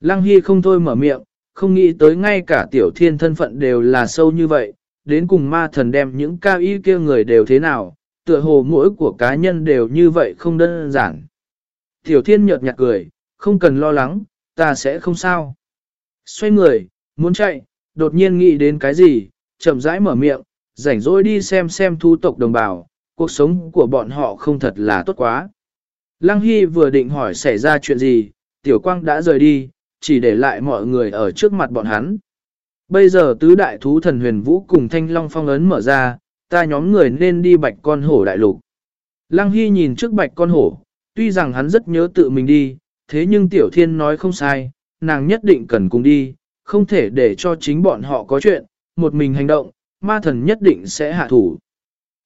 Lăng Hy không thôi mở miệng, không nghĩ tới ngay cả tiểu thiên thân phận đều là sâu như vậy, đến cùng ma thần đem những cao y kia người đều thế nào, tựa hồ mỗi của cá nhân đều như vậy không đơn giản. Tiểu thiên nhợt nhạt cười, không cần lo lắng, ta sẽ không sao. Xoay người, muốn chạy, đột nhiên nghĩ đến cái gì, chậm rãi mở miệng, rảnh rỗi đi xem xem thu tộc đồng bào, cuộc sống của bọn họ không thật là tốt quá. Lăng Hy vừa định hỏi xảy ra chuyện gì, tiểu quang đã rời đi, chỉ để lại mọi người ở trước mặt bọn hắn. Bây giờ tứ đại thú thần huyền vũ cùng thanh long phong ấn mở ra, ta nhóm người nên đi bạch con hổ đại lục. Lăng Hy nhìn trước bạch con hổ, tuy rằng hắn rất nhớ tự mình đi, thế nhưng tiểu thiên nói không sai, nàng nhất định cần cùng đi, không thể để cho chính bọn họ có chuyện, một mình hành động, ma thần nhất định sẽ hạ thủ.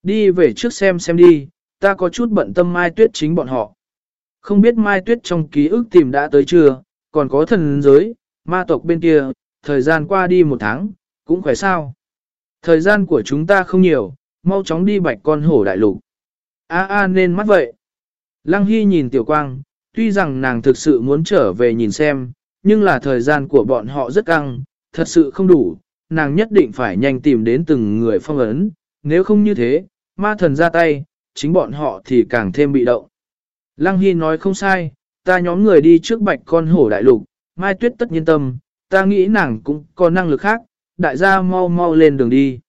Đi về trước xem xem đi, ta có chút bận tâm Mai Tuyết chính bọn họ. Không biết Mai Tuyết trong ký ức tìm đã tới chưa, còn có thần giới, ma tộc bên kia, thời gian qua đi một tháng, cũng khỏe sao. Thời gian của chúng ta không nhiều, mau chóng đi bạch con hổ đại lục. A a nên mắt vậy. Lăng Hy nhìn Tiểu Quang, tuy rằng nàng thực sự muốn trở về nhìn xem, nhưng là thời gian của bọn họ rất căng, thật sự không đủ, nàng nhất định phải nhanh tìm đến từng người phong ấn, nếu không như thế, ma thần ra tay, chính bọn họ thì càng thêm bị động. Lăng Hy nói không sai, ta nhóm người đi trước bạch con hổ đại lục, Mai Tuyết tất nhiên tâm, ta nghĩ nàng cũng có năng lực khác, đại gia mau mau lên đường đi.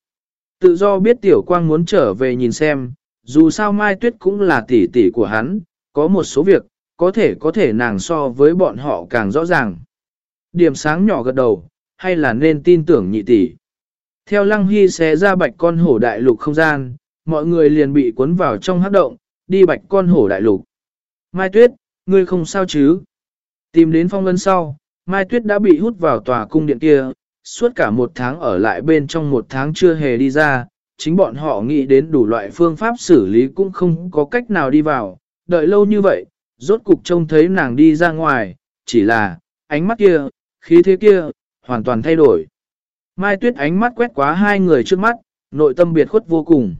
Tự do biết Tiểu Quang muốn trở về nhìn xem, dù sao Mai Tuyết cũng là tỷ tỷ của hắn, có một số việc, có thể có thể nàng so với bọn họ càng rõ ràng. Điểm sáng nhỏ gật đầu, hay là nên tin tưởng nhị tỷ. Theo Lăng Hy xé ra bạch con hổ đại lục không gian, mọi người liền bị cuốn vào trong hát động, đi bạch con hổ đại lục. Mai Tuyết, ngươi không sao chứ? Tìm đến phong vân sau, Mai Tuyết đã bị hút vào tòa cung điện kia, suốt cả một tháng ở lại bên trong một tháng chưa hề đi ra, chính bọn họ nghĩ đến đủ loại phương pháp xử lý cũng không có cách nào đi vào, đợi lâu như vậy, rốt cục trông thấy nàng đi ra ngoài, chỉ là, ánh mắt kia, khí thế kia, hoàn toàn thay đổi. Mai Tuyết ánh mắt quét quá hai người trước mắt, nội tâm biệt khuất vô cùng.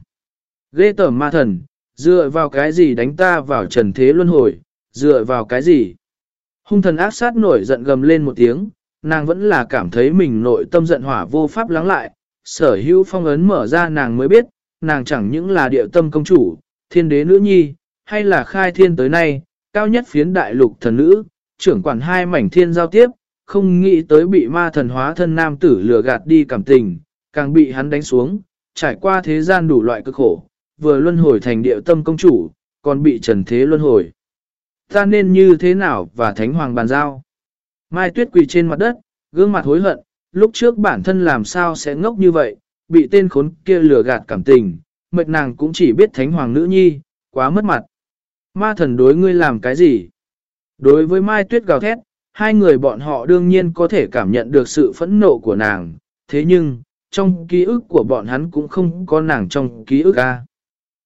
Ghê tởm ma thần, dựa vào cái gì đánh ta vào trần thế luân hồi, dựa vào cái gì? Hung thần ác sát nổi giận gầm lên một tiếng, nàng vẫn là cảm thấy mình nội tâm giận hỏa vô pháp lắng lại, sở hữu phong ấn mở ra nàng mới biết, nàng chẳng những là địa tâm công chủ, thiên đế nữ nhi, hay là khai thiên tới nay, cao nhất phiến đại lục thần nữ, trưởng quản hai mảnh thiên giao tiếp, không nghĩ tới bị ma thần hóa thân nam tử lừa gạt đi cảm tình, càng bị hắn đánh xuống, trải qua thế gian đủ loại cực khổ, vừa luân hồi thành địa tâm công chủ, còn bị trần thế luân hồi. Ta nên như thế nào và thánh hoàng bàn giao? Mai tuyết quỳ trên mặt đất, gương mặt hối hận, lúc trước bản thân làm sao sẽ ngốc như vậy, bị tên khốn kia lừa gạt cảm tình, mệt nàng cũng chỉ biết thánh hoàng nữ nhi, quá mất mặt. Ma thần đối ngươi làm cái gì? Đối với Mai Tuyết gào thét, hai người bọn họ đương nhiên có thể cảm nhận được sự phẫn nộ của nàng, thế nhưng, trong ký ức của bọn hắn cũng không có nàng trong ký ức a.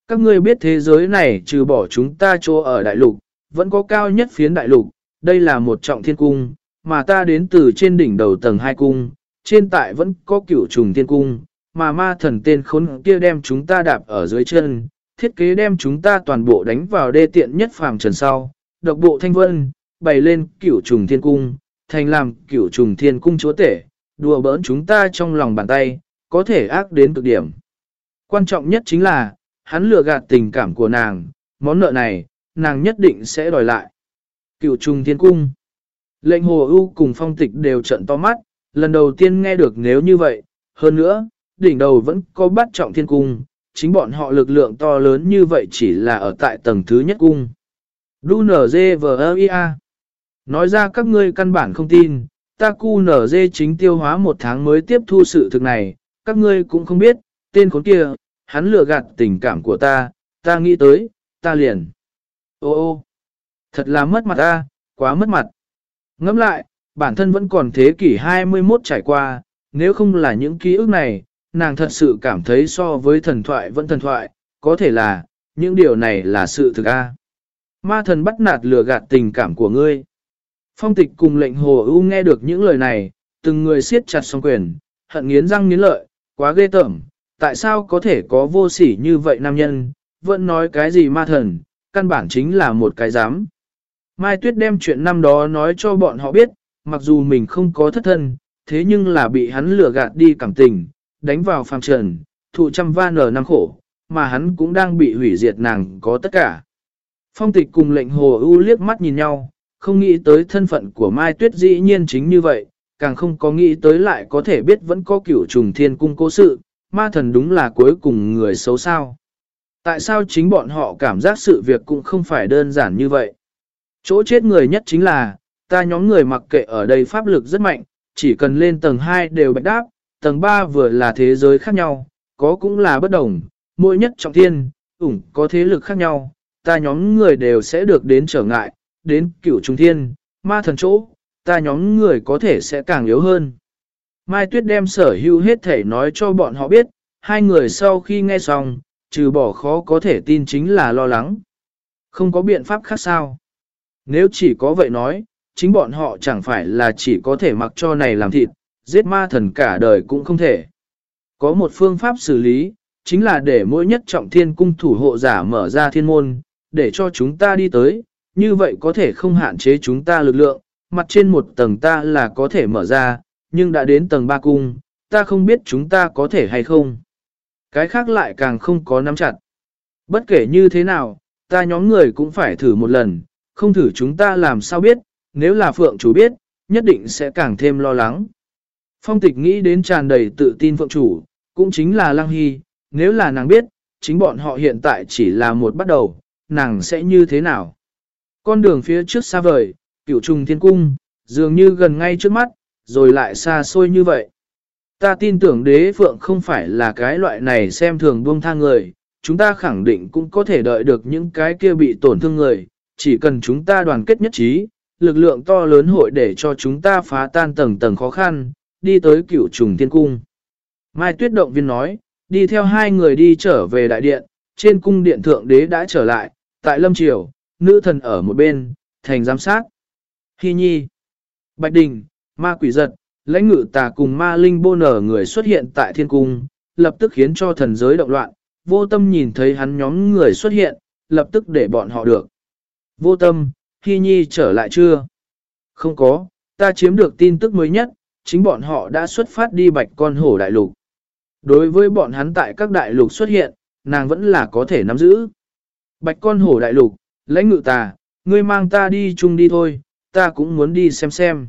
Các ngươi biết thế giới này trừ bỏ chúng ta chỗ ở đại lục, vẫn có cao nhất phiến đại lục, đây là một trọng thiên cung, mà ta đến từ trên đỉnh đầu tầng hai cung, trên tại vẫn có cửu trùng thiên cung, mà ma thần tên khốn kia đem chúng ta đạp ở dưới chân, thiết kế đem chúng ta toàn bộ đánh vào đê tiện nhất phàm trần sau, độc bộ thanh vân, bày lên cửu trùng thiên cung, thành làm cửu trùng thiên cung chúa tể, đùa bỡn chúng ta trong lòng bàn tay, có thể ác đến cực điểm. Quan trọng nhất chính là, hắn lừa gạt tình cảm của nàng, món nợ này, nàng nhất định sẽ đòi lại. Cựu trùng thiên cung. Lệnh hồ ưu cùng phong tịch đều trận to mắt, lần đầu tiên nghe được nếu như vậy, hơn nữa, đỉnh đầu vẫn có bắt trọng thiên cung, chính bọn họ lực lượng to lớn như vậy chỉ là ở tại tầng thứ nhất cung. Đu nở dê vờ Nói ra các ngươi căn bản không tin, ta cu nở dê chính tiêu hóa một tháng mới tiếp thu sự thực này, các ngươi cũng không biết, tên khốn kia, hắn lừa gạt tình cảm của ta, ta nghĩ tới, ta liền. Ô ô, thật là mất mặt a, quá mất mặt. Ngẫm lại, bản thân vẫn còn thế kỷ 21 trải qua, nếu không là những ký ức này, nàng thật sự cảm thấy so với thần thoại vẫn thần thoại, có thể là, những điều này là sự thực a. Ma thần bắt nạt lừa gạt tình cảm của ngươi. Phong tịch cùng lệnh hồ ưu nghe được những lời này, từng người siết chặt song quyền, hận nghiến răng nghiến lợi, quá ghê tởm, tại sao có thể có vô sỉ như vậy nam nhân, vẫn nói cái gì ma thần, căn bản chính là một cái dám. Mai Tuyết đem chuyện năm đó nói cho bọn họ biết, mặc dù mình không có thất thân, thế nhưng là bị hắn lừa gạt đi cảm tình, đánh vào phàm trần, thụ trăm va nở năm khổ, mà hắn cũng đang bị hủy diệt nàng có tất cả. Phong tịch cùng lệnh hồ ưu liếc mắt nhìn nhau, không nghĩ tới thân phận của Mai Tuyết dĩ nhiên chính như vậy, càng không có nghĩ tới lại có thể biết vẫn có cửu trùng thiên cung cố sự, ma thần đúng là cuối cùng người xấu sao. Tại sao chính bọn họ cảm giác sự việc cũng không phải đơn giản như vậy? Chỗ chết người nhất chính là, ta nhóm người mặc kệ ở đây pháp lực rất mạnh, chỉ cần lên tầng 2 đều bạch đáp, tầng 3 vừa là thế giới khác nhau, có cũng là bất đồng, mỗi nhất trọng thiên, ủng có thế lực khác nhau, ta nhóm người đều sẽ được đến trở ngại, đến cửu trung thiên, ma thần chỗ, ta nhóm người có thể sẽ càng yếu hơn. Mai Tuyết đem sở hữu hết thể nói cho bọn họ biết, hai người sau khi nghe xong, trừ bỏ khó có thể tin chính là lo lắng. Không có biện pháp khác sao. Nếu chỉ có vậy nói, chính bọn họ chẳng phải là chỉ có thể mặc cho này làm thịt, giết ma thần cả đời cũng không thể. Có một phương pháp xử lý, chính là để mỗi nhất trọng thiên cung thủ hộ giả mở ra thiên môn, để cho chúng ta đi tới, như vậy có thể không hạn chế chúng ta lực lượng, mặt trên một tầng ta là có thể mở ra, nhưng đã đến tầng ba cung, ta không biết chúng ta có thể hay không. Cái khác lại càng không có nắm chặt. Bất kể như thế nào, ta nhóm người cũng phải thử một lần, không thử chúng ta làm sao biết, nếu là Phượng chủ biết, nhất định sẽ càng thêm lo lắng. Phong tịch nghĩ đến tràn đầy tự tin Phượng chủ, cũng chính là Lăng Hy, nếu là nàng biết, chính bọn họ hiện tại chỉ là một bắt đầu, nàng sẽ như thế nào? Con đường phía trước xa vời, cửu trùng thiên cung, dường như gần ngay trước mắt, rồi lại xa xôi như vậy. Ta tin tưởng đế phượng không phải là cái loại này xem thường buông tha người, chúng ta khẳng định cũng có thể đợi được những cái kia bị tổn thương người, chỉ cần chúng ta đoàn kết nhất trí, lực lượng to lớn hội để cho chúng ta phá tan tầng tầng khó khăn, đi tới cựu trùng thiên cung. Mai Tuyết động viên nói, đi theo hai người đi trở về đại điện, trên cung điện thượng đế đã trở lại, tại lâm triều, nữ thần ở một bên, thành giám sát. Hy nhi, Bạch Đình, ma quỷ giật, lãnh ngự tà cùng ma linh bô nở người xuất hiện tại thiên cung, lập tức khiến cho thần giới động loạn, vô tâm nhìn thấy hắn nhóm người xuất hiện, lập tức để bọn họ được. Vô tâm, Hy nhi trở lại chưa? Không có, ta chiếm được tin tức mới nhất, chính bọn họ đã xuất phát đi bạch con hổ đại lục. Đối với bọn hắn tại các đại lục xuất hiện, nàng vẫn là có thể nắm giữ. Bạch con hổ đại lục, lãnh ngự tà, ngươi mang ta đi chung đi thôi, ta cũng muốn đi xem xem.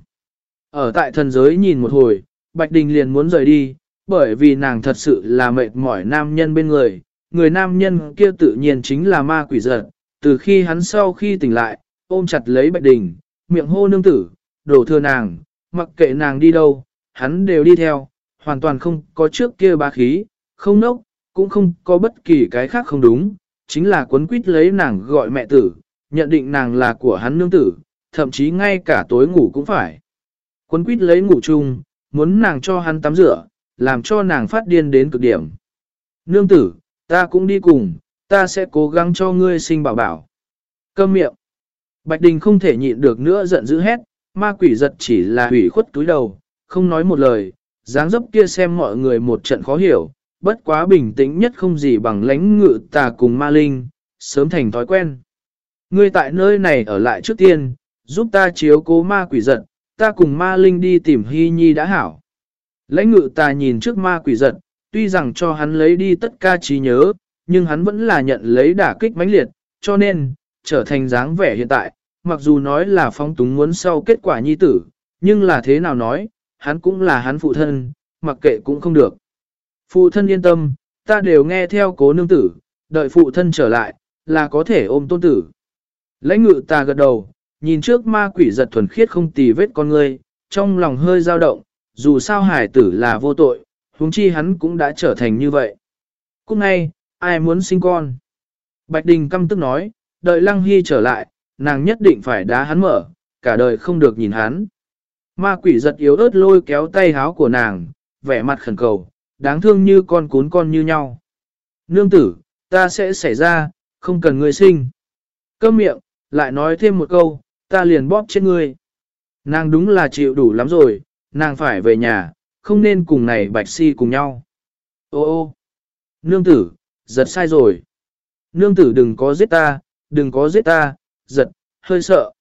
Ở tại thần giới nhìn một hồi, Bạch Đình liền muốn rời đi, bởi vì nàng thật sự là mệt mỏi nam nhân bên người. Người nam nhân kia tự nhiên chính là ma quỷ giật, từ khi hắn sau khi tỉnh lại, ôm chặt lấy Bạch Đình, miệng hô nương tử, đổ thừa nàng, mặc kệ nàng đi đâu, hắn đều đi theo, hoàn toàn không có trước kia bá khí, không nốc, cũng không có bất kỳ cái khác không đúng, chính là quấn quýt lấy nàng gọi mẹ tử, nhận định nàng là của hắn nương tử, thậm chí ngay cả tối ngủ cũng phải. Quấn quýt lấy ngủ chung, muốn nàng cho hắn tắm rửa, làm cho nàng phát điên đến cực điểm. Nương tử, ta cũng đi cùng, ta sẽ cố gắng cho ngươi sinh bảo bảo. Câm miệng. Bạch Đình không thể nhịn được nữa giận dữ hét, ma quỷ giật chỉ là hủy khuất túi đầu, không nói một lời, dáng dấp kia xem mọi người một trận khó hiểu, bất quá bình tĩnh nhất không gì bằng lãnh ngự tà cùng ma linh, sớm thành thói quen. Ngươi tại nơi này ở lại trước tiên, giúp ta chiếu cố ma quỷ giật, ta cùng ma linh đi tìm hy nhi đã hảo. Lãnh ngự ta nhìn trước ma quỷ giật, tuy rằng cho hắn lấy đi tất cả trí nhớ, nhưng hắn vẫn là nhận lấy đả kích mãnh liệt, cho nên, trở thành dáng vẻ hiện tại, mặc dù nói là phong túng muốn sau kết quả nhi tử, nhưng là thế nào nói, hắn cũng là hắn phụ thân, mặc kệ cũng không được. Phụ thân yên tâm, ta đều nghe theo cố nương tử, đợi phụ thân trở lại, là có thể ôm tôn tử. Lãnh ngự ta gật đầu, nhìn trước ma quỷ giật thuần khiết không tì vết con người, trong lòng hơi dao động, dù sao hải tử là vô tội, huống chi hắn cũng đã trở thành như vậy. Cúc ngay, ai muốn sinh con? Bạch Đình căm tức nói, đợi Lăng Hy trở lại, nàng nhất định phải đá hắn mở, cả đời không được nhìn hắn. Ma quỷ giật yếu ớt lôi kéo tay háo của nàng, vẻ mặt khẩn cầu, đáng thương như con cún con như nhau. Nương tử, ta sẽ xảy ra, không cần ngươi sinh. Câm miệng, lại nói thêm một câu, ta liền bóp chết ngươi. Nàng đúng là chịu đủ lắm rồi, nàng phải về nhà, không nên cùng này bạch si cùng nhau. Ô ô, nương tử, giật sai rồi. Nương tử đừng có giết ta, đừng có giết ta, giật, hơi sợ.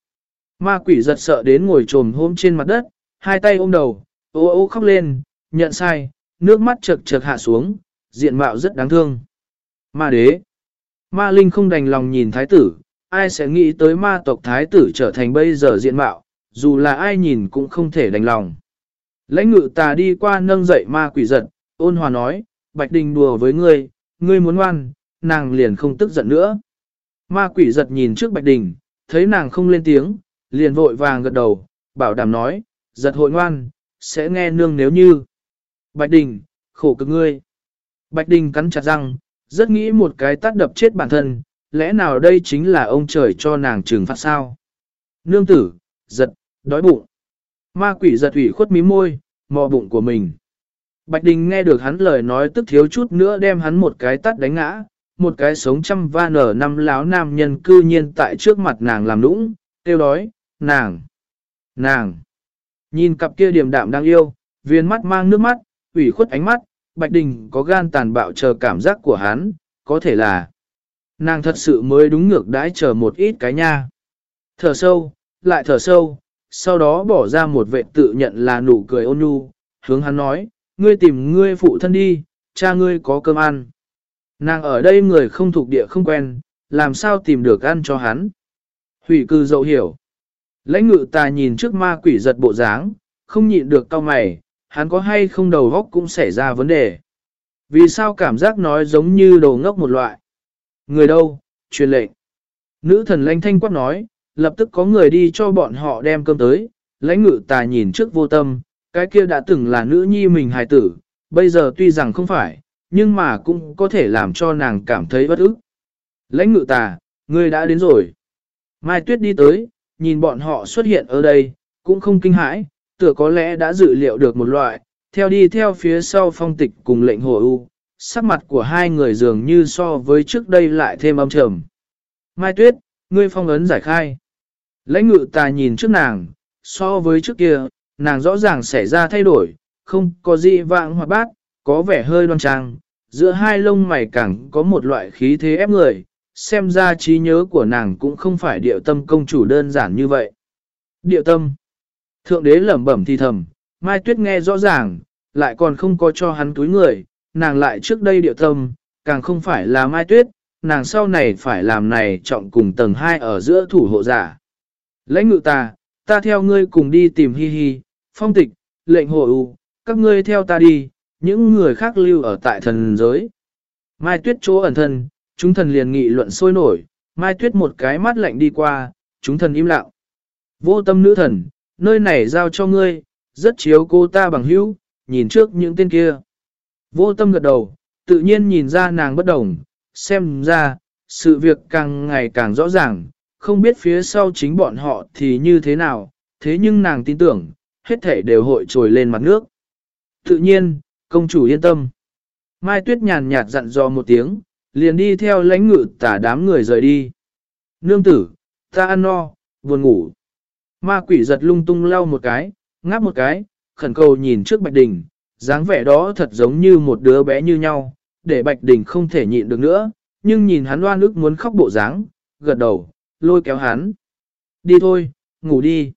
Ma quỷ giật sợ đến ngồi trồm hôm trên mặt đất, hai tay ôm đầu, ô ô khóc lên, nhận sai, nước mắt chật chật hạ xuống, diện mạo rất đáng thương. Ma đế. Ma Linh không đành lòng nhìn thái tử, ai sẽ nghĩ tới ma tộc thái tử trở thành bây giờ diện mạo, dù là ai nhìn cũng không thể đành lòng. Lãnh ngự tà đi qua nâng dậy ma quỷ giật, ôn hòa nói, Bạch Đình đùa với ngươi, ngươi muốn ngoan, nàng liền không tức giận nữa. Ma quỷ giật nhìn trước Bạch Đình, thấy nàng không lên tiếng, liền vội vàng gật đầu, bảo đảm nói, giật hội ngoan, sẽ nghe nương nếu như. Bạch Đình, khổ cực ngươi. Bạch Đình cắn chặt răng, rất nghĩ một cái tát đập chết bản thân, lẽ nào đây chính là ông trời cho nàng trừng phạt sao? Nương tử, giật, đói bụng. Ma quỷ giật ủy khuất mí môi, mò bụng của mình. Bạch Đình nghe được hắn lời nói tức thiếu chút nữa đem hắn một cái tát đánh ngã, một cái sống trăm va nở năm láo nam nhân cư nhiên tại trước mặt nàng làm nũng, tiêu đói, nàng, nàng. Nhìn cặp kia điềm đạm đang yêu, viên mắt mang nước mắt, ủy khuất ánh mắt, Bạch Đình có gan tàn bạo chờ cảm giác của hắn, có thể là nàng thật sự mới đúng ngược đãi chờ một ít cái nha. Thở sâu, lại thở sâu, sau đó bỏ ra một vệ tự nhận là nụ cười ôn nhu, hướng hắn nói, ngươi tìm ngươi phụ thân đi, cha ngươi có cơm ăn. Nàng ở đây người không thuộc địa không quen, làm sao tìm được ăn cho hắn. Hủy cư dậu hiểu. Lãnh ngự ta nhìn trước ma quỷ giật bộ dáng, không nhịn được cao mày, hắn có hay không đầu góc cũng xảy ra vấn đề. Vì sao cảm giác nói giống như đồ ngốc một loại? Người đâu? Truyền lệnh. Nữ thần lãnh thanh quát nói, lập tức có người đi cho bọn họ đem cơm tới, lãnh ngự tà nhìn trước vô tâm, cái kia đã từng là nữ nhi mình hài tử, bây giờ tuy rằng không phải, nhưng mà cũng có thể làm cho nàng cảm thấy bất ức. Lãnh ngự tà, ngươi đã đến rồi. Mai Tuyết đi tới, nhìn bọn họ xuất hiện ở đây, cũng không kinh hãi, tựa có lẽ đã dự liệu được một loại, theo đi theo phía sau phong tịch cùng lệnh hồ u, sắc mặt của hai người dường như so với trước đây lại thêm âm trầm. Mai Tuyết, ngươi phong ấn giải khai. Lãnh ngự tà nhìn trước nàng, so với trước kia, nàng rõ ràng xảy ra thay đổi, không có gì vạng hoặc bát, có vẻ hơi đoan trang, giữa hai lông mày càng có một loại khí thế ép người, xem ra trí nhớ của nàng cũng không phải điệu tâm công chủ đơn giản như vậy. Điệu tâm. Thượng đế lẩm bẩm thì thầm, Mai Tuyết nghe rõ ràng, lại còn không có cho hắn túi người, nàng lại trước đây điệu tâm, càng không phải là Mai Tuyết, nàng sau này phải làm này trọng cùng tầng 2 ở giữa thủ hộ giả. Lãnh ngự ta, ta theo ngươi cùng đi tìm hi hi, phong tịch, lệnh hộ ưu, các ngươi theo ta đi, những người khác lưu ở tại thần giới. Mai Tuyết chỗ ẩn thân, chúng thần liền nghị luận sôi nổi, Mai Tuyết một cái mắt lạnh đi qua, chúng thần im lặng. Vô tâm nữ thần, nơi này giao cho ngươi, rất chiếu cô ta bằng hữu, nhìn trước những tên kia. Vô tâm gật đầu, tự nhiên nhìn ra nàng bất đồng, xem ra, sự việc càng ngày càng rõ ràng, không biết phía sau chính bọn họ thì như thế nào, thế nhưng nàng tin tưởng, hết thể đều hội trồi lên mặt nước. Tự nhiên, công chủ yên tâm. Mai Tuyết nhàn nhạt dặn dò một tiếng, liền đi theo lãnh ngự tả đám người rời đi. Nương tử, ta ăn no, buồn ngủ. Ma quỷ giật lung tung lau một cái, ngáp một cái, khẩn cầu nhìn trước Bạch Đình, dáng vẻ đó thật giống như một đứa bé như nhau, để Bạch Đình không thể nhịn được nữa, nhưng nhìn hắn loan ức muốn khóc bộ dáng, gật đầu, lôi kéo hắn. Đi thôi, ngủ đi.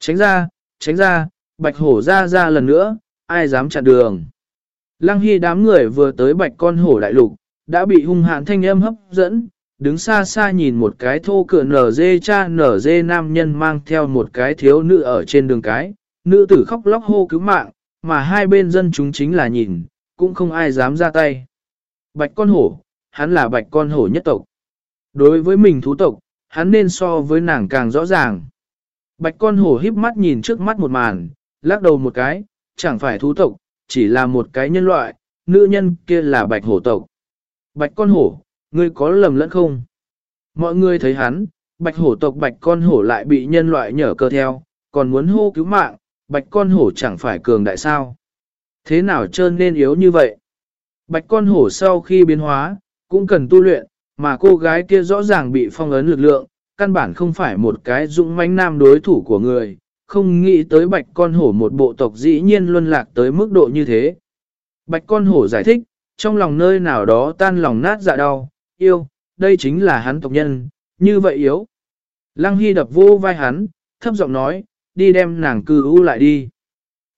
Tránh ra, tránh ra, Bạch Hổ ra ra lần nữa, ai dám chặn đường. Lăng Hy đám người vừa tới Bạch Con Hổ Đại Lục, đã bị hung hãn thanh âm hấp dẫn, đứng xa xa nhìn một cái thô cửa nở dê cha nở dê nam nhân mang theo một cái thiếu nữ ở trên đường cái, nữ tử khóc lóc hô cứu mạng, mà hai bên dân chúng chính là nhìn, cũng không ai dám ra tay. Bạch con hổ, hắn là bạch con hổ nhất tộc. Đối với mình thú tộc, hắn nên so với nàng càng rõ ràng. Bạch con hổ híp mắt nhìn trước mắt một màn, lắc đầu một cái, chẳng phải thú tộc, chỉ là một cái nhân loại, nữ nhân kia là bạch hổ tộc. Bạch con hổ, ngươi có lầm lẫn không? Mọi người thấy hắn, bạch hổ tộc bạch con hổ lại bị nhân loại nhở cơ theo, còn muốn hô cứu mạng, bạch con hổ chẳng phải cường đại sao? Thế nào trơn nên yếu như vậy? Bạch con hổ sau khi biến hóa, cũng cần tu luyện, mà cô gái kia rõ ràng bị phong ấn lực lượng, căn bản không phải một cái dũng mãnh nam đối thủ của người, không nghĩ tới bạch con hổ một bộ tộc dĩ nhiên luân lạc tới mức độ như thế. Bạch con hổ giải thích, trong lòng nơi nào đó tan lòng nát dạ đau, yêu, đây chính là hắn tộc nhân, như vậy yếu. Lăng Hy đập vô vai hắn, thấp giọng nói, đi đem nàng cư u lại đi.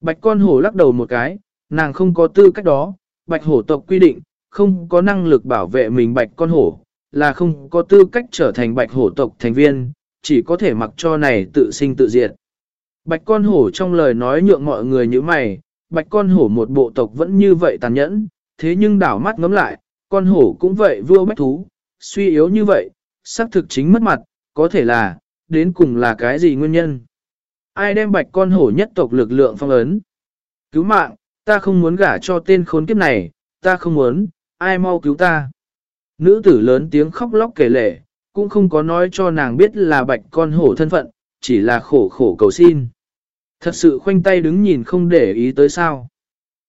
Bạch con hổ lắc đầu một cái, nàng không có tư cách đó, bạch hổ tộc quy định, không có năng lực bảo vệ mình bạch con hổ, là không có tư cách trở thành bạch hổ tộc thành viên, chỉ có thể mặc cho này tự sinh tự diệt. Bạch con hổ trong lời nói nhượng mọi người như mày, bạch con hổ một bộ tộc vẫn như vậy tàn nhẫn, thế nhưng đảo mắt ngắm lại, con hổ cũng vậy vua bách thú, suy yếu như vậy, xác thực chính mất mặt, có thể là, đến cùng là cái gì nguyên nhân. Ai đem bạch con hổ nhất tộc lực lượng phong ấn? Cứu mạng, ta không muốn gả cho tên khốn kiếp này, ta không muốn, ai mau cứu ta. Nữ tử lớn tiếng khóc lóc kể lệ, cũng không có nói cho nàng biết là bạch con hổ thân phận, chỉ là khổ khổ cầu xin. Thật sự khoanh tay đứng nhìn không để ý tới sao.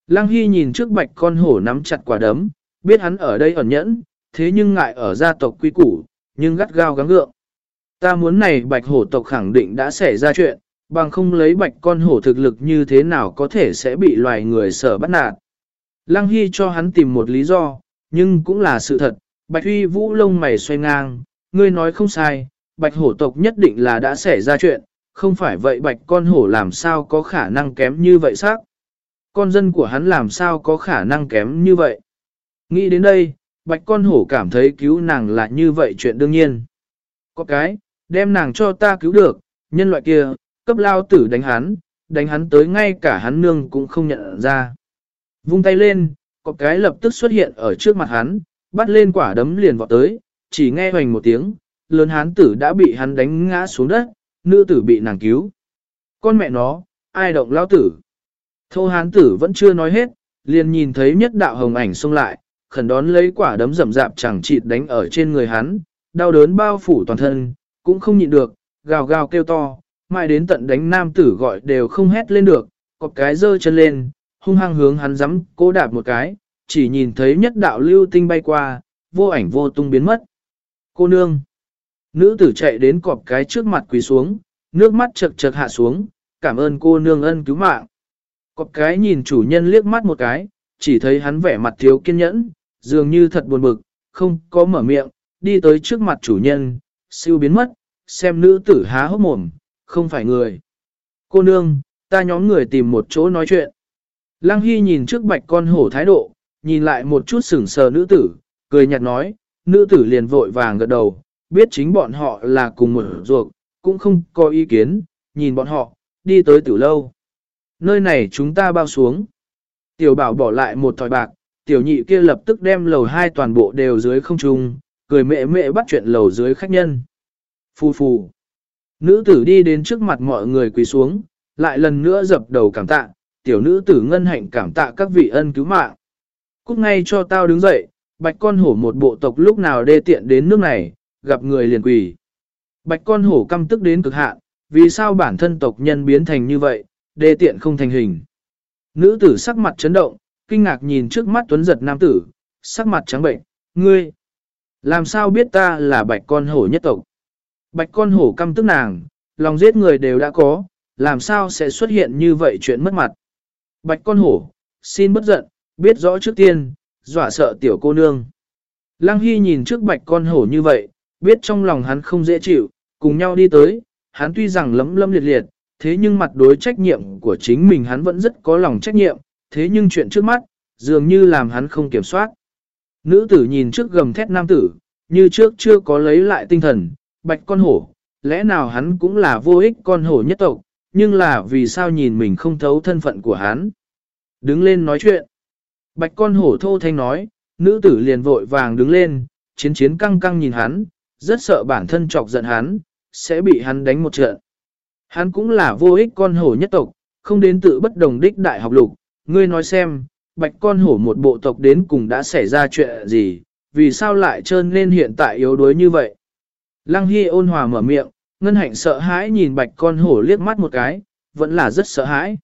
Lăng Hy nhìn trước bạch con hổ nắm chặt quả đấm, biết hắn ở đây ẩn nhẫn, thế nhưng ngại ở gia tộc quy củ, nhưng gắt gao gắng gượng. Ta muốn này bạch hổ tộc khẳng định đã xảy ra chuyện, bằng không lấy bạch con hổ thực lực như thế nào có thể sẽ bị loài người sở bắt nạt. Lăng Hy cho hắn tìm một lý do, nhưng cũng là sự thật, bạch huy vũ lông mày xoay ngang, ngươi nói không sai, bạch hổ tộc nhất định là đã xảy ra chuyện, không phải vậy bạch con hổ làm sao có khả năng kém như vậy xác. Con dân của hắn làm sao có khả năng kém như vậy. Nghĩ đến đây, bạch con hổ cảm thấy cứu nàng là như vậy chuyện đương nhiên. Có cái, đem nàng cho ta cứu được, nhân loại kia, cấp lao tử đánh hắn, đánh hắn tới ngay cả hắn nương cũng không nhận ra. Vung tay lên, có cái lập tức xuất hiện ở trước mặt hắn, bắt lên quả đấm liền vọt tới, chỉ nghe hoành một tiếng, lớn hán tử đã bị hắn đánh ngã xuống đất, nữ tử bị nàng cứu. Con mẹ nó, ai động lao tử? Thô hán tử vẫn chưa nói hết, liền nhìn thấy nhất đạo hồng ảnh xông lại, khẩn đón lấy quả đấm rầm rạp chẳng chịt đánh ở trên người hắn, đau đớn bao phủ toàn thân, cũng không nhịn được, gào gào kêu to, mãi đến tận đánh nam tử gọi đều không hét lên được, cọp cái dơ chân lên, hung hăng hướng hắn dám cố đạp một cái, chỉ nhìn thấy nhất đạo lưu tinh bay qua, vô ảnh vô tung biến mất. Cô nương. Nữ tử chạy đến cọp cái trước mặt quỳ xuống, nước mắt chật chật hạ xuống, cảm ơn cô nương ân cứu mạng. Cọp cái nhìn chủ nhân liếc mắt một cái, chỉ thấy hắn vẻ mặt thiếu kiên nhẫn, dường như thật buồn bực, không có mở miệng, đi tới trước mặt chủ nhân, siêu biến mất, xem nữ tử há hốc mồm, không phải người. Cô nương, ta nhóm người tìm một chỗ nói chuyện. Lăng Hy nhìn trước bạch con hổ thái độ, nhìn lại một chút sửng sờ nữ tử, cười nhạt nói, nữ tử liền vội vàng gật đầu, biết chính bọn họ là cùng một ruột, cũng không có ý kiến, nhìn bọn họ, đi tới tử lâu. Nơi này chúng ta bao xuống. Tiểu bảo bỏ lại một thỏi bạc, tiểu nhị kia lập tức đem lầu hai toàn bộ đều dưới không trung, cười mẹ mẹ bắt chuyện lầu dưới khách nhân. Phù phù. Nữ tử đi đến trước mặt mọi người quỳ xuống, lại lần nữa dập đầu cảm tạ, tiểu nữ tử ngân hạnh cảm tạ các vị ân cứu mạng. Cút ngay cho tao đứng dậy, bạch con hổ một bộ tộc lúc nào đê tiện đến nước này, gặp người liền quỳ. Bạch con hổ căm tức đến cực hạn, vì sao bản thân tộc nhân biến thành như vậy, đê tiện không thành hình. Nữ tử sắc mặt chấn động, kinh ngạc nhìn trước mắt tuấn giật nam tử, sắc mặt trắng bệnh, ngươi, làm sao biết ta là bạch con hổ nhất tộc? Bạch con hổ căm tức nàng, lòng giết người đều đã có, làm sao sẽ xuất hiện như vậy chuyện mất mặt? Bạch con hổ, xin bất giận, biết rõ trước tiên, dọa sợ tiểu cô nương. Lăng Hy nhìn trước bạch con hổ như vậy, biết trong lòng hắn không dễ chịu, cùng nhau đi tới, hắn tuy rằng lấm lâm liệt liệt, thế nhưng mặt đối trách nhiệm của chính mình hắn vẫn rất có lòng trách nhiệm, thế nhưng chuyện trước mắt, dường như làm hắn không kiểm soát. Nữ tử nhìn trước gầm thét nam tử, như trước chưa có lấy lại tinh thần, bạch con hổ, lẽ nào hắn cũng là vô ích con hổ nhất tộc, nhưng là vì sao nhìn mình không thấu thân phận của hắn. Đứng lên nói chuyện. Bạch con hổ thô thanh nói, nữ tử liền vội vàng đứng lên, chiến chiến căng căng nhìn hắn, rất sợ bản thân chọc giận hắn, sẽ bị hắn đánh một trận. Hắn cũng là vô ích con hổ nhất tộc, không đến tự bất đồng đích đại học lục, ngươi nói xem, bạch con hổ một bộ tộc đến cùng đã xảy ra chuyện gì, vì sao lại trơn nên hiện tại yếu đuối như vậy. Lăng Hy ôn hòa mở miệng, ngân hạnh sợ hãi nhìn bạch con hổ liếc mắt một cái, vẫn là rất sợ hãi.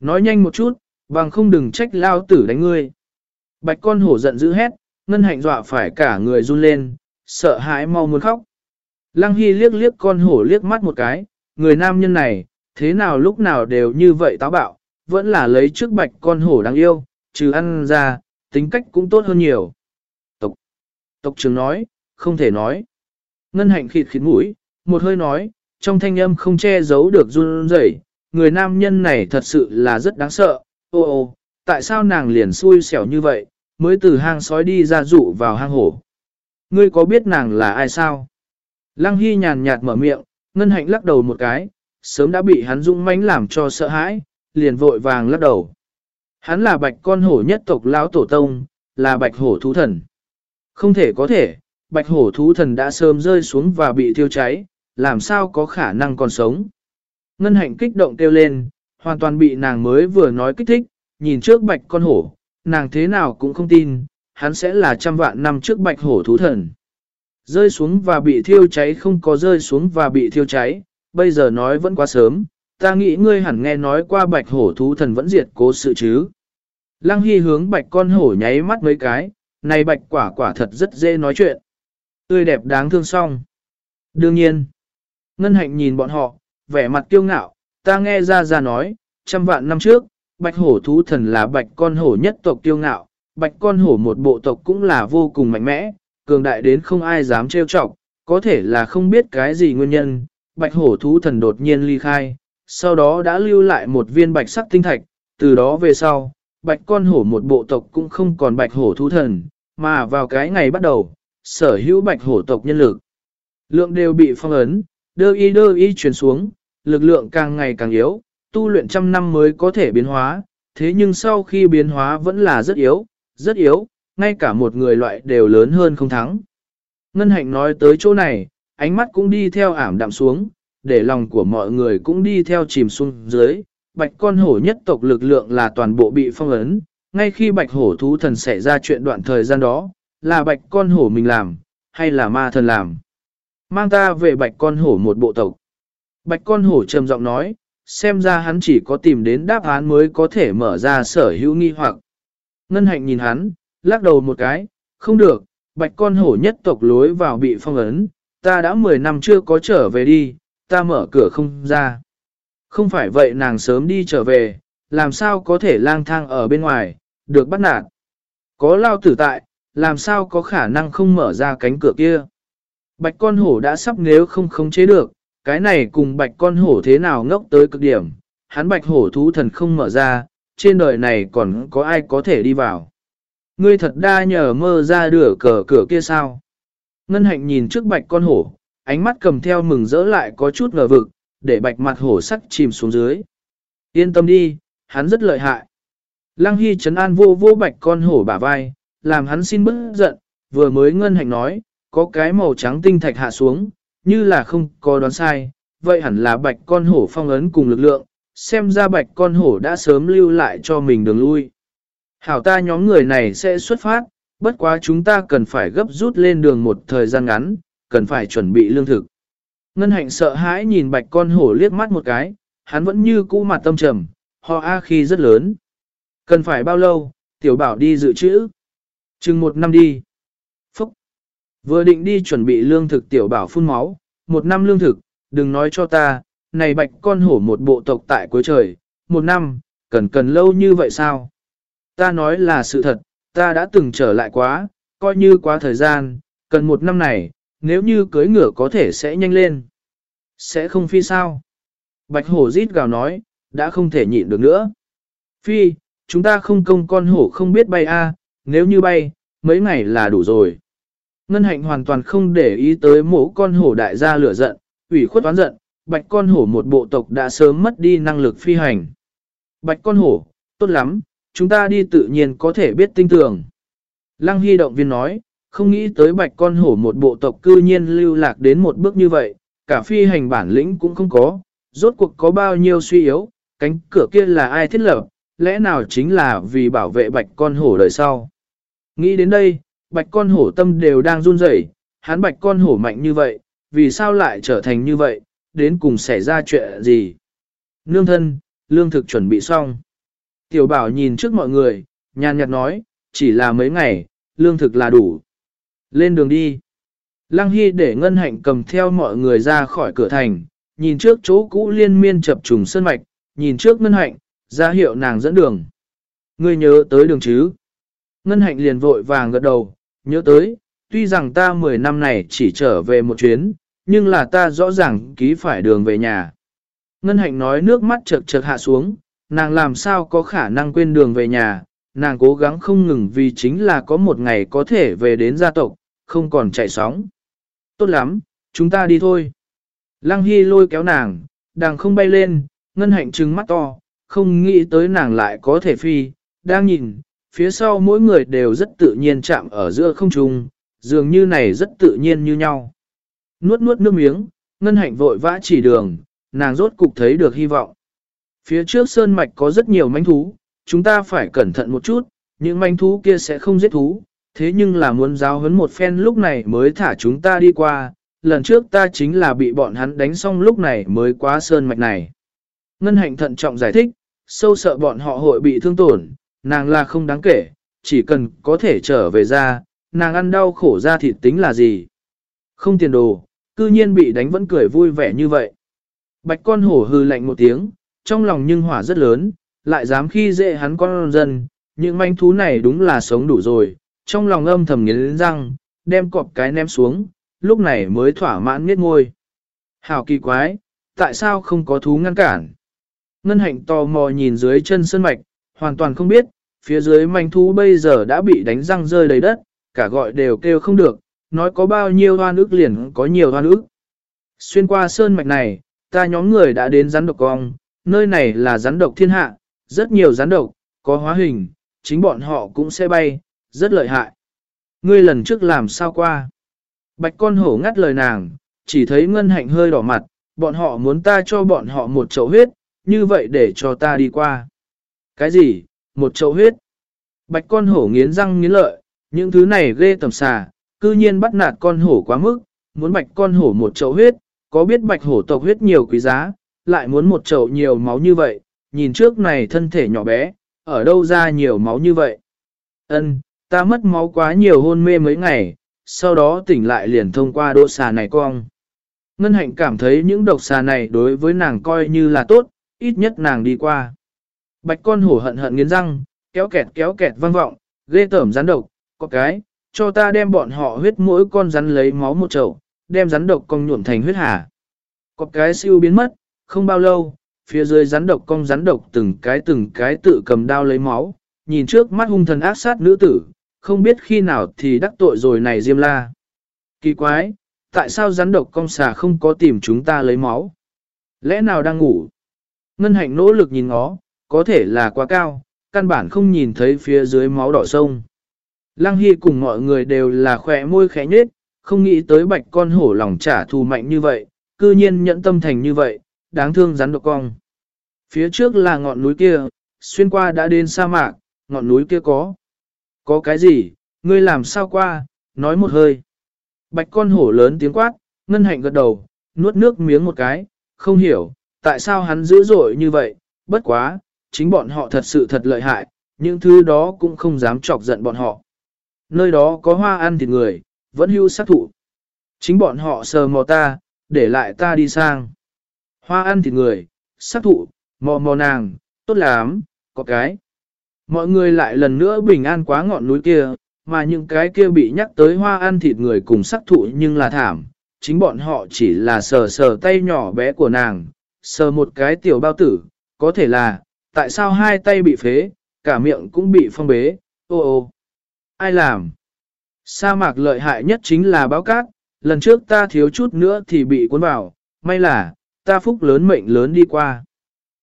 Nói nhanh một chút, bằng không đừng trách lao tử đánh ngươi. Bạch con hổ giận dữ hét, ngân hạnh dọa phải cả người run lên, sợ hãi mau muốn khóc. Lăng Hy liếc liếc con hổ liếc mắt một cái, người nam nhân này, thế nào lúc nào đều như vậy táo bạo, vẫn là lấy trước bạch con hổ đáng yêu, trừ ăn ra, tính cách cũng tốt hơn nhiều. Tộc, tộc trưởng nói, không thể nói. Ngân hạnh khịt khịt mũi, một hơi nói, trong thanh âm không che giấu được run rẩy. người nam nhân này thật sự là rất đáng sợ, ô ô, tại sao nàng liền xui xẻo như vậy, mới từ hang sói đi ra dụ vào hang hổ. Ngươi có biết nàng là ai sao? Lăng Hy nhàn nhạt mở miệng, ngân hạnh lắc đầu một cái, sớm đã bị hắn dũng mãnh làm cho sợ hãi, liền vội vàng lắc đầu. Hắn là bạch con hổ nhất tộc lão tổ tông, là bạch hổ thú thần. Không thể có thể, bạch hổ thú thần đã sớm rơi xuống và bị thiêu cháy, làm sao có khả năng còn sống. Ngân hạnh kích động kêu lên, hoàn toàn bị nàng mới vừa nói kích thích, nhìn trước bạch con hổ, nàng thế nào cũng không tin, hắn sẽ là trăm vạn năm trước bạch hổ thú thần. Rơi xuống và bị thiêu cháy không có rơi xuống và bị thiêu cháy, bây giờ nói vẫn quá sớm, ta nghĩ ngươi hẳn nghe nói qua bạch hổ thú thần vẫn diệt cố sự chứ. Lăng Hy hướng bạch con hổ nháy mắt mấy cái, này bạch quả quả thật rất dễ nói chuyện. Tươi đẹp đáng thương song. Đương nhiên, Ngân Hạnh nhìn bọn họ, vẻ mặt kiêu ngạo, ta nghe ra ra nói, trăm vạn năm trước, bạch hổ thú thần là bạch con hổ nhất tộc kiêu ngạo, bạch con hổ một bộ tộc cũng là vô cùng mạnh mẽ, cường đại đến không ai dám trêu chọc, có thể là không biết cái gì nguyên nhân, bạch hổ thú thần đột nhiên ly khai, sau đó đã lưu lại một viên bạch sắc tinh thạch, từ đó về sau, bạch con hổ một bộ tộc cũng không còn bạch hổ thú thần, mà vào cái ngày bắt đầu, sở hữu bạch hổ tộc nhân lực. Lượng đều bị phong ấn, đơ y đơ y truyền xuống, lực lượng càng ngày càng yếu, tu luyện trăm năm mới có thể biến hóa, thế nhưng sau khi biến hóa vẫn là rất yếu, rất yếu, ngay cả một người loại đều lớn hơn không thắng. Ngân hạnh nói tới chỗ này, ánh mắt cũng đi theo ảm đạm xuống, để lòng của mọi người cũng đi theo chìm xuống dưới. Bạch con hổ nhất tộc lực lượng là toàn bộ bị phong ấn, ngay khi bạch hổ thú thần xảy ra chuyện đoạn thời gian đó, là bạch con hổ mình làm, hay là ma thần làm. Mang ta về bạch con hổ một bộ tộc. Bạch con hổ trầm giọng nói, xem ra hắn chỉ có tìm đến đáp án mới có thể mở ra sở hữu nghi hoặc. Ngân hạnh nhìn hắn, lắc đầu một cái, không được, bạch con hổ nhất tộc lối vào bị phong ấn, ta đã 10 năm chưa có trở về đi, ta mở cửa không ra. Không phải vậy nàng sớm đi trở về, làm sao có thể lang thang ở bên ngoài, được bắt nạt. Có lao tử tại, làm sao có khả năng không mở ra cánh cửa kia. Bạch con hổ đã sắp nếu không khống chế được, cái này cùng bạch con hổ thế nào ngốc tới cực điểm, hắn bạch hổ thú thần không mở ra, trên đời này còn có ai có thể đi vào. Ngươi thật đa nhờ mơ ra đửa cờ cửa kia sao? Ngân hạnh nhìn trước bạch con hổ, ánh mắt cầm theo mừng rỡ lại có chút ngờ vực, để bạch mặt hổ sắc chìm xuống dưới. Yên tâm đi, hắn rất lợi hại. Lăng Hy trấn an vô vô bạch con hổ bả vai, làm hắn xin bớt giận, vừa mới ngân hạnh nói, có cái màu trắng tinh thạch hạ xuống, như là không có đoán sai, vậy hẳn là bạch con hổ phong ấn cùng lực lượng, xem ra bạch con hổ đã sớm lưu lại cho mình đường lui. Hảo ta nhóm người này sẽ xuất phát, bất quá chúng ta cần phải gấp rút lên đường một thời gian ngắn, cần phải chuẩn bị lương thực. Ngân hạnh sợ hãi nhìn bạch con hổ liếc mắt một cái, hắn vẫn như cũ mặt tâm trầm, ho a khi rất lớn. Cần phải bao lâu, tiểu bảo đi dự trữ. Chừng một năm đi. Phúc. Vừa định đi chuẩn bị lương thực tiểu bảo phun máu, một năm lương thực, đừng nói cho ta, này bạch con hổ một bộ tộc tại cuối trời, một năm, cần cần lâu như vậy sao? Ta nói là sự thật, ta đã từng trở lại quá, coi như quá thời gian, cần một năm này, nếu như cưới ngựa có thể sẽ nhanh lên. Sẽ không phi sao? Bạch hổ rít gào nói, đã không thể nhịn được nữa. Phi, chúng ta không công con hổ không biết bay a, nếu như bay, mấy ngày là đủ rồi. Ngân hạnh hoàn toàn không để ý tới mổ con hổ đại gia lửa giận, ủy khuất oán giận, bạch con hổ một bộ tộc đã sớm mất đi năng lực phi hành. Bạch con hổ, tốt lắm, chúng ta đi tự nhiên có thể biết tinh tường. Lăng Hy động viên nói, không nghĩ tới bạch con hổ một bộ tộc cư nhiên lưu lạc đến một bước như vậy, cả phi hành bản lĩnh cũng không có, rốt cuộc có bao nhiêu suy yếu, cánh cửa kia là ai thiết lập, lẽ nào chính là vì bảo vệ bạch con hổ đời sau. Nghĩ đến đây, bạch con hổ tâm đều đang run rẩy, hắn bạch con hổ mạnh như vậy, vì sao lại trở thành như vậy, đến cùng xảy ra chuyện gì. Nương thân, lương thực chuẩn bị xong. Tiểu bảo nhìn trước mọi người, nhàn nhạt nói, chỉ là mấy ngày, lương thực là đủ. Lên đường đi. Lăng Hy để ngân hạnh cầm theo mọi người ra khỏi cửa thành, nhìn trước chỗ cũ liên miên chập trùng sơn mạch, nhìn trước ngân hạnh, ra hiệu nàng dẫn đường. Ngươi nhớ tới đường chứ? Ngân hạnh liền vội vàng gật đầu, nhớ tới, tuy rằng ta 10 năm này chỉ trở về một chuyến, nhưng là ta rõ ràng ký phải đường về nhà. Ngân hạnh nói nước mắt chợt chợt hạ xuống, nàng làm sao có khả năng quên đường về nhà, nàng cố gắng không ngừng vì chính là có một ngày có thể về đến gia tộc, không còn chạy sóng. Tốt lắm, chúng ta đi thôi. Lăng Hy lôi kéo nàng, đàng không bay lên, ngân hạnh trừng mắt to, không nghĩ tới nàng lại có thể phi, đang nhìn, phía sau mỗi người đều rất tự nhiên chạm ở giữa không trung, dường như này rất tự nhiên như nhau. Nuốt nuốt nước miếng, ngân hạnh vội vã chỉ đường, nàng rốt cục thấy được hy vọng. Phía trước sơn mạch có rất nhiều manh thú, chúng ta phải cẩn thận một chút, những manh thú kia sẽ không giết thú, thế nhưng là muốn giáo huấn một phen lúc này mới thả chúng ta đi qua, lần trước ta chính là bị bọn hắn đánh xong lúc này mới qua sơn mạch này. Ngân hạnh thận trọng giải thích, sâu sợ bọn họ hội bị thương tổn, nàng là không đáng kể, chỉ cần có thể trở về ra, nàng ăn đau khổ ra thịt tính là gì. Không tiền đồ, cư nhiên bị đánh vẫn cười vui vẻ như vậy. Bạch con hổ hư lạnh một tiếng, trong lòng nhưng hỏa rất lớn, lại dám khi dễ hắn con dân, những manh thú này đúng là sống đủ rồi, trong lòng âm thầm nghiến răng, đem cọp cái ném xuống, lúc này mới thỏa mãn miết ngôi. Hào kỳ quái, tại sao không có thú ngăn cản? Ngân hạnh tò mò nhìn dưới chân sơn mạch, hoàn toàn không biết, phía dưới manh thú bây giờ đã bị đánh răng rơi đầy đất, cả gọi đều kêu không được, nói có bao nhiêu hoa ức liền có nhiều hoa ức. Xuyên qua sơn mạch này, ta nhóm người đã đến rắn độc cong, nơi này là rắn độc thiên hạ, rất nhiều rắn độc, có hóa hình, chính bọn họ cũng sẽ bay, rất lợi hại. Ngươi lần trước làm sao qua? Bạch con hổ ngắt lời nàng, chỉ thấy ngân hạnh hơi đỏ mặt, bọn họ muốn ta cho bọn họ một chậu huyết, như vậy để cho ta đi qua. Cái gì? Một chậu huyết? Bạch con hổ nghiến răng nghiến lợi, những thứ này ghê tầm xà, cư nhiên bắt nạt con hổ quá mức, muốn bạch con hổ một chậu huyết, có biết bạch hổ tộc huyết nhiều quý giá, lại muốn một chậu nhiều máu như vậy, nhìn trước này thân thể nhỏ bé, ở đâu ra nhiều máu như vậy. Ân, ta mất máu quá nhiều hôn mê mấy ngày, sau đó tỉnh lại liền thông qua đỗ xà này cong. Ngân hạnh cảm thấy những độc xà này đối với nàng coi như là tốt, ít nhất nàng đi qua. Bạch con hổ hận hận nghiến răng, kéo kẹt kéo kẹt vang vọng, ghê tởm rắn độc, có cái, cho ta đem bọn họ huyết mỗi con rắn lấy máu một chậu, đem rắn độc cong nhuộm thành huyết hà. Có cái siêu biến mất, không bao lâu, phía dưới rắn độc cong rắn độc từng cái từng cái tự cầm đao lấy máu, nhìn trước mắt hung thần ác sát nữ tử, không biết khi nào thì đắc tội rồi này Diêm La. Kỳ quái, tại sao rắn độc cong xà không có tìm chúng ta lấy máu? Lẽ nào đang ngủ? Ngân hạnh nỗ lực nhìn ngó, có thể là quá cao, căn bản không nhìn thấy phía dưới máu đỏ sông. Lăng Hy cùng mọi người đều là khỏe môi khẽ nhết, không nghĩ tới bạch con hổ lòng trả thù mạnh như vậy, cư nhiên nhẫn tâm thành như vậy, đáng thương rắn độc cong. Phía trước là ngọn núi kia, xuyên qua đã đến sa mạc, ngọn núi kia có. Có cái gì, ngươi làm sao qua, nói một hơi. Bạch con hổ lớn tiếng quát, ngân hạnh gật đầu, nuốt nước miếng một cái, không hiểu, tại sao hắn dữ dội như vậy, bất quá, chính bọn họ thật sự thật lợi hại, những thứ đó cũng không dám chọc giận bọn họ. Nơi đó có hoa ăn thịt người, vẫn hưu sát thụ. Chính bọn họ sờ mò ta, để lại ta đi sang. Hoa ăn thịt người, sát thụ, mò mò nàng, tốt lắm, có cái. Mọi người lại lần nữa bình an quá ngọn núi kia, mà những cái kia bị nhắc tới hoa ăn thịt người cùng sát thụ nhưng là thảm. Chính bọn họ chỉ là sờ sờ tay nhỏ bé của nàng, sờ một cái tiểu bao tử, có thể là, tại sao hai tay bị phế, cả miệng cũng bị phong bế, ô ô. Ai làm? Sa mạc lợi hại nhất chính là báo cát, lần trước ta thiếu chút nữa thì bị cuốn vào, may là, ta phúc lớn mệnh lớn đi qua.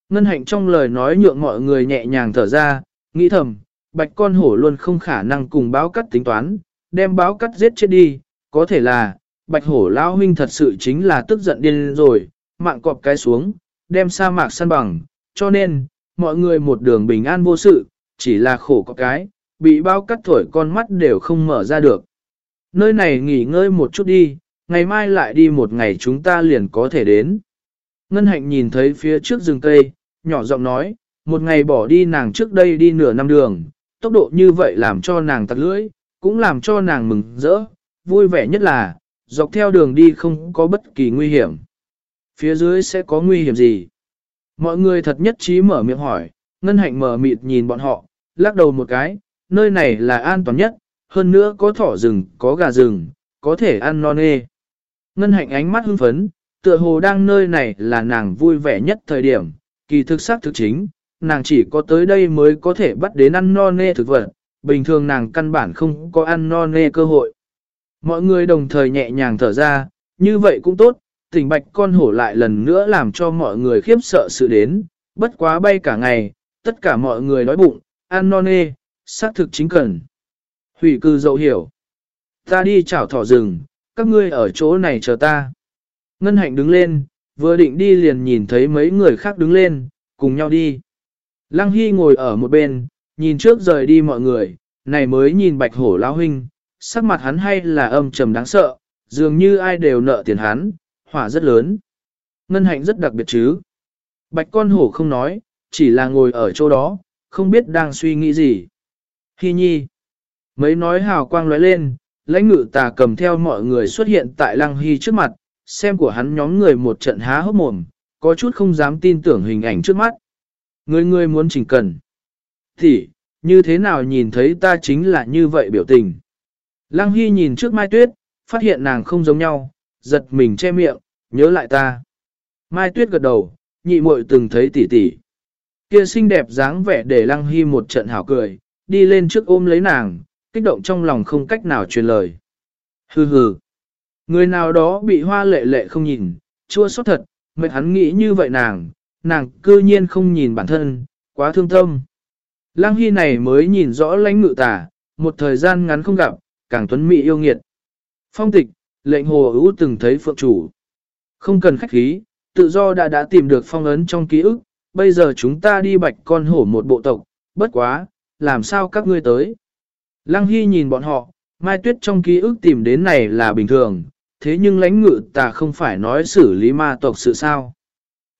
Ngân hạnh trong lời nói nhượng mọi người nhẹ nhàng thở ra, nghĩ thầm, bạch con hổ luôn không khả năng cùng báo cắt tính toán, đem báo cắt giết chết đi, có thể là, bạch hổ lao huynh thật sự chính là tức giận điên rồi, mạng cọp cái xuống, đem sa mạc săn bằng, cho nên, mọi người một đường bình an vô sự, chỉ là khổ có cái, bị bao cắt thổi con mắt đều không mở ra được. Nơi này nghỉ ngơi một chút đi, ngày mai lại đi một ngày chúng ta liền có thể đến. Ngân hạnh nhìn thấy phía trước rừng cây, nhỏ giọng nói, một ngày bỏ đi nàng trước đây đi nửa năm đường, tốc độ như vậy làm cho nàng tắt lưỡi, cũng làm cho nàng mừng rỡ, vui vẻ nhất là, dọc theo đường đi không có bất kỳ nguy hiểm. Phía dưới sẽ có nguy hiểm gì? Mọi người thật nhất trí mở miệng hỏi, ngân hạnh mở mịt nhìn bọn họ, lắc đầu một cái, nơi này là an toàn nhất, hơn nữa có thỏ rừng, có gà rừng, có thể ăn non nê. Ngân hạnh ánh mắt hưng phấn, tựa hồ đang nơi này là nàng vui vẻ nhất thời điểm, kỳ thực xác thực chính, nàng chỉ có tới đây mới có thể bắt đến ăn non nê thực vật, bình thường nàng căn bản không có ăn non nê cơ hội. Mọi người đồng thời nhẹ nhàng thở ra, như vậy cũng tốt, tỉnh bạch con hổ lại lần nữa làm cho mọi người khiếp sợ sự đến, bất quá bay cả ngày, tất cả mọi người đói bụng, ăn non nê, xác thực chính cần. Hủy cư dậu hiểu. Ta đi chảo thỏ rừng, các ngươi ở chỗ này chờ ta. Ngân hạnh đứng lên, vừa định đi liền nhìn thấy mấy người khác đứng lên, cùng nhau đi. Lăng Hy ngồi ở một bên, nhìn trước rời đi mọi người, này mới nhìn bạch hổ lão huynh, sắc mặt hắn hay là âm trầm đáng sợ, dường như ai đều nợ tiền hắn, hỏa rất lớn. Ngân hạnh rất đặc biệt chứ. Bạch con hổ không nói, chỉ là ngồi ở chỗ đó, không biết đang suy nghĩ gì. Hi nhi. Mấy nói hào quang lóe lên, lãnh ngự tà cầm theo mọi người xuất hiện tại lăng hy trước mặt, xem của hắn nhóm người một trận há hốc mồm, có chút không dám tin tưởng hình ảnh trước mắt. Người người muốn chỉnh cần. Thì, như thế nào nhìn thấy ta chính là như vậy biểu tình. Lăng Hy nhìn trước Mai Tuyết, phát hiện nàng không giống nhau, giật mình che miệng, nhớ lại ta. Mai Tuyết gật đầu, nhị muội từng thấy tỷ tỷ. Kia xinh đẹp dáng vẻ để Lăng Hy một trận hảo cười, đi lên trước ôm lấy nàng, kích động trong lòng không cách nào truyền lời. Hừ hừ. Người nào đó bị hoa lệ lệ không nhìn, chua xót thật, mệt hắn nghĩ như vậy nàng, nàng cư nhiên không nhìn bản thân, quá thương tâm. Lăng Hy này mới nhìn rõ lãnh ngự tả, một thời gian ngắn không gặp, càng tuấn mỹ yêu nghiệt. Phong tịch, lệnh hồ ưu từng thấy phượng chủ. Không cần khách khí, tự do đã đã tìm được phong ấn trong ký ức, bây giờ chúng ta đi bạch con hổ một bộ tộc, bất quá, làm sao các ngươi tới. Lăng Hy nhìn bọn họ, Mai Tuyết trong ký ức tìm đến này là bình thường, thế nhưng lãnh ngự ta không phải nói xử lý ma tộc sự sao.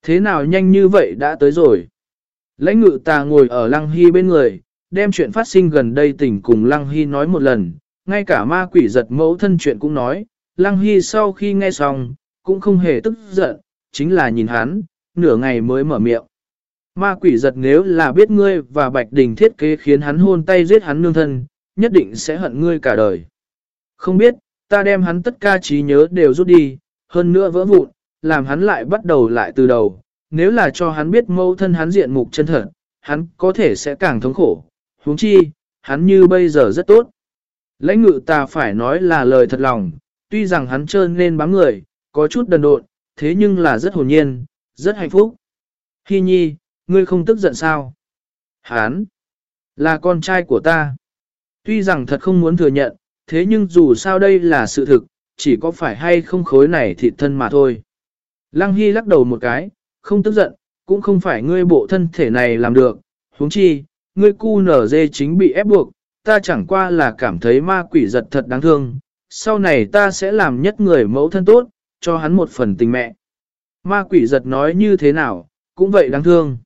Thế nào nhanh như vậy đã tới rồi. Lãnh ngự ta ngồi ở Lăng Hy bên người, đem chuyện phát sinh gần đây tình cùng Lăng Hy nói một lần, ngay cả ma quỷ giật mẫu thân chuyện cũng nói, Lăng Hy sau khi nghe xong, cũng không hề tức giận, chính là nhìn hắn, nửa ngày mới mở miệng. Ma quỷ giật nếu là biết ngươi và Bạch Đình thiết kế khiến hắn hôn tay giết hắn nương thân, nhất định sẽ hận ngươi cả đời. Không biết, ta đem hắn tất cả trí nhớ đều rút đi, hơn nữa vỡ vụn, làm hắn lại bắt đầu lại từ đầu. Nếu là cho hắn biết mâu thân hắn diện mục chân thật, hắn có thể sẽ càng thống khổ. huống chi, hắn như bây giờ rất tốt. Lãnh ngự ta phải nói là lời thật lòng, tuy rằng hắn trơn nên bám người, có chút đần độn, thế nhưng là rất hồn nhiên, rất hạnh phúc. Hi nhi, ngươi không tức giận sao? Hắn, là con trai của ta. Tuy rằng thật không muốn thừa nhận, thế nhưng dù sao đây là sự thực, chỉ có phải hay không khối này thịt thân mà thôi. Lăng Hy lắc đầu một cái, không tức giận, cũng không phải ngươi bộ thân thể này làm được, huống chi, ngươi cu nở dê chính bị ép buộc, ta chẳng qua là cảm thấy ma quỷ giật thật đáng thương, sau này ta sẽ làm nhất người mẫu thân tốt, cho hắn một phần tình mẹ. Ma quỷ giật nói như thế nào, cũng vậy đáng thương.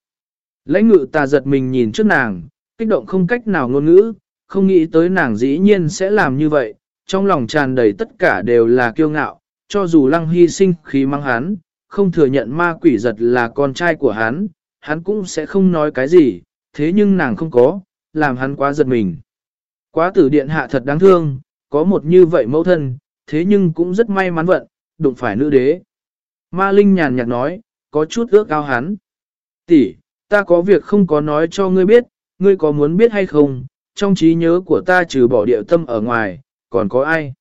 Lãnh ngự ta giật mình nhìn trước nàng, kích động không cách nào ngôn ngữ, không nghĩ tới nàng dĩ nhiên sẽ làm như vậy, trong lòng tràn đầy tất cả đều là kiêu ngạo, cho dù lăng hy sinh khí mang hắn, không thừa nhận ma quỷ giật là con trai của hắn, hắn cũng sẽ không nói cái gì, thế nhưng nàng không có, làm hắn quá giật mình. Quá tử điện hạ thật đáng thương, có một như vậy mẫu thân, thế nhưng cũng rất may mắn vận, đụng phải nữ đế. Ma Linh nhàn nhạt nói, có chút ước ao hắn. Tỷ, ta có việc không có nói cho ngươi biết, ngươi có muốn biết hay không, trong trí nhớ của ta trừ bỏ điệu tâm ở ngoài, còn có ai?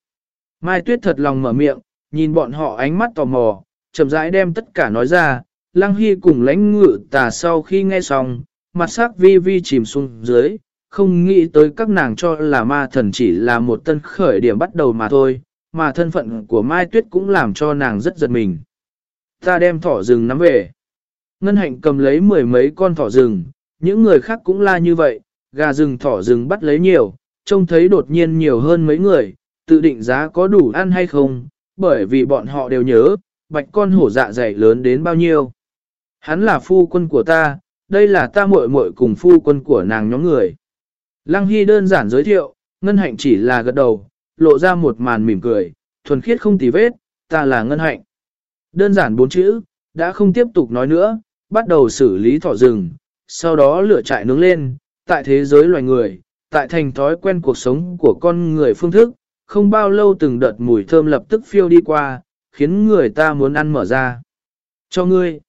Mai Tuyết thật lòng mở miệng, nhìn bọn họ ánh mắt tò mò, chậm rãi đem tất cả nói ra, Lăng Hy cùng lãnh ngự tà sau khi nghe xong, mặt sắc vi vi chìm xuống dưới, không nghĩ tới các nàng cho là ma thần chỉ là một tân khởi điểm bắt đầu mà thôi, mà thân phận của Mai Tuyết cũng làm cho nàng rất giật mình. Ta đem thỏ rừng nắm về. Ngân hạnh cầm lấy mười mấy con thỏ rừng, những người khác cũng la như vậy, gà rừng thỏ rừng bắt lấy nhiều, trông thấy đột nhiên nhiều hơn mấy người, tự định giá có đủ ăn hay không, bởi vì bọn họ đều nhớ, bạch con hổ dạ dày lớn đến bao nhiêu. Hắn là phu quân của ta, đây là ta muội muội cùng phu quân của nàng nhóm người. Lăng Hy đơn giản giới thiệu, Ngân Hạnh chỉ là gật đầu, lộ ra một màn mỉm cười, thuần khiết không tì vết, ta là Ngân Hạnh. Đơn giản bốn chữ, đã không tiếp tục nói nữa, bắt đầu xử lý thỏ rừng, sau đó lửa trại nướng lên, tại thế giới loài người, tại thành thói quen cuộc sống của con người phương thức, không bao lâu từng đợt mùi thơm lập tức phiêu đi qua, khiến người ta muốn ăn mở ra. Cho ngươi.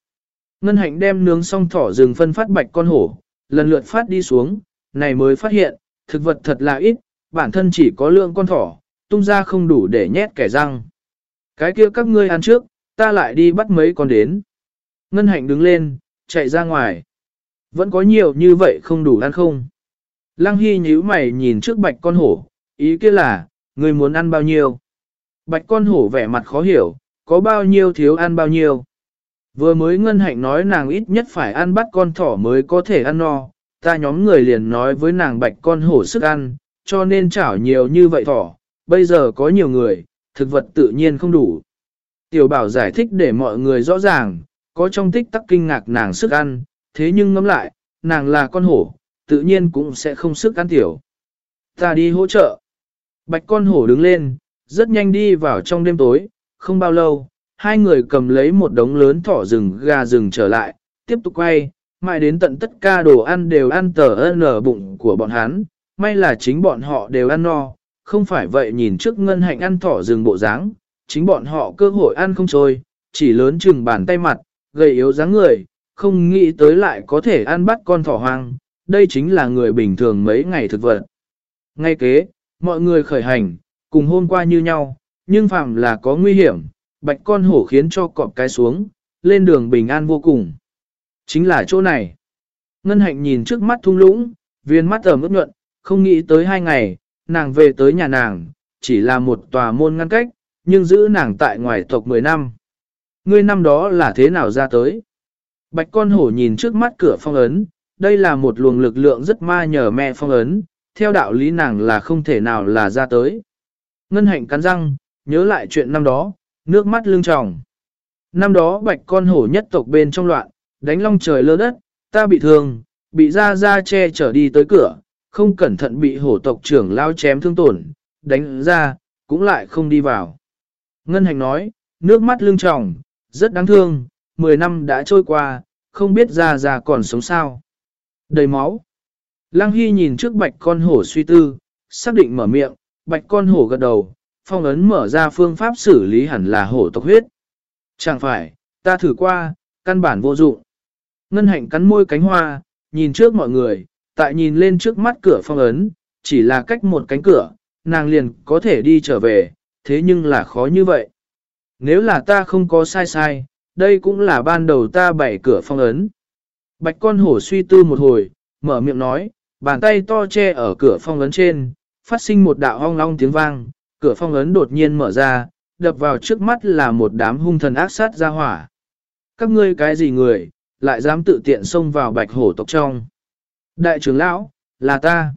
Ngân hạnh đem nướng xong thỏ rừng phân phát bạch con hổ, lần lượt phát đi xuống, này mới phát hiện, thực vật thật là ít, bản thân chỉ có lượng con thỏ, tung ra không đủ để nhét kẻ răng. Cái kia các ngươi ăn trước, ta lại đi bắt mấy con đến. Ngân hạnh đứng lên, chạy ra ngoài. Vẫn có nhiều như vậy không đủ ăn không? Lăng Hy nhíu mày nhìn trước bạch con hổ, ý kia là, người muốn ăn bao nhiêu? Bạch con hổ vẻ mặt khó hiểu, có bao nhiêu thiếu ăn bao nhiêu? Vừa mới ngân hạnh nói nàng ít nhất phải ăn bắt con thỏ mới có thể ăn no, ta nhóm người liền nói với nàng bạch con hổ sức ăn, cho nên chảo nhiều như vậy thỏ, bây giờ có nhiều người, thực vật tự nhiên không đủ. Tiểu bảo giải thích để mọi người rõ ràng, có trong tích tắc kinh ngạc nàng sức ăn, thế nhưng ngẫm lại, nàng là con hổ, tự nhiên cũng sẽ không sức ăn tiểu. Ta đi hỗ trợ. Bạch con hổ đứng lên, rất nhanh đi vào trong đêm tối, không bao lâu, hai người cầm lấy một đống lớn thỏ rừng gà rừng trở lại, tiếp tục quay, mãi đến tận tất cả đồ ăn đều ăn tờ ơn ở bụng của bọn hắn, may là chính bọn họ đều ăn no, không phải vậy nhìn trước ngân hạnh ăn thỏ rừng bộ dáng, chính bọn họ cơ hội ăn không trôi, chỉ lớn chừng bàn tay mặt, gầy yếu dáng người, không nghĩ tới lại có thể ăn bắt con thỏ hoang, đây chính là người bình thường mấy ngày thực vật. Ngay kế, mọi người khởi hành, cùng hôm qua như nhau, nhưng phạm là có nguy hiểm, bạch con hổ khiến cho cọp cái xuống, lên đường bình an vô cùng. Chính là chỗ này. Ngân hạnh nhìn trước mắt thung lũng, viên mắt ở mức nhuận, không nghĩ tới hai ngày, nàng về tới nhà nàng, chỉ là một tòa môn ngăn cách, nhưng giữ nàng tại ngoài tộc 10 năm. Ngươi năm đó là thế nào ra tới? Bạch con hổ nhìn trước mắt cửa phong ấn, đây là một luồng lực lượng rất ma nhờ mẹ phong ấn, theo đạo lý nàng là không thể nào là ra tới. Ngân hạnh cắn răng, nhớ lại chuyện năm đó, nước mắt lưng tròng. Năm đó bạch con hổ nhất tộc bên trong loạn, đánh long trời lơ đất, ta bị thương, bị ra ra che trở đi tới cửa, không cẩn thận bị hổ tộc trưởng lao chém thương tổn, đánh ra, cũng lại không đi vào. Ngân hành nói, nước mắt lưng tròng, rất đáng thương, 10 năm đã trôi qua, không biết ra ra còn sống sao. Đầy máu. Lăng Hy nhìn trước bạch con hổ suy tư, xác định mở miệng, bạch con hổ gật đầu, phong ấn mở ra phương pháp xử lý hẳn là hổ tộc huyết. Chẳng phải, ta thử qua, căn bản vô dụng. Ngân hạnh cắn môi cánh hoa, nhìn trước mọi người, tại nhìn lên trước mắt cửa phong ấn, chỉ là cách một cánh cửa, nàng liền có thể đi trở về, thế nhưng là khó như vậy. Nếu là ta không có sai sai, đây cũng là ban đầu ta bày cửa phong ấn. Bạch con hổ suy tư một hồi, mở miệng nói, bàn tay to che ở cửa phong ấn trên, phát sinh một đạo hong long tiếng vang, cửa phong ấn đột nhiên mở ra, đập vào trước mắt là một đám hung thần ác sát ra hỏa. Các ngươi cái gì người, lại dám tự tiện xông vào bạch hổ tộc trong. Đại trưởng lão, là ta.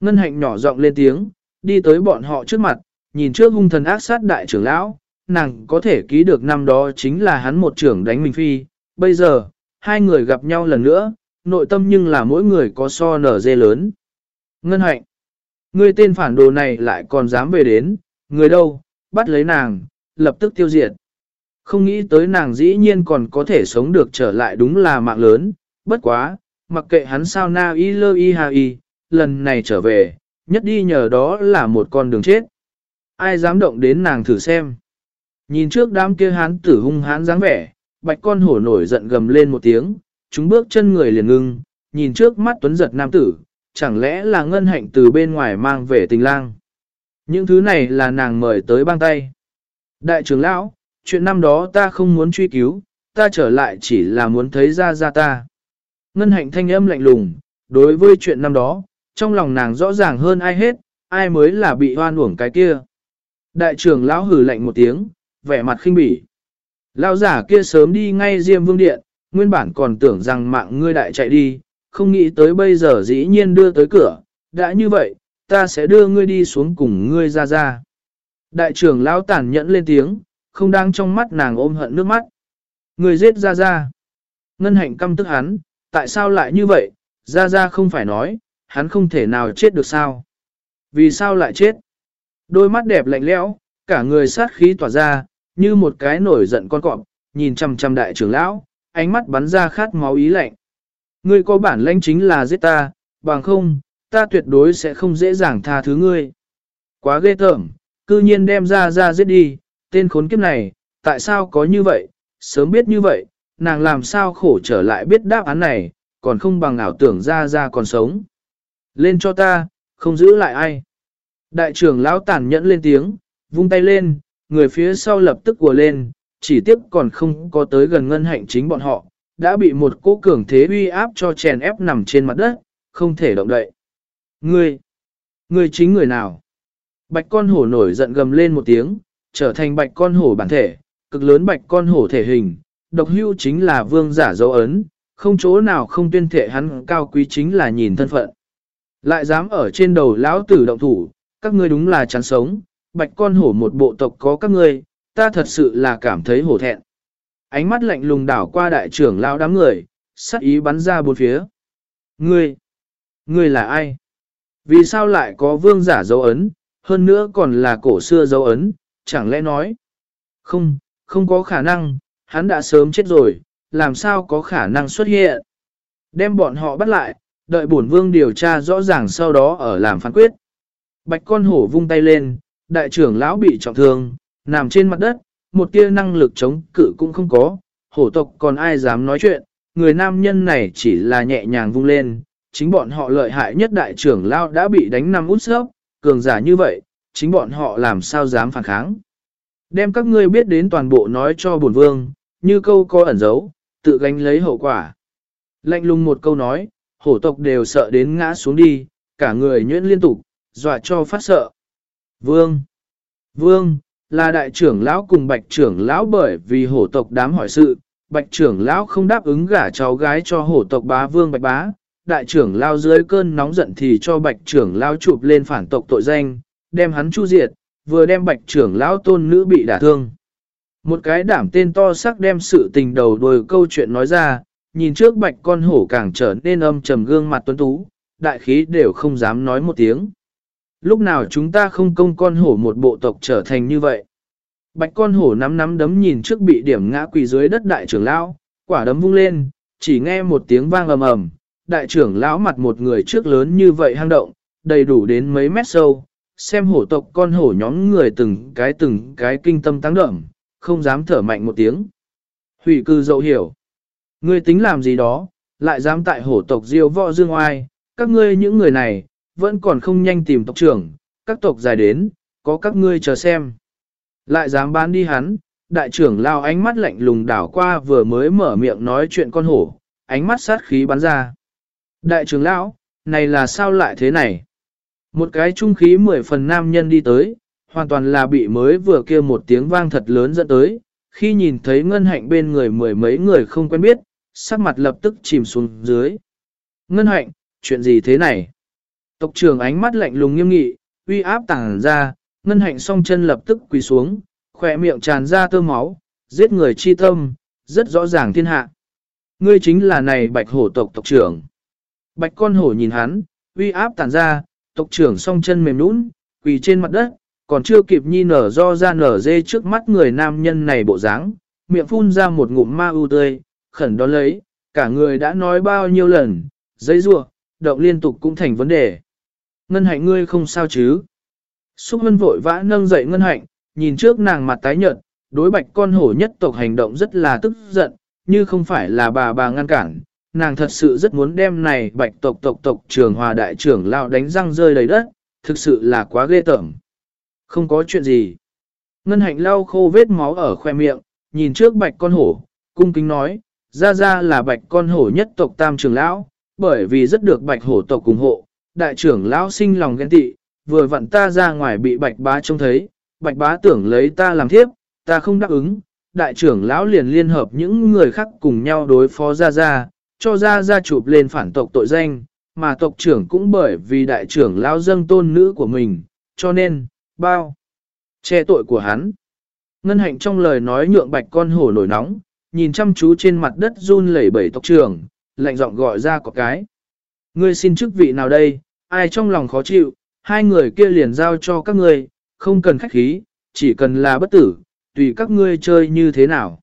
Ngân hạnh nhỏ giọng lên tiếng, đi tới bọn họ trước mặt, nhìn trước hung thần ác sát đại trưởng lão, nàng có thể ký được năm đó chính là hắn một trưởng đánh mình phi. Bây giờ, hai người gặp nhau lần nữa, nội tâm nhưng là mỗi người có so nở dê lớn. Ngân hạnh, người tên phản đồ này lại còn dám về đến, người đâu, bắt lấy nàng, lập tức tiêu diệt. Không nghĩ tới nàng dĩ nhiên còn có thể sống được trở lại đúng là mạng lớn, bất quá, mặc kệ hắn sao na y lơ y ha y, lần này trở về, nhất đi nhờ đó là một con đường chết. Ai dám động đến nàng thử xem. Nhìn trước đám kia hán tử hung hán dáng vẻ, bạch con hổ nổi giận gầm lên một tiếng, chúng bước chân người liền ngưng, nhìn trước mắt tuấn giật nam tử, chẳng lẽ là ngân hạnh từ bên ngoài mang về tình lang. Những thứ này là nàng mời tới băng tay. Đại trưởng lão, chuyện năm đó ta không muốn truy cứu, ta trở lại chỉ là muốn thấy ra ra ta. Ngân hạnh thanh âm lạnh lùng, đối với chuyện năm đó, trong lòng nàng rõ ràng hơn ai hết, ai mới là bị hoan uổng cái kia. Đại trưởng lão hử lạnh một tiếng, vẻ mặt khinh bỉ. Lão giả kia sớm đi ngay Diêm Vương Điện, nguyên bản còn tưởng rằng mạng ngươi đại chạy đi, không nghĩ tới bây giờ dĩ nhiên đưa tới cửa, đã như vậy, ta sẽ đưa ngươi đi xuống cùng ngươi ra ra. Đại trưởng lão tản nhẫn lên tiếng, không đang trong mắt nàng ôm hận nước mắt. người giết gia gia Ngân hạnh căm tức hắn, tại sao lại như vậy, gia gia không phải nói, hắn không thể nào chết được sao. Vì sao lại chết? Đôi mắt đẹp lạnh lẽo, cả người sát khí tỏa ra, như một cái nổi giận con cọp, nhìn chăm chăm đại trưởng lão, ánh mắt bắn ra khát máu ý lạnh. Ngươi có bản lãnh chính là giết ta, bằng không, ta tuyệt đối sẽ không dễ dàng tha thứ ngươi. Quá ghê tởm, cư nhiên đem ra ra giết đi, tên khốn kiếp này, tại sao có như vậy, sớm biết như vậy, nàng làm sao khổ trở lại biết đáp án này, còn không bằng ảo tưởng ra ra còn sống. Lên cho ta, không giữ lại ai. Đại trưởng lão tàn nhẫn lên tiếng, vung tay lên, người phía sau lập tức của lên, chỉ tiếc còn không có tới gần ngân hạnh chính bọn họ, đã bị một cỗ cường thế uy áp cho chèn ép nằm trên mặt đất, không thể động đậy. Ngươi, ngươi chính người nào? Bạch con hổ nổi giận gầm lên một tiếng, trở thành bạch con hổ bản thể, cực lớn bạch con hổ thể hình, độc hưu chính là vương giả dấu ấn, không chỗ nào không tuyên thể hắn cao quý chính là nhìn thân phận. Lại dám ở trên đầu lão tử động thủ, các ngươi đúng là chán sống, bạch con hổ một bộ tộc có các ngươi, ta thật sự là cảm thấy hổ thẹn. Ánh mắt lạnh lùng đảo qua đại trưởng lão đám người, sắc ý bắn ra bốn phía. Ngươi, ngươi là ai? Vì sao lại có vương giả dấu ấn, hơn nữa còn là cổ xưa dấu ấn, chẳng lẽ nói? Không, không có khả năng, hắn đã sớm chết rồi, làm sao có khả năng xuất hiện? Đem bọn họ bắt lại, đợi bổn vương điều tra rõ ràng sau đó ở làm phán quyết. Bạch con hổ vung tay lên, đại trưởng lão bị trọng thương, nằm trên mặt đất, một tia năng lực chống cự cũng không có, hổ tộc còn ai dám nói chuyện, người nam nhân này chỉ là nhẹ nhàng vung lên, chính bọn họ lợi hại nhất đại trưởng lão đã bị đánh nằm út sớp, cường giả như vậy, chính bọn họ làm sao dám phản kháng. Đem các ngươi biết đến toàn bộ nói cho bổn vương, như câu có ẩn giấu, tự gánh lấy hậu quả. Lạnh lùng một câu nói, hổ tộc đều sợ đến ngã xuống đi, cả người nhuyễn liên tục, dọa cho phát sợ. Vương! Vương! Là đại trưởng lão cùng bạch trưởng lão bởi vì hổ tộc đám hỏi sự, bạch trưởng lão không đáp ứng gả cháu gái cho hổ tộc bá vương bạch bá. Đại trưởng lao dưới cơn nóng giận thì cho bạch trưởng lao chụp lên phản tộc tội danh, đem hắn chu diệt, vừa đem bạch trưởng lão tôn nữ bị đả thương. Một cái đảm tên to sắc đem sự tình đầu đuôi câu chuyện nói ra, nhìn trước bạch con hổ càng trở nên âm trầm gương mặt tuấn tú, đại khí đều không dám nói một tiếng. Lúc nào chúng ta không công con hổ một bộ tộc trở thành như vậy? Bạch con hổ nắm nắm đấm nhìn trước bị điểm ngã quỳ dưới đất đại trưởng lão, quả đấm vung lên, chỉ nghe một tiếng vang ầm ầm, đại trưởng lão mặt một người trước lớn như vậy hang động, đầy đủ đến mấy mét sâu, xem hổ tộc con hổ nhóm người từng cái từng cái kinh tâm tăng đậm, không dám thở mạnh một tiếng. Hủy cư dậu hiểu. Ngươi tính làm gì đó, lại dám tại hổ tộc diêu võ dương oai, các ngươi những người này, vẫn còn không nhanh tìm tộc trưởng, các tộc dài đến, có các ngươi chờ xem. Lại dám bán đi hắn, đại trưởng lao ánh mắt lạnh lùng đảo qua vừa mới mở miệng nói chuyện con hổ, ánh mắt sát khí bắn ra. Đại trưởng lão, này là sao lại thế này? Một cái trung khí mười phần nam nhân đi tới, hoàn toàn là bị mới vừa kia một tiếng vang thật lớn dẫn tới, khi nhìn thấy ngân hạnh bên người mười mấy người không quen biết, sắc mặt lập tức chìm xuống dưới. Ngân hạnh, chuyện gì thế này? Tộc trưởng ánh mắt lạnh lùng nghiêm nghị, uy áp tàng ra, ngân hạnh song chân lập tức quỳ xuống, khỏe miệng tràn ra tơ máu, giết người chi tâm, rất rõ ràng thiên hạ. Ngươi chính là này bạch hổ tộc tộc trưởng. Bạch con hổ nhìn hắn, uy áp tàn ra, tộc trưởng song chân mềm nũng, quỳ trên mặt đất, còn chưa kịp nhi nở do ra nở dê trước mắt người nam nhân này bộ dáng, miệng phun ra một ngụm ma ưu tươi, khẩn đón lấy, cả người đã nói bao nhiêu lần, giấy rua, động liên tục cũng thành vấn đề. Ngân hạnh ngươi không sao chứ? Xúc hân vội vã nâng dậy ngân hạnh, nhìn trước nàng mặt tái nhợt, đối bạch con hổ nhất tộc hành động rất là tức giận, như không phải là bà bà ngăn cản, nàng thật sự rất muốn đem này bạch tộc tộc tộc trưởng hòa đại trưởng lao đánh răng rơi đầy đất, thực sự là quá ghê tởm. Không có chuyện gì. Ngân hạnh lau khô vết máu ở khoe miệng, nhìn trước bạch con hổ, cung kính nói, ra ra là bạch con hổ nhất tộc tam trưởng lão, bởi vì rất được bạch hổ tộc ủng hộ, đại trưởng lão sinh lòng ghen tị, vừa vặn ta ra ngoài bị bạch bá trông thấy, bạch bá tưởng lấy ta làm thiếp, ta không đáp ứng, đại trưởng lão liền liên hợp những người khác cùng nhau đối phó ra ra, cho ra ra chụp lên phản tộc tội danh, mà tộc trưởng cũng bởi vì đại trưởng lão dâng tôn nữ của mình, cho nên, bao, che tội của hắn. Ngân hạnh trong lời nói nhượng bạch con hổ nổi nóng, nhìn chăm chú trên mặt đất run lẩy bẩy tộc trưởng, lạnh giọng gọi ra có cái. Ngươi xin chức vị nào đây, ai trong lòng khó chịu, hai người kia liền giao cho các ngươi, không cần khách khí, chỉ cần là bất tử, tùy các ngươi chơi như thế nào.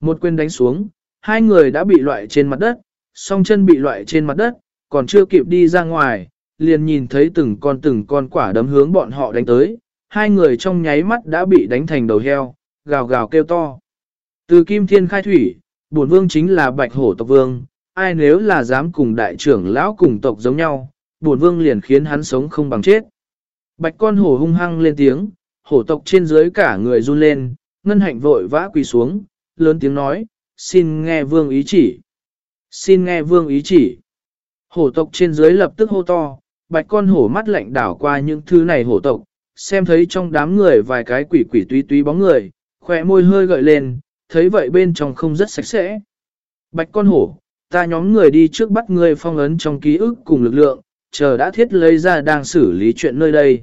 Một quyền đánh xuống, hai người đã bị loại trên mặt đất, song chân bị loại trên mặt đất, còn chưa kịp đi ra ngoài, liền nhìn thấy từng con từng con quả đấm hướng bọn họ đánh tới, hai người trong nháy mắt đã bị đánh thành đầu heo, gào gào kêu to. Từ kim thiên khai thủy, bổn vương chính là bạch hổ tộc vương, ai nếu là dám cùng đại trưởng lão cùng tộc giống nhau, bổn vương liền khiến hắn sống không bằng chết. Bạch con hổ hung hăng lên tiếng, hổ tộc trên dưới cả người run lên, ngân hạnh vội vã quỳ xuống, lớn tiếng nói, xin nghe vương ý chỉ. Xin nghe vương ý chỉ. Hổ tộc trên dưới lập tức hô to, bạch con hổ mắt lạnh đảo qua những thứ này hổ tộc, xem thấy trong đám người vài cái quỷ quỷ túy túy bóng người, khỏe môi hơi gợi lên, thấy vậy bên trong không rất sạch sẽ. Bạch con hổ, ta nhóm người đi trước bắt ngươi phong ấn trong ký ức cùng lực lượng, chờ đã thiết lấy ra đang xử lý chuyện nơi đây.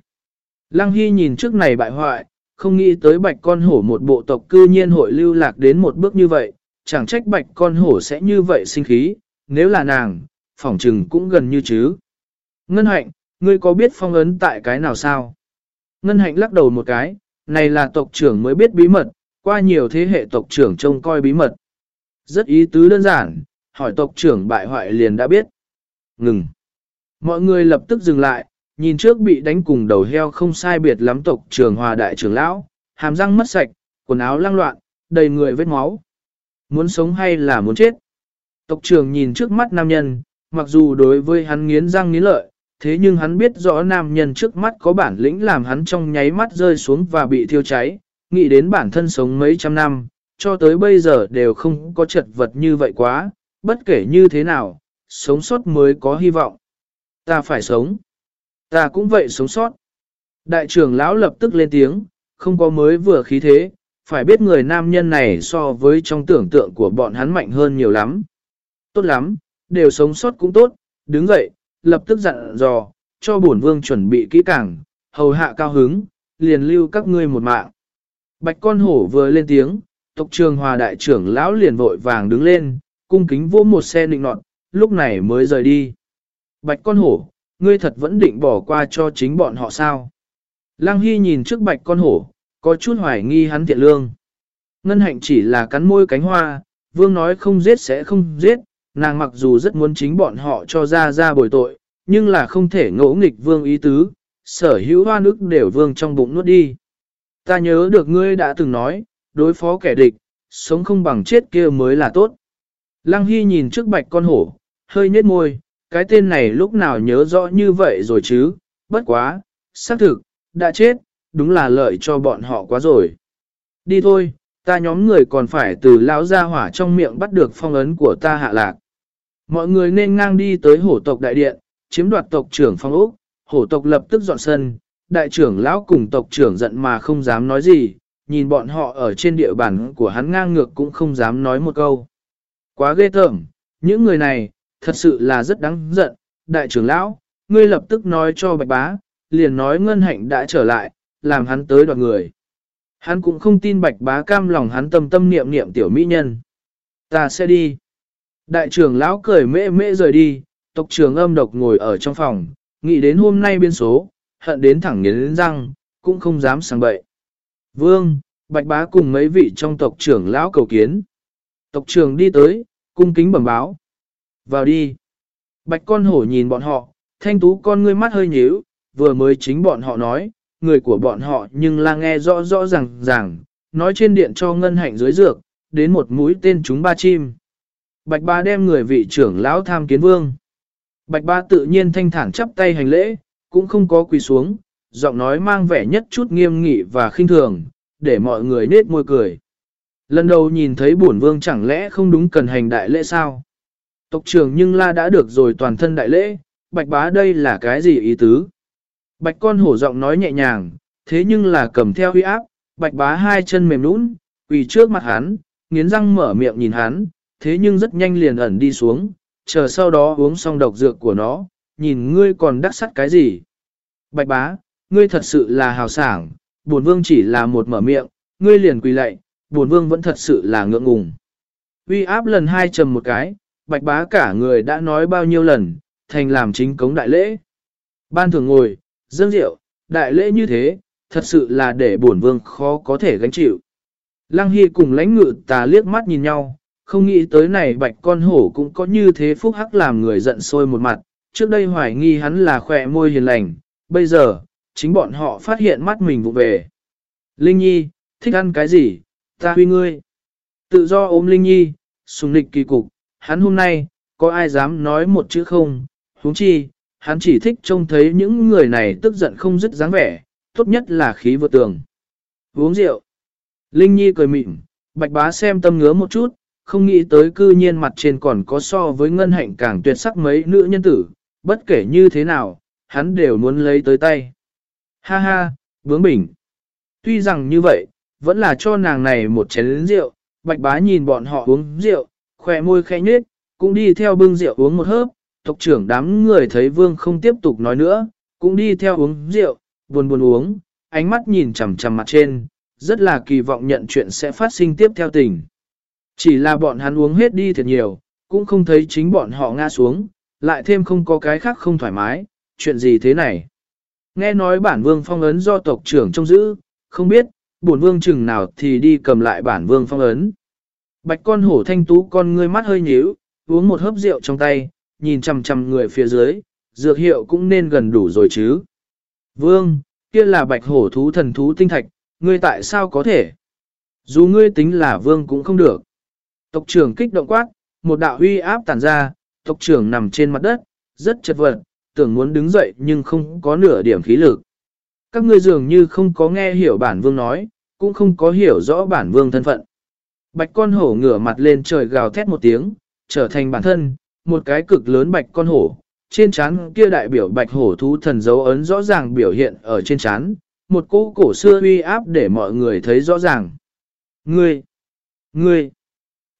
Lăng Hy nhìn trước này bại hoại, không nghĩ tới bạch con hổ một bộ tộc cư nhiên hội lưu lạc đến một bước như vậy, chẳng trách bạch con hổ sẽ như vậy sinh khí, nếu là nàng, phỏng trừng cũng gần như chứ. Ngân hạnh, ngươi có biết phong ấn tại cái nào sao? Ngân hạnh lắc đầu một cái, này là tộc trưởng mới biết bí mật, qua nhiều thế hệ tộc trưởng trông coi bí mật. Rất ý tứ đơn giản, hỏi tộc trưởng bại hoại liền đã biết. Ngừng. Mọi người lập tức dừng lại, nhìn trước bị đánh cùng đầu heo không sai biệt lắm tộc trưởng hòa đại trưởng lão, hàm răng mất sạch, quần áo lăng loạn, đầy người vết máu. Muốn sống hay là muốn chết? Tộc trưởng nhìn trước mắt nam nhân, mặc dù đối với hắn nghiến răng nghiến lợi, thế nhưng hắn biết rõ nam nhân trước mắt có bản lĩnh làm hắn trong nháy mắt rơi xuống và bị thiêu cháy, nghĩ đến bản thân sống mấy trăm năm, cho tới bây giờ đều không có chật vật như vậy quá, bất kể như thế nào, sống sót mới có hy vọng. Ta phải sống. Ta cũng vậy sống sót. Đại trưởng lão lập tức lên tiếng, không có mới vừa khí thế, phải biết người nam nhân này so với trong tưởng tượng của bọn hắn mạnh hơn nhiều lắm. Tốt lắm, đều sống sót cũng tốt, đứng dậy, lập tức dặn dò, cho bổn vương chuẩn bị kỹ càng, hầu hạ cao hứng, liền lưu các ngươi một mạng. Bạch con hổ vừa lên tiếng, tộc trường hòa đại trưởng lão liền vội vàng đứng lên, cung kính vô một xe nịnh nọt, lúc này mới rời đi. Bạch con hổ, ngươi thật vẫn định bỏ qua cho chính bọn họ sao? Lăng Hy nhìn trước bạch con hổ, có chút hoài nghi hắn thiện lương. Ngân hạnh chỉ là cắn môi cánh hoa, vương nói không giết sẽ không giết, nàng mặc dù rất muốn chính bọn họ cho ra ra bồi tội, nhưng là không thể ngỗ nghịch vương ý tứ, sở hữu hoa nước đều vương trong bụng nuốt đi. Ta nhớ được ngươi đã từng nói, đối phó kẻ địch, sống không bằng chết kia mới là tốt. Lăng Hy nhìn trước bạch con hổ, hơi nhếch môi, cái tên này lúc nào nhớ rõ như vậy rồi chứ, bất quá, xác thực, đã chết, đúng là lợi cho bọn họ quá rồi. Đi thôi, ta nhóm người còn phải từ lão ra hỏa trong miệng bắt được phong ấn của ta hạ lạc. Mọi người nên ngang đi tới hổ tộc đại điện, chiếm đoạt tộc trưởng phong ốc, hổ tộc lập tức dọn sân, đại trưởng lão cùng tộc trưởng giận mà không dám nói gì, nhìn bọn họ ở trên địa bàn của hắn ngang ngược cũng không dám nói một câu. Quá ghê tởm, những người này, thật sự là rất đáng giận, đại trưởng lão, ngươi lập tức nói cho bạch bá, liền nói ngân hạnh đã trở lại, làm hắn tới đoạt người. Hắn cũng không tin bạch bá cam lòng hắn tâm tâm niệm niệm tiểu mỹ nhân. Ta sẽ đi. Đại trưởng lão cười mễ mễ rời đi, tộc trưởng âm độc ngồi ở trong phòng, nghĩ đến hôm nay biên số, hận đến thẳng nghiến răng, cũng không dám sang bậy. Vương, bạch bá cùng mấy vị trong tộc trưởng lão cầu kiến. Tộc trưởng đi tới, cung kính bẩm báo. Vào đi. Bạch con hổ nhìn bọn họ, thanh tú con ngươi mắt hơi nhíu, vừa mới chính bọn họ nói, người của bọn họ nhưng là nghe rõ rõ ràng ràng, nói trên điện cho ngân hạnh dưới dược, đến một mũi tên chúng ba chim. Bạch ba đem người vị trưởng lão tham kiến vương. Bạch ba tự nhiên thanh thản chắp tay hành lễ, cũng không có quỳ xuống, giọng nói mang vẻ nhất chút nghiêm nghị và khinh thường, để mọi người nết môi cười. Lần đầu nhìn thấy bổn vương chẳng lẽ không đúng cần hành đại lễ sao? Tộc trưởng nhưng la đã được rồi toàn thân đại lễ, bạch bá đây là cái gì ý tứ? Bạch con hổ giọng nói nhẹ nhàng, thế nhưng là cầm theo huy áp, bạch bá hai chân mềm nũng, quỳ trước mặt hắn, nghiến răng mở miệng nhìn hắn, thế nhưng rất nhanh liền ẩn đi xuống, chờ sau đó uống xong độc dược của nó, nhìn ngươi còn đắc sắt cái gì? Bạch bá, ngươi thật sự là hào sảng, bổn vương chỉ là một mở miệng, ngươi liền quỳ lạy, bổn vương vẫn thật sự là ngượng ngùng. Uy áp lần hai trầm một cái, bạch bá cả người đã nói bao nhiêu lần, thành làm chính cống đại lễ. Ban thường ngồi, dâng rượu, đại lễ như thế, thật sự là để bổn vương khó có thể gánh chịu. Lăng Hy cùng lãnh ngự tà liếc mắt nhìn nhau, không nghĩ tới này bạch con hổ cũng có như thế phúc hắc làm người giận sôi một mặt, trước đây hoài nghi hắn là khỏe môi hiền lành, bây giờ, chính bọn họ phát hiện mắt mình vụ về. Linh Nhi, thích ăn cái gì, Ta huy ngươi. Tự do ôm Linh Nhi, sùng nịch kỳ cục, hắn hôm nay, có ai dám nói một chữ không, huống chi, hắn chỉ thích trông thấy những người này tức giận không dứt dáng vẻ, tốt nhất là khí vượt tường. Uống rượu. Linh Nhi cười mịn, bạch bá xem tâm ngứa một chút, không nghĩ tới cư nhiên mặt trên còn có so với ngân hạnh càng tuyệt sắc mấy nữ nhân tử, bất kể như thế nào, hắn đều muốn lấy tới tay. Ha ha, bướng bỉnh. Tuy rằng như vậy, vẫn là cho nàng này một chén rượu, bạch bá nhìn bọn họ uống rượu, khỏe môi khẽ nhếch, cũng đi theo bưng rượu uống một hớp, tộc trưởng đám người thấy vương không tiếp tục nói nữa, cũng đi theo uống rượu, buồn buồn uống, ánh mắt nhìn chằm chằm mặt trên, rất là kỳ vọng nhận chuyện sẽ phát sinh tiếp theo tình. Chỉ là bọn hắn uống hết đi thiệt nhiều, cũng không thấy chính bọn họ ngã xuống, lại thêm không có cái khác không thoải mái, chuyện gì thế này. Nghe nói bản vương phong ấn do tộc trưởng trông giữ, không biết, bổn vương chừng nào thì đi cầm lại bản vương phong ấn. Bạch con hổ thanh tú con ngươi mắt hơi nhíu, uống một hớp rượu trong tay, nhìn chằm chằm người phía dưới, dược hiệu cũng nên gần đủ rồi chứ. Vương, kia là bạch hổ thú thần thú tinh thạch, ngươi tại sao có thể? Dù ngươi tính là vương cũng không được. Tộc trưởng kích động quát, một đạo huy áp tản ra, tộc trưởng nằm trên mặt đất, rất chật vật, tưởng muốn đứng dậy nhưng không có nửa điểm khí lực. Các ngươi dường như không có nghe hiểu bản vương nói, cũng không có hiểu rõ bản vương thân phận. Bạch con hổ ngửa mặt lên trời gào thét một tiếng, trở thành bản thân, một cái cực lớn bạch con hổ. Trên trán kia đại biểu bạch hổ thú thần dấu ấn rõ ràng biểu hiện ở trên trán, một cỗ cổ xưa uy áp để mọi người thấy rõ ràng. Ngươi! Ngươi!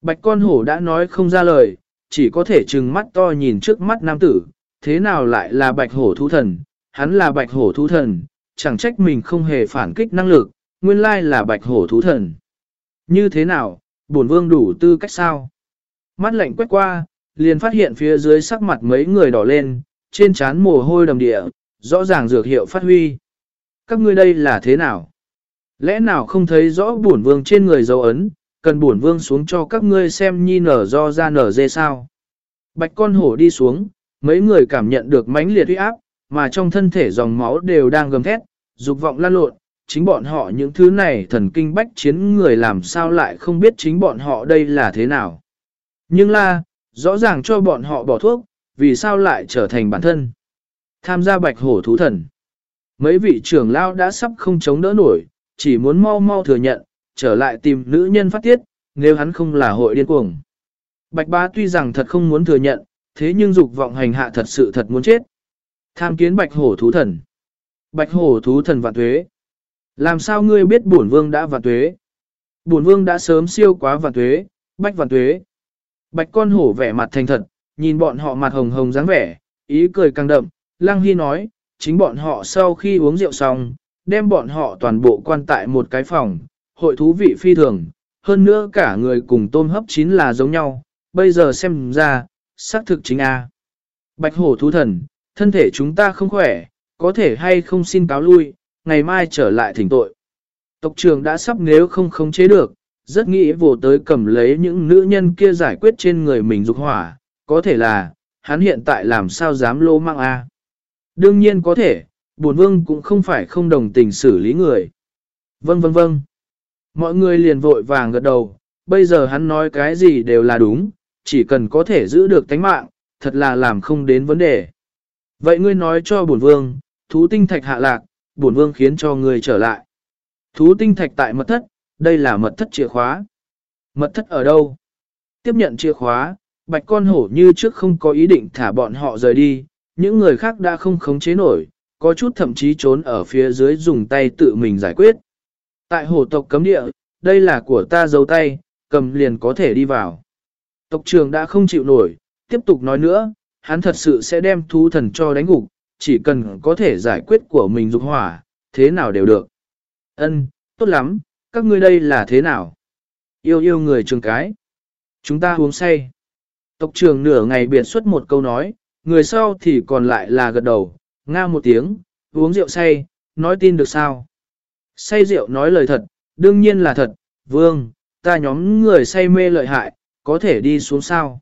Bạch con hổ đã nói không ra lời, chỉ có thể trừng mắt to nhìn trước mắt nam tử, thế nào lại là bạch hổ thú thần, hắn là bạch hổ thú thần, chẳng trách mình không hề phản kích năng lực, nguyên lai là bạch hổ thú thần. Như thế nào, bổn vương đủ tư cách sao? Mắt lạnh quét qua, liền phát hiện phía dưới sắc mặt mấy người đỏ lên, trên trán mồ hôi đầm địa, rõ ràng dược hiệu phát huy. Các ngươi đây là thế nào? Lẽ nào không thấy rõ bổn vương trên người dấu ấn, cần bổn vương xuống cho các ngươi xem nhi nở do ra nở dê sao? Bạch con hổ đi xuống, mấy người cảm nhận được mãnh liệt uy áp, mà trong thân thể dòng máu đều đang gầm thét, dục vọng lan lộn, chính bọn họ những thứ này thần kinh bách chiến người làm sao lại không biết chính bọn họ đây là thế nào. Nhưng là, rõ ràng cho bọn họ bỏ thuốc, vì sao lại trở thành bản thân. Tham gia bạch hổ thú thần. Mấy vị trưởng lao đã sắp không chống đỡ nổi, chỉ muốn mau mau thừa nhận, trở lại tìm nữ nhân phát tiết, nếu hắn không là hội điên cuồng. Bạch bá tuy rằng thật không muốn thừa nhận, thế nhưng dục vọng hành hạ thật sự thật muốn chết. Tham kiến bạch hổ thú thần. Bạch hổ thú thần vạn tuế. Làm sao ngươi biết bổn vương đã vạn tuế? Bổn vương đã sớm siêu quá vạn tuế, bách vạn tuế. Bạch con hổ vẻ mặt thành thật, nhìn bọn họ mặt hồng hồng dáng vẻ, ý cười càng đậm, Lăng Hy nói, chính bọn họ sau khi uống rượu xong, đem bọn họ toàn bộ quan tại một cái phòng, hội thú vị phi thường, hơn nữa cả người cùng tôm hấp chín là giống nhau, bây giờ xem ra, xác thực chính A. Bạch hổ thú thần, thân thể chúng ta không khỏe, có thể hay không xin cáo lui, ngày mai trở lại thỉnh tội. Tộc trưởng đã sắp nếu không khống chế được, rất nghĩ vô tới cầm lấy những nữ nhân kia giải quyết trên người mình dục hỏa, có thể là, hắn hiện tại làm sao dám lô mang A. Đương nhiên có thể, buồn vương cũng không phải không đồng tình xử lý người. Vâng vâng vâng. Mọi người liền vội vàng gật đầu, bây giờ hắn nói cái gì đều là đúng, chỉ cần có thể giữ được tánh mạng, thật là làm không đến vấn đề. Vậy ngươi nói cho bổn vương, thú tinh thạch hạ lạc, bổn vương khiến cho ngươi trở lại. Thú tinh thạch tại mật thất, đây là mật thất chìa khóa. Mật thất ở đâu? Tiếp nhận chìa khóa, bạch con hổ như trước không có ý định thả bọn họ rời đi, những người khác đã không khống chế nổi, có chút thậm chí trốn ở phía dưới dùng tay tự mình giải quyết. Tại hổ tộc cấm địa, đây là của ta giấu tay, cầm liền có thể đi vào. Tộc trưởng đã không chịu nổi, tiếp tục nói nữa, hắn thật sự sẽ đem thú thần cho đánh gục, chỉ cần có thể giải quyết của mình dục hỏa, thế nào đều được. Ân, tốt lắm, các ngươi đây là thế nào? Yêu yêu người trường cái. Chúng ta uống say. Tộc trưởng nửa ngày biệt xuất một câu nói, người sau thì còn lại là gật đầu, nga một tiếng, uống rượu say, nói tin được sao? Say rượu nói lời thật, đương nhiên là thật, vương, ta nhóm người say mê lợi hại, có thể đi xuống sao?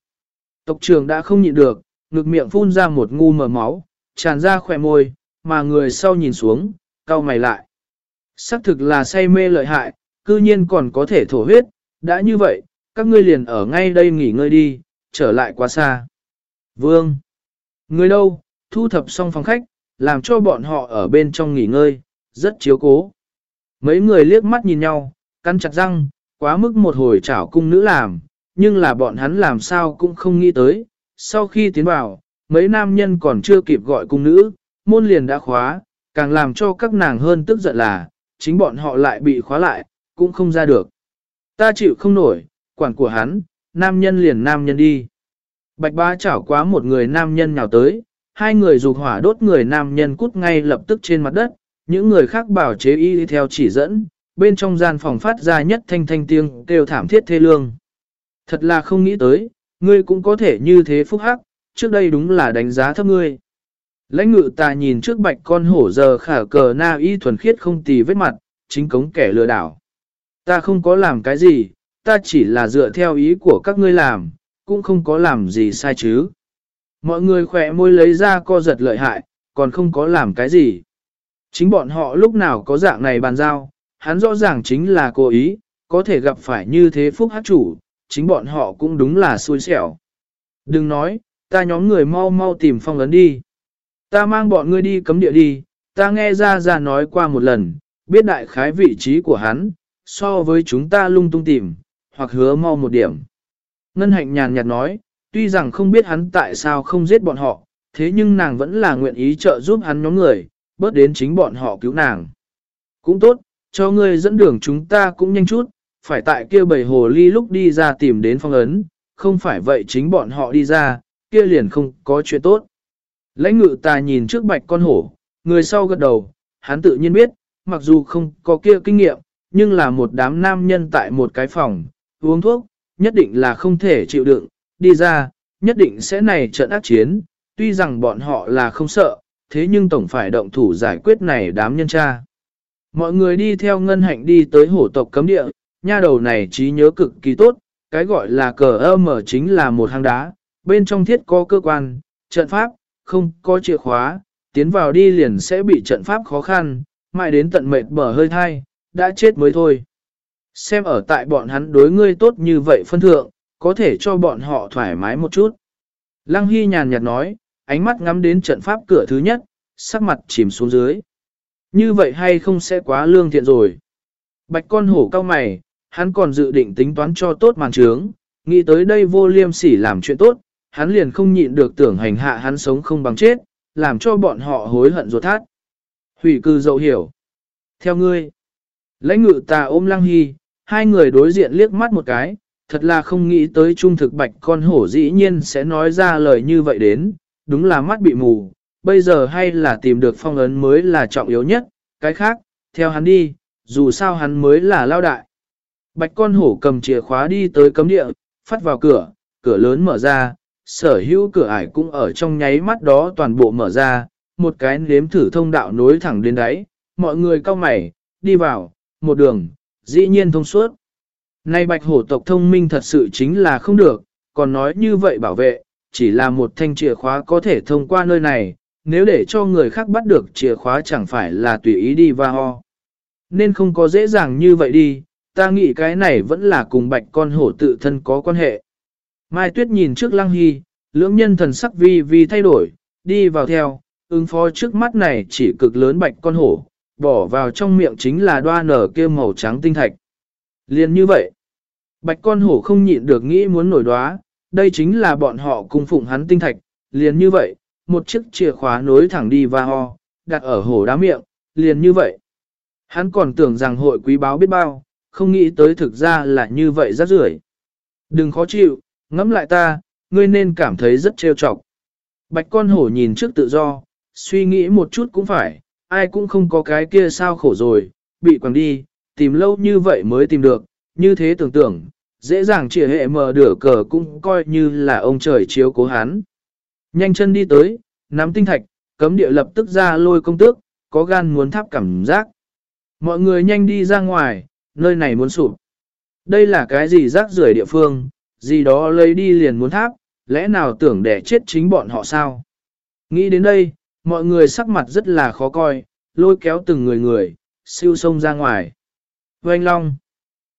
Tộc trưởng đã không nhịn được, ngực miệng phun ra một ngu mờ máu, tràn ra khỏe môi, mà người sau nhìn xuống, cau mày lại. Sắc thực là say mê lợi hại, cư nhiên còn có thể thổ huyết, đã như vậy, các ngươi liền ở ngay đây nghỉ ngơi đi, trở lại quá xa. Vương! Người đâu, thu thập xong phòng khách, làm cho bọn họ ở bên trong nghỉ ngơi, rất chiếu cố. Mấy người liếc mắt nhìn nhau, cắn chặt răng, quá mức một hồi chảo cung nữ làm, nhưng là bọn hắn làm sao cũng không nghĩ tới. Sau khi tiến vào, mấy nam nhân còn chưa kịp gọi cung nữ, môn liền đã khóa, càng làm cho các nàng hơn tức giận là, chính bọn họ lại bị khóa lại, cũng không ra được. Ta chịu không nổi, quản của hắn, nam nhân liền nam nhân đi. Bạch ba chảo quá một người nam nhân nhào tới, hai người dục hỏa đốt người nam nhân cút ngay lập tức trên mặt đất, những người khác bảo chế y theo chỉ dẫn, bên trong gian phòng phát ra nhất thanh thanh tiếng kêu thảm thiết thê lương. Thật là không nghĩ tới, ngươi cũng có thể như thế phúc hắc, trước đây đúng là đánh giá thấp ngươi. Lãnh ngự ta nhìn trước bạch con hổ giờ khả cờ na y thuần khiết không tì vết mặt, chính cống kẻ lừa đảo. Ta không có làm cái gì, ta chỉ là dựa theo ý của các ngươi làm, cũng không có làm gì sai chứ. Mọi người khỏe môi lấy ra co giật lợi hại, còn không có làm cái gì. Chính bọn họ lúc nào có dạng này bàn giao, hắn rõ ràng chính là cố ý, có thể gặp phải như thế phúc hát chủ, chính bọn họ cũng đúng là xui xẻo. Đừng nói, ta nhóm người mau mau tìm phong ấn đi. Ta mang bọn ngươi đi cấm địa đi, ta nghe ra ra nói qua một lần, biết đại khái vị trí của hắn, so với chúng ta lung tung tìm, hoặc hứa mau một điểm. Ngân hạnh nhàn nhạt nói, tuy rằng không biết hắn tại sao không giết bọn họ, thế nhưng nàng vẫn là nguyện ý trợ giúp hắn nhóm người, bớt đến chính bọn họ cứu nàng. Cũng tốt, cho ngươi dẫn đường chúng ta cũng nhanh chút, phải tại kia bầy hồ ly lúc đi ra tìm đến phong ấn, không phải vậy chính bọn họ đi ra, kia liền không có chuyện tốt. Lãnh ngự ta nhìn trước bạch con hổ, người sau gật đầu, hắn tự nhiên biết, mặc dù không có kia kinh nghiệm, nhưng là một đám nam nhân tại một cái phòng, uống thuốc, nhất định là không thể chịu đựng, đi ra, nhất định sẽ này trận ác chiến, tuy rằng bọn họ là không sợ, thế nhưng tổng phải động thủ giải quyết này đám nhân tra. Mọi người đi theo ngân hạnh đi tới hổ tộc cấm địa, nha đầu này trí nhớ cực kỳ tốt, cái gọi là cờ ơ mở chính là một hang đá, bên trong thiết có cơ quan, trận pháp, không có chìa khóa, tiến vào đi liền sẽ bị trận pháp khó khăn, mãi đến tận mệt bở hơi thai, đã chết mới thôi. Xem ở tại bọn hắn đối ngươi tốt như vậy phân thượng, có thể cho bọn họ thoải mái một chút. Lăng Hy nhàn nhạt nói, ánh mắt ngắm đến trận pháp cửa thứ nhất, sắc mặt chìm xuống dưới. Như vậy hay không sẽ quá lương thiện rồi. Bạch con hổ cao mày, hắn còn dự định tính toán cho tốt màn trướng, nghĩ tới đây vô liêm sỉ làm chuyện tốt, hắn liền không nhịn được tưởng hành hạ hắn sống không bằng chết, làm cho bọn họ hối hận ruột thát. Hủy cư dậu hiểu. Theo ngươi, lãnh ngự tà ôm lăng hy, hai người đối diện liếc mắt một cái, thật là không nghĩ tới trung thực bạch con hổ dĩ nhiên sẽ nói ra lời như vậy đến, đúng là mắt bị mù, bây giờ hay là tìm được phong ấn mới là trọng yếu nhất, cái khác, theo hắn đi, dù sao hắn mới là lao đại. Bạch con hổ cầm chìa khóa đi tới cấm địa, phát vào cửa, cửa lớn mở ra, sở hữu cửa ải cũng ở trong nháy mắt đó toàn bộ mở ra, một cái nếm thử thông đạo nối thẳng đến đáy, mọi người cao mày, đi vào, một đường, dĩ nhiên thông suốt. Nay bạch hổ tộc thông minh thật sự chính là không được, còn nói như vậy bảo vệ, chỉ là một thanh chìa khóa có thể thông qua nơi này, nếu để cho người khác bắt được chìa khóa chẳng phải là tùy ý đi va ho. Nên không có dễ dàng như vậy đi, ta nghĩ cái này vẫn là cùng bạch con hổ tự thân có quan hệ. Mai Tuyết nhìn trước Lăng Hy, lưỡng nhân thần sắc vi vi thay đổi, đi vào theo, ứng phó trước mắt này chỉ cực lớn bạch con hổ, bỏ vào trong miệng chính là đoa nở kia màu trắng tinh thạch. Liên như vậy, bạch con hổ không nhịn được nghĩ muốn nổi đoá, đây chính là bọn họ cung phụng hắn tinh thạch, liền như vậy, một chiếc chìa khóa nối thẳng đi và ho, đặt ở hổ đá miệng, liền như vậy. Hắn còn tưởng rằng hội quý báo biết bao, không nghĩ tới thực ra là như vậy rất rưởi. Đừng khó chịu, ngẫm lại ta, ngươi nên cảm thấy rất trêu chọc. Bạch con hổ nhìn trước tự do, suy nghĩ một chút cũng phải, ai cũng không có cái kia sao khổ rồi, bị quăng đi, tìm lâu như vậy mới tìm được, như thế tưởng tượng, dễ dàng chỉ hệ mờ đửa cờ cũng coi như là ông trời chiếu cố hắn. Nhanh chân đi tới, nắm tinh thạch, cấm địa lập tức ra lôi công tước, có gan muốn tháp cảm giác. Mọi người nhanh đi ra ngoài, nơi này muốn sụp. Đây là cái gì rác rưởi địa phương, gì đó lấy đi liền muốn tháp, lẽ nào tưởng để chết chính bọn họ sao? Nghĩ đến đây, mọi người sắc mặt rất là khó coi, lôi kéo từng người người, siêu sông ra ngoài. Oanh long!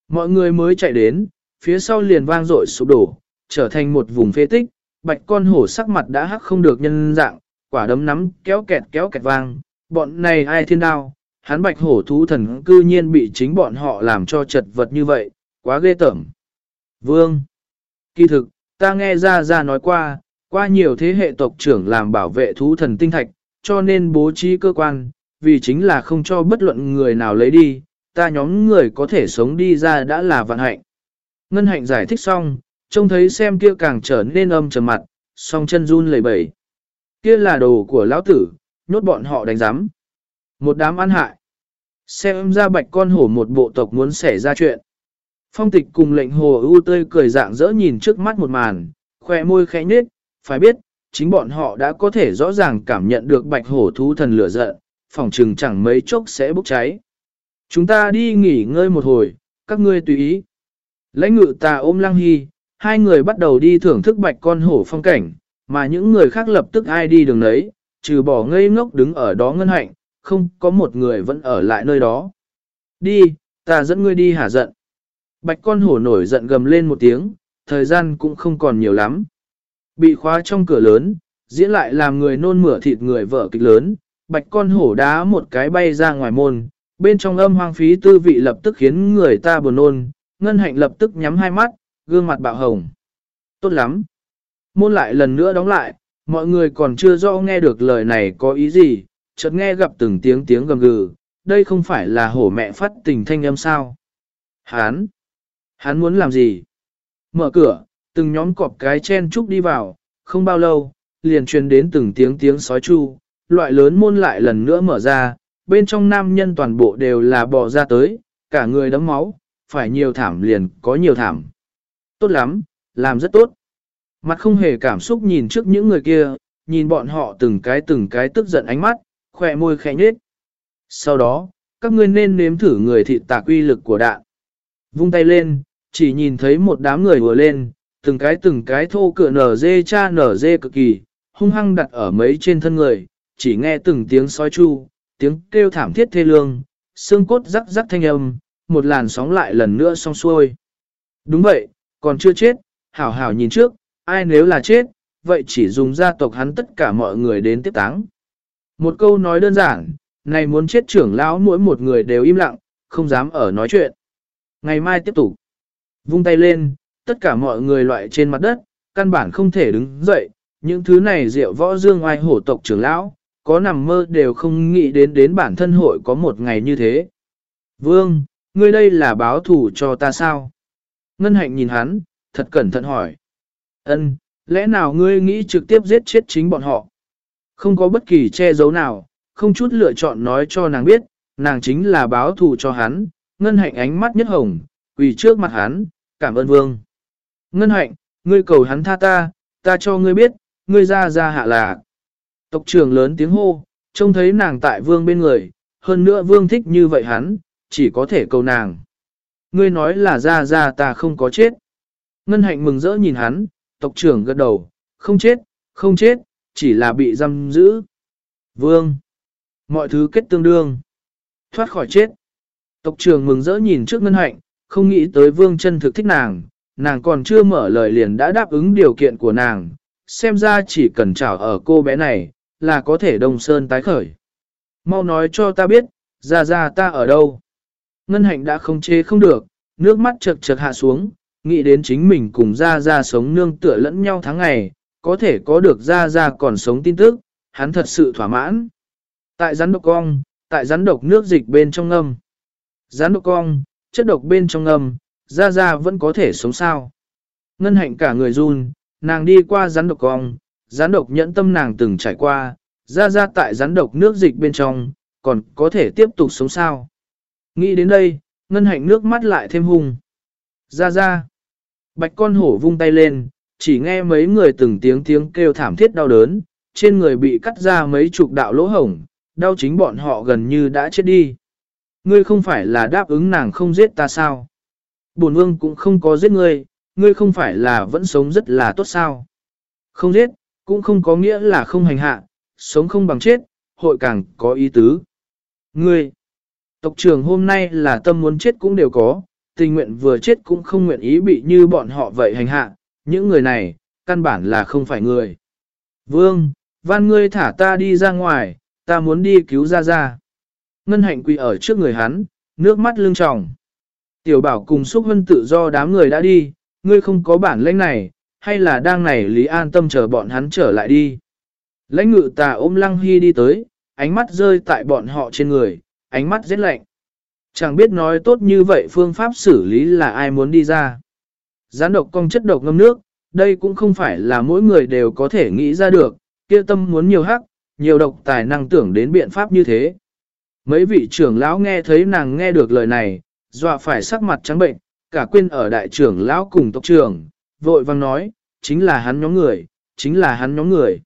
Mọi người mới chạy đến, phía sau liền vang dội sụp đổ, trở thành một vùng phế tích, bạch con hổ sắc mặt đã hắc không được nhân dạng, quả đấm nắm kéo kẹt kéo kẹt vang, bọn này ai thiên đao, hắn bạch hổ thú thần cư nhiên bị chính bọn họ làm cho chật vật như vậy, quá ghê tởm. Vương, kỳ thực, ta nghe ra ra nói qua, qua nhiều thế hệ tộc trưởng làm bảo vệ thú thần tinh thạch, cho nên bố trí cơ quan, vì chính là không cho bất luận người nào lấy đi, ta nhóm người có thể sống đi ra đã là vận hạnh. Ngân hạnh giải thích xong, trông thấy xem kia càng trở nên âm trầm mặt, song chân run lẩy bẩy. Kia là đồ của lão tử, nhốt bọn họ đánh giám. Một đám ăn hại. Xem ra bạch con hổ một bộ tộc muốn xảy ra chuyện. Phong tịch cùng lệnh hồ ưu tươi cười dạng dỡ nhìn trước mắt một màn, khoe môi khẽ nhếch, phải biết, chính bọn họ đã có thể rõ ràng cảm nhận được bạch hổ thú thần lửa giận, phòng trừng chẳng mấy chốc sẽ bốc cháy. Chúng ta đi nghỉ ngơi một hồi, các ngươi tùy ý. Lãnh ngự ta ôm lăng hy, hai người bắt đầu đi thưởng thức bạch con hổ phong cảnh, mà những người khác lập tức ai đi đường đấy, trừ bỏ ngây ngốc đứng ở đó ngân hạnh, không có một người vẫn ở lại nơi đó. Đi, ta dẫn ngươi đi hả giận. Bạch con hổ nổi giận gầm lên một tiếng, thời gian cũng không còn nhiều lắm. Bị khóa trong cửa lớn, diễn lại làm người nôn mửa thịt người vợ kịch lớn, bạch con hổ đá một cái bay ra ngoài môn, bên trong âm hoang phí tư vị lập tức khiến người ta buồn nôn, ngân hạnh lập tức nhắm hai mắt, gương mặt bạo hồng. Tốt lắm. Môn lại lần nữa đóng lại, mọi người còn chưa rõ nghe được lời này có ý gì, chợt nghe gặp từng tiếng tiếng gầm gừ, đây không phải là hổ mẹ phát tình thanh âm sao. Hán! Hán muốn làm gì? Mở cửa, từng nhóm cọp cái chen trúc đi vào, không bao lâu, liền truyền đến từng tiếng tiếng sói chu, loại lớn môn lại lần nữa mở ra, bên trong nam nhân toàn bộ đều là bò ra tới, cả người đấm máu, phải nhiều thảm liền có nhiều thảm. Tốt lắm, làm rất tốt. Mặt không hề cảm xúc nhìn trước những người kia, nhìn bọn họ từng cái từng cái tức giận ánh mắt, khỏe môi khẽ nhếch. Sau đó, các ngươi nên nếm thử người thịt tạc uy lực của đạn. Vung tay lên, chỉ nhìn thấy một đám người vừa lên, từng cái từng cái thô cửa nở dê cha nở dê cực kỳ, hung hăng đặt ở mấy trên thân người, chỉ nghe từng tiếng sói chu, tiếng kêu thảm thiết thê lương, xương cốt rắc rắc thanh âm, một làn sóng lại lần nữa xong xuôi. Đúng vậy, còn chưa chết, hảo hảo nhìn trước, ai nếu là chết, vậy chỉ dùng gia tộc hắn tất cả mọi người đến tiếp táng. Một câu nói đơn giản, này muốn chết trưởng lão mỗi một người đều im lặng, không dám ở nói chuyện. Ngày mai tiếp tục. Vung tay lên, tất cả mọi người loại trên mặt đất, căn bản không thể đứng dậy, những thứ này rượu võ dương oai hổ tộc trưởng lão, có nằm mơ đều không nghĩ đến đến bản thân hội có một ngày như thế. Vương, ngươi đây là báo thủ cho ta sao? Ngân hạnh nhìn hắn, thật cẩn thận hỏi. Ân, lẽ nào ngươi nghĩ trực tiếp giết chết chính bọn họ? Không có bất kỳ che giấu nào, không chút lựa chọn nói cho nàng biết, nàng chính là báo thù cho hắn, ngân hạnh ánh mắt nhất hồng, quỳ trước mặt hắn, cảm ơn vương. Ngân hạnh, ngươi cầu hắn tha ta, ta cho ngươi biết, ngươi ra ra hạ là. Tộc trưởng lớn tiếng hô, trông thấy nàng tại vương bên người, hơn nữa vương thích như vậy hắn, chỉ có thể cầu nàng. Ngươi nói là ra ra ta không có chết. Ngân hạnh mừng rỡ nhìn hắn, tộc trưởng gật đầu, không chết, không chết, chỉ là bị giam giữ. Vương. Mọi thứ kết tương đương. Thoát khỏi chết. Tộc trưởng mừng rỡ nhìn trước ngân hạnh, không nghĩ tới vương chân thực thích nàng, nàng còn chưa mở lời liền đã đáp ứng điều kiện của nàng, xem ra chỉ cần trảo ở cô bé này, là có thể đông sơn tái khởi. Mau nói cho ta biết, ra ra ta ở đâu. Ngân hạnh đã không chê không được, nước mắt chật chật hạ xuống, nghĩ đến chính mình cùng ra ra sống nương tựa lẫn nhau tháng ngày, có thể có được ra ra còn sống tin tức, hắn thật sự thỏa mãn. Tại rắn độc cong, tại rắn độc nước dịch bên trong ngâm. Rắn độc cong, chất độc bên trong ngâm, ra ra vẫn có thể sống sao. Ngân hạnh cả người run, nàng đi qua rắn độc cong, rắn độc nhẫn tâm nàng từng trải qua, ra ra tại rắn độc nước dịch bên trong, còn có thể tiếp tục sống sao. Nghĩ đến đây, ngân hạnh nước mắt lại thêm hung. Ra ra. Bạch con hổ vung tay lên, chỉ nghe mấy người từng tiếng tiếng kêu thảm thiết đau đớn, trên người bị cắt ra mấy chục đạo lỗ hổng, đau chính bọn họ gần như đã chết đi. Ngươi không phải là đáp ứng nàng không giết ta sao? Bổn vương cũng không có giết ngươi, ngươi không phải là vẫn sống rất là tốt sao? Không giết, cũng không có nghĩa là không hành hạ, sống không bằng chết, hội càng có ý tứ. Ngươi, tộc trưởng hôm nay là tâm muốn chết cũng đều có, tình nguyện vừa chết cũng không nguyện ý bị như bọn họ vậy hành hạ, những người này, căn bản là không phải người. Vương, van ngươi thả ta đi ra ngoài, ta muốn đi cứu ra ra. Ngân hạnh quỳ ở trước người hắn, nước mắt lưng tròng. Tiểu bảo cùng xúc hân tự do đám người đã đi, ngươi không có bản lãnh này, hay là đang này Lý An tâm chờ bọn hắn trở lại đi. Lãnh ngự tà ôm Lăng Hy đi tới, ánh mắt rơi tại bọn họ trên người, ánh mắt rất lạnh. Chẳng biết nói tốt như vậy phương pháp xử lý là ai muốn đi ra. Gián độc công chất độc ngâm nước, đây cũng không phải là mỗi người đều có thể nghĩ ra được, kia tâm muốn nhiều hắc, nhiều độc tài năng tưởng đến biện pháp như thế. Mấy vị trưởng lão nghe thấy nàng nghe được lời này, dọa phải sắc mặt trắng bệnh, cả quên ở đại trưởng lão cùng tộc trưởng, vội vang nói, chính là hắn nhóm người, chính là hắn nhóm người.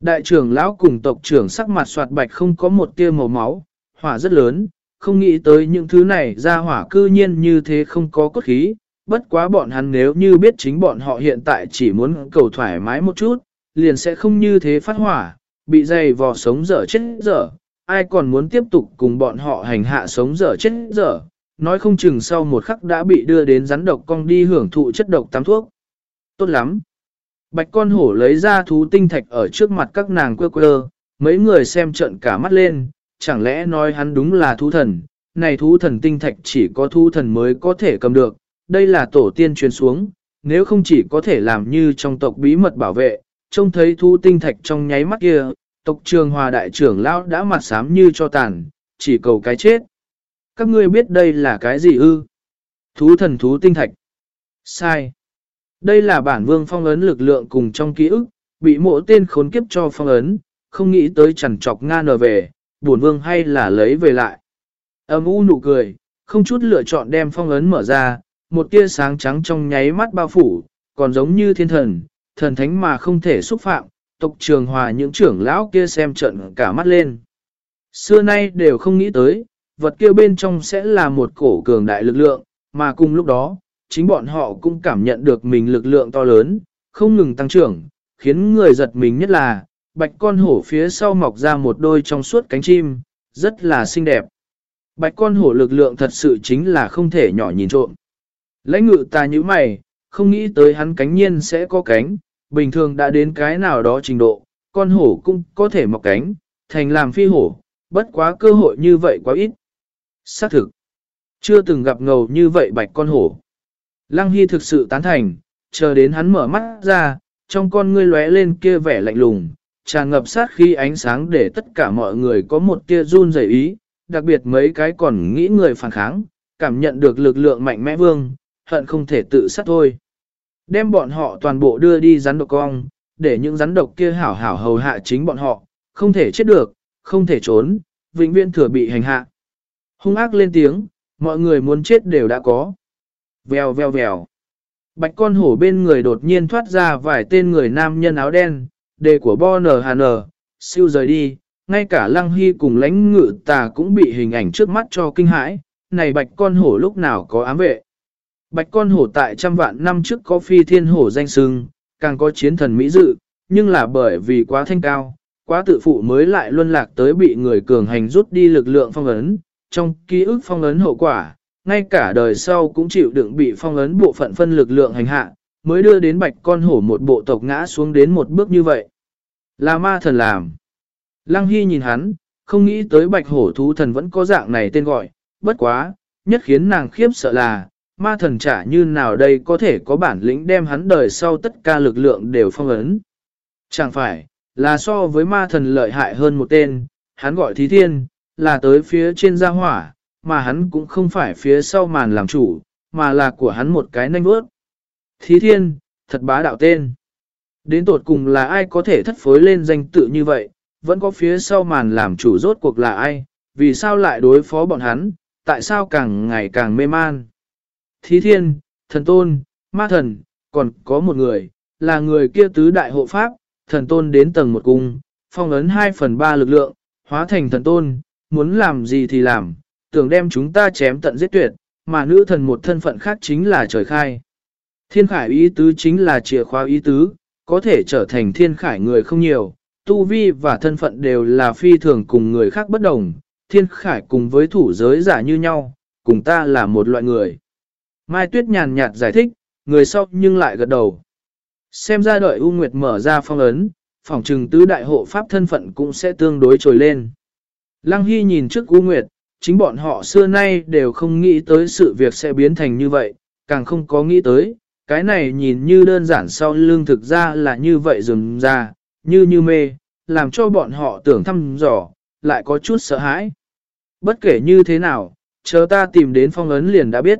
Đại trưởng lão cùng tộc trưởng sắc mặt soạt bạch không có một tia màu máu, hỏa rất lớn, không nghĩ tới những thứ này ra hỏa cư nhiên như thế không có cốt khí, bất quá bọn hắn nếu như biết chính bọn họ hiện tại chỉ muốn cầu thoải mái một chút, liền sẽ không như thế phát hỏa, bị dày vò sống dở chết dở, ai còn muốn tiếp tục cùng bọn họ hành hạ sống dở chết dở, nói không chừng sau một khắc đã bị đưa đến rắn độc cong đi hưởng thụ chất độc tắm thuốc. Tốt lắm. Bạch con hổ lấy ra thú tinh thạch ở trước mặt các nàng quơ quơ, mấy người xem trận cả mắt lên, chẳng lẽ nói hắn đúng là thú thần, này thú thần tinh thạch chỉ có thú thần mới có thể cầm được, đây là tổ tiên truyền xuống, nếu không chỉ có thể làm như trong tộc bí mật bảo vệ, trông thấy thú tinh thạch trong nháy mắt kia, tộc trường hòa đại trưởng lão đã mặt xám như cho tàn, chỉ cầu cái chết. Các ngươi biết đây là cái gì ư? Thú thần thú tinh thạch. Sai. Đây là bản vương phong ấn lực lượng cùng trong ký ức, bị mộ tên khốn kiếp cho phong ấn, không nghĩ tới chẳng chọc nga nở về, buồn vương hay là lấy về lại. Âm u nụ cười, không chút lựa chọn đem phong ấn mở ra, một tia sáng trắng trong nháy mắt bao phủ, còn giống như thiên thần, thần thánh mà không thể xúc phạm, tộc trường hòa những trưởng lão kia xem trận cả mắt lên. Xưa nay đều không nghĩ tới, vật kia bên trong sẽ là một cổ cường đại lực lượng, mà cùng lúc đó, chính bọn họ cũng cảm nhận được mình lực lượng to lớn, không ngừng tăng trưởng, khiến người giật mình nhất là, bạch con hổ phía sau mọc ra một đôi trong suốt cánh chim, rất là xinh đẹp. Bạch con hổ lực lượng thật sự chính là không thể nhỏ nhìn trộm. Lãnh ngự ta như mày, không nghĩ tới hắn cánh nhiên sẽ có cánh, bình thường đã đến cái nào đó trình độ, con hổ cũng có thể mọc cánh, thành làm phi hổ, bất quá cơ hội như vậy quá ít. Xác thực, chưa từng gặp ngầu như vậy bạch con hổ. Lăng Hy thực sự tán thành, chờ đến hắn mở mắt ra, trong con ngươi lóe lên kia vẻ lạnh lùng, tràn ngập sát khi ánh sáng để tất cả mọi người có một tia run rẩy ý, đặc biệt mấy cái còn nghĩ người phản kháng, cảm nhận được lực lượng mạnh mẽ vương, hận không thể tự sát thôi. Đem bọn họ toàn bộ đưa đi rắn độc cong, để những rắn độc kia hảo hảo hầu hạ chính bọn họ, không thể chết được, không thể trốn, vĩnh viễn thừa bị hành hạ. Hung ác lên tiếng, mọi người muốn chết đều đã có. Vèo vèo vèo. Bạch con hổ bên người đột nhiên thoát ra vài tên người nam nhân áo đen, đề của Bo Nờ Hà Nờ, siêu rời đi, ngay cả Lăng Hy cùng lãnh ngự tà cũng bị hình ảnh trước mắt cho kinh hãi, này bạch con hổ lúc nào có ám vệ. Bạch con hổ tại trăm vạn năm trước có phi thiên hổ danh sưng, càng có chiến thần Mỹ dự, nhưng là bởi vì quá thanh cao, quá tự phụ mới lại luân lạc tới bị người cường hành rút đi lực lượng phong ấn, trong ký ức phong ấn hậu quả, ngay cả đời sau cũng chịu đựng bị phong ấn bộ phận phân lực lượng hành hạ, mới đưa đến bạch con hổ một bộ tộc ngã xuống đến một bước như vậy. Là ma thần làm. Lăng Hy nhìn hắn, không nghĩ tới bạch hổ thú thần vẫn có dạng này tên gọi, bất quá, nhất khiến nàng khiếp sợ là, ma thần trả như nào đây có thể có bản lĩnh đem hắn đời sau tất cả lực lượng đều phong ấn. Chẳng phải, là so với ma thần lợi hại hơn một tên, hắn gọi thí thiên, là tới phía trên gia hỏa, mà hắn cũng không phải phía sau màn làm chủ, mà là của hắn một cái nanh bước. Thí thiên, thật bá đạo tên. Đến tột cùng là ai có thể thất phối lên danh tự như vậy, vẫn có phía sau màn làm chủ rốt cuộc là ai, vì sao lại đối phó bọn hắn, tại sao càng ngày càng mê man. Thí thiên, thần tôn, ma thần, còn có một người, là người kia tứ đại hộ pháp, thần tôn đến tầng một cung, phong ấn 2 phần 3 lực lượng, hóa thành thần tôn, muốn làm gì thì làm, tưởng đem chúng ta chém tận giết tuyệt, mà nữ thần một thân phận khác chính là trời khai. Thiên khải ý tứ chính là chìa khóa ý tứ, có thể trở thành thiên khải người không nhiều, tu vi và thân phận đều là phi thường cùng người khác bất đồng, thiên khải cùng với thủ giới giả như nhau, cùng ta là một loại người. Mai Tuyết nhàn nhạt giải thích, người sau nhưng lại gật đầu. Xem ra đợi U Nguyệt mở ra phong ấn, phòng trừng tứ đại hộ pháp thân phận cũng sẽ tương đối trồi lên. Lăng Hy nhìn trước U Nguyệt, chính bọn họ xưa nay đều không nghĩ tới sự việc sẽ biến thành như vậy, càng không có nghĩ tới, cái này nhìn như đơn giản sau lưng thực ra là như vậy dừng ra, như như mê, làm cho bọn họ tưởng thăm dò, lại có chút sợ hãi. Bất kể như thế nào, chờ ta tìm đến phong ấn liền đã biết.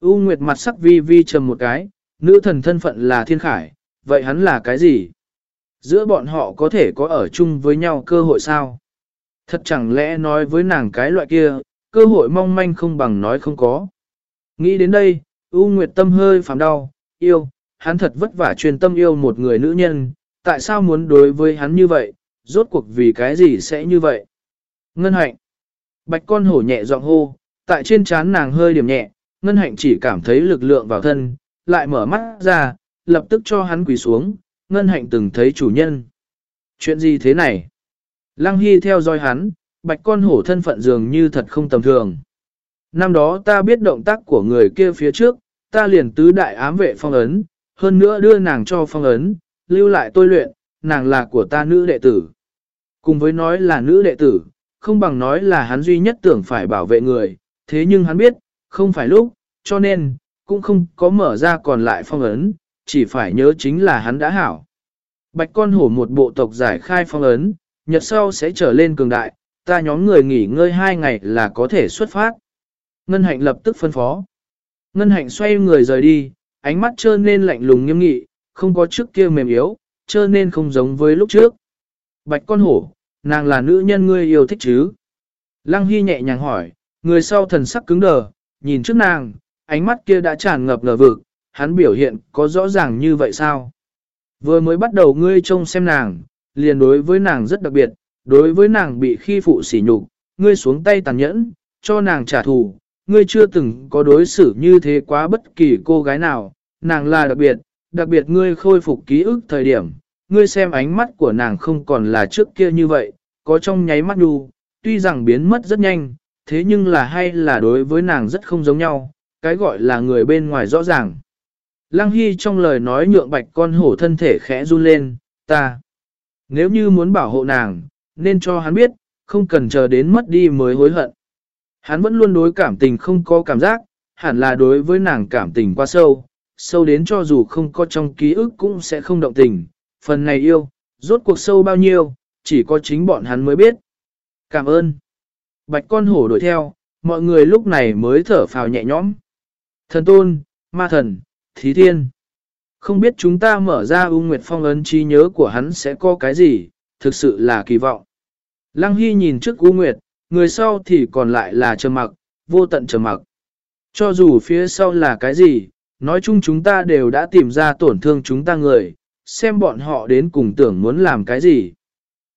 U Nguyệt mặt sắc vi vi trầm một cái, nữ thần thân phận là thiên khải, vậy hắn là cái gì? Giữa bọn họ có thể có ở chung với nhau cơ hội sao? Thật chẳng lẽ nói với nàng cái loại kia, cơ hội mong manh không bằng nói không có. Nghĩ đến đây, U Nguyệt tâm hơi phàm đau, yêu, hắn thật vất vả truyền tâm yêu một người nữ nhân, tại sao muốn đối với hắn như vậy, rốt cuộc vì cái gì sẽ như vậy? Ngân hạnh. Bạch con hổ nhẹ giọng hô, tại trên trán nàng hơi điểm nhẹ, ngân hạnh chỉ cảm thấy lực lượng vào thân, lại mở mắt ra, lập tức cho hắn quỳ xuống, ngân hạnh từng thấy chủ nhân. Chuyện gì thế này? Lăng Hy theo dõi hắn, bạch con hổ thân phận dường như thật không tầm thường. Năm đó ta biết động tác của người kia phía trước, ta liền tứ đại ám vệ phong ấn, hơn nữa đưa nàng cho phong ấn, lưu lại tôi luyện, nàng là của ta nữ đệ tử. Cùng với nói là nữ đệ tử, không bằng nói là hắn duy nhất tưởng phải bảo vệ người, thế nhưng hắn biết, không phải lúc, cho nên, cũng không có mở ra còn lại phong ấn, chỉ phải nhớ chính là hắn đã hảo. Bạch con hổ một bộ tộc giải khai phong ấn, nhật sau sẽ trở lên cường đại, ta nhóm người nghỉ ngơi hai ngày là có thể xuất phát. Ngân hạnh lập tức phân phó. Ngân hạnh xoay người rời đi, ánh mắt trơ nên lạnh lùng nghiêm nghị, không có trước kia mềm yếu, Trơ nên không giống với lúc trước. Bạch con hổ, nàng là nữ nhân ngươi yêu thích chứ? Lăng Hy nhẹ nhàng hỏi, người sau thần sắc cứng đờ, nhìn trước nàng, ánh mắt kia đã tràn ngập ngờ vực, hắn biểu hiện có rõ ràng như vậy sao? Vừa mới bắt đầu ngươi trông xem nàng, liền đối với nàng rất đặc biệt, đối với nàng bị khi phụ sỉ nhục, ngươi xuống tay tàn nhẫn, cho nàng trả thù, ngươi chưa từng có đối xử như thế quá bất kỳ cô gái nào, nàng là đặc biệt, đặc biệt ngươi khôi phục ký ức thời điểm, ngươi xem ánh mắt của nàng không còn là trước kia như vậy, có trong nháy mắt nhu, tuy rằng biến mất rất nhanh, thế nhưng là hay là đối với nàng rất không giống nhau, cái gọi là người bên ngoài rõ ràng. Lăng Hy trong lời nói nhượng bạch con hổ thân thể khẽ run lên, ta. Nếu như muốn bảo hộ nàng, nên cho hắn biết, không cần chờ đến mất đi mới hối hận. Hắn vẫn luôn đối cảm tình không có cảm giác, hẳn là đối với nàng cảm tình quá sâu, sâu đến cho dù không có trong ký ức cũng sẽ không động tình. Phần này yêu, rốt cuộc sâu bao nhiêu, chỉ có chính bọn hắn mới biết. Cảm ơn. Bạch con hổ đuổi theo, mọi người lúc này mới thở phào nhẹ nhõm. Thần tôn, ma thần, thí thiên. Không biết chúng ta mở ra U Nguyệt Phong ấn trí nhớ của hắn sẽ có cái gì, thực sự là kỳ vọng. Lăng Hy nhìn trước U Nguyệt, người sau thì còn lại là trầm mặc, vô tận trầm mặc. Cho dù phía sau là cái gì, nói chung chúng ta đều đã tìm ra tổn thương chúng ta người, xem bọn họ đến cùng tưởng muốn làm cái gì.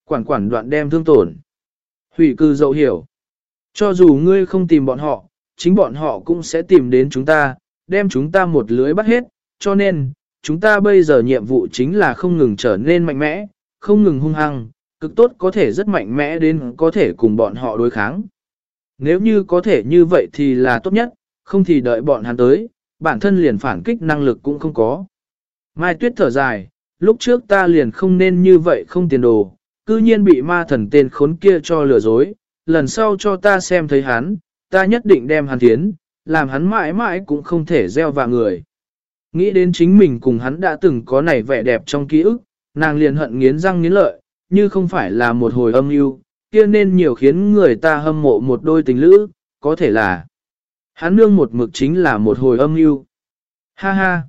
Quản quản đoạn đem thương tổn. Hủy cư dậu hiểu. Cho dù ngươi không tìm bọn họ, chính bọn họ cũng sẽ tìm đến chúng ta, đem chúng ta một lưới bắt hết, cho nên, chúng ta bây giờ nhiệm vụ chính là không ngừng trở nên mạnh mẽ, không ngừng hung hăng, cực tốt có thể rất mạnh mẽ đến có thể cùng bọn họ đối kháng. Nếu như có thể như vậy thì là tốt nhất, không thì đợi bọn hắn tới, bản thân liền phản kích năng lực cũng không có. Mai Tuyết thở dài, lúc trước ta liền không nên như vậy không tiền đồ, cư nhiên bị ma thần tên khốn kia cho lừa dối, lần sau cho ta xem thấy hắn, ta nhất định đem hắn tiến, làm hắn mãi mãi cũng không thể gieo vào người. Nghĩ đến chính mình cùng hắn đã từng có nảy vẻ đẹp trong ký ức, nàng liền hận nghiến răng nghiến lợi, như không phải là một hồi âm mưu kia nên nhiều khiến người ta hâm mộ một đôi tình lữ, có thể là hắn nương một mực chính là một hồi âm mưu Ha ha!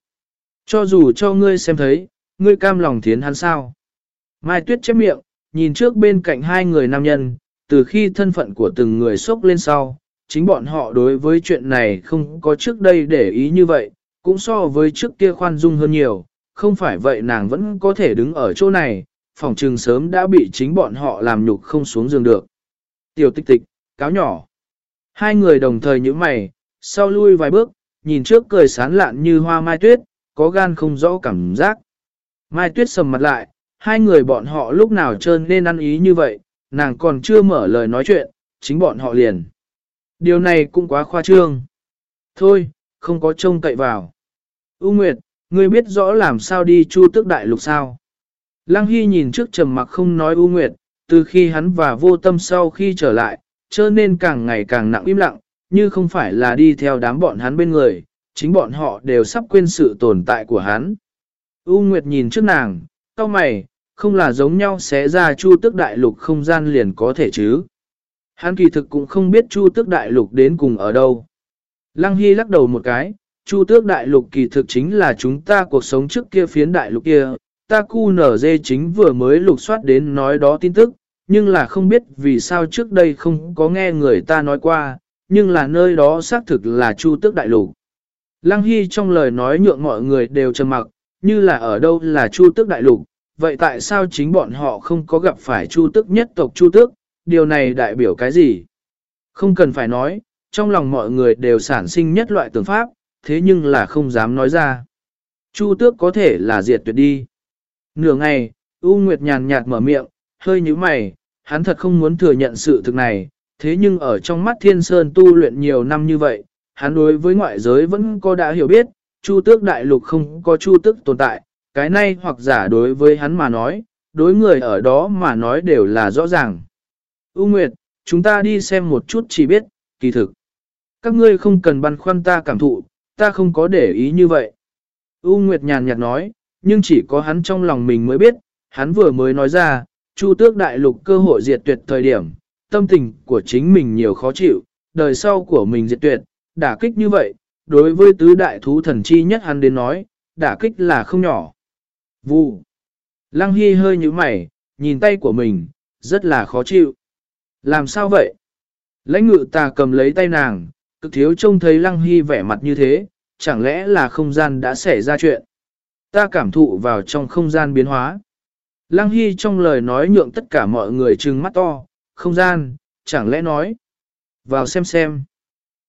Cho dù cho ngươi xem thấy, ngươi cam lòng thiến hắn sao? Mai Tuyết chép miệng, nhìn trước bên cạnh hai người nam nhân, từ khi thân phận của từng người sốc lên sau, chính bọn họ đối với chuyện này không có trước đây để ý như vậy, cũng so với trước kia khoan dung hơn nhiều, không phải vậy nàng vẫn có thể đứng ở chỗ này, phòng trừng sớm đã bị chính bọn họ làm nhục không xuống giường được. Tiểu tích tịch, cáo nhỏ. Hai người đồng thời như mày, sau lui vài bước, nhìn trước cười sán lạn như hoa mai tuyết, có gan không rõ cảm giác. Mai tuyết sầm mặt lại, hai người bọn họ lúc nào trơn nên ăn ý như vậy, nàng còn chưa mở lời nói chuyện, chính bọn họ liền. Điều này cũng quá khoa trương. Thôi, không có trông cậy vào. U Nguyệt, ngươi biết rõ làm sao đi chu tước đại lục sao? Lăng Hy nhìn trước trầm mặc không nói U Nguyệt, từ khi hắn và vô tâm sau khi trở lại, trở nên càng ngày càng nặng im lặng, như không phải là đi theo đám bọn hắn bên người, chính bọn họ đều sắp quên sự tồn tại của hắn. U Nguyệt nhìn trước nàng, cao mày, không là giống nhau xé ra chu Tước đại lục không gian liền có thể chứ. Hắn kỳ thực cũng không biết chu tước đại lục đến cùng ở đâu. Lăng Hy lắc đầu một cái, chu tước đại lục kỳ thực chính là chúng ta cuộc sống trước kia phiến đại lục kia, ta cu nở dê chính vừa mới lục soát đến nói đó tin tức, nhưng là không biết vì sao trước đây không có nghe người ta nói qua, nhưng là nơi đó xác thực là chu tước đại lục. Lăng Hy trong lời nói nhượng mọi người đều trầm mặc, như là ở đâu là chu tước đại lục, vậy tại sao chính bọn họ không có gặp phải chu tước nhất tộc chu tước, điều này đại biểu cái gì? Không cần phải nói, trong lòng mọi người đều sản sinh nhất loại tưởng pháp, thế nhưng là không dám nói ra. Chu tước có thể là diệt tuyệt đi. Nửa ngày, U Nguyệt nhàn nhạt mở miệng, hơi như mày, hắn thật không muốn thừa nhận sự thực này, thế nhưng ở trong mắt thiên sơn tu luyện nhiều năm như vậy, hắn đối với ngoại giới vẫn có đã hiểu biết, chu tước đại lục không có chu tước tồn tại, cái này hoặc giả đối với hắn mà nói, đối người ở đó mà nói đều là rõ ràng. U Nguyệt, chúng ta đi xem một chút chỉ biết, kỳ thực. Các ngươi không cần băn khoăn ta cảm thụ, ta không có để ý như vậy. U Nguyệt nhàn nhạt nói, nhưng chỉ có hắn trong lòng mình mới biết, hắn vừa mới nói ra, Chu tước đại lục cơ hội diệt tuyệt thời điểm, tâm tình của chính mình nhiều khó chịu, đời sau của mình diệt tuyệt, đả kích như vậy, đối với tứ đại thú thần chi nhất hắn đến nói, đả kích là không nhỏ. Vụ. Lăng Hy hơi như mày, nhìn tay của mình, rất là khó chịu. Làm sao vậy? Lãnh ngự ta cầm lấy tay nàng, cực thiếu trông thấy Lăng Hy vẻ mặt như thế, chẳng lẽ là không gian đã xảy ra chuyện? Ta cảm thụ vào trong không gian biến hóa. Lăng Hy trong lời nói nhượng tất cả mọi người trừng mắt to, không gian, chẳng lẽ nói. Vào xem xem.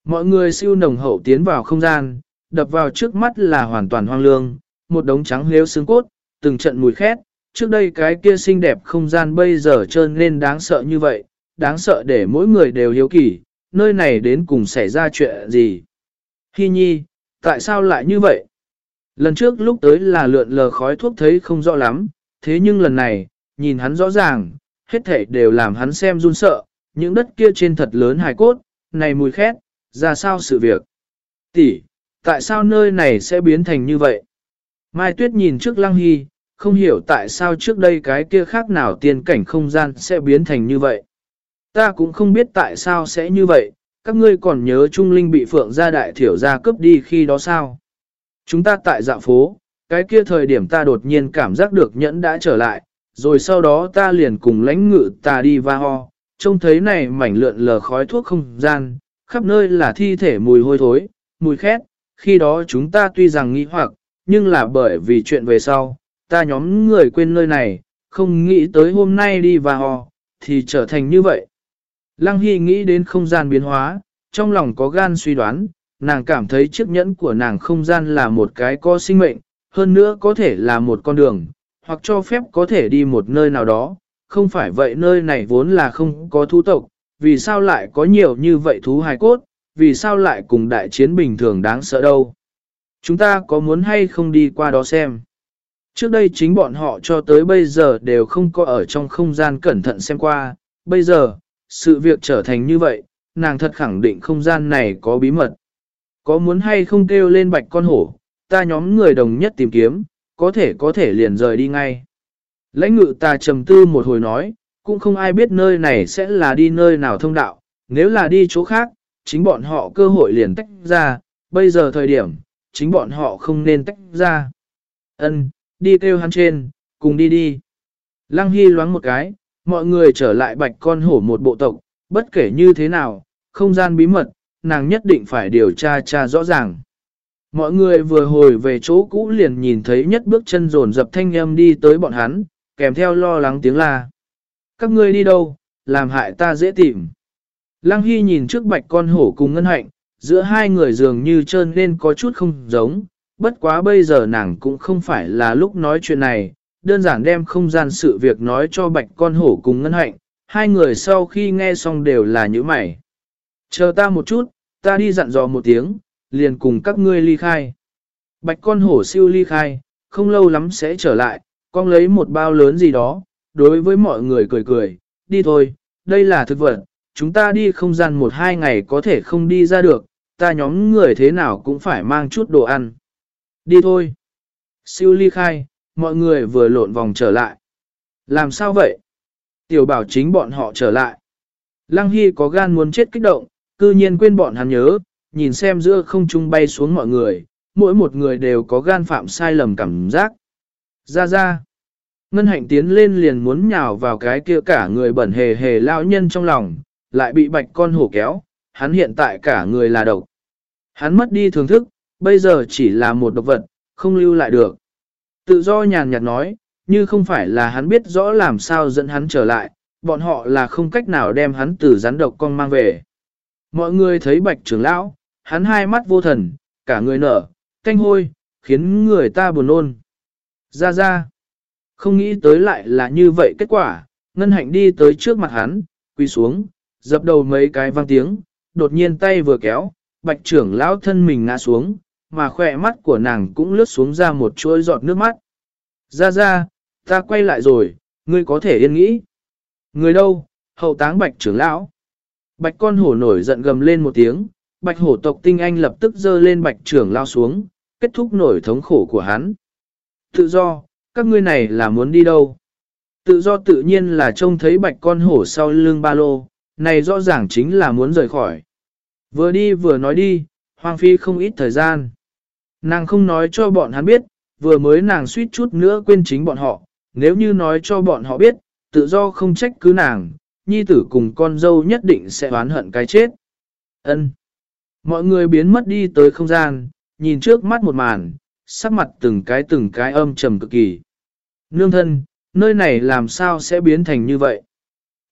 Mọi người siêu nồng hậu tiến vào không gian, đập vào trước mắt là hoàn toàn hoang lương, một đống trắng lếu xương cốt, từng trận mùi khét. Trước đây cái kia xinh đẹp không gian bây giờ trơn nên đáng sợ như vậy, đáng sợ để mỗi người đều hiếu kỳ, nơi này đến cùng xảy ra chuyện gì. Hi nhi, tại sao lại như vậy? Lần trước lúc tới là lượn lờ khói thuốc thấy không rõ lắm, thế nhưng lần này, nhìn hắn rõ ràng, hết thảy đều làm hắn xem run sợ, những đất kia trên thật lớn hài cốt, này mùi khét, ra sao sự việc? Tỷ, tại sao nơi này sẽ biến thành như vậy? Mai Tuyết nhìn trước Lăng Hy, không hiểu tại sao trước đây cái kia khác nào tiên cảnh không gian sẽ biến thành như vậy. Ta cũng không biết tại sao sẽ như vậy, các ngươi còn nhớ Trung Linh bị Phượng gia đại thiểu gia cướp đi khi đó sao? Chúng ta tại dạo phố, cái kia thời điểm ta đột nhiên cảm giác được nhẫn đã trở lại, rồi sau đó ta liền cùng lãnh ngự ta đi va ho, trông thấy này mảnh lượn lờ khói thuốc không gian, khắp nơi là thi thể mùi hôi thối, mùi khét, khi đó chúng ta tuy rằng nghĩ hoặc, nhưng là bởi vì chuyện về sau, ta nhóm người quên nơi này, không nghĩ tới hôm nay đi va ho, thì trở thành như vậy. Lăng Hy nghĩ đến không gian biến hóa, trong lòng có gan suy đoán, nàng cảm thấy chiếc nhẫn của nàng không gian là một cái có sinh mệnh, hơn nữa có thể là một con đường, hoặc cho phép có thể đi một nơi nào đó, không phải vậy nơi này vốn là không có thú tộc, vì sao lại có nhiều như vậy thú hài cốt, vì sao lại cùng đại chiến bình thường đáng sợ đâu. Chúng ta có muốn hay không đi qua đó xem. Trước đây chính bọn họ cho tới bây giờ đều không có ở trong không gian cẩn thận xem qua, bây giờ, sự việc trở thành như vậy, nàng thật khẳng định không gian này có bí mật. Có muốn hay không kêu lên bạch con hổ, ta nhóm người đồng nhất tìm kiếm, có thể có thể liền rời đi ngay. Lãnh ngự ta trầm tư một hồi nói, cũng không ai biết nơi này sẽ là đi nơi nào thông đạo, nếu là đi chỗ khác, chính bọn họ cơ hội liền tách ra, bây giờ thời điểm, chính bọn họ không nên tách ra. Ân, đi kêu hắn trên, cùng đi đi. Lăng Hy loáng một cái, mọi người trở lại bạch con hổ một bộ tộc, bất kể như thế nào, không gian bí mật, nàng nhất định phải điều tra tra rõ ràng. Mọi người vừa hồi về chỗ cũ liền nhìn thấy nhất bước chân rồn dập thanh âm đi tới bọn hắn, kèm theo lo lắng tiếng la. Các ngươi đi đâu, làm hại ta dễ tìm. Lăng Hy nhìn trước bạch con hổ cùng ngân hạnh, giữa hai người dường như trơn nên có chút không giống, bất quá bây giờ nàng cũng không phải là lúc nói chuyện này, đơn giản đem không gian sự việc nói cho bạch con hổ cùng ngân hạnh, hai người sau khi nghe xong đều là như mày. Chờ ta một chút, ta đi dặn dò một tiếng, liền cùng các ngươi ly khai. Bạch con hổ siêu ly khai, không lâu lắm sẽ trở lại, con lấy một bao lớn gì đó, đối với mọi người cười cười, đi thôi, đây là thực vật, chúng ta đi không gian một hai ngày có thể không đi ra được, ta nhóm người thế nào cũng phải mang chút đồ ăn. Đi thôi. Siêu ly khai, mọi người vừa lộn vòng trở lại. Làm sao vậy? Tiểu bảo chính bọn họ trở lại. Lăng Hy có gan muốn chết kích động, cư nhiên quên bọn hắn nhớ, nhìn xem giữa không trung bay xuống mọi người, mỗi một người đều có gan phạm sai lầm cảm giác. Ra ra. Ngân hạnh tiến lên liền muốn nhào vào cái kia cả người bẩn hề hề lao nhân trong lòng, lại bị bạch con hổ kéo, hắn hiện tại cả người là độc. Hắn mất đi thưởng thức, bây giờ chỉ là một độc vật, không lưu lại được. Tự do nhàn nhạt nói, như không phải là hắn biết rõ làm sao dẫn hắn trở lại, bọn họ là không cách nào đem hắn từ rắn độc con mang về. Mọi người thấy bạch trưởng lão, hắn hai mắt vô thần, cả người nở, canh hôi, khiến người ta buồn nôn. Ra ra, không nghĩ tới lại là như vậy kết quả, ngân hạnh đi tới trước mặt hắn, quỳ xuống, dập đầu mấy cái vang tiếng, đột nhiên tay vừa kéo, bạch trưởng lão thân mình ngã xuống, mà khỏe mắt của nàng cũng lướt xuống ra một chuỗi giọt nước mắt. Ra ra, ta quay lại rồi, ngươi có thể yên nghĩ. Người đâu, hậu táng bạch trưởng lão. Bạch con hổ nổi giận gầm lên một tiếng, bạch hổ tộc tinh anh lập tức dơ lên bạch trưởng lao xuống, kết thúc nổi thống khổ của hắn. Tự do, các ngươi này là muốn đi đâu? Tự do tự nhiên là trông thấy bạch con hổ sau lưng ba lô, này rõ ràng chính là muốn rời khỏi. Vừa đi vừa nói đi, hoang phi không ít thời gian. Nàng không nói cho bọn hắn biết, vừa mới nàng suýt chút nữa quên chính bọn họ, nếu như nói cho bọn họ biết, tự do không trách cứ nàng, nhi tử cùng con dâu nhất định sẽ oán hận cái chết. Ân. Mọi người biến mất đi tới không gian, nhìn trước mắt một màn, sắc mặt từng cái từng cái âm trầm cực kỳ. Nương thân, nơi này làm sao sẽ biến thành như vậy?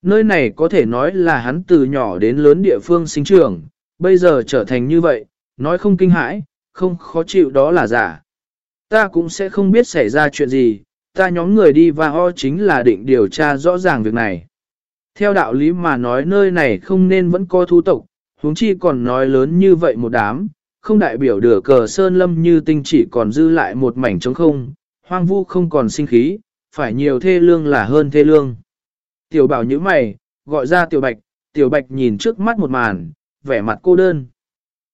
Nơi này có thể nói là hắn từ nhỏ đến lớn địa phương sinh trưởng, bây giờ trở thành như vậy, nói không kinh hãi, không khó chịu đó là giả. Ta cũng sẽ không biết xảy ra chuyện gì, ta nhóm người đi và ho chính là định điều tra rõ ràng việc này. Theo đạo lý mà nói nơi này không nên vẫn có thu tộc, huống chi còn nói lớn như vậy một đám, không đại biểu được cờ sơn lâm như tinh chỉ còn dư lại một mảnh trống không, hoang vu không còn sinh khí, phải nhiều thê lương là hơn thê lương. Tiểu bảo như mày, gọi ra tiểu bạch, tiểu bạch nhìn trước mắt một màn, vẻ mặt cô đơn.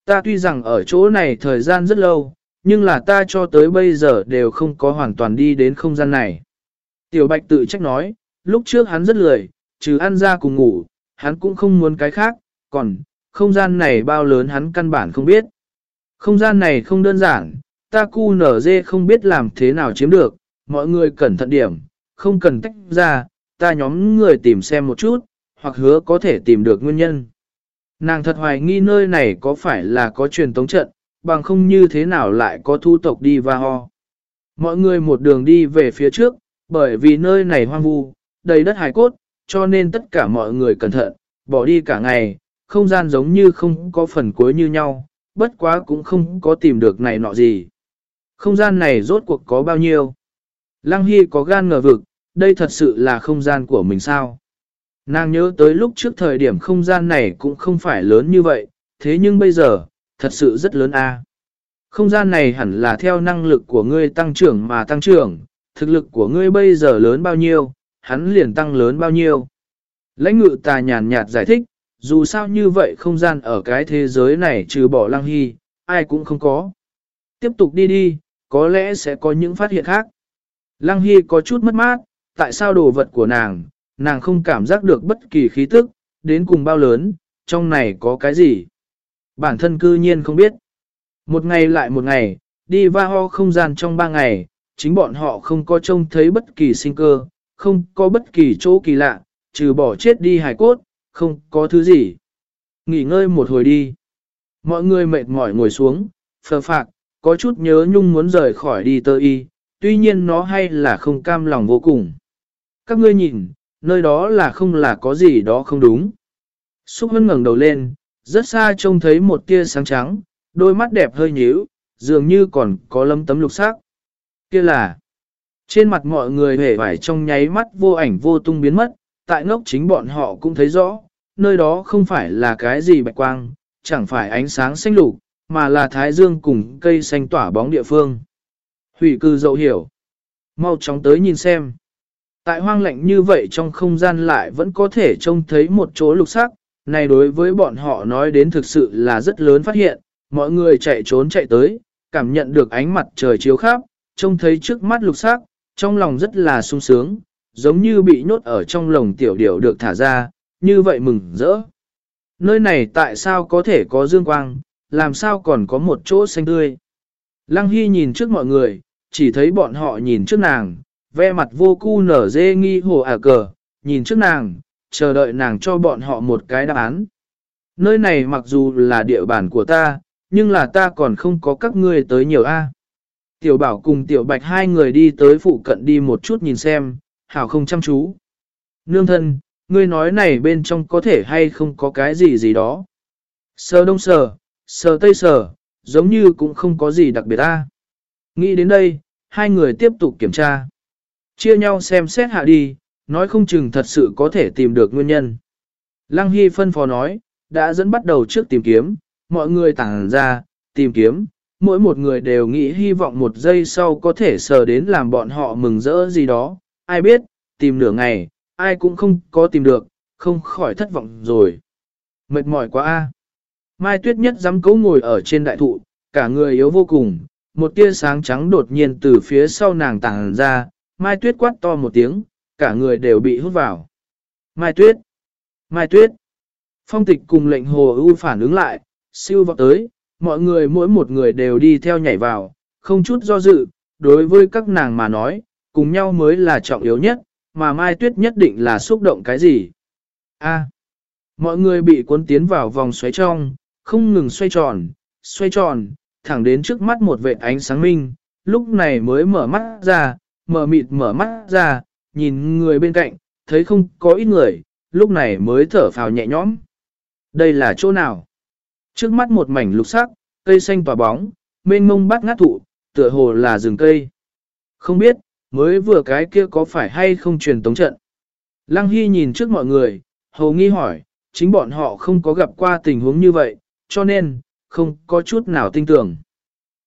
Ta tuy rằng ở chỗ này thời gian rất lâu, nhưng là ta cho tới bây giờ đều không có hoàn toàn đi đến không gian này. Tiểu bạch tự trách nói, lúc trước hắn rất lười, trừ ăn ra cùng ngủ, hắn cũng không muốn cái khác, còn, không gian này bao lớn hắn căn bản không biết. Không gian này không đơn giản, ta cu nở dê không biết làm thế nào chiếm được, mọi người cẩn thận điểm, không cần tách ra, ta nhóm người tìm xem một chút, hoặc hứa có thể tìm được nguyên nhân. Nàng thật hoài nghi nơi này có phải là có truyền tống trận, bằng không như thế nào lại có thu tộc đi và ho. Mọi người một đường đi về phía trước, bởi vì nơi này hoang vu, đầy đất hải cốt, cho nên tất cả mọi người cẩn thận, bỏ đi cả ngày, không gian giống như không có phần cuối như nhau, bất quá cũng không có tìm được này nọ gì. Không gian này rốt cuộc có bao nhiêu? Lăng Hy có gan ngờ vực, đây thật sự là không gian của mình sao? Nàng nhớ tới lúc trước thời điểm không gian này cũng không phải lớn như vậy, thế nhưng bây giờ, thật sự rất lớn a. Không gian này hẳn là theo năng lực của ngươi tăng trưởng mà tăng trưởng, thực lực của ngươi bây giờ lớn bao nhiêu, hắn liền tăng lớn bao nhiêu. Lãnh ngự tà nhàn nhạt giải thích, dù sao như vậy không gian ở cái thế giới này trừ bỏ lăng hy, ai cũng không có. Tiếp tục đi đi, có lẽ sẽ có những phát hiện khác. Lăng hy có chút mất mát, tại sao đồ vật của nàng, nàng không cảm giác được bất kỳ khí tức, đến cùng bao lớn, trong này có cái gì. Bản thân cư nhiên không biết. Một ngày lại một ngày, đi va ho không gian trong ba ngày, chính bọn họ không có trông thấy bất kỳ sinh cơ, không có bất kỳ chỗ kỳ lạ, trừ bỏ chết đi hải cốt, không có thứ gì. Nghỉ ngơi một hồi đi. Mọi người mệt mỏi ngồi xuống, phờ phạc, có chút nhớ nhung muốn rời khỏi đi tơ y, tuy nhiên nó hay là không cam lòng vô cùng. Các ngươi nhìn, nơi đó là không là có gì đó không đúng. Xúc hân ngẩng đầu lên, rất xa trông thấy một tia sáng trắng, đôi mắt đẹp hơi nhíu, dường như còn có lâm tấm lục sắc. Kia là, trên mặt mọi người hề vải trong nháy mắt vô ảnh vô tung biến mất, tại ngốc chính bọn họ cũng thấy rõ, nơi đó không phải là cái gì bạch quang, chẳng phải ánh sáng xanh lục, mà là thái dương cùng cây xanh tỏa bóng địa phương. Hủy cư dậu hiểu. Mau chóng tới nhìn xem. Tại hoang lạnh như vậy trong không gian lại vẫn có thể trông thấy một chỗ lục sắc, này đối với bọn họ nói đến thực sự là rất lớn phát hiện, mọi người chạy trốn chạy tới, cảm nhận được ánh mặt trời chiếu khắp, trông thấy trước mắt lục sắc, trong lòng rất là sung sướng, giống như bị nhốt ở trong lồng tiểu điểu được thả ra, như vậy mừng rỡ. Nơi này tại sao có thể có dương quang, làm sao còn có một chỗ xanh tươi. Lăng Hy nhìn trước mọi người, chỉ thấy bọn họ nhìn trước nàng, ve mặt vô cu nở dê nghi hồ à cờ, nhìn trước nàng, chờ đợi nàng cho bọn họ một cái đáp án. Nơi này mặc dù là địa bàn của ta, nhưng là ta còn không có các ngươi tới nhiều A. Tiểu bảo cùng tiểu bạch hai người đi tới phụ cận đi một chút nhìn xem, hảo không chăm chú. Nương thân, ngươi nói này bên trong có thể hay không có cái gì gì đó. Sờ đông sờ, sờ tây sờ, giống như cũng không có gì đặc biệt ta. Nghĩ đến đây, hai người tiếp tục kiểm tra. Chia nhau xem xét hạ đi, nói không chừng thật sự có thể tìm được nguyên nhân. Lăng Hy phân phó nói, đã dẫn bắt đầu trước tìm kiếm, mọi người tản ra, tìm kiếm, mỗi một người đều nghĩ hy vọng một giây sau có thể sờ đến làm bọn họ mừng rỡ gì đó, ai biết, tìm nửa ngày, ai cũng không có tìm được, không khỏi thất vọng rồi. Mệt mỏi quá a. Mai Tuyết Nhất dám cấu ngồi ở trên đại thụ, cả người yếu vô cùng, một tia sáng trắng đột nhiên từ phía sau nàng tàng ra, Mai Tuyết quát to một tiếng, cả người đều bị hút vào. Mai Tuyết! Mai Tuyết! Phong tịch cùng lệnh hồ ưu phản ứng lại, siêu vọt tới, mọi người mỗi một người đều đi theo nhảy vào, không chút do dự, đối với các nàng mà nói, cùng nhau mới là trọng yếu nhất, mà Mai Tuyết nhất định là xúc động cái gì. A. mọi người bị cuốn tiến vào vòng xoáy trong, không ngừng xoay tròn, xoay tròn, thẳng đến trước mắt một vệ ánh sáng minh, lúc này mới mở mắt ra, mở mịt mở mắt ra, nhìn người bên cạnh, thấy không có ít người, lúc này mới thở phào nhẹ nhõm. Đây là chỗ nào? Trước mắt một mảnh lục sắc, cây xanh tỏa bóng, mênh mông bắt ngát thụ, tựa hồ là rừng cây. Không biết, mới vừa cái kia có phải hay không truyền tống trận. Lăng Hy nhìn trước mọi người, hầu nghi hỏi, chính bọn họ không có gặp qua tình huống như vậy, cho nên, không có chút nào tin tưởng.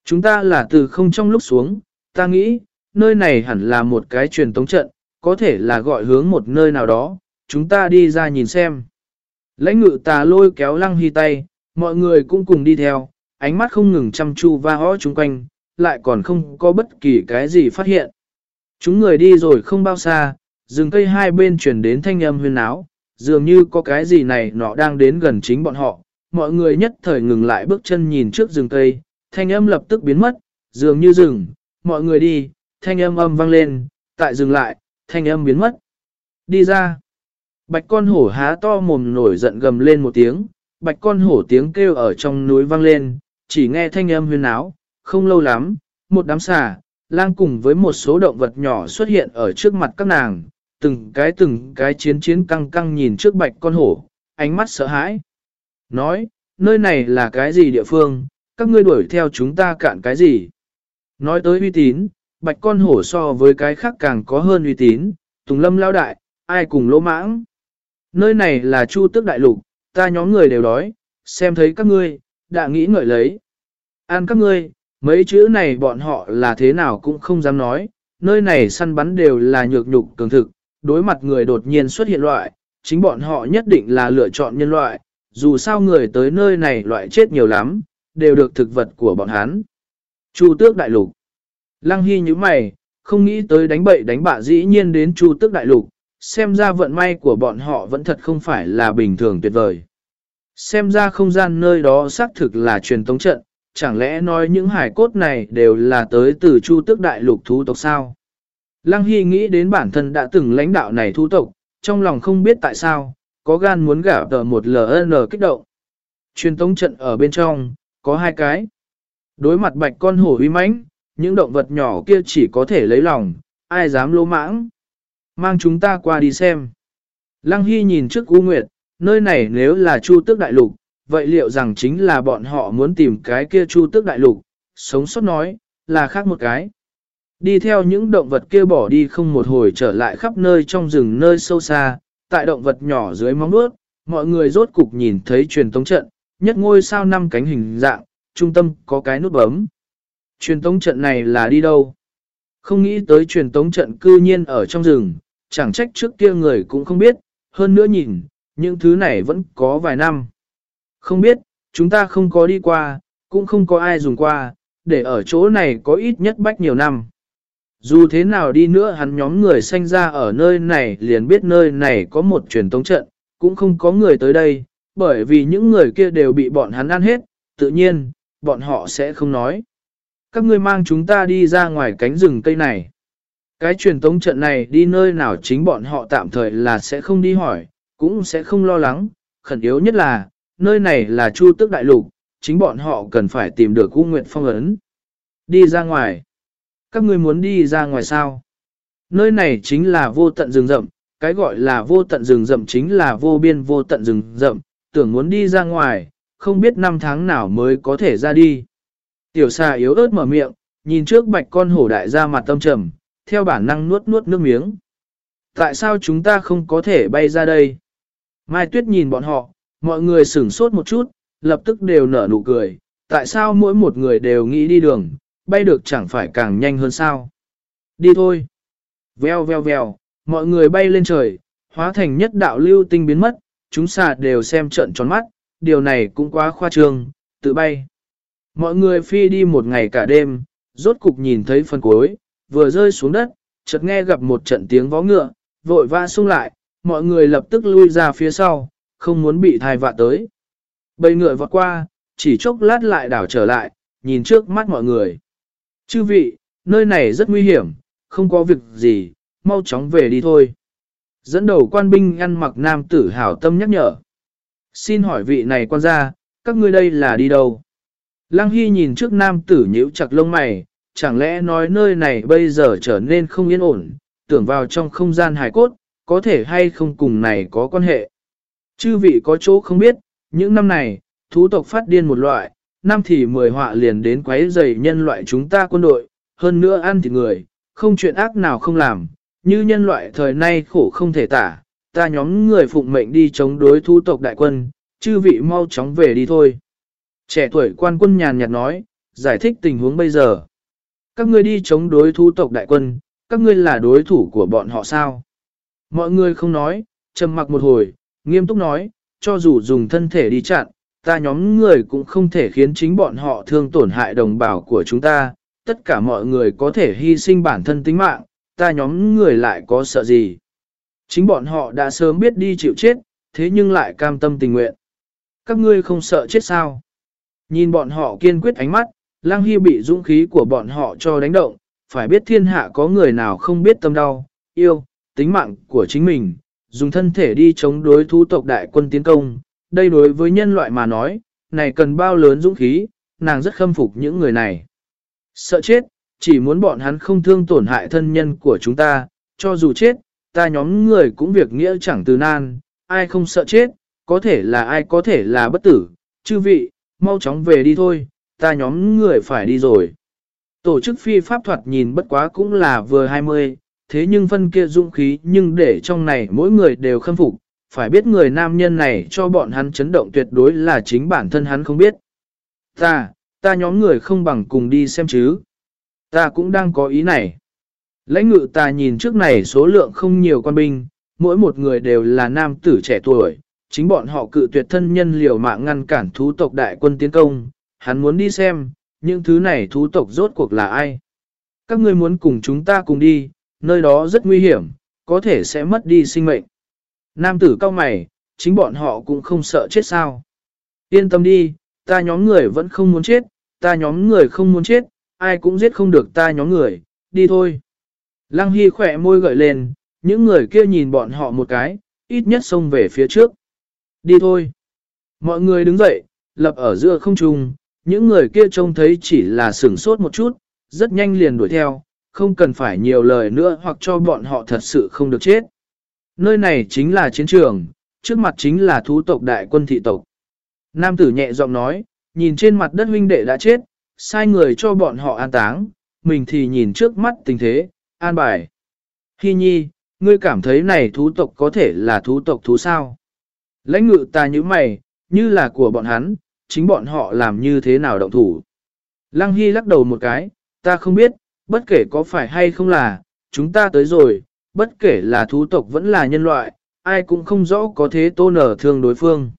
Chúng ta là từ không trong lúc xuống, ta nghĩ, nơi này hẳn là một cái truyền tống trận, có thể là gọi hướng một nơi nào đó, chúng ta đi ra nhìn xem. Lãnh ngự tà lôi kéo lăng hy tay, mọi người cũng cùng đi theo, ánh mắt không ngừng chăm chu va hó chung quanh, lại còn không có bất kỳ cái gì phát hiện. Chúng người đi rồi không bao xa, rừng cây hai bên chuyển đến thanh âm huyên áo, dường như có cái gì này nọ đang đến gần chính bọn họ. Mọi người nhất thời ngừng lại bước chân nhìn trước rừng cây, thanh âm lập tức biến mất, dường như rừng, mọi người đi, thanh âm âm vang lên, tại dừng lại, thanh âm biến mất. Đi ra. Bạch con hổ há to mồm nổi giận gầm lên một tiếng, bạch con hổ tiếng kêu ở trong núi vang lên, chỉ nghe thanh âm huyên áo, không lâu lắm, một đám xà, lang cùng với một số động vật nhỏ xuất hiện ở trước mặt các nàng, từng cái từng cái chiến chiến căng căng nhìn trước bạch con hổ, ánh mắt sợ hãi. Nói, nơi này là cái gì địa phương, các ngươi đuổi theo chúng ta cạn cái gì? Nói tới uy tín, bạch con hổ so với cái khác càng có hơn uy tín, tùng lâm lao đại, ai cùng lỗ mãng. Nơi này là chu tước đại lục, ta nhóm người đều đói, xem thấy các ngươi, đã nghĩ ngợi lấy. An các ngươi, mấy chữ này bọn họ là thế nào cũng không dám nói, nơi này săn bắn đều là nhược nhục cường thực, đối mặt người đột nhiên xuất hiện loại, chính bọn họ nhất định là lựa chọn nhân loại, dù sao người tới nơi này loại chết nhiều lắm, đều được thực vật của bọn hắn. Chu tước đại lục. Lăng Hy như mày, không nghĩ tới đánh bậy đánh bạ dĩ nhiên đến Chu tước đại lục, xem ra vận may của bọn họ vẫn thật không phải là bình thường tuyệt vời. Xem ra không gian nơi đó xác thực là truyền tống trận, chẳng lẽ nói những hải cốt này đều là tới từ Chu tước đại lục thú tộc sao? Lăng Hy nghĩ đến bản thân đã từng lãnh đạo này thú tộc, trong lòng không biết tại sao, có gan muốn gả tờ một LN kích động. Truyền tống trận ở bên trong, có hai cái. Đối mặt bạch con hổ uy mãnh, những động vật nhỏ kia chỉ có thể lấy lòng, ai dám lỗ mãng. Mang chúng ta qua đi xem. Lăng Hy nhìn trước U Nguyệt, nơi này nếu là Chu Tước Đại Lục, vậy liệu rằng chính là bọn họ muốn tìm cái kia Chu Tước Đại Lục, sống sót nói, là khác một cái. Đi theo những động vật kia bỏ đi không một hồi trở lại khắp nơi trong rừng nơi sâu xa, tại động vật nhỏ dưới móng nuốt, mọi người rốt cục nhìn thấy truyền tống trận, nhất ngôi sao năm cánh hình dạng, trung tâm có cái nút bấm. Truyền tống trận này là đi đâu? Không nghĩ tới truyền tống trận cư nhiên ở trong rừng, chẳng trách trước kia người cũng không biết, hơn nữa nhìn, những thứ này vẫn có vài năm. Không biết, chúng ta không có đi qua, cũng không có ai dùng qua, để ở chỗ này có ít nhất bách nhiều năm. Dù thế nào đi nữa hắn nhóm người sanh ra ở nơi này liền biết nơi này có một truyền tống trận, cũng không có người tới đây, bởi vì những người kia đều bị bọn hắn ăn hết, tự nhiên, bọn họ sẽ không nói. Các ngươi mang chúng ta đi ra ngoài cánh rừng cây này. Cái truyền tống trận này đi nơi nào chính bọn họ tạm thời là sẽ không đi hỏi, cũng sẽ không lo lắng, khẩn yếu nhất là, nơi này là Chu Tức Đại Lục, chính bọn họ cần phải tìm được U Nguyệt Phong ấn. Đi ra ngoài. Các ngươi muốn đi ra ngoài sao? Nơi này chính là vô tận rừng rậm, cái gọi là vô tận rừng rậm chính là vô biên vô tận rừng rậm, tưởng muốn đi ra ngoài, không biết năm tháng nào mới có thể ra đi. Tiểu xà yếu ớt mở miệng, nhìn trước bạch con hổ đại ra mặt tâm trầm, theo bản năng nuốt nuốt nước miếng. Tại sao chúng ta không có thể bay ra đây? Mai Tuyết nhìn bọn họ, mọi người sửng sốt một chút, lập tức đều nở nụ cười. Tại sao mỗi một người đều nghĩ đi đường, bay được chẳng phải càng nhanh hơn sao? Đi thôi. Veo veo veo, mọi người bay lên trời, hóa thành nhất đạo lưu tinh biến mất, chúng xà đều xem trận tròn mắt, điều này cũng quá khoa trương, tự bay. Mọi người phi đi một ngày cả đêm, rốt cục nhìn thấy phần cuối, vừa rơi xuống đất, chợt nghe gặp một trận tiếng vó ngựa, vội vã xung lại, mọi người lập tức lui ra phía sau, không muốn bị thai vạ tới. Bầy ngựa vọt qua, chỉ chốc lát lại đảo trở lại, nhìn trước mắt mọi người. Chư vị, nơi này rất nguy hiểm, không có việc gì, mau chóng về đi thôi. Dẫn đầu quan binh ăn mặc nam tử hảo tâm nhắc nhở. Xin hỏi vị này quan gia, các ngươi đây là đi đâu? Lăng Hy nhìn trước nam tử nhíu chặt lông mày, chẳng lẽ nói nơi này bây giờ trở nên không yên ổn, tưởng vào trong không gian hài cốt, có thể hay không cùng này có quan hệ. Chư vị có chỗ không biết, những năm này, thú tộc phát điên một loại, năm thì mười họa liền đến quấy rầy nhân loại chúng ta quân đội, hơn nữa ăn thịt người, không chuyện ác nào không làm, như nhân loại thời nay khổ không thể tả, ta nhóm người phụng mệnh đi chống đối thú tộc đại quân, chư vị mau chóng về đi thôi. Trẻ tuổi quan quân nhàn nhạt nói, giải thích tình huống bây giờ. Các ngươi đi chống đối thú tộc đại quân, các ngươi là đối thủ của bọn họ sao? Mọi người không nói, trầm mặc một hồi, nghiêm túc nói, cho dù dùng thân thể đi chặn, ta nhóm người cũng không thể khiến chính bọn họ thương tổn hại đồng bào của chúng ta, tất cả mọi người có thể hy sinh bản thân tính mạng, ta nhóm người lại có sợ gì. Chính bọn họ đã sớm biết đi chịu chết, thế nhưng lại cam tâm tình nguyện. Các ngươi không sợ chết sao? Nhìn bọn họ kiên quyết ánh mắt, Lăng Hy bị dũng khí của bọn họ cho đánh động, phải biết thiên hạ có người nào không biết tâm đau, yêu, tính mạng của chính mình, dùng thân thể đi chống đối thú tộc đại quân tiến công. Đây đối với nhân loại mà nói, này cần bao lớn dũng khí, nàng rất khâm phục những người này. Sợ chết, chỉ muốn bọn hắn không thương tổn hại thân nhân của chúng ta, cho dù chết, ta nhóm người cũng việc nghĩa chẳng từ nan, ai không sợ chết, có thể là ai có thể là bất tử, chư vị, mau chóng về đi thôi, ta nhóm người phải đi rồi. Tổ chức phi pháp thuật nhìn bất quá cũng là vừa 20, thế nhưng phân kia dũng khí nhưng để trong này mỗi người đều khâm phục, phải biết người nam nhân này cho bọn hắn chấn động tuyệt đối là chính bản thân hắn không biết. Ta, ta nhóm người không bằng cùng đi xem chứ. Ta cũng đang có ý này. Lãnh ngự ta nhìn trước này số lượng không nhiều quan binh, mỗi một người đều là nam tử trẻ tuổi, chính bọn họ cự tuyệt thân nhân liều mạng ngăn cản thú tộc đại quân tiến công, hắn muốn đi xem, những thứ này thú tộc rốt cuộc là ai. Các ngươi muốn cùng chúng ta cùng đi, nơi đó rất nguy hiểm, có thể sẽ mất đi sinh mệnh. Nam tử cao mày, chính bọn họ cũng không sợ chết sao. Yên tâm đi, ta nhóm người vẫn không muốn chết, ta nhóm người không muốn chết, ai cũng giết không được ta nhóm người, đi thôi. Lăng Hy khỏe môi gợi lên, những người kia nhìn bọn họ một cái, ít nhất xông về phía trước. Đi thôi. Mọi người đứng dậy, lập ở giữa không trung, những người kia trông thấy chỉ là sửng sốt một chút, rất nhanh liền đuổi theo, không cần phải nhiều lời nữa hoặc cho bọn họ thật sự không được chết. Nơi này chính là chiến trường, trước mặt chính là thú tộc đại quân thị tộc. Nam tử nhẹ giọng nói, nhìn trên mặt đất huynh đệ đã chết, sai người cho bọn họ an táng, mình thì nhìn trước mắt tình thế, an bài. Hi nhi, ngươi cảm thấy này thú tộc có thể là thú tộc thú sao? Lãnh ngự ta như mày, như là của bọn hắn, chính bọn họ làm như thế nào động thủ. Lăng Hy lắc đầu một cái, ta không biết, bất kể có phải hay không là, chúng ta tới rồi, bất kể là thú tộc vẫn là nhân loại, ai cũng không rõ có thế tô nở thương đối phương.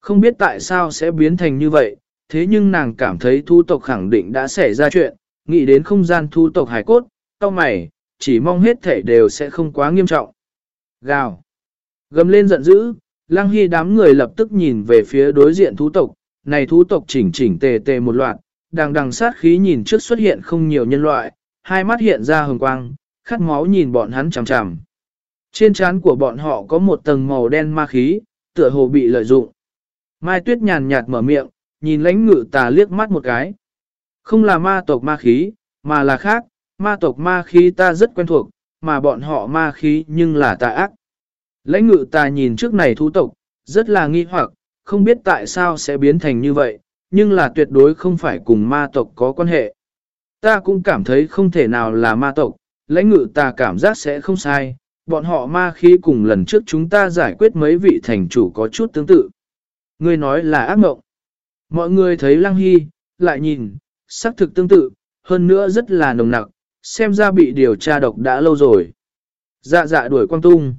Không biết tại sao sẽ biến thành như vậy, thế nhưng nàng cảm thấy thú tộc khẳng định đã xảy ra chuyện, nghĩ đến không gian thú tộc hải cốt, tao mày, chỉ mong hết thể đều sẽ không quá nghiêm trọng. Gào. Gầm lên giận dữ, Lăng Hy đám người lập tức nhìn về phía đối diện thú tộc, này thú tộc chỉnh chỉnh tề tề một loạt, đang đằng sát khí nhìn trước xuất hiện không nhiều nhân loại, hai mắt hiện ra hồng quang, khát máu nhìn bọn hắn chằm chằm. Trên trán của bọn họ có một tầng màu đen ma khí, tựa hồ bị lợi dụng. Mai Tuyết nhàn nhạt mở miệng, nhìn lãnh ngự tà liếc mắt một cái. Không là ma tộc ma khí, mà là khác, ma tộc ma khí ta rất quen thuộc, mà bọn họ ma khí nhưng là tà ác. Lãnh ngự ta nhìn trước này thú tộc, rất là nghi hoặc, không biết tại sao sẽ biến thành như vậy, nhưng là tuyệt đối không phải cùng ma tộc có quan hệ. Ta cũng cảm thấy không thể nào là ma tộc, lãnh ngự ta cảm giác sẽ không sai, bọn họ ma khí cùng lần trước chúng ta giải quyết mấy vị thành chủ có chút tương tự. Ngươi nói là ác mộng. Mọi người thấy lăng hy, lại nhìn, xác thực tương tự, hơn nữa rất là nồng nặc, xem ra bị điều tra độc đã lâu rồi. Dạ dạ đuổi quang tung.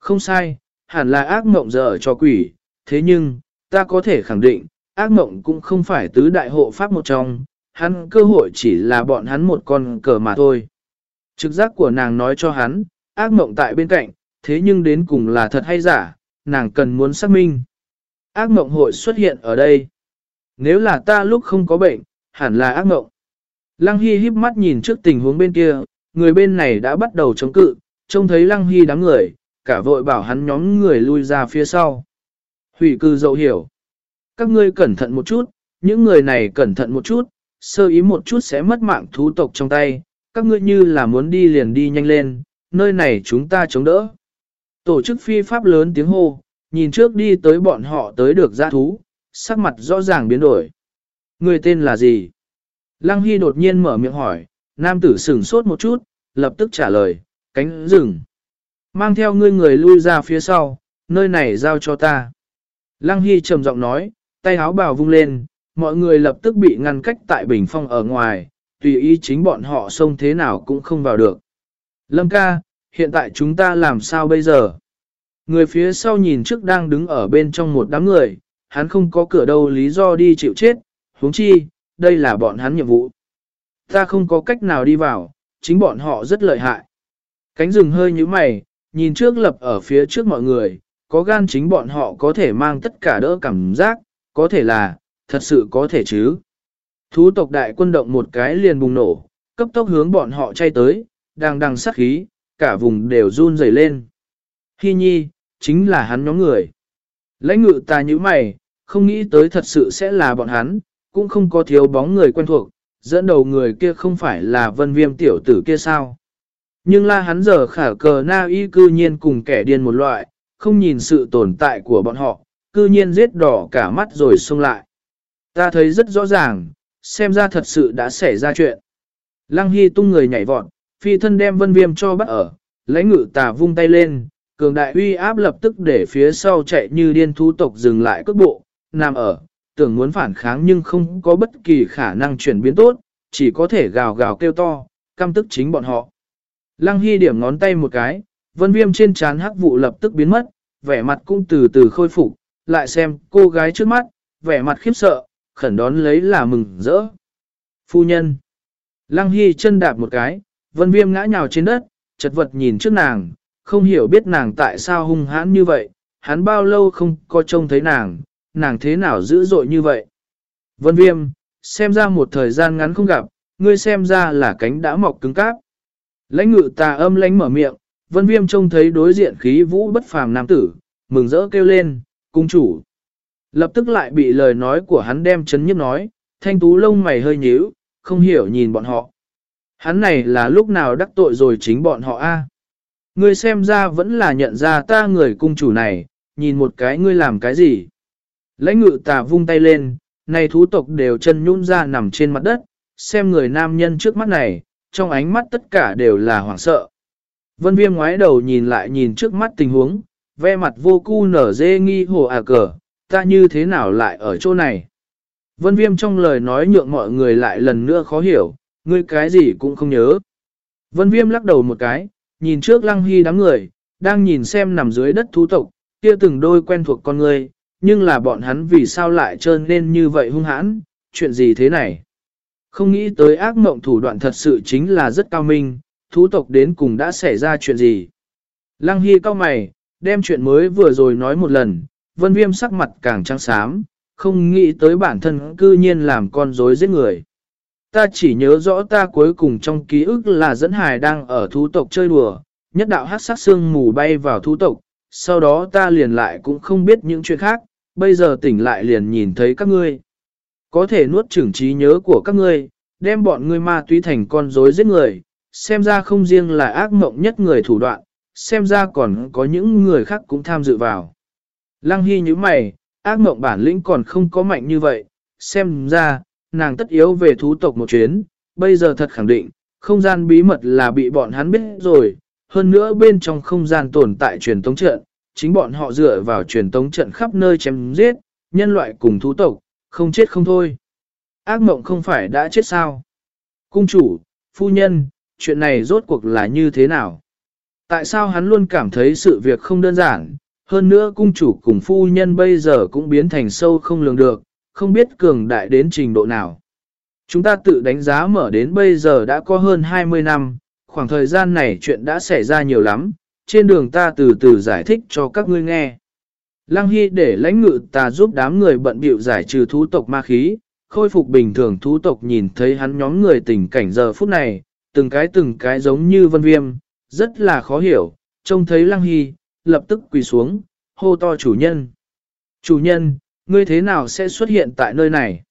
Không sai, hẳn là ác mộng giờ cho quỷ, thế nhưng, ta có thể khẳng định, ác mộng cũng không phải tứ đại hộ pháp một trong, hắn cơ hội chỉ là bọn hắn một con cờ mà thôi. Trực giác của nàng nói cho hắn, ác mộng tại bên cạnh, thế nhưng đến cùng là thật hay giả, nàng cần muốn xác minh. Ác mộng hội xuất hiện ở đây. Nếu là ta lúc không có bệnh, hẳn là ác mộng. Lăng Hy híp mắt nhìn trước tình huống bên kia, người bên này đã bắt đầu chống cự, trông thấy Lăng Hy đám người, cả vội bảo hắn nhóm người lui ra phía sau. Hủy cư dậu hiểu. Các ngươi cẩn thận một chút, những người này cẩn thận một chút, sơ ý một chút sẽ mất mạng thú tộc trong tay, các ngươi như là muốn đi liền đi nhanh lên, nơi này chúng ta chống đỡ. Tổ chức phi pháp lớn tiếng hô, nhìn trước đi tới bọn họ tới được giã thú, sắc mặt rõ ràng biến đổi. Người tên là gì? Lăng Hy đột nhiên mở miệng hỏi, nam tử sửng sốt một chút, lập tức trả lời, cánh rừng. Mang theo ngươi người lui ra phía sau, nơi này giao cho ta. Lăng Hy trầm giọng nói, tay háo bào vung lên, mọi người lập tức bị ngăn cách tại bình phong ở ngoài, tùy ý chính bọn họ xông thế nào cũng không vào được. Lâm ca, hiện tại chúng ta làm sao bây giờ? Người phía sau nhìn trước đang đứng ở bên trong một đám người, hắn không có cửa đâu lý do đi chịu chết, huống chi, đây là bọn hắn nhiệm vụ. Ta không có cách nào đi vào, chính bọn họ rất lợi hại. Cánh rừng hơi như mày, nhìn trước lập ở phía trước mọi người, có gan chính bọn họ có thể mang tất cả đỡ cảm giác, có thể là, thật sự có thể chứ. Thú tộc đại quân động một cái liền bùng nổ, cấp tốc hướng bọn họ chay tới, đang đằng sát khí, cả vùng đều run rẩy lên. Hi nhi, chính là hắn nhóm người. Lãnh ngự ta như mày, không nghĩ tới thật sự sẽ là bọn hắn, cũng không có thiếu bóng người quen thuộc, dẫn đầu người kia không phải là vân viêm tiểu tử kia sao. Nhưng là hắn giờ khả cờ na y cư nhiên cùng kẻ điên một loại, không nhìn sự tồn tại của bọn họ, cư nhiên giết đỏ cả mắt rồi xông lại. Ta thấy rất rõ ràng, xem ra thật sự đã xảy ra chuyện. Lăng Hy tung người nhảy vọt, phi thân đem vân viêm cho bắt ở, lãnh ngự tà vung tay lên, cường đại uy áp lập tức để phía sau chạy như điên thú tộc dừng lại cước bộ, nằm ở, tưởng muốn phản kháng nhưng không có bất kỳ khả năng chuyển biến tốt, chỉ có thể gào gào kêu to, căm tức chính bọn họ. Lăng Hy điểm ngón tay một cái, vân viêm trên trán hắc vụ lập tức biến mất, vẻ mặt cũng từ từ khôi phục, lại xem cô gái trước mắt, vẻ mặt khiếp sợ, khẩn đón lấy là mừng rỡ. Phu nhân. Lăng Hy chân đạp một cái, vân viêm ngã nhào trên đất, chật vật nhìn trước nàng, không hiểu biết nàng tại sao hung hãn như vậy, hắn bao lâu không có trông thấy nàng, nàng thế nào dữ dội như vậy. Vân viêm, xem ra một thời gian ngắn không gặp, ngươi xem ra là cánh đã mọc cứng cáp. Lãnh ngự tà âm lãnh mở miệng, vân viêm trông thấy đối diện khí vũ bất phàm nam tử, mừng rỡ kêu lên, cung chủ. Lập tức lại bị lời nói của hắn đem chấn nhức nói, thanh tú lông mày hơi nhíu, không hiểu nhìn bọn họ. Hắn này là lúc nào đắc tội rồi chính bọn họ a à? Ngươi xem ra vẫn là nhận ra ta người cung chủ này, nhìn một cái ngươi làm cái gì. Lãnh ngự tà vung tay lên, này thú tộc đều chân nhún ra nằm trên mặt đất, xem người nam nhân trước mắt này, trong ánh mắt tất cả đều là hoảng sợ. Vân viêm ngoái đầu nhìn lại nhìn trước mắt tình huống, ve mặt vô cu nở dê nghi hồ à cờ, ta như thế nào lại ở chỗ này. Vân Viêm trong lời nói nhượng mọi người lại lần nữa khó hiểu, ngươi cái gì cũng không nhớ. Vân Viêm lắc đầu một cái, nhìn trước Lăng Hy đám người, đang nhìn xem nằm dưới đất thú tộc, kia từng đôi quen thuộc con người, nhưng là bọn hắn vì sao lại trơn nên như vậy hung hãn, chuyện gì thế này? Không nghĩ tới ác mộng thủ đoạn thật sự chính là rất cao minh, thú tộc đến cùng đã xảy ra chuyện gì? Lăng Hy cao mày, đem chuyện mới vừa rồi nói một lần, vân viêm sắc mặt càng trắng xám, không nghĩ tới bản thân cư nhiên làm con rối giết người. Ta chỉ nhớ rõ ta cuối cùng trong ký ức là dẫn hài đang ở thú tộc chơi đùa, nhất đạo hát sát xương mù bay vào thú tộc, sau đó ta liền lại cũng không biết những chuyện khác, bây giờ tỉnh lại liền nhìn thấy các ngươi. Có thể nuốt chửng trí nhớ của các ngươi, đem bọn ngươi ma túy thành con rối giết người, xem ra không riêng là ác mộng nhất người thủ đoạn, xem ra còn có những người khác cũng tham dự vào. Lăng Hy như mày, ác mộng bản lĩnh còn không có mạnh như vậy, xem ra, nàng tất yếu về thú tộc một chuyến, bây giờ thật khẳng định, không gian bí mật là bị bọn hắn biết rồi, hơn nữa bên trong không gian tồn tại truyền tống trận, chính bọn họ dựa vào truyền tống trận khắp nơi chém giết, nhân loại cùng thú tộc, không chết không thôi. Ác mộng không phải đã chết sao? Cung chủ, phu nhân, chuyện này rốt cuộc là như thế nào? Tại sao hắn luôn cảm thấy sự việc không đơn giản, hơn nữa cung chủ cùng phu nhân bây giờ cũng biến thành sâu không lường được, không biết cường đại đến trình độ nào. Chúng ta tự đánh giá mở đến bây giờ đã có hơn 20 năm, khoảng thời gian này chuyện đã xảy ra nhiều lắm, trên đường ta từ từ giải thích cho các ngươi nghe. Lăng Hy để lãnh ngự ta giúp đám người bận bịu giải trừ thú tộc ma khí, khôi phục bình thường thú tộc nhìn thấy hắn nhóm người tình cảnh giờ phút này, từng cái từng cái giống như vân viêm, rất là khó hiểu, trông thấy Lăng Hy, lập tức quỳ xuống, hô to chủ nhân. Chủ nhân, ngươi thế nào sẽ xuất hiện tại nơi này?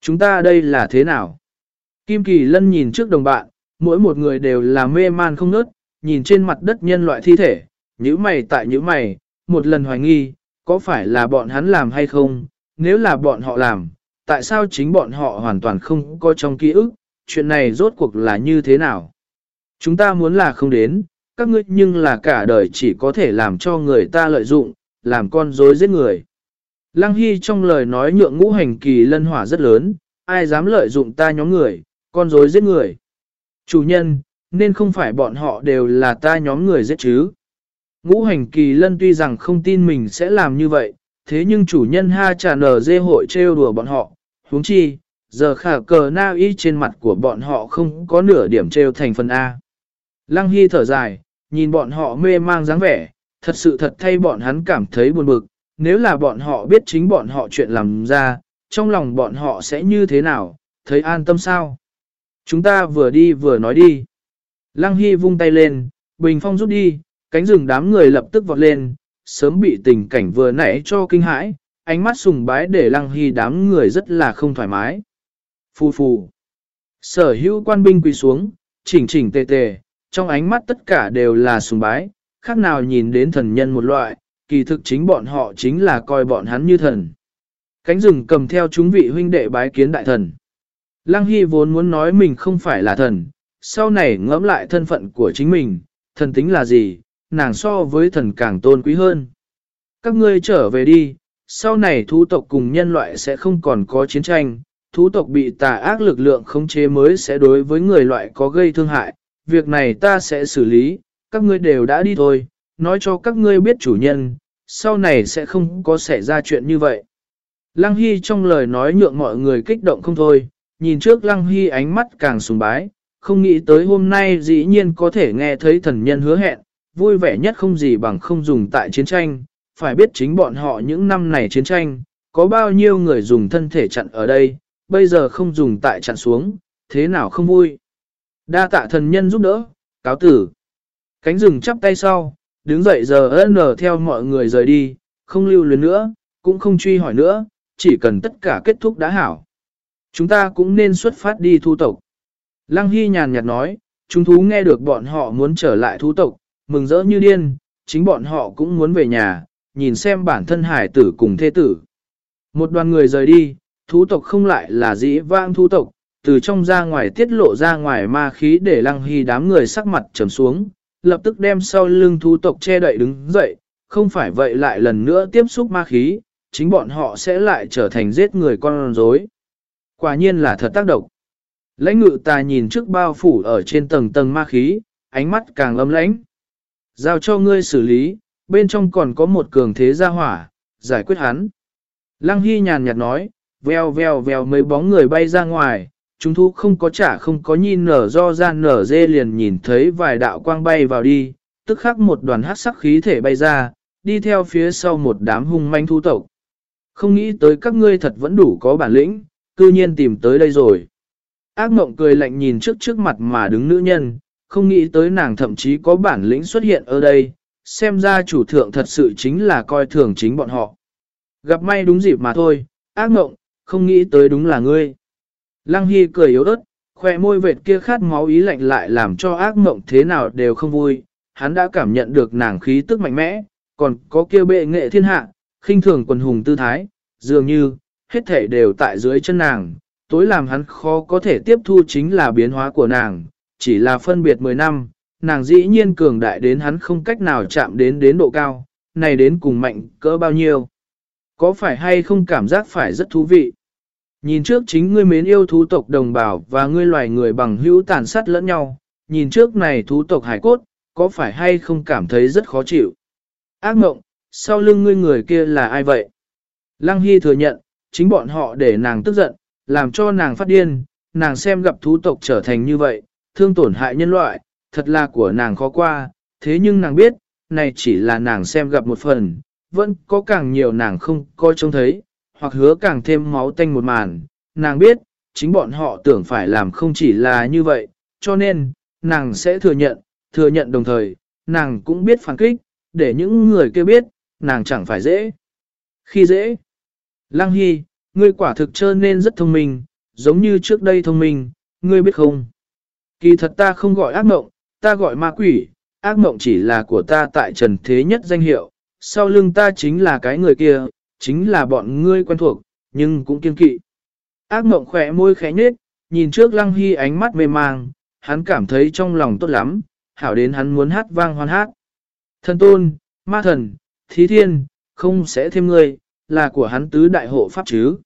Chúng ta đây là thế nào? Kim Kỳ Lân nhìn trước đồng bạn, mỗi một người đều là mê man không nớt, nhìn trên mặt đất nhân loại thi thể, nhíu mày tại nhíu mày, một lần hoài nghi, có phải là bọn hắn làm hay không? Nếu là bọn họ làm, tại sao chính bọn họ hoàn toàn không có trong ký ức, chuyện này rốt cuộc là như thế nào? Chúng ta muốn là không đến, các ngươi nhưng là cả đời chỉ có thể làm cho người ta lợi dụng, làm con dối giết người. Lăng Hy trong lời nói nhượng ngũ hành kỳ lân hỏa rất lớn, ai dám lợi dụng ta nhóm người, con dối giết người. Chủ nhân, nên không phải bọn họ đều là ta nhóm người giết chứ. Ngũ hành kỳ lân tuy rằng không tin mình sẽ làm như vậy, thế nhưng chủ nhân ha trả nở dê hội trêu đùa bọn họ, huống chi, giờ khả cờ na y trên mặt của bọn họ không có nửa điểm trêu thành phần A. Lăng Hy thở dài, nhìn bọn họ mê mang dáng vẻ, thật sự thật thay bọn hắn cảm thấy buồn bực, nếu là bọn họ biết chính bọn họ chuyện làm ra, trong lòng bọn họ sẽ như thế nào, thấy an tâm sao? Chúng ta vừa đi vừa nói đi. Lăng Hy vung tay lên, bình phong rút đi, cánh rừng đám người lập tức vọt lên, sớm bị tình cảnh vừa nãy cho kinh hãi, ánh mắt sùng bái để Lăng Hy đám người rất là không thoải mái. Phù phù. Sở hữu quan binh quỳ xuống, chỉnh chỉnh tề tề, trong ánh mắt tất cả đều là sùng bái, khác nào nhìn đến thần nhân một loại, kỳ thực chính bọn họ chính là coi bọn hắn như thần. Cánh rừng cầm theo chúng vị huynh đệ bái kiến đại thần. Lăng Hy vốn muốn nói mình không phải là thần, sau này ngẫm lại thân phận của chính mình, thần tính là gì, nàng so với thần càng tôn quý hơn. Các ngươi trở về đi, sau này thú tộc cùng nhân loại sẽ không còn có chiến tranh, thú tộc bị tà ác lực lượng khống chế mới sẽ đối với người loại có gây thương hại, việc này ta sẽ xử lý, các ngươi đều đã đi thôi, nói cho các ngươi biết chủ nhân, sau này sẽ không có xảy ra chuyện như vậy. Lăng Hy trong lời nói nhượng mọi người kích động không thôi, nhìn trước Lăng Hy ánh mắt càng sùng bái, không nghĩ tới hôm nay dĩ nhiên có thể nghe thấy thần nhân hứa hẹn, vui vẻ nhất không gì bằng không dùng tại chiến tranh, phải biết chính bọn họ những năm này chiến tranh, có bao nhiêu người dùng thân thể chặn ở đây, bây giờ không dùng tại chặn xuống, thế nào không vui. Đa tạ thần nhân giúp đỡ, cáo tử. Cánh rừng chắp tay sau, đứng dậy giờ ơn theo mọi người rời đi, không lưu luyến nữa, cũng không truy hỏi nữa, chỉ cần tất cả kết thúc đã hảo. Chúng ta cũng nên xuất phát đi thu tộc. Lăng Hy nhàn nhạt nói, chúng thú nghe được bọn họ muốn trở lại thu tộc, mừng rỡ như điên, chính bọn họ cũng muốn về nhà, nhìn xem bản thân hải tử cùng thê tử. Một đoàn người rời đi, thú tộc không lại là dĩ vang thu tộc, từ trong ra ngoài tiết lộ ra ngoài ma khí để lăng hy đám người sắc mặt trầm xuống, lập tức đem sau lưng thú tộc che đậy đứng dậy, không phải vậy lại lần nữa tiếp xúc ma khí, chính bọn họ sẽ lại trở thành giết người con rối. Quả nhiên là thật tác động. Lãnh ngự ta nhìn trước bao phủ ở trên tầng tầng ma khí, ánh mắt càng âm lãnh. Giao cho ngươi xử lý, bên trong còn có một cường thế gia hỏa, giải quyết hắn. Lăng Hy nhàn nhạt nói, veo veo veo mấy bóng người bay ra ngoài, chúng thu không có trả không có nhìn nở do ra nở dê liền nhìn thấy vài đạo quang bay vào đi, tức khắc một đoàn hát sắc khí thể bay ra, đi theo phía sau một đám hung manh thu tộc. Không nghĩ tới các ngươi thật vẫn đủ có bản lĩnh, cư nhiên tìm tới đây rồi. Ác mộng cười lạnh nhìn trước trước mặt mà đứng nữ nhân, không nghĩ tới nàng thậm chí có bản lĩnh xuất hiện ở đây, xem ra chủ thượng thật sự chính là coi thường chính bọn họ. Gặp may đúng dịp mà thôi, ác mộng, không nghĩ tới đúng là ngươi. Lăng Hy cười yếu ớt, khoe môi vệt kia khát máu ý lạnh lại làm cho ác mộng thế nào đều không vui. Hắn đã cảm nhận được nàng khí tức mạnh mẽ, còn có kia bệ nghệ thiên hạ, khinh thường quần hùng tư thái, dường như, hết thể đều tại dưới chân nàng. Tối làm hắn khó có thể tiếp thu chính là biến hóa của nàng, chỉ là phân biệt 10 năm, nàng dĩ nhiên cường đại đến hắn không cách nào chạm đến đến độ cao, này đến cùng mạnh cỡ bao nhiêu. Có phải hay không cảm giác phải rất thú vị? Nhìn trước chính ngươi mến yêu thú tộc đồng bào và ngươi loài người bằng hữu tàn sát lẫn nhau, nhìn trước này thú tộc hải cốt, có phải hay không cảm thấy rất khó chịu? Ác mộng, sau lưng ngươi người kia là ai vậy? Lăng Hy thừa nhận, chính bọn họ để nàng tức giận, làm cho nàng phát điên, nàng xem gặp thú tộc trở thành như vậy, thương tổn hại nhân loại, thật là của nàng khó qua, thế nhưng nàng biết, này chỉ là nàng xem gặp một phần, vẫn có càng nhiều nàng không coi trông thấy, hoặc hứa càng thêm máu tanh một màn, nàng biết, chính bọn họ tưởng phải làm không chỉ là như vậy, cho nên, nàng sẽ thừa nhận, thừa nhận đồng thời, nàng cũng biết phản kích, để những người kia biết, nàng chẳng phải dễ. Khi dễ, Lăng Hy, ngươi quả thực trơn nên rất thông minh, giống như trước đây thông minh, ngươi biết không? Kỳ thật ta không gọi ác mộng, ta gọi ma quỷ, ác mộng chỉ là của ta tại trần thế nhất danh hiệu, sau lưng ta chính là cái người kia, chính là bọn ngươi quen thuộc, nhưng cũng kiên kỵ. Ác mộng khỏe môi khẽ nhết, nhìn trước lăng hy ánh mắt mê mang, hắn cảm thấy trong lòng tốt lắm, hảo đến hắn muốn hát vang hoan hát. Thần tôn, ma thần, thí thiên, không sẽ thêm ngươi, là của hắn tứ đại hộ pháp chứ.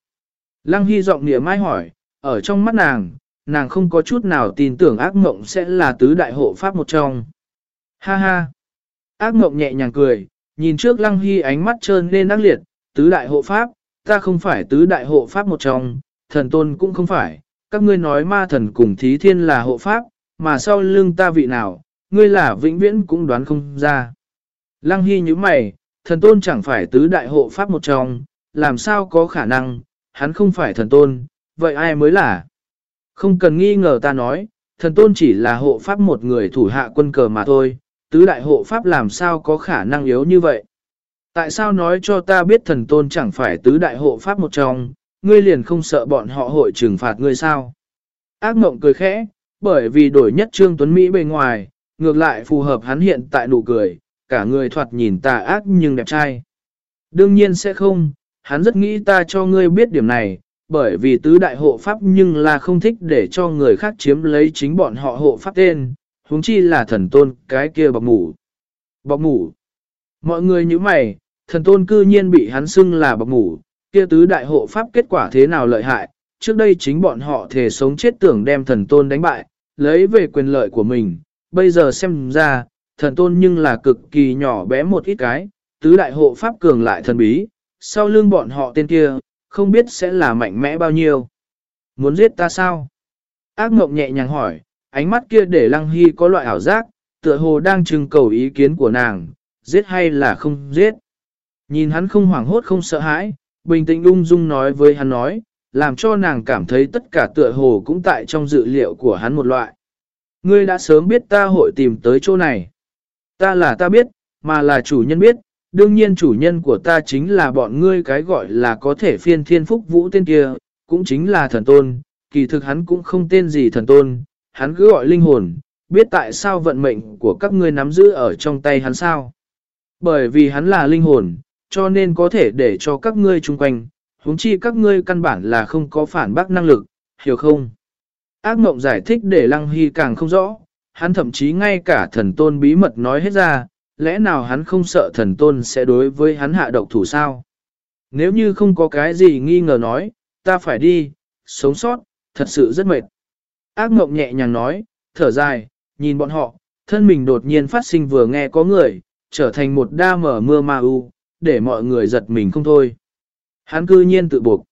Lăng hy giọng nịa mai hỏi, ở trong mắt nàng, nàng không có chút nào tin tưởng ác mộng sẽ là tứ đại hộ pháp một trong. Ha ha! Ác mộng nhẹ nhàng cười, nhìn trước lăng hy ánh mắt trơn lên ác liệt, tứ đại hộ pháp, ta không phải tứ đại hộ pháp một trong, thần tôn cũng không phải, các ngươi nói ma thần cùng thí thiên là hộ pháp, mà sau lưng ta vị nào, ngươi là vĩnh viễn cũng đoán không ra. Lăng hy như mày, thần tôn chẳng phải tứ đại hộ pháp một trong, làm sao có khả năng, hắn không phải thần tôn, vậy ai mới là? Không cần nghi ngờ ta nói, thần tôn chỉ là hộ pháp một người thủ hạ quân cờ mà thôi, tứ đại hộ pháp làm sao có khả năng yếu như vậy. Tại sao nói cho ta biết thần tôn chẳng phải tứ đại hộ pháp một trong, ngươi liền không sợ bọn họ hội trừng phạt ngươi sao? Ác mộng cười khẽ, bởi vì đổi nhất Trương Tuấn Mỹ bề ngoài, ngược lại phù hợp hắn hiện tại nụ cười, cả người thoạt nhìn tà ác nhưng đẹp trai. Đương nhiên sẽ không, hắn rất nghĩ ta cho ngươi biết điểm này, bởi vì tứ đại hộ pháp nhưng là không thích để cho người khác chiếm lấy chính bọn họ hộ pháp tên, huống chi là thần tôn cái kia bọc ngủ. Bọc ngủ. Mọi người như mày, thần tôn cư nhiên bị hắn xưng là bọc ngủ, kia tứ đại hộ pháp kết quả thế nào lợi hại, trước đây chính bọn họ thể sống chết tưởng đem thần tôn đánh bại, lấy về quyền lợi của mình, bây giờ xem ra, thần tôn nhưng là cực kỳ nhỏ bé một ít cái, tứ đại hộ pháp cường lại thần bí, sau lưng bọn họ tên kia, không biết sẽ là mạnh mẽ bao nhiêu. Muốn giết ta sao? Ác mộng nhẹ nhàng hỏi, ánh mắt kia để Lăng Hy có loại ảo giác, tựa hồ đang trưng cầu ý kiến của nàng, giết hay là không giết. Nhìn hắn không hoảng hốt không sợ hãi, bình tĩnh ung dung nói với hắn nói, làm cho nàng cảm thấy tất cả tựa hồ cũng tại trong dự liệu của hắn một loại. Ngươi đã sớm biết ta hội tìm tới chỗ này. Ta là ta biết, mà là chủ nhân biết, đương nhiên chủ nhân của ta chính là bọn ngươi cái gọi là có thể phiên thiên phúc vũ tên kia, cũng chính là thần tôn, kỳ thực hắn cũng không tên gì thần tôn, hắn cứ gọi linh hồn, biết tại sao vận mệnh của các ngươi nắm giữ ở trong tay hắn sao. Bởi vì hắn là linh hồn, cho nên có thể để cho các ngươi chung quanh, huống chi các ngươi căn bản là không có phản bác năng lực, hiểu không? Ác mộng giải thích để Lăng Hy càng không rõ, hắn thậm chí ngay cả thần tôn bí mật nói hết ra, lẽ nào hắn không sợ thần tôn sẽ đối với hắn hạ độc thủ sao? Nếu như không có cái gì nghi ngờ nói, ta phải đi, sống sót, thật sự rất mệt. Ác mộng nhẹ nhàng nói, thở dài, nhìn bọn họ, thân mình đột nhiên phát sinh vừa nghe có người, trở thành một đa mở mưa ma u, để mọi người giật mình không thôi. Hắn cư nhiên tự buộc.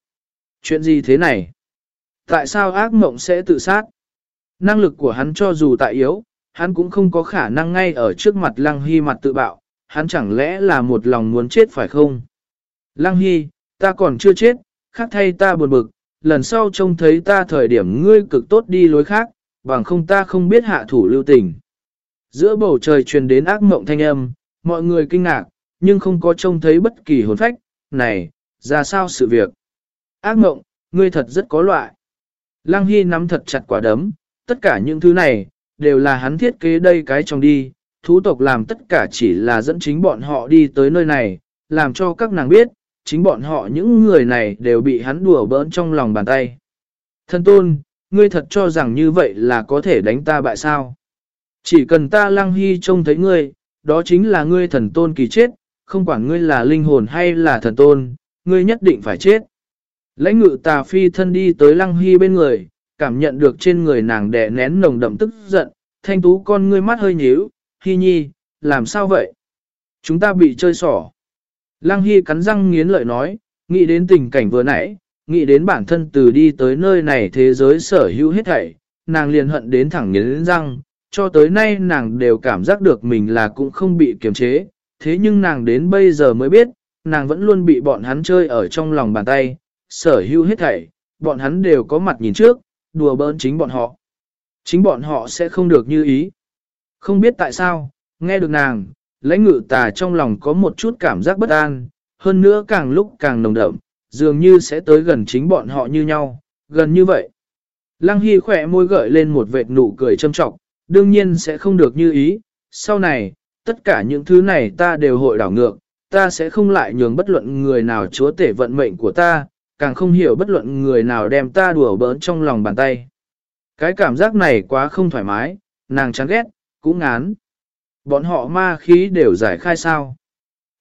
Chuyện gì thế này? Tại sao ác mộng sẽ tự sát? Năng lực của hắn cho dù tại yếu, hắn cũng không có khả năng ngay ở trước mặt Lăng Hy mặt tự bạo, hắn chẳng lẽ là một lòng muốn chết phải không? Lăng Hy, ta còn chưa chết, khác thay ta buồn bực, lần sau trông thấy ta thời điểm ngươi cực tốt đi lối khác, bằng không ta không biết hạ thủ lưu tình. Giữa bầu trời truyền đến ác mộng thanh âm, mọi người kinh ngạc, nhưng không có trông thấy bất kỳ hồn phách, này, ra sao sự việc. Ác mộng, ngươi thật rất có loại. Lăng Hy nắm thật chặt quả đấm, tất cả những thứ này, đều là hắn thiết kế đây cái trong đi, thú tộc làm tất cả chỉ là dẫn chính bọn họ đi tới nơi này, làm cho các nàng biết, chính bọn họ những người này đều bị hắn đùa bỡn trong lòng bàn tay. Thân tôn, ngươi thật cho rằng như vậy là có thể đánh ta bại sao? Chỉ cần ta lăng hy trông thấy ngươi, đó chính là ngươi thần tôn kỳ chết, không quản ngươi là linh hồn hay là thần tôn, ngươi nhất định phải chết. Lãnh ngự tà phi thân đi tới lăng hy bên người, cảm nhận được trên người nàng đè nén nồng đậm tức giận, thanh tú con ngươi mắt hơi nhíu, hy nhi, làm sao vậy? Chúng ta bị chơi xỏ. Lăng hy cắn răng nghiến lợi nói, nghĩ đến tình cảnh vừa nãy, nghĩ đến bản thân từ đi tới nơi này thế giới sở hữu hết thảy, nàng liền hận đến thẳng nghiến răng, cho tới nay nàng đều cảm giác được mình là cũng không bị kiềm chế, thế nhưng nàng đến bây giờ mới biết, nàng vẫn luôn bị bọn hắn chơi ở trong lòng bàn tay, sở hữu hết thảy, bọn hắn đều có mặt nhìn trước, đùa bỡn chính bọn họ. Chính bọn họ sẽ không được như ý. Không biết tại sao, nghe được nàng, lãnh ngự tà trong lòng có một chút cảm giác bất an, hơn nữa càng lúc càng nồng đậm, dường như sẽ tới gần chính bọn họ như nhau, gần như vậy. Lăng Hy khỏe môi gợi lên một vệt nụ cười châm trọng, đương nhiên sẽ không được như ý, sau này, tất cả những thứ này ta đều hội đảo ngược, ta sẽ không lại nhường bất luận người nào chúa tể vận mệnh của ta, càng không hiểu bất luận người nào đem ta đùa bỡn trong lòng bàn tay. Cái cảm giác này quá không thoải mái, nàng chán ghét, cũng ngán. Bọn họ ma khí đều giải khai sao.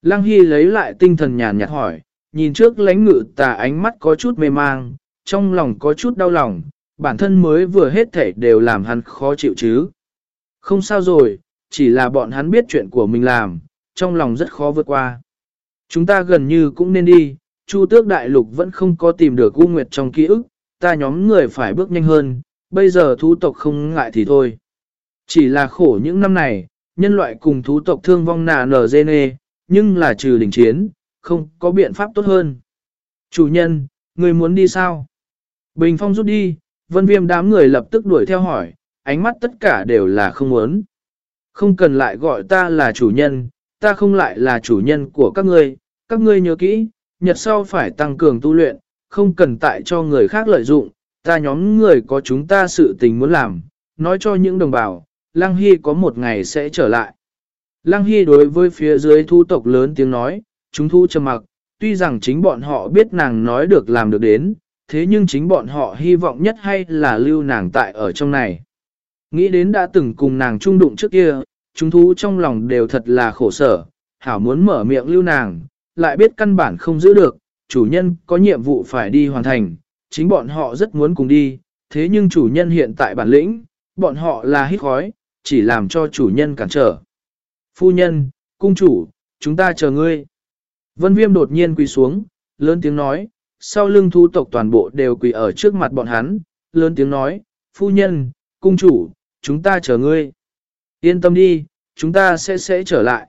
Lăng Hy lấy lại tinh thần nhàn nhạt hỏi, nhìn trước lánh ngự tà ánh mắt có chút mê mang, trong lòng có chút đau lòng, bản thân mới vừa hết thể đều làm hắn khó chịu chứ. Không sao rồi, chỉ là bọn hắn biết chuyện của mình làm, trong lòng rất khó vượt qua. Chúng ta gần như cũng nên đi, Chu tước đại lục vẫn không có tìm được U Nguyệt trong ký ức, ta nhóm người phải bước nhanh hơn, bây giờ thú tộc không ngại thì thôi. Chỉ là khổ những năm này, nhân loại cùng thú tộc thương vong nà nở dê nê, nhưng là trừ đình chiến, không có biện pháp tốt hơn. Chủ nhân, người muốn đi sao? Bình phong rút đi, vân viêm đám người lập tức đuổi theo hỏi, ánh mắt tất cả đều là không muốn. Không cần lại gọi ta là chủ nhân, ta không lại là chủ nhân của các ngươi, các ngươi nhớ kỹ, nhật sau phải tăng cường tu luyện, không cần tại cho người khác lợi dụng, ta nhóm người có chúng ta sự tình muốn làm, nói cho những đồng bào, Lăng Hy có một ngày sẽ trở lại. Lăng Hy đối với phía dưới thu tộc lớn tiếng nói, chúng thu trầm mặc, tuy rằng chính bọn họ biết nàng nói được làm được đến, thế nhưng chính bọn họ hy vọng nhất hay là lưu nàng tại ở trong này. Nghĩ đến đã từng cùng nàng chung đụng trước kia, chúng thú trong lòng đều thật là khổ sở, hảo muốn mở miệng lưu nàng, lại biết căn bản không giữ được, chủ nhân có nhiệm vụ phải đi hoàn thành, chính bọn họ rất muốn cùng đi, thế nhưng chủ nhân hiện tại bản lĩnh, bọn họ là hít khói, chỉ làm cho chủ nhân cản trở. Phu nhân, cung chủ, chúng ta chờ ngươi. Vân Viêm đột nhiên quỳ xuống, lớn tiếng nói, sau lưng thu tộc toàn bộ đều quỳ ở trước mặt bọn hắn, lớn tiếng nói, phu nhân, cung chủ, chúng ta chờ ngươi. Yên tâm đi, chúng ta sẽ sẽ trở lại.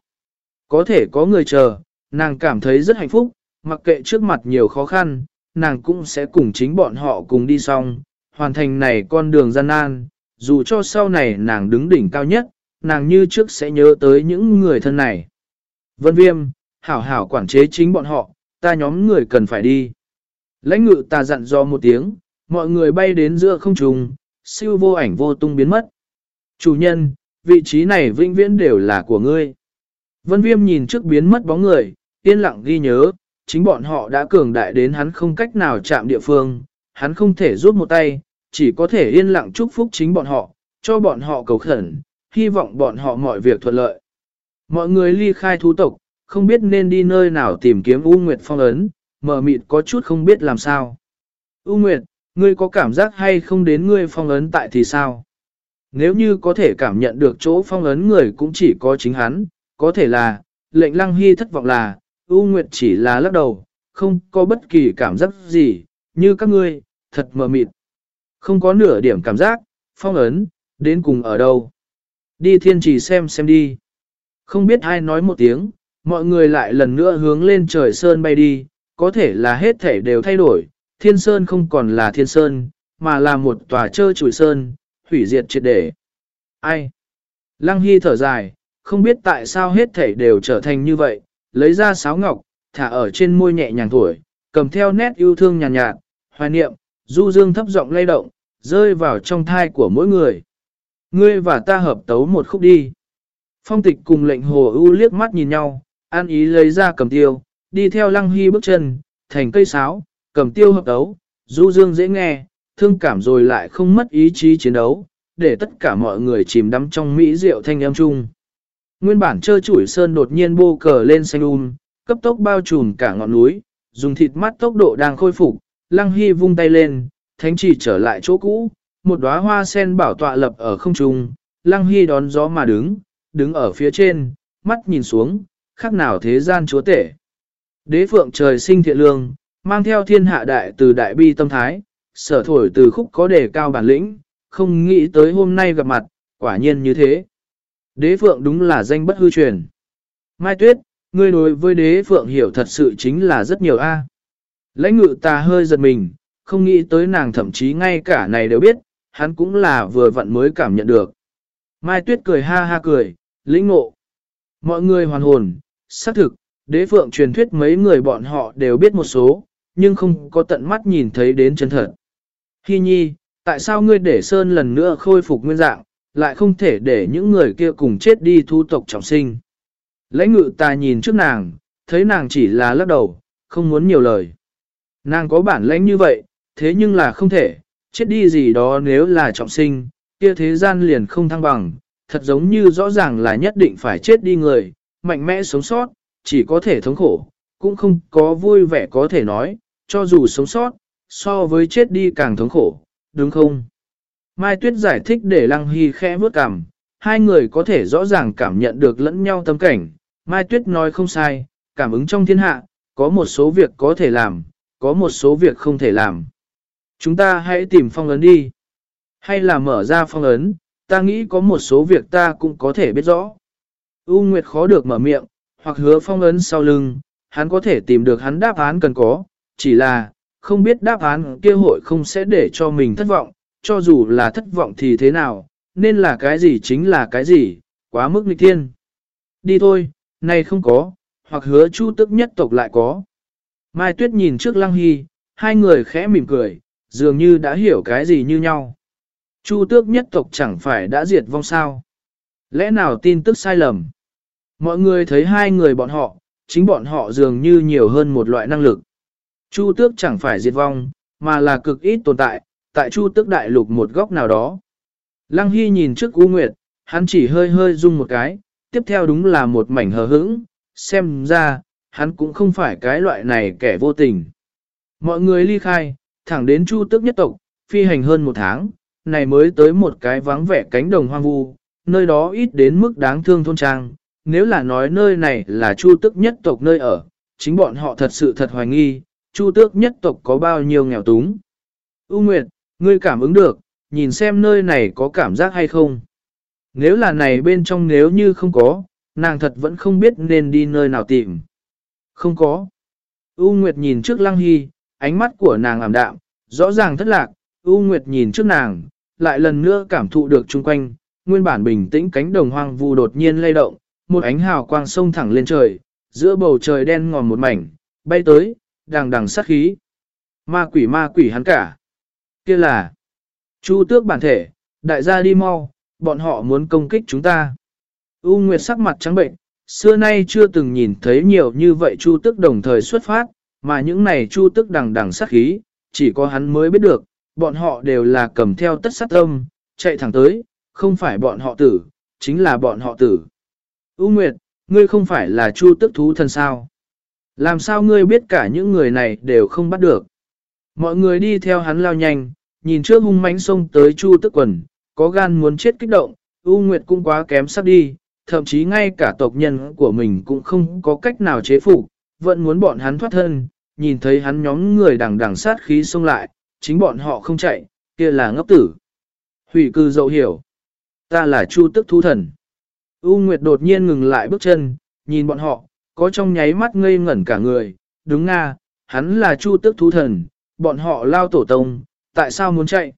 Có thể có người chờ, nàng cảm thấy rất hạnh phúc, mặc kệ trước mặt nhiều khó khăn, nàng cũng sẽ cùng chính bọn họ cùng đi xong, hoàn thành này con đường gian nan, dù cho sau này nàng đứng đỉnh cao nhất, nàng như trước sẽ nhớ tới những người thân này. Vân viêm, hảo hảo quản chế chính bọn họ, ta nhóm người cần phải đi. Lãnh ngự ta dặn dò một tiếng, mọi người bay đến giữa không trùng, siêu vô ảnh vô tung biến mất. Chủ nhân, vị trí này vĩnh viễn đều là của ngươi. Vân viêm nhìn trước biến mất bóng người, yên lặng ghi nhớ, chính bọn họ đã cường đại đến hắn không cách nào chạm địa phương, hắn không thể rút một tay, chỉ có thể yên lặng chúc phúc chính bọn họ, cho bọn họ cầu khẩn, hy vọng bọn họ mọi việc thuận lợi. Mọi người ly khai thú tộc, không biết nên đi nơi nào tìm kiếm U Nguyệt phong ấn, mở mịt có chút không biết làm sao. U Nguyệt, ngươi có cảm giác hay không đến ngươi phong ấn tại thì sao? Nếu như có thể cảm nhận được chỗ phong ấn người cũng chỉ có chính hắn, có thể là, lệnh lăng hy thất vọng là, U Nguyệt chỉ là lắc đầu, không có bất kỳ cảm giác gì, như các ngươi, thật mờ mịt. Không có nửa điểm cảm giác, phong ấn, đến cùng ở đâu. Đi thiên trì xem xem đi. Không biết ai nói một tiếng, mọi người lại lần nữa hướng lên trời sơn bay đi, có thể là hết thể đều thay đổi, thiên sơn không còn là thiên sơn, mà là một tòa trơ chùi sơn, hủy diệt triệt để. Ai? Lăng Hy thở dài, không biết tại sao hết thể đều trở thành như vậy, lấy ra sáo ngọc, thả ở trên môi nhẹ nhàng thổi, cầm theo nét yêu thương nhàn nhạt, nhạt, hoài niệm, du dương thấp giọng lay động, rơi vào trong thai của mỗi người. Ngươi và ta hợp tấu một khúc đi. Phong tịch cùng lệnh hồ ưu liếc mắt nhìn nhau, an ý lấy ra cầm tiêu, đi theo lăng hy bước chân, thành cây sáo, cầm tiêu hợp tấu, du dương dễ nghe, thương cảm rồi lại không mất ý chí chiến đấu, để tất cả mọi người chìm đắm trong mỹ rượu thanh âm chung. Nguyên bản trơ chuỗi sơn đột nhiên bô cờ lên xanh um, cấp tốc bao trùm cả ngọn núi, dùng thịt mắt tốc độ đang khôi phục, lăng hy vung tay lên, thánh chỉ trở lại chỗ cũ, một đóa hoa sen bảo tọa lập ở không trung, lăng hy đón gió mà đứng, đứng ở phía trên, mắt nhìn xuống, khác nào thế gian chúa tể. Đế phượng trời sinh thiện lương, mang theo thiên hạ đại từ đại bi tâm thái, sở thổi từ khúc có đề cao bản lĩnh, không nghĩ tới hôm nay gặp mặt, quả nhiên như thế. Đế phượng đúng là danh bất hư truyền. Mai Tuyết, ngươi đối với đế phượng hiểu thật sự chính là rất nhiều a. Lãnh ngự ta hơi giật mình, không nghĩ tới nàng thậm chí ngay cả này đều biết, hắn cũng là vừa vặn mới cảm nhận được. Mai Tuyết cười ha ha cười, lĩnh ngộ. Mọi người hoàn hồn, xác thực, đế phượng truyền thuyết mấy người bọn họ đều biết một số, nhưng không có tận mắt nhìn thấy đến chân thật. Hi nhi, tại sao ngươi để Sơn lần nữa khôi phục nguyên dạng, lại không thể để những người kia cùng chết đi thu tộc trọng sinh? Lãnh ngự ta nhìn trước nàng, thấy nàng chỉ là lắc đầu, không muốn nhiều lời. Nàng có bản lãnh như vậy, thế nhưng là không thể, chết đi gì đó nếu là trọng sinh, kia thế gian liền không thăng bằng, thật giống như rõ ràng là nhất định phải chết đi người, mạnh mẽ sống sót, chỉ có thể thống khổ, cũng không có vui vẻ có thể nói, cho dù sống sót, so với chết đi càng thống khổ, đúng không? Mai Tuyết giải thích để Lăng Hy khẽ vớt cằm, hai người có thể rõ ràng cảm nhận được lẫn nhau tâm cảnh. Mai Tuyết nói không sai, cảm ứng trong thiên hạ, có một số việc có thể làm, có một số việc không thể làm. Chúng ta hãy tìm phong ấn đi. Hay là mở ra phong ấn, ta nghĩ có một số việc ta cũng có thể biết rõ. U Nguyệt khó được mở miệng, hoặc hứa phong ấn sau lưng, hắn có thể tìm được hắn đáp án cần có, chỉ là, không biết đáp án kia hội không sẽ để cho mình thất vọng, cho dù là thất vọng thì thế nào, nên là cái gì chính là cái gì, quá mức nghịch thiên. Đi thôi, nay không có, hoặc hứa chu tức nhất tộc lại có. Mai Tuyết nhìn trước Lăng Hy, hai người khẽ mỉm cười, dường như đã hiểu cái gì như nhau. Chu tước nhất tộc chẳng phải đã diệt vong sao. Lẽ nào tin tức sai lầm? Mọi người thấy hai người bọn họ, chính bọn họ dường như nhiều hơn một loại năng lực. Chu tước chẳng phải diệt vong, mà là cực ít tồn tại, tại chu tước đại lục một góc nào đó. Lăng Hy nhìn trước U Nguyệt, hắn chỉ hơi hơi rung một cái, tiếp theo đúng là một mảnh hờ hững, xem ra, hắn cũng không phải cái loại này kẻ vô tình. Mọi người ly khai, thẳng đến chu tước nhất tộc, phi hành hơn một tháng, này mới tới một cái vắng vẻ cánh đồng hoang vu, nơi đó ít đến mức đáng thương thôn trang. Nếu là nói nơi này là chu tước nhất tộc nơi ở, chính bọn họ thật sự thật hoài nghi, chu tước nhất tộc có bao nhiêu nghèo túng. U Nguyệt, ngươi cảm ứng được, nhìn xem nơi này có cảm giác hay không. Nếu là này bên trong nếu như không có, nàng thật vẫn không biết nên đi nơi nào tìm. Không có. U Nguyệt nhìn trước Lăng Hy, ánh mắt của nàng ảm đạm, rõ ràng thất lạc, U Nguyệt nhìn trước nàng, lại lần nữa cảm thụ được chung quanh, nguyên bản bình tĩnh cánh đồng hoang vu đột nhiên lay động, một ánh hào quang sông thẳng lên trời, giữa bầu trời đen ngòm một mảnh, bay tới, đằng đằng sát khí. Ma quỷ ma quỷ hắn cả kia là Chu tước bản thể, đại gia đi mau, bọn họ muốn công kích chúng ta. U Nguyệt sắc mặt trắng bệnh, xưa nay chưa từng nhìn thấy nhiều như vậy chu tước đồng thời xuất phát, mà những này chu tước đằng đằng sát khí, chỉ có hắn mới biết được, bọn họ đều là cầm theo tất sát âm, chạy thẳng tới, không phải bọn họ tử, chính là bọn họ tử. U Nguyệt, ngươi không phải là chu tước thú thần sao? Làm sao ngươi biết cả những người này đều không bắt được? Mọi người đi theo hắn lao nhanh, nhìn trước hung mãnh sông tới Chu Tức Quần, có gan muốn chết kích động, U Nguyệt cũng quá kém sắp đi, thậm chí ngay cả tộc nhân của mình cũng không có cách nào chế phục, vẫn muốn bọn hắn thoát thân, nhìn thấy hắn nhóm người đằng đằng sát khí xông lại, chính bọn họ không chạy, kia là ngốc tử. Hủy cư dậu hiểu. Ta là Chu Tức Thu Thần. U Nguyệt đột nhiên ngừng lại bước chân, nhìn bọn họ, có trong nháy mắt ngây ngẩn cả người, đúng nga, hắn là Chu Tức Thú Thần, bọn họ lao tổ tông, tại sao muốn chạy?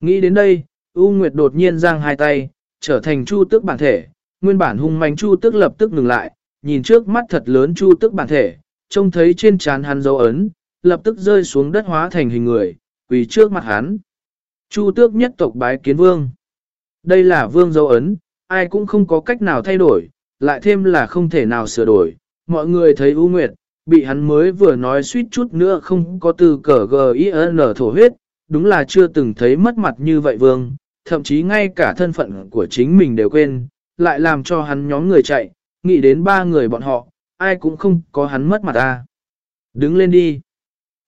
Nghĩ đến đây, U Nguyệt đột nhiên giang hai tay, trở thành Chu tước bản thể, nguyên bản hung manh Chu tước lập tức ngừng lại, nhìn trước mắt thật lớn Chu tước bản thể, trông thấy trên trán hắn dấu ấn, lập tức rơi xuống đất hóa thành hình người, quỳ trước mặt hắn. Chu tước nhất tộc bái kiến vương. Đây là vương dấu ấn, ai cũng không có cách nào thay đổi, lại thêm là không thể nào sửa đổi. Mọi người thấy U Nguyệt, bị hắn mới vừa nói suýt chút nữa không có từ cờ G.I.N. thổ huyết, đúng là chưa từng thấy mất mặt như vậy vương, thậm chí ngay cả thân phận của chính mình đều quên, lại làm cho hắn nhóm người chạy, nghĩ đến ba người bọn họ, ai cũng không có hắn mất mặt ta. Đứng lên đi.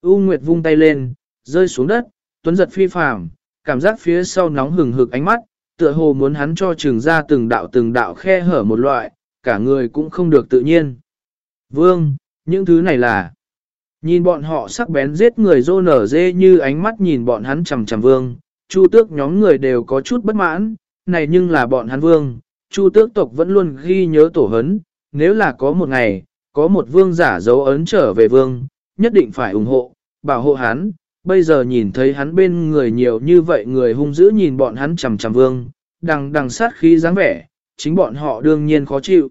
U Nguyệt vung tay lên, rơi xuống đất, tuấn giật phi phàm, cảm giác phía sau nóng hừng hực ánh mắt, tựa hồ muốn hắn cho trường ra từng đạo từng đạo khe hở một loại, cả người cũng không được tự nhiên. Vương, những thứ này là... Nhìn bọn họ sắc bén giết người rô nở dê như ánh mắt nhìn bọn hắn chầm chầm vương, chu tước nhóm người đều có chút bất mãn, này nhưng là bọn hắn vương, chu tước tộc vẫn luôn ghi nhớ tổ hấn, nếu là có một ngày, có một vương giả dấu ấn trở về vương, nhất định phải ủng hộ, bảo hộ hắn, bây giờ nhìn thấy hắn bên người nhiều như vậy người hung dữ nhìn bọn hắn chằm chằm vương, đằng đằng sát khí dáng vẻ, chính bọn họ đương nhiên khó chịu.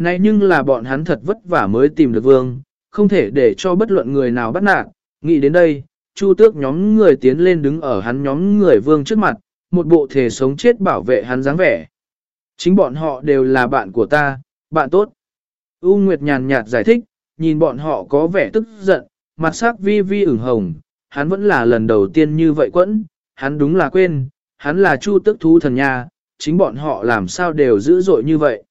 Này nhưng là bọn hắn thật vất vả mới tìm được vương, không thể để cho bất luận người nào bắt nạt. Nghĩ đến đây, Chu tước nhóm người tiến lên đứng ở hắn nhóm người vương trước mặt, một bộ thể sống chết bảo vệ hắn dáng vẻ. Chính bọn họ đều là bạn của ta, bạn tốt. U Nguyệt nhàn nhạt giải thích, nhìn bọn họ có vẻ tức giận, mặt sắc vi vi ửng hồng, hắn vẫn là lần đầu tiên như vậy quẫn, hắn đúng là quên, hắn là chu tức thú thần nha, chính bọn họ làm sao đều dữ dội như vậy.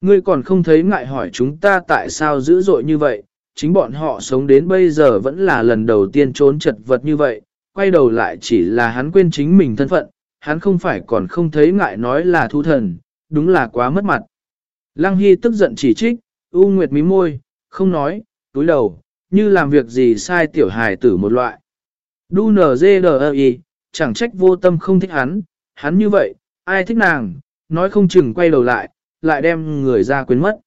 Ngươi còn không thấy ngại hỏi chúng ta tại sao dữ dội như vậy, chính bọn họ sống đến bây giờ vẫn là lần đầu tiên trốn chật vật như vậy, quay đầu lại chỉ là hắn quên chính mình thân phận, hắn không phải còn không thấy ngại nói là thu thần, đúng là quá mất mặt. Lăng Hy tức giận chỉ trích, U Nguyệt mí môi, không nói, túi đầu, như làm việc gì sai tiểu hài tử một loại. Đu nở dê đờ y, chẳng trách vô tâm không thích hắn, hắn như vậy, ai thích nàng, nói không chừng quay đầu lại, lại đem người ra quyến mất.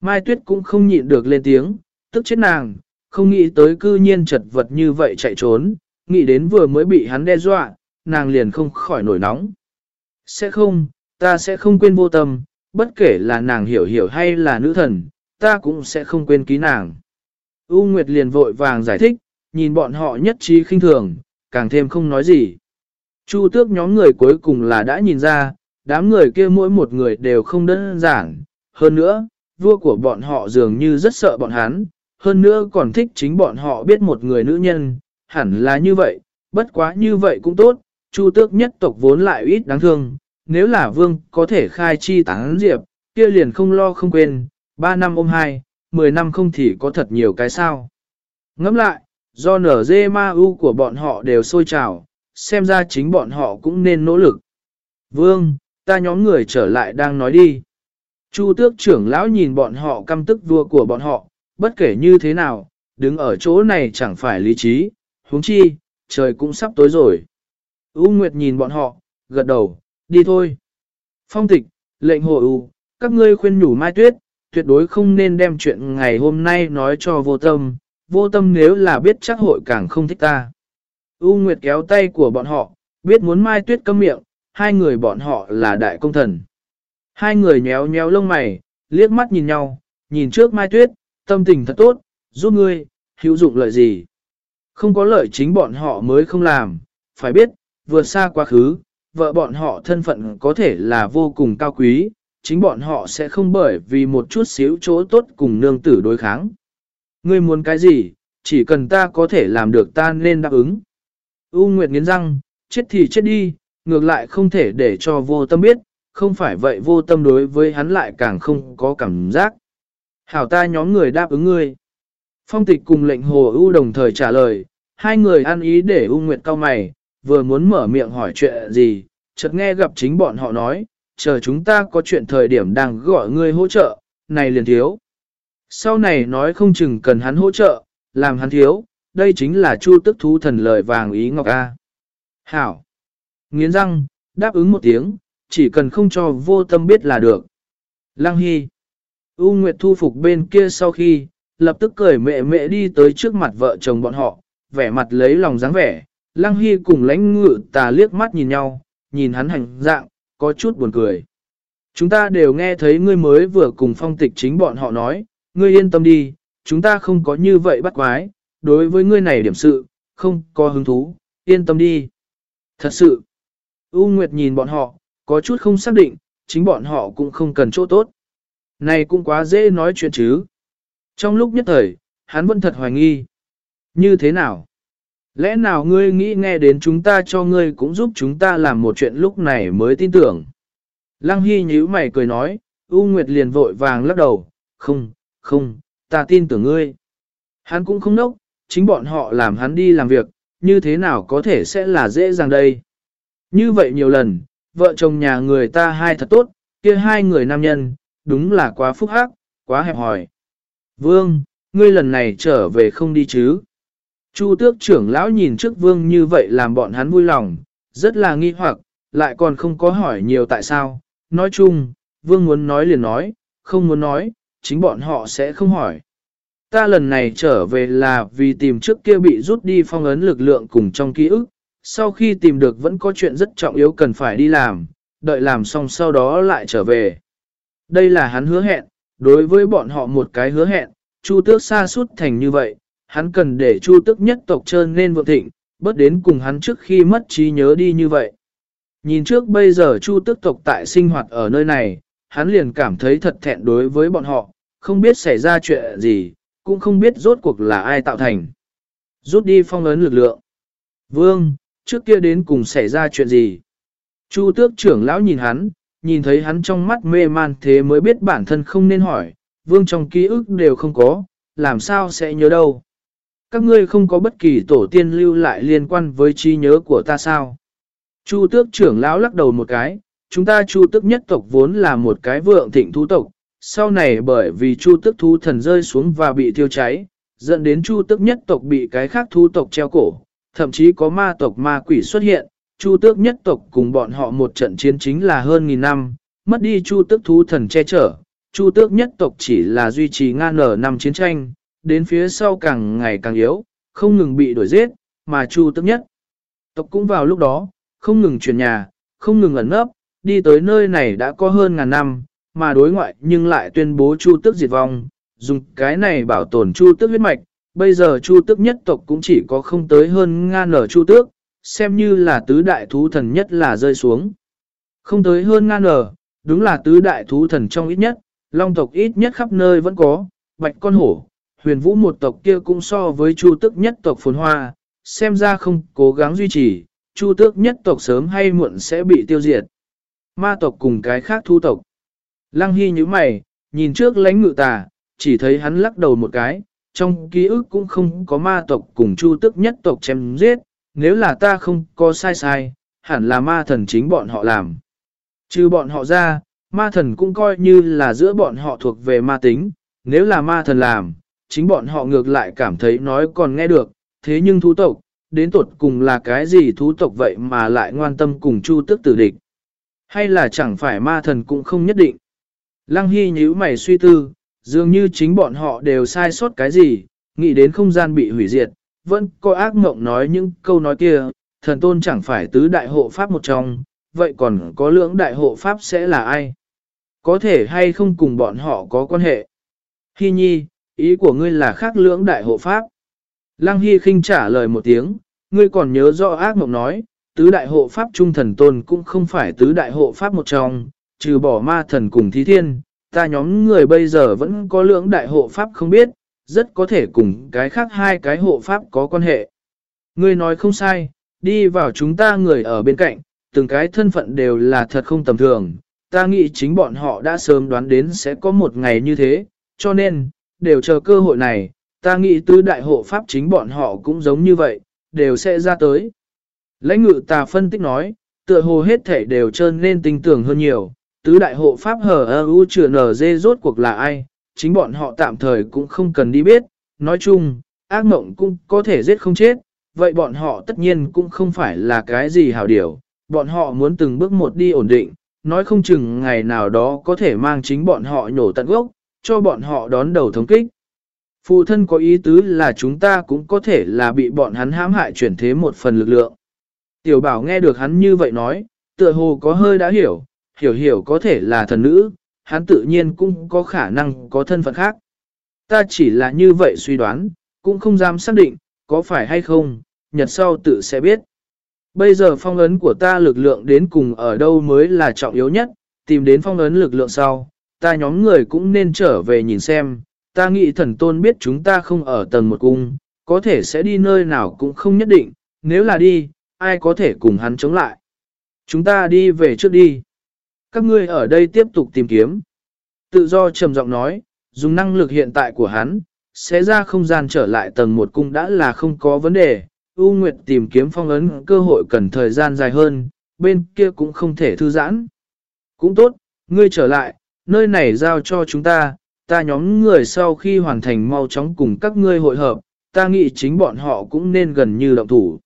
Mai Tuyết cũng không nhịn được lên tiếng, tức chết nàng, không nghĩ tới cư nhiên chật vật như vậy chạy trốn, nghĩ đến vừa mới bị hắn đe dọa, nàng liền không khỏi nổi nóng. Sẽ không, ta sẽ không quên vô tâm, bất kể là nàng hiểu hiểu hay là nữ thần, ta cũng sẽ không quên ký nàng. U Nguyệt liền vội vàng giải thích, nhìn bọn họ nhất trí khinh thường, càng thêm không nói gì. Chu tước nhóm người cuối cùng là đã nhìn ra, đám người kia mỗi một người đều không đơn giản. Hơn nữa, vua của bọn họ dường như rất sợ bọn hắn, hơn nữa còn thích chính bọn họ biết một người nữ nhân, hẳn là như vậy, bất quá như vậy cũng tốt, chu tước nhất tộc vốn lại ít đáng thương, nếu là vương có thể khai chi tán diệp, kia liền không lo không quên, 3 năm ôm hai, 10 năm không thì có thật nhiều cái sao. Ngẫm lại, do nở dê ma u của bọn họ đều sôi trào, xem ra chính bọn họ cũng nên nỗ lực. Vương, ta nhóm người trở lại đang nói đi. Chu tước trưởng lão nhìn bọn họ căm tức vua của bọn họ, bất kể như thế nào, đứng ở chỗ này chẳng phải lý trí, huống chi, trời cũng sắp tối rồi. U Nguyệt nhìn bọn họ, gật đầu, đi thôi. Phong tịch, lệnh hồ U, các ngươi khuyên nhủ Mai Tuyết, tuyệt đối không nên đem chuyện ngày hôm nay nói cho vô tâm, vô tâm nếu là biết chắc hội càng không thích ta. U Nguyệt kéo tay của bọn họ, biết muốn Mai Tuyết câm miệng, hai người bọn họ là đại công thần. Hai người nhéo nhéo lông mày, liếc mắt nhìn nhau, nhìn trước Mai Tuyết, tâm tình thật tốt, giúp ngươi, hữu dụng lợi gì. Không có lợi chính bọn họ mới không làm, phải biết, vượt xa quá khứ, vợ bọn họ thân phận có thể là vô cùng cao quý, chính bọn họ sẽ không bởi vì một chút xíu chỗ tốt cùng nương tử đối kháng. Ngươi muốn cái gì, chỉ cần ta có thể làm được ta nên đáp ứng. U Nguyệt nghiến răng, chết thì chết đi, ngược lại không thể để cho vô tâm biết, không phải vậy vô tâm đối với hắn lại càng không có cảm giác. Hảo ta nhóm người đáp ứng ngươi. Phong tịch cùng lệnh hồ ưu đồng thời trả lời, Hai người ăn ý để U Nguyệt cao mày, vừa muốn mở miệng hỏi chuyện gì, chợt nghe gặp chính bọn họ nói, chờ chúng ta có chuyện thời điểm đang gọi ngươi hỗ trợ, này liền thiếu. Sau này nói không chừng cần hắn hỗ trợ, làm hắn thiếu, đây chính là chu tức thú thần lời vàng ý ngọc A. Hảo. Nghiến răng, đáp ứng một tiếng, chỉ cần không cho vô tâm biết là được. Lăng Hy. U Nguyệt thu phục bên kia sau khi, lập tức cười mẹ mẹ đi tới trước mặt vợ chồng bọn họ, vẻ mặt lấy lòng dáng vẻ. Lăng Hy cùng lãnh ngự tà liếc mắt nhìn nhau, nhìn hắn hành dạng, có chút buồn cười. Chúng ta đều nghe thấy ngươi mới vừa cùng phong tịch chính bọn họ nói, ngươi yên tâm đi, chúng ta không có như vậy bắt quái, đối với ngươi này điểm sự, không có hứng thú, yên tâm đi. Thật sự, U Nguyệt nhìn bọn họ, có chút không xác định, chính bọn họ cũng không cần chỗ tốt. Này cũng quá dễ nói chuyện chứ. Trong lúc nhất thời, hắn vẫn thật hoài nghi. Như thế nào? Lẽ nào ngươi nghĩ nghe đến chúng ta cho ngươi cũng giúp chúng ta làm một chuyện lúc này mới tin tưởng? Lăng Hy nhíu mày cười nói, U Nguyệt liền vội vàng lắc đầu, không, không, ta tin tưởng ngươi. Hắn cũng không nốc, chính bọn họ làm hắn đi làm việc, như thế nào có thể sẽ là dễ dàng đây. Như vậy nhiều lần, vợ chồng nhà người ta hai thật tốt, kia hai người nam nhân, đúng là quá phúc hắc, quá hẹp hòi. Vương, ngươi lần này trở về không đi chứ? Chu tước trưởng lão nhìn trước vương như vậy làm bọn hắn vui lòng, rất là nghi hoặc, lại còn không có hỏi nhiều tại sao. Nói chung, vương muốn nói liền nói, không muốn nói, chính bọn họ sẽ không hỏi. Ta lần này trở về là vì tìm trước kia bị rút đi phong ấn lực lượng cùng trong ký ức, sau khi tìm được vẫn có chuyện rất trọng yếu cần phải đi làm, đợi làm xong sau đó lại trở về. Đây là hắn hứa hẹn, đối với bọn họ một cái hứa hẹn, Chu tước xa suốt thành như vậy, hắn cần để Chu tước nhất tộc trơn nên vượng thịnh, bớt đến cùng hắn trước khi mất trí nhớ đi như vậy. Nhìn trước bây giờ Chu tước tộc tại sinh hoạt ở nơi này, hắn liền cảm thấy thật thẹn đối với bọn họ, không biết xảy ra chuyện gì, cũng không biết rốt cuộc là ai tạo thành. Rút đi phong ấn lực lượng. Vương, trước kia đến cùng xảy ra chuyện gì? Chu tước trưởng lão nhìn hắn, nhìn thấy hắn trong mắt mê man thế mới biết bản thân không nên hỏi, vương trong ký ức đều không có, làm sao sẽ nhớ đâu. Các ngươi không có bất kỳ tổ tiên lưu lại liên quan với trí nhớ của ta sao? Chu tước trưởng lão lắc đầu một cái, chúng ta chu tước nhất tộc vốn là một cái vượng thịnh thú tộc, sau này bởi vì chu tước thú thần rơi xuống và bị thiêu cháy, dẫn đến chu tước nhất tộc bị cái khác thú tộc treo cổ, thậm chí có ma tộc ma quỷ xuất hiện, chu tước nhất tộc cùng bọn họ một trận chiến chính là hơn nghìn năm, mất đi chu tước thú thần che chở, chu tước nhất tộc chỉ là duy trì ngang nở năm chiến tranh, đến phía sau càng ngày càng yếu, không ngừng bị đuổi giết, mà chu tước nhất tộc cũng vào lúc đó, không ngừng chuyển nhà, không ngừng ẩn nấp, đi tới nơi này đã có hơn ngàn năm, mà đối ngoại nhưng lại tuyên bố chu tước diệt vong, dùng cái này bảo tồn chu tước huyết mạch, bây giờ chu tước nhất tộc cũng chỉ có không tới hơn ngàn nở chu tước, xem như là tứ đại thú thần nhất là rơi xuống. Không tới hơn ngàn nở, đúng là tứ đại thú thần trong ít nhất, long tộc ít nhất khắp nơi vẫn có, bạch con hổ, huyền vũ một tộc kia cũng so với chu tước nhất tộc phồn hoa, xem ra không cố gắng duy trì, chu tước nhất tộc sớm hay muộn sẽ bị tiêu diệt. Ma tộc cùng cái khác thu tộc. Lăng Hy như mày, nhìn trước lãnh ngự tà, chỉ thấy hắn lắc đầu một cái, trong ký ức cũng không có ma tộc cùng chu tức nhất tộc chém giết, nếu là ta không có sai sai, hẳn là ma thần chính bọn họ làm. Trừ bọn họ ra, ma thần cũng coi như là giữa bọn họ thuộc về ma tính, nếu là ma thần làm, chính bọn họ ngược lại cảm thấy nói còn nghe được, thế nhưng thú tộc, đến tột cùng là cái gì thú tộc vậy mà lại ngoan tâm cùng chu tức tử địch. Hay là chẳng phải ma thần cũng không nhất định. Lăng Hy nhíu mày suy tư, dường như chính bọn họ đều sai sót cái gì, nghĩ đến không gian bị hủy diệt, vẫn có ác mộng nói những câu nói kia, thần tôn chẳng phải tứ đại hộ pháp một trong, vậy còn có lưỡng đại hộ pháp sẽ là ai? Có thể hay không cùng bọn họ có quan hệ? Hy nhi, ý của ngươi là khác lưỡng đại hộ pháp. Lăng Hy khinh trả lời một tiếng, ngươi còn nhớ rõ ác mộng nói, tứ đại hộ pháp trung thần tôn cũng không phải tứ đại hộ pháp một trong, trừ bỏ ma thần cùng thí thiên, ta nhóm người bây giờ vẫn có lưỡng đại hộ pháp không biết, rất có thể cùng cái khác hai cái hộ pháp có quan hệ. Ngươi nói không sai, đi vào chúng ta người ở bên cạnh, từng cái thân phận đều là thật không tầm thường, ta nghĩ chính bọn họ đã sớm đoán đến sẽ có một ngày như thế, cho nên, đều chờ cơ hội này, ta nghĩ tứ đại hộ pháp chính bọn họ cũng giống như vậy, đều sẽ ra tới. Lãnh ngự ta phân tích nói, tựa hồ hết thể đều trơn nên tinh tưởng hơn nhiều, tứ đại hộ pháp hờ ơ u nở dê rốt cuộc là ai, chính bọn họ tạm thời cũng không cần đi biết, nói chung, ác mộng cũng có thể giết không chết, vậy bọn họ tất nhiên cũng không phải là cái gì hảo điều, bọn họ muốn từng bước một đi ổn định, nói không chừng ngày nào đó có thể mang chính bọn họ nhổ tận gốc, cho bọn họ đón đầu thống kích. Phụ thân có ý tứ là chúng ta cũng có thể là bị bọn hắn hãm hại chuyển thế một phần lực lượng. Tiểu bảo nghe được hắn như vậy nói, tựa hồ có hơi đã hiểu, hiểu hiểu có thể là thần nữ, hắn tự nhiên cũng có khả năng có thân phận khác. Ta chỉ là như vậy suy đoán, cũng không dám xác định, có phải hay không, nhật sau tự sẽ biết. Bây giờ phong ấn của ta lực lượng đến cùng ở đâu mới là trọng yếu nhất, tìm đến phong ấn lực lượng sau, ta nhóm người cũng nên trở về nhìn xem, ta nghĩ thần tôn biết chúng ta không ở tầng một cung, có thể sẽ đi nơi nào cũng không nhất định, nếu là đi, ai có thể cùng hắn chống lại. Chúng ta đi về trước đi. Các ngươi ở đây tiếp tục tìm kiếm. Tự do trầm giọng nói, dùng năng lực hiện tại của hắn, sẽ ra không gian trở lại tầng một cung đã là không có vấn đề. U Nguyệt tìm kiếm phong ấn cơ hội cần thời gian dài hơn, bên kia cũng không thể thư giãn. Cũng tốt, ngươi trở lại, nơi này giao cho chúng ta, ta nhóm người sau khi hoàn thành mau chóng cùng các ngươi hội hợp, ta nghĩ chính bọn họ cũng nên gần như động thủ.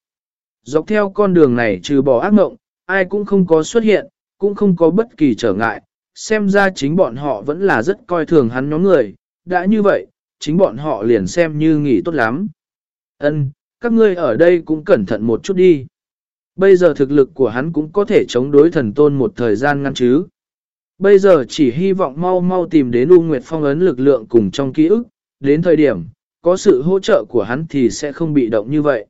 Dọc theo con đường này trừ bỏ ác mộng, ai cũng không có xuất hiện, cũng không có bất kỳ trở ngại, xem ra chính bọn họ vẫn là rất coi thường hắn nhóm người, đã như vậy, chính bọn họ liền xem như nghỉ tốt lắm. Ân, các ngươi ở đây cũng cẩn thận một chút đi. Bây giờ thực lực của hắn cũng có thể chống đối thần tôn một thời gian ngăn chứ. Bây giờ chỉ hy vọng mau mau tìm đến U Nguyệt Phong ấn lực lượng cùng trong ký ức, đến thời điểm, có sự hỗ trợ của hắn thì sẽ không bị động như vậy.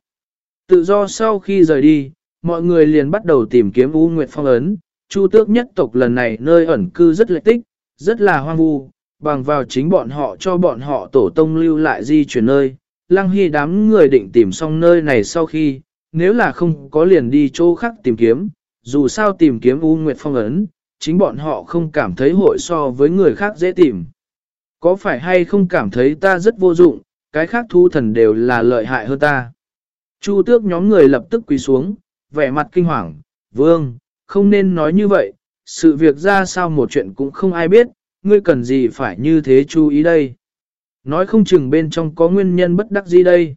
Tự do sau khi rời đi, mọi người liền bắt đầu tìm kiếm U Nguyệt Phong ấn, Chu tước nhất tộc lần này nơi ẩn cư rất lệch tích, rất là hoang vu, bằng vào chính bọn họ cho bọn họ tổ tông lưu lại di chuyển nơi. Lăng Hy đám người định tìm xong nơi này sau khi, nếu là không có liền đi chỗ khác tìm kiếm, dù sao tìm kiếm U Nguyệt Phong ấn, chính bọn họ không cảm thấy hội so với người khác dễ tìm. Có phải hay không cảm thấy ta rất vô dụng, cái khác thu thần đều là lợi hại hơn ta. Chu tước nhóm người lập tức quỳ xuống, vẻ mặt kinh hoàng, vương, không nên nói như vậy, sự việc ra sao một chuyện cũng không ai biết, ngươi cần gì phải như thế chú ý đây. Nói không chừng bên trong có nguyên nhân bất đắc gì đây.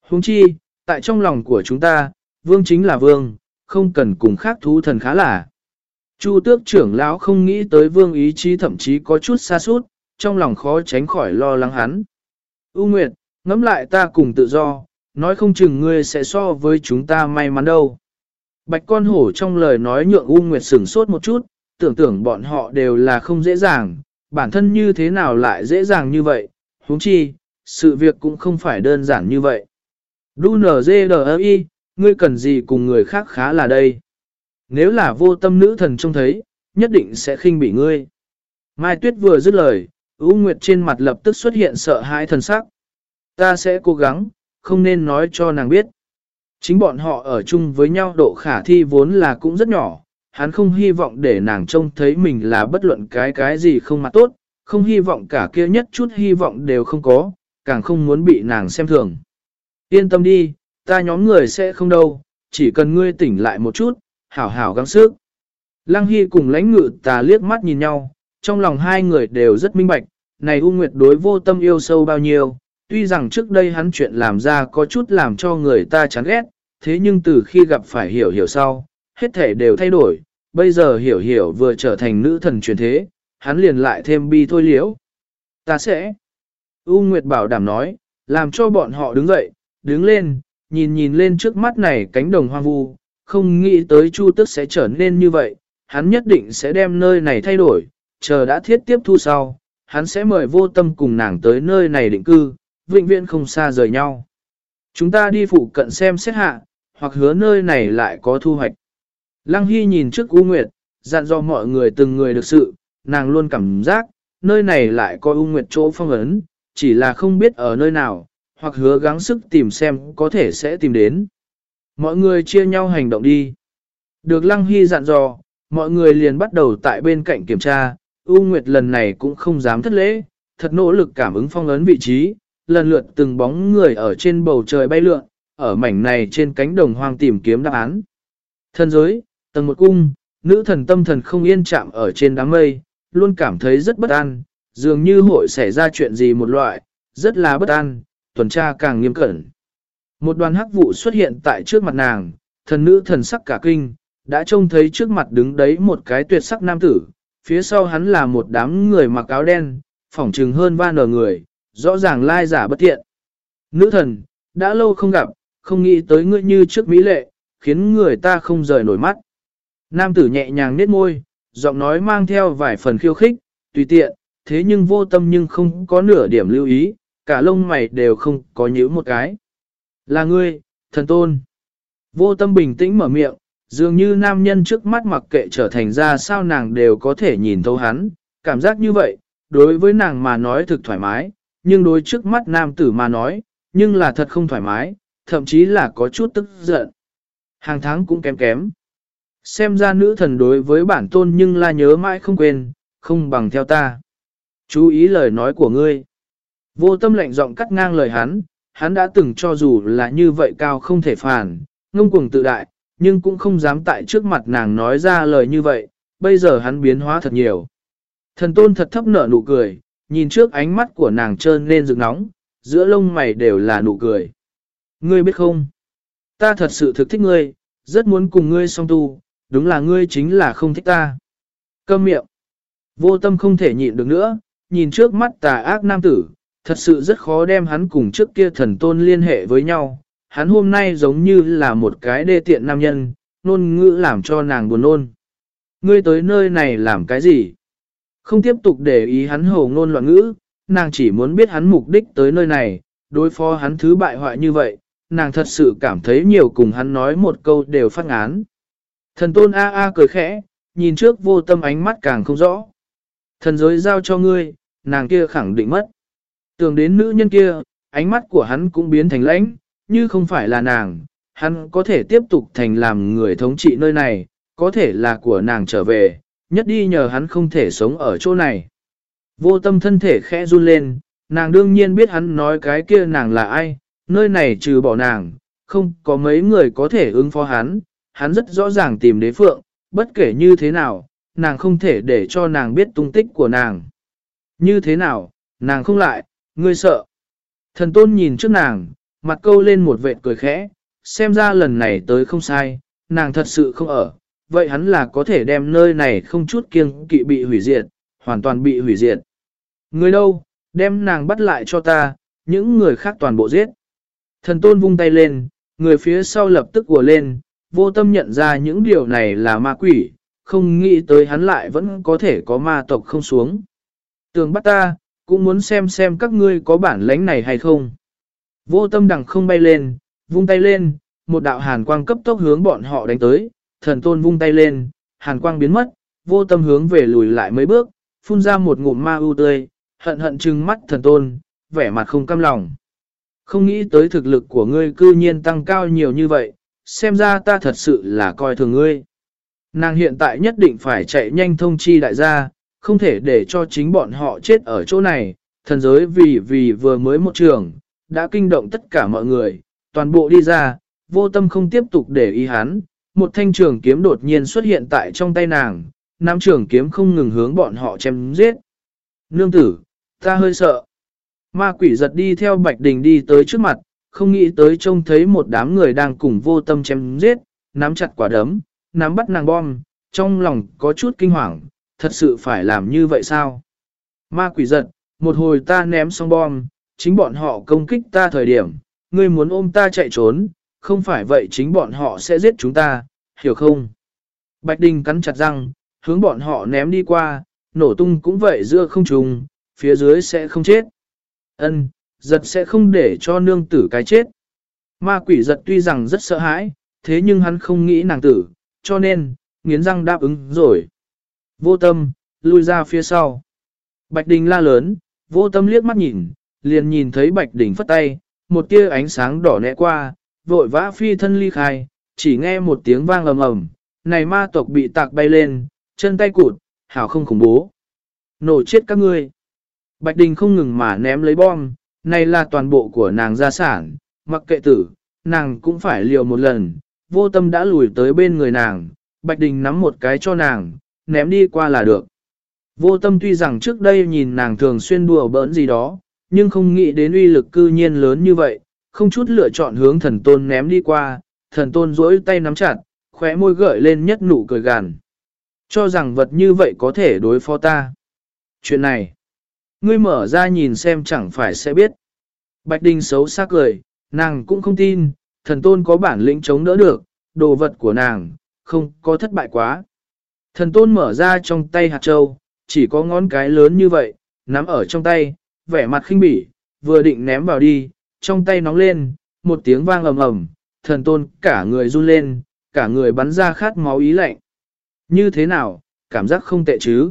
Huống chi, tại trong lòng của chúng ta, vương chính là vương, không cần cùng khác thú thần khá là. Chu tước trưởng lão không nghĩ tới vương ý chí thậm chí có chút xa sút trong lòng khó tránh khỏi lo lắng hắn. U Nguyệt, ngẫm lại ta cùng tự do, nói không chừng ngươi sẽ so với chúng ta may mắn đâu. Bạch con hổ trong lời nói nhượng U Nguyệt sửng sốt một chút, tưởng tưởng bọn họ đều là không dễ dàng, bản thân như thế nào lại dễ dàng như vậy, huống chi, sự việc cũng không phải đơn giản như vậy. Đu nở dê ngươi cần gì cùng người khác khá là đây. Nếu là vô tâm nữ thần trông thấy, nhất định sẽ khinh bị ngươi. Mai Tuyết vừa dứt lời, U Nguyệt trên mặt lập tức xuất hiện sợ hãi thần sắc. Ta sẽ cố gắng, không nên nói cho nàng biết. Chính bọn họ ở chung với nhau độ khả thi vốn là cũng rất nhỏ, hắn không hy vọng để nàng trông thấy mình là bất luận cái cái gì không mặt tốt, không hy vọng cả kia nhất chút hy vọng đều không có, càng không muốn bị nàng xem thường. Yên tâm đi, ta nhóm người sẽ không đâu, chỉ cần ngươi tỉnh lại một chút, hảo hảo gắng sức. Lăng Hy cùng lãnh ngự tà liếc mắt nhìn nhau, trong lòng hai người đều rất minh bạch, này U Nguyệt đối vô tâm yêu sâu bao nhiêu, tuy rằng trước đây hắn chuyện làm ra có chút làm cho người ta chán ghét, thế nhưng từ khi gặp phải hiểu hiểu sau, hết thể đều thay đổi, bây giờ hiểu hiểu vừa trở thành nữ thần truyền thế, hắn liền lại thêm bi thôi liễu. Ta sẽ. U Nguyệt bảo đảm nói, làm cho bọn họ đứng dậy, đứng lên, nhìn nhìn lên trước mắt này cánh đồng hoang vu, không nghĩ tới Chu Tức sẽ trở nên như vậy, hắn nhất định sẽ đem nơi này thay đổi, chờ đã thiết tiếp thu sau, hắn sẽ mời vô tâm cùng nàng tới nơi này định cư, vĩnh viễn không xa rời nhau. Chúng ta đi phụ cận xem xét hạ, hoặc hứa nơi này lại có thu hoạch. Lăng Hy nhìn trước U Nguyệt, dặn dò mọi người từng người được sự, nàng luôn cảm giác, nơi này lại có U Nguyệt chỗ phong ấn, chỉ là không biết ở nơi nào, hoặc hứa gắng sức tìm xem có thể sẽ tìm đến. Mọi người chia nhau hành động đi. Được Lăng Hy dặn dò, mọi người liền bắt đầu tại bên cạnh kiểm tra, U Nguyệt lần này cũng không dám thất lễ, thật nỗ lực cảm ứng phong ấn vị trí, lần lượt từng bóng người ở trên bầu trời bay lượn, ở mảnh này trên cánh đồng hoang tìm kiếm đáp án. thần giới, tầng một cung, nữ thần tâm thần không yên chạm ở trên đám mây, luôn cảm thấy rất bất an, dường như hội xảy ra chuyện gì một loại, rất là bất an, tuần tra càng nghiêm cẩn. Một đoàn hắc vụ xuất hiện tại trước mặt nàng, thần nữ thần sắc cả kinh, đã trông thấy trước mặt đứng đấy một cái tuyệt sắc nam tử, phía sau hắn là một đám người mặc áo đen, phỏng trừng hơn ba nở người, rõ ràng lai giả bất tiện. Nữ thần, đã lâu không gặp, không nghĩ tới ngươi như trước mỹ lệ, khiến người ta không rời nổi mắt. Nam tử nhẹ nhàng nết môi, giọng nói mang theo vài phần khiêu khích, tùy tiện, thế nhưng vô tâm nhưng không có nửa điểm lưu ý, cả lông mày đều không có nhíu một cái. Là ngươi, thần tôn. Vô tâm bình tĩnh mở miệng, dường như nam nhân trước mắt mặc kệ trở thành ra sao nàng đều có thể nhìn thấu hắn, cảm giác như vậy, đối với nàng mà nói thực thoải mái, nhưng đối trước mắt nam tử mà nói, nhưng là thật không thoải mái, thậm chí là có chút tức giận. Hàng tháng cũng kém kém. Xem ra nữ thần đối với bản tôn nhưng là nhớ mãi không quên, không bằng theo ta. Chú ý lời nói của ngươi. Vô tâm lệnh giọng cắt ngang lời hắn, hắn đã từng cho dù là như vậy cao không thể phản, ngông cuồng tự đại, nhưng cũng không dám tại trước mặt nàng nói ra lời như vậy, bây giờ hắn biến hóa thật nhiều. Thần tôn thật thấp nở nụ cười, nhìn trước ánh mắt của nàng trơn lên rực nóng, giữa lông mày đều là nụ cười. Ngươi biết không? Ta thật sự thực thích ngươi, rất muốn cùng ngươi song tu, đúng là ngươi chính là không thích ta. Câm miệng. Vô tâm không thể nhịn được nữa, nhìn trước mắt tà ác nam tử, thật sự rất khó đem hắn cùng trước kia thần tôn liên hệ với nhau. Hắn hôm nay giống như là một cái đê tiện nam nhân, nôn ngữ làm cho nàng buồn nôn. Ngươi tới nơi này làm cái gì? Không tiếp tục để ý hắn hồ ngôn loạn ngữ, nàng chỉ muốn biết hắn mục đích tới nơi này, đối phó hắn thứ bại hoại như vậy, nàng thật sự cảm thấy nhiều cùng hắn nói một câu đều phát ngán. Thần tôn A A cười khẽ, nhìn trước vô tâm ánh mắt càng không rõ. Thần giới giao cho ngươi, nàng kia khẳng định mất. Tưởng đến nữ nhân kia, ánh mắt của hắn cũng biến thành lãnh, như không phải là nàng, hắn có thể tiếp tục thành làm người thống trị nơi này, có thể là của nàng trở về, nhất đi nhờ hắn không thể sống ở chỗ này. Vô tâm thân thể khẽ run lên, nàng đương nhiên biết hắn nói cái kia nàng là ai, nơi này trừ bỏ nàng, không có mấy người có thể ứng phó hắn, hắn rất rõ ràng tìm đế phượng, bất kể như thế nào, nàng không thể để cho nàng biết tung tích của nàng. Như thế nào, nàng không lại, ngươi sợ. Thần tôn nhìn trước nàng, mặt câu lên một vệt cười khẽ, xem ra lần này tới không sai, nàng thật sự không ở, vậy hắn là có thể đem nơi này không chút kiêng kỵ bị hủy diệt, hoàn toàn bị hủy diệt. Người đâu, đem nàng bắt lại cho ta, những người khác toàn bộ giết. Thần tôn vung tay lên, người phía sau lập tức ùa lên, vô tâm nhận ra những điều này là ma quỷ, không nghĩ tới hắn lại vẫn có thể có ma tộc không xuống. Tường bắt ta, cũng muốn xem xem các ngươi có bản lãnh này hay không. Vô tâm đằng không bay lên, vung tay lên, một đạo hàn quang cấp tốc hướng bọn họ đánh tới, thần tôn vung tay lên, hàn quang biến mất, vô tâm hướng về lùi lại mấy bước, phun ra một ngụm ma u tươi, hận hận trừng mắt thần tôn, vẻ mặt không cam lòng. Không nghĩ tới thực lực của ngươi cư nhiên tăng cao nhiều như vậy, xem ra ta thật sự là coi thường ngươi. Nàng hiện tại nhất định phải chạy nhanh thông chi đại gia, không thể để cho chính bọn họ chết ở chỗ này, thần giới vì vì vừa mới một trường, đã kinh động tất cả mọi người, toàn bộ đi ra, vô tâm không tiếp tục để ý hắn, một thanh trường kiếm đột nhiên xuất hiện tại trong tay nàng, nam trường kiếm không ngừng hướng bọn họ chém giết. Nương tử, ta hơi sợ. Ma quỷ giật đi theo Bạch Đình đi tới trước mặt, không nghĩ tới trông thấy một đám người đang cùng vô tâm chém giết, nắm chặt quả đấm, nắm bắt nàng bom, trong lòng có chút kinh hoàng, thật sự phải làm như vậy sao? Ma quỷ giật, một hồi ta ném xong bom, chính bọn họ công kích ta thời điểm, ngươi muốn ôm ta chạy trốn, không phải vậy chính bọn họ sẽ giết chúng ta, hiểu không? Bạch Đình cắn chặt răng, hướng bọn họ ném đi qua, nổ tung cũng vậy giữa không trùng, phía dưới sẽ không chết. Ân, giật sẽ không để cho nương tử cái chết. Ma quỷ giật tuy rằng rất sợ hãi, thế nhưng hắn không nghĩ nàng tử, cho nên, nghiến răng đáp ứng rồi. Vô tâm, lui ra phía sau. Bạch Đình la lớn, vô tâm liếc mắt nhìn, liền nhìn thấy Bạch Đình phất tay, một tia ánh sáng đỏ nẹ qua, vội vã phi thân ly khai, chỉ nghe một tiếng vang ầm ầm, này ma tộc bị tạc bay lên, chân tay cụt, hảo không khủng bố. Nổ chết các ngươi. Bạch Đình không ngừng mà ném lấy bom, này là toàn bộ của nàng gia sản, mặc kệ tử, nàng cũng phải liều một lần, vô tâm đã lùi tới bên người nàng, Bạch Đình nắm một cái cho nàng, ném đi qua là được. Vô tâm tuy rằng trước đây nhìn nàng thường xuyên đùa bỡn gì đó, nhưng không nghĩ đến uy lực cư nhiên lớn như vậy, không chút lựa chọn hướng thần tôn ném đi qua, thần tôn duỗi tay nắm chặt, khóe môi gợi lên nhất nụ cười gàn. Cho rằng vật như vậy có thể đối phó ta. Chuyện này, ngươi mở ra nhìn xem chẳng phải sẽ biết. Bạch Đình xấu xác cười, nàng cũng không tin, thần tôn có bản lĩnh chống đỡ được, đồ vật của nàng, không có thất bại quá. Thần tôn mở ra trong tay hạt châu, chỉ có ngón cái lớn như vậy, nắm ở trong tay, vẻ mặt khinh bỉ, vừa định ném vào đi, trong tay nóng lên, một tiếng vang ầm ầm, thần tôn cả người run lên, cả người bắn ra khát máu ý lạnh. Như thế nào, cảm giác không tệ chứ?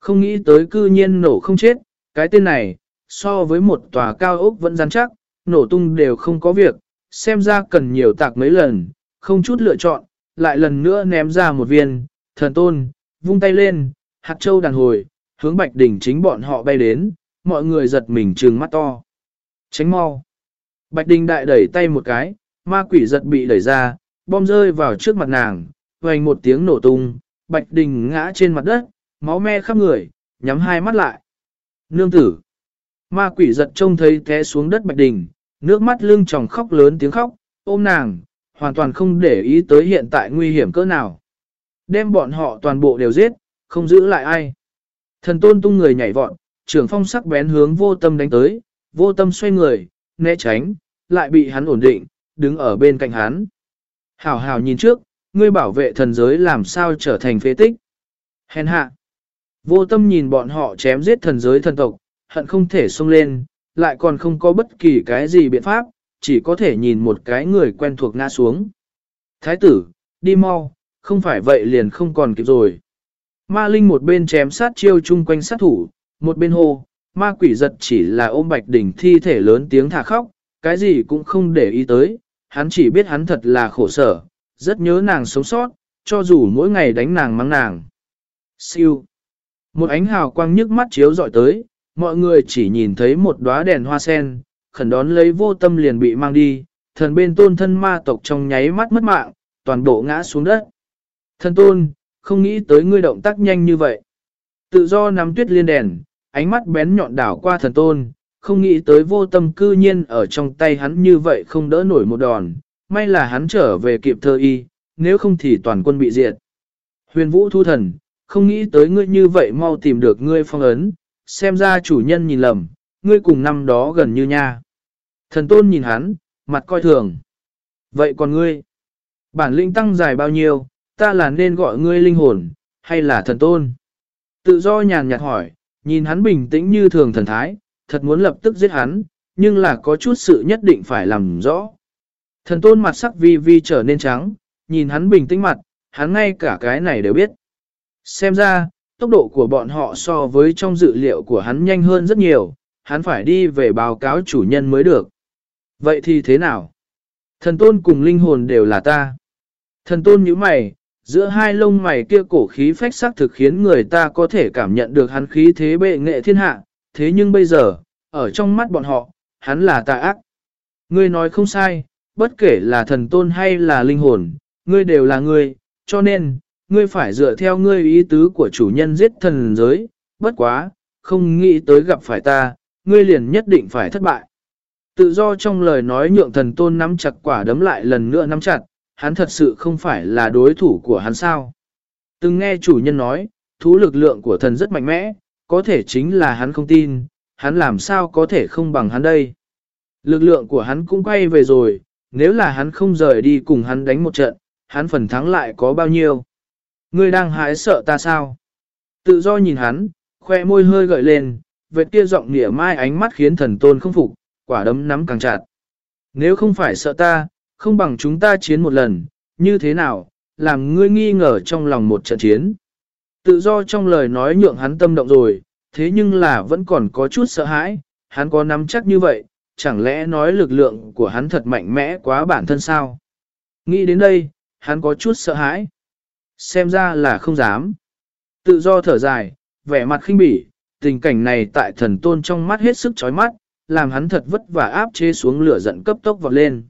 Không nghĩ tới cư nhiên nổ không chết, cái tên này, so với một tòa cao ốc vẫn rắn chắc, nổ tung đều không có việc, xem ra cần nhiều tạc mấy lần, không chút lựa chọn, lại lần nữa ném ra một viên, thần tôn, vung tay lên, hạt châu đàn hồi, hướng bạch đỉnh chính bọn họ bay đến, mọi người giật mình trừng mắt to. Tránh mau. Bạch đình đại đẩy tay một cái, ma quỷ giật bị đẩy ra, bom rơi vào trước mặt nàng, vành một tiếng nổ tung, bạch đình ngã trên mặt đất, máu me khắp người, nhắm hai mắt lại. Nương tử. Ma quỷ giật trông thấy té xuống đất bạch đình, nước mắt lưng tròng khóc lớn tiếng khóc, ôm nàng, hoàn toàn không để ý tới hiện tại nguy hiểm cỡ nào. Đem bọn họ toàn bộ đều giết, không giữ lại ai. Thần tôn tung người nhảy vọt, trưởng phong sắc bén hướng vô tâm đánh tới, vô tâm xoay người, né tránh, lại bị hắn ổn định, đứng ở bên cạnh hắn. Hảo hảo nhìn trước, ngươi bảo vệ thần giới làm sao trở thành phế tích. Hèn hạ. Vô tâm nhìn bọn họ chém giết thần giới thần tộc, hận không thể xông lên, lại còn không có bất kỳ cái gì biện pháp, chỉ có thể nhìn một cái người quen thuộc ngã xuống. Thái tử, đi mau, không phải vậy liền không còn kịp rồi. Ma Linh một bên chém sát chiêu chung quanh sát thủ, một bên hô, ma quỷ giật chỉ là ôm bạch đỉnh thi thể lớn tiếng thả khóc, cái gì cũng không để ý tới, hắn chỉ biết hắn thật là khổ sở, rất nhớ nàng sống sót, cho dù mỗi ngày đánh nàng mắng nàng. Siêu. Một ánh hào quang nhức mắt chiếu dọi tới, mọi người chỉ nhìn thấy một đóa đèn hoa sen, khẩn đón lấy vô tâm liền bị mang đi, thần bên tôn thân ma tộc trong nháy mắt mất mạng, toàn bộ ngã xuống đất. Thần tôn, không nghĩ tới ngươi động tác nhanh như vậy. Tự do nắm tuyết liên đèn, ánh mắt bén nhọn đảo qua thần tôn, không nghĩ tới vô tâm cư nhiên ở trong tay hắn như vậy không đỡ nổi một đòn, may là hắn trở về kịp thơ y, nếu không thì toàn quân bị diệt. Huyền vũ thu thần, không nghĩ tới ngươi như vậy mau tìm được ngươi phong ấn, xem ra chủ nhân nhìn lầm, ngươi cùng năm đó gần như nha. Thần tôn nhìn hắn, mặt coi thường. Vậy còn ngươi? Bản lĩnh tăng dài bao nhiêu, ta là nên gọi ngươi linh hồn, hay là thần tôn? Tự do nhàn nhạt hỏi, nhìn hắn bình tĩnh như thường thần thái, thật muốn lập tức giết hắn, nhưng là có chút sự nhất định phải làm rõ. Thần tôn mặt sắc vi vi trở nên trắng, nhìn hắn bình tĩnh mặt, hắn ngay cả cái này đều biết. Xem ra, tốc độ của bọn họ so với trong dự liệu của hắn nhanh hơn rất nhiều, hắn phải đi về báo cáo chủ nhân mới được. Vậy thì thế nào? Thần tôn cùng linh hồn đều là ta. Thần tôn như mày, giữa hai lông mày kia cổ khí phách sắc thực khiến người ta có thể cảm nhận được hắn khí thế bệ nghệ thiên hạ, thế nhưng bây giờ, ở trong mắt bọn họ, hắn là tà ác. Ngươi nói không sai, bất kể là thần tôn hay là linh hồn, ngươi đều là ngươi, cho nên, ngươi phải dựa theo ngươi ý tứ của chủ nhân giết thần giới, bất quá, không nghĩ tới gặp phải ta, ngươi liền nhất định phải thất bại. Tự do trong lời nói nhượng thần tôn nắm chặt quả đấm lại lần nữa nắm chặt, hắn thật sự không phải là đối thủ của hắn sao. Từng nghe chủ nhân nói, thú lực lượng của thần rất mạnh mẽ, có thể chính là hắn không tin, hắn làm sao có thể không bằng hắn đây. Lực lượng của hắn cũng quay về rồi, nếu là hắn không rời đi cùng hắn đánh một trận, hắn phần thắng lại có bao nhiêu. Ngươi đang hái sợ ta sao? Tự do nhìn hắn, khoe môi hơi gợi lên, vệt kia giọng nỉa mai ánh mắt khiến thần tôn không phục, quả đấm nắm càng chặt. Nếu không phải sợ ta, không bằng chúng ta chiến một lần, như thế nào, làm ngươi nghi ngờ trong lòng một trận chiến. Tự do trong lời nói nhượng hắn tâm động rồi, thế nhưng là vẫn còn có chút sợ hãi, hắn có nắm chắc như vậy, chẳng lẽ nói lực lượng của hắn thật mạnh mẽ quá bản thân sao? Nghĩ đến đây, hắn có chút sợ hãi. Xem ra là không dám. Tự do thở dài, vẻ mặt khinh bỉ, tình cảnh này tại thần tôn trong mắt hết sức chói mắt, làm hắn thật vất vả áp chế xuống lửa giận cấp tốc vọt lên.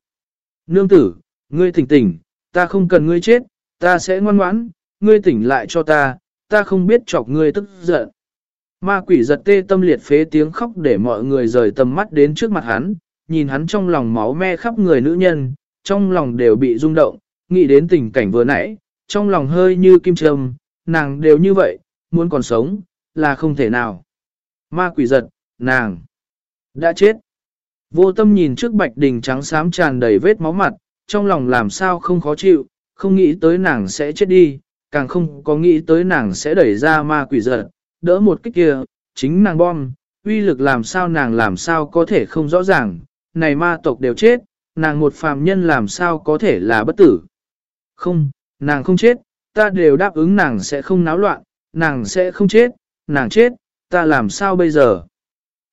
Nương tử, ngươi tỉnh tỉnh, ta không cần ngươi chết, ta sẽ ngoan ngoãn, ngươi tỉnh lại cho ta, ta không biết chọc ngươi tức giận. Ma quỷ giật tê tâm liệt phế tiếng khóc để mọi người rời tầm mắt đến trước mặt hắn, nhìn hắn trong lòng máu me khắp người nữ nhân, trong lòng đều bị rung động, nghĩ đến tình cảnh vừa nãy, trong lòng hơi như kim trầm, nàng đều như vậy, muốn còn sống, là không thể nào. Ma quỷ giật, nàng, đã chết. Vô tâm nhìn trước bạch đình trắng xám tràn đầy vết máu mặt, trong lòng làm sao không khó chịu, không nghĩ tới nàng sẽ chết đi, càng không có nghĩ tới nàng sẽ đẩy ra ma quỷ giật, đỡ một kích kia, chính nàng bom, uy lực làm sao nàng làm sao có thể không rõ ràng, này ma tộc đều chết, nàng một phàm nhân làm sao có thể là bất tử. Không, nàng không chết, ta đều đáp ứng nàng sẽ không náo loạn, nàng sẽ không chết, nàng chết, ta làm sao bây giờ?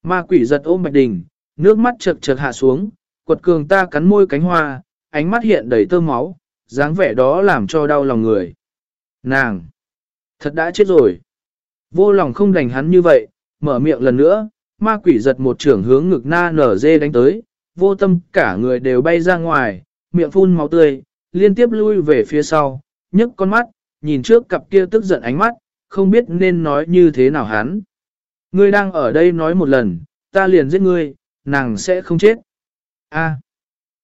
Ma quỷ giật ôm bạch đình, nước mắt chật chật hạ xuống, quật cường ta cắn môi cánh hoa, ánh mắt hiện đầy tơ máu, dáng vẻ đó làm cho đau lòng người. Nàng! Thật đã chết rồi. Vô lòng không đành hắn như vậy, mở miệng lần nữa, ma quỷ giật một trưởng hướng ngực na nở dê đánh tới, vô tâm cả người đều bay ra ngoài, miệng phun máu tươi, liên tiếp lui về phía sau, nhấc con mắt, nhìn trước cặp kia tức giận ánh mắt, không biết nên nói như thế nào hắn. Ngươi đang ở đây nói một lần, ta liền giết ngươi, nàng sẽ không chết. A.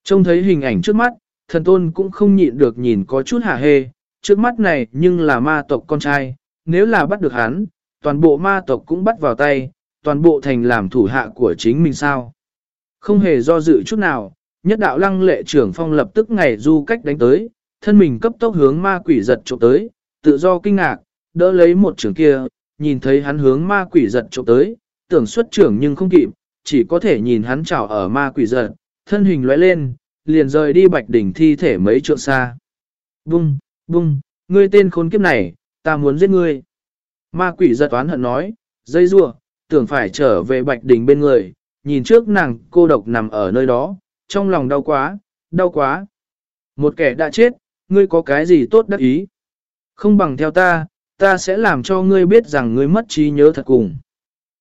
Trông thấy hình ảnh trước mắt, thần tôn cũng không nhịn được nhìn có chút hả hê, trước mắt này nhưng là ma tộc con trai, nếu là bắt được hắn, toàn bộ ma tộc cũng bắt vào tay, toàn bộ thành làm thủ hạ của chính mình sao. Không hề do dự chút nào, nhất đạo lăng lệ trưởng phong lập tức ngày du cách đánh tới, thân mình cấp tốc hướng ma quỷ giật trộm tới, tự do kinh ngạc, đỡ lấy một trưởng kia, nhìn thấy hắn hướng ma quỷ giật trộm tới, tưởng xuất trưởng nhưng không kịp, chỉ có thể nhìn hắn chảo ở ma quỷ giật, thân hình lóe lên, liền rời đi bạch đỉnh thi thể mấy trượng xa. Bung, bung, ngươi tên khốn kiếp này, ta muốn giết ngươi. Ma quỷ giật toán hận nói, dây rua, tưởng phải trở về bạch đỉnh bên người, nhìn trước nàng cô độc nằm ở nơi đó, trong lòng đau quá, đau quá. Một kẻ đã chết, ngươi có cái gì tốt đắc ý? Không bằng theo ta, ta sẽ làm cho ngươi biết rằng ngươi mất trí nhớ thật cùng.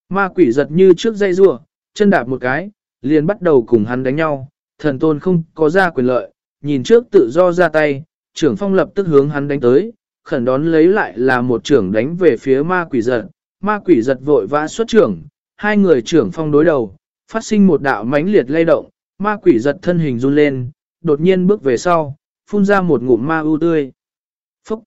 Ma quỷ giật như trước dây rua, chân đạp một cái, liền bắt đầu cùng hắn đánh nhau, thần tôn không có ra quyền lợi, nhìn trước tự do ra tay, trưởng phong lập tức hướng hắn đánh tới, khẩn đón lấy lại là một trưởng đánh về phía ma quỷ giật, ma quỷ giật vội vã xuất trưởng, hai người trưởng phong đối đầu, phát sinh một đạo mãnh liệt lay động, ma quỷ giật thân hình run lên, đột nhiên bước về sau, phun ra một ngụm ma u tươi. Phúc!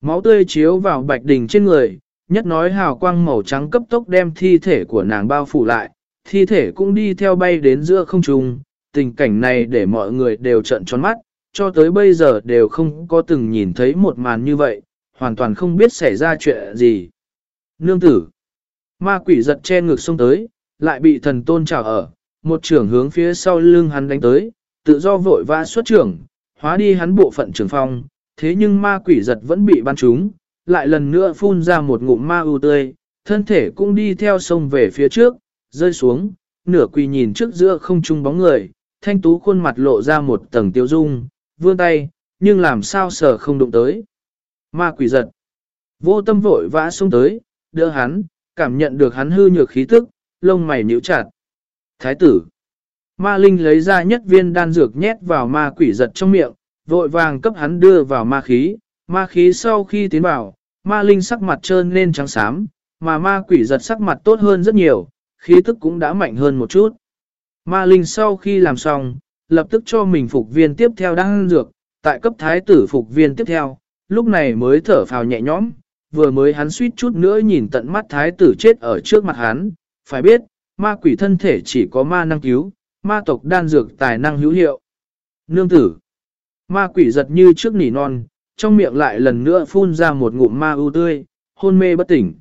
Máu tươi chiếu vào bạch đỉnh trên người, nhất nói hào quang màu trắng cấp tốc đem thi thể của nàng bao phủ lại, thi thể cũng đi theo bay đến giữa không trung, tình cảnh này để mọi người đều trợn tròn mắt, cho tới bây giờ đều không có từng nhìn thấy một màn như vậy, hoàn toàn không biết xảy ra chuyện gì. Nương tử, ma quỷ giật che ngực xông tới, lại bị thần tôn trào ở, một trưởng hướng phía sau lưng hắn đánh tới, tự do vội vã xuất trưởng, hóa đi hắn bộ phận trường phong, thế nhưng ma quỷ giật vẫn bị ban trúng, lại lần nữa phun ra một ngụm ma ưu tươi, thân thể cũng đi theo sông về phía trước, rơi xuống, nửa quỳ nhìn trước giữa không trung bóng người, thanh tú khuôn mặt lộ ra một tầng tiêu dung, vươn tay, nhưng làm sao sở không đụng tới. Ma quỷ giật, vô tâm vội vã xông tới, đỡ hắn, cảm nhận được hắn hư nhược khí tức, lông mày nhíu chặt. Thái tử, ma linh lấy ra nhất viên đan dược nhét vào ma quỷ giật trong miệng, vội vàng cấp hắn đưa vào ma khí, ma khí sau khi tiến vào, ma linh sắc mặt trơn lên trắng xám, mà ma quỷ giật sắc mặt tốt hơn rất nhiều, khí tức cũng đã mạnh hơn một chút. Ma linh sau khi làm xong, lập tức cho mình phục viên tiếp theo đan dược, tại cấp thái tử phục viên tiếp theo, lúc này mới thở phào nhẹ nhõm, vừa mới hắn suýt chút nữa nhìn tận mắt thái tử chết ở trước mặt hắn, phải biết, ma quỷ thân thể chỉ có ma năng cứu, ma tộc đan dược tài năng hữu hiệu. Nương tử, ma quỷ giật như trước nỉ non, trong miệng lại lần nữa phun ra một ngụm ma ưu tươi, hôn mê bất tỉnh.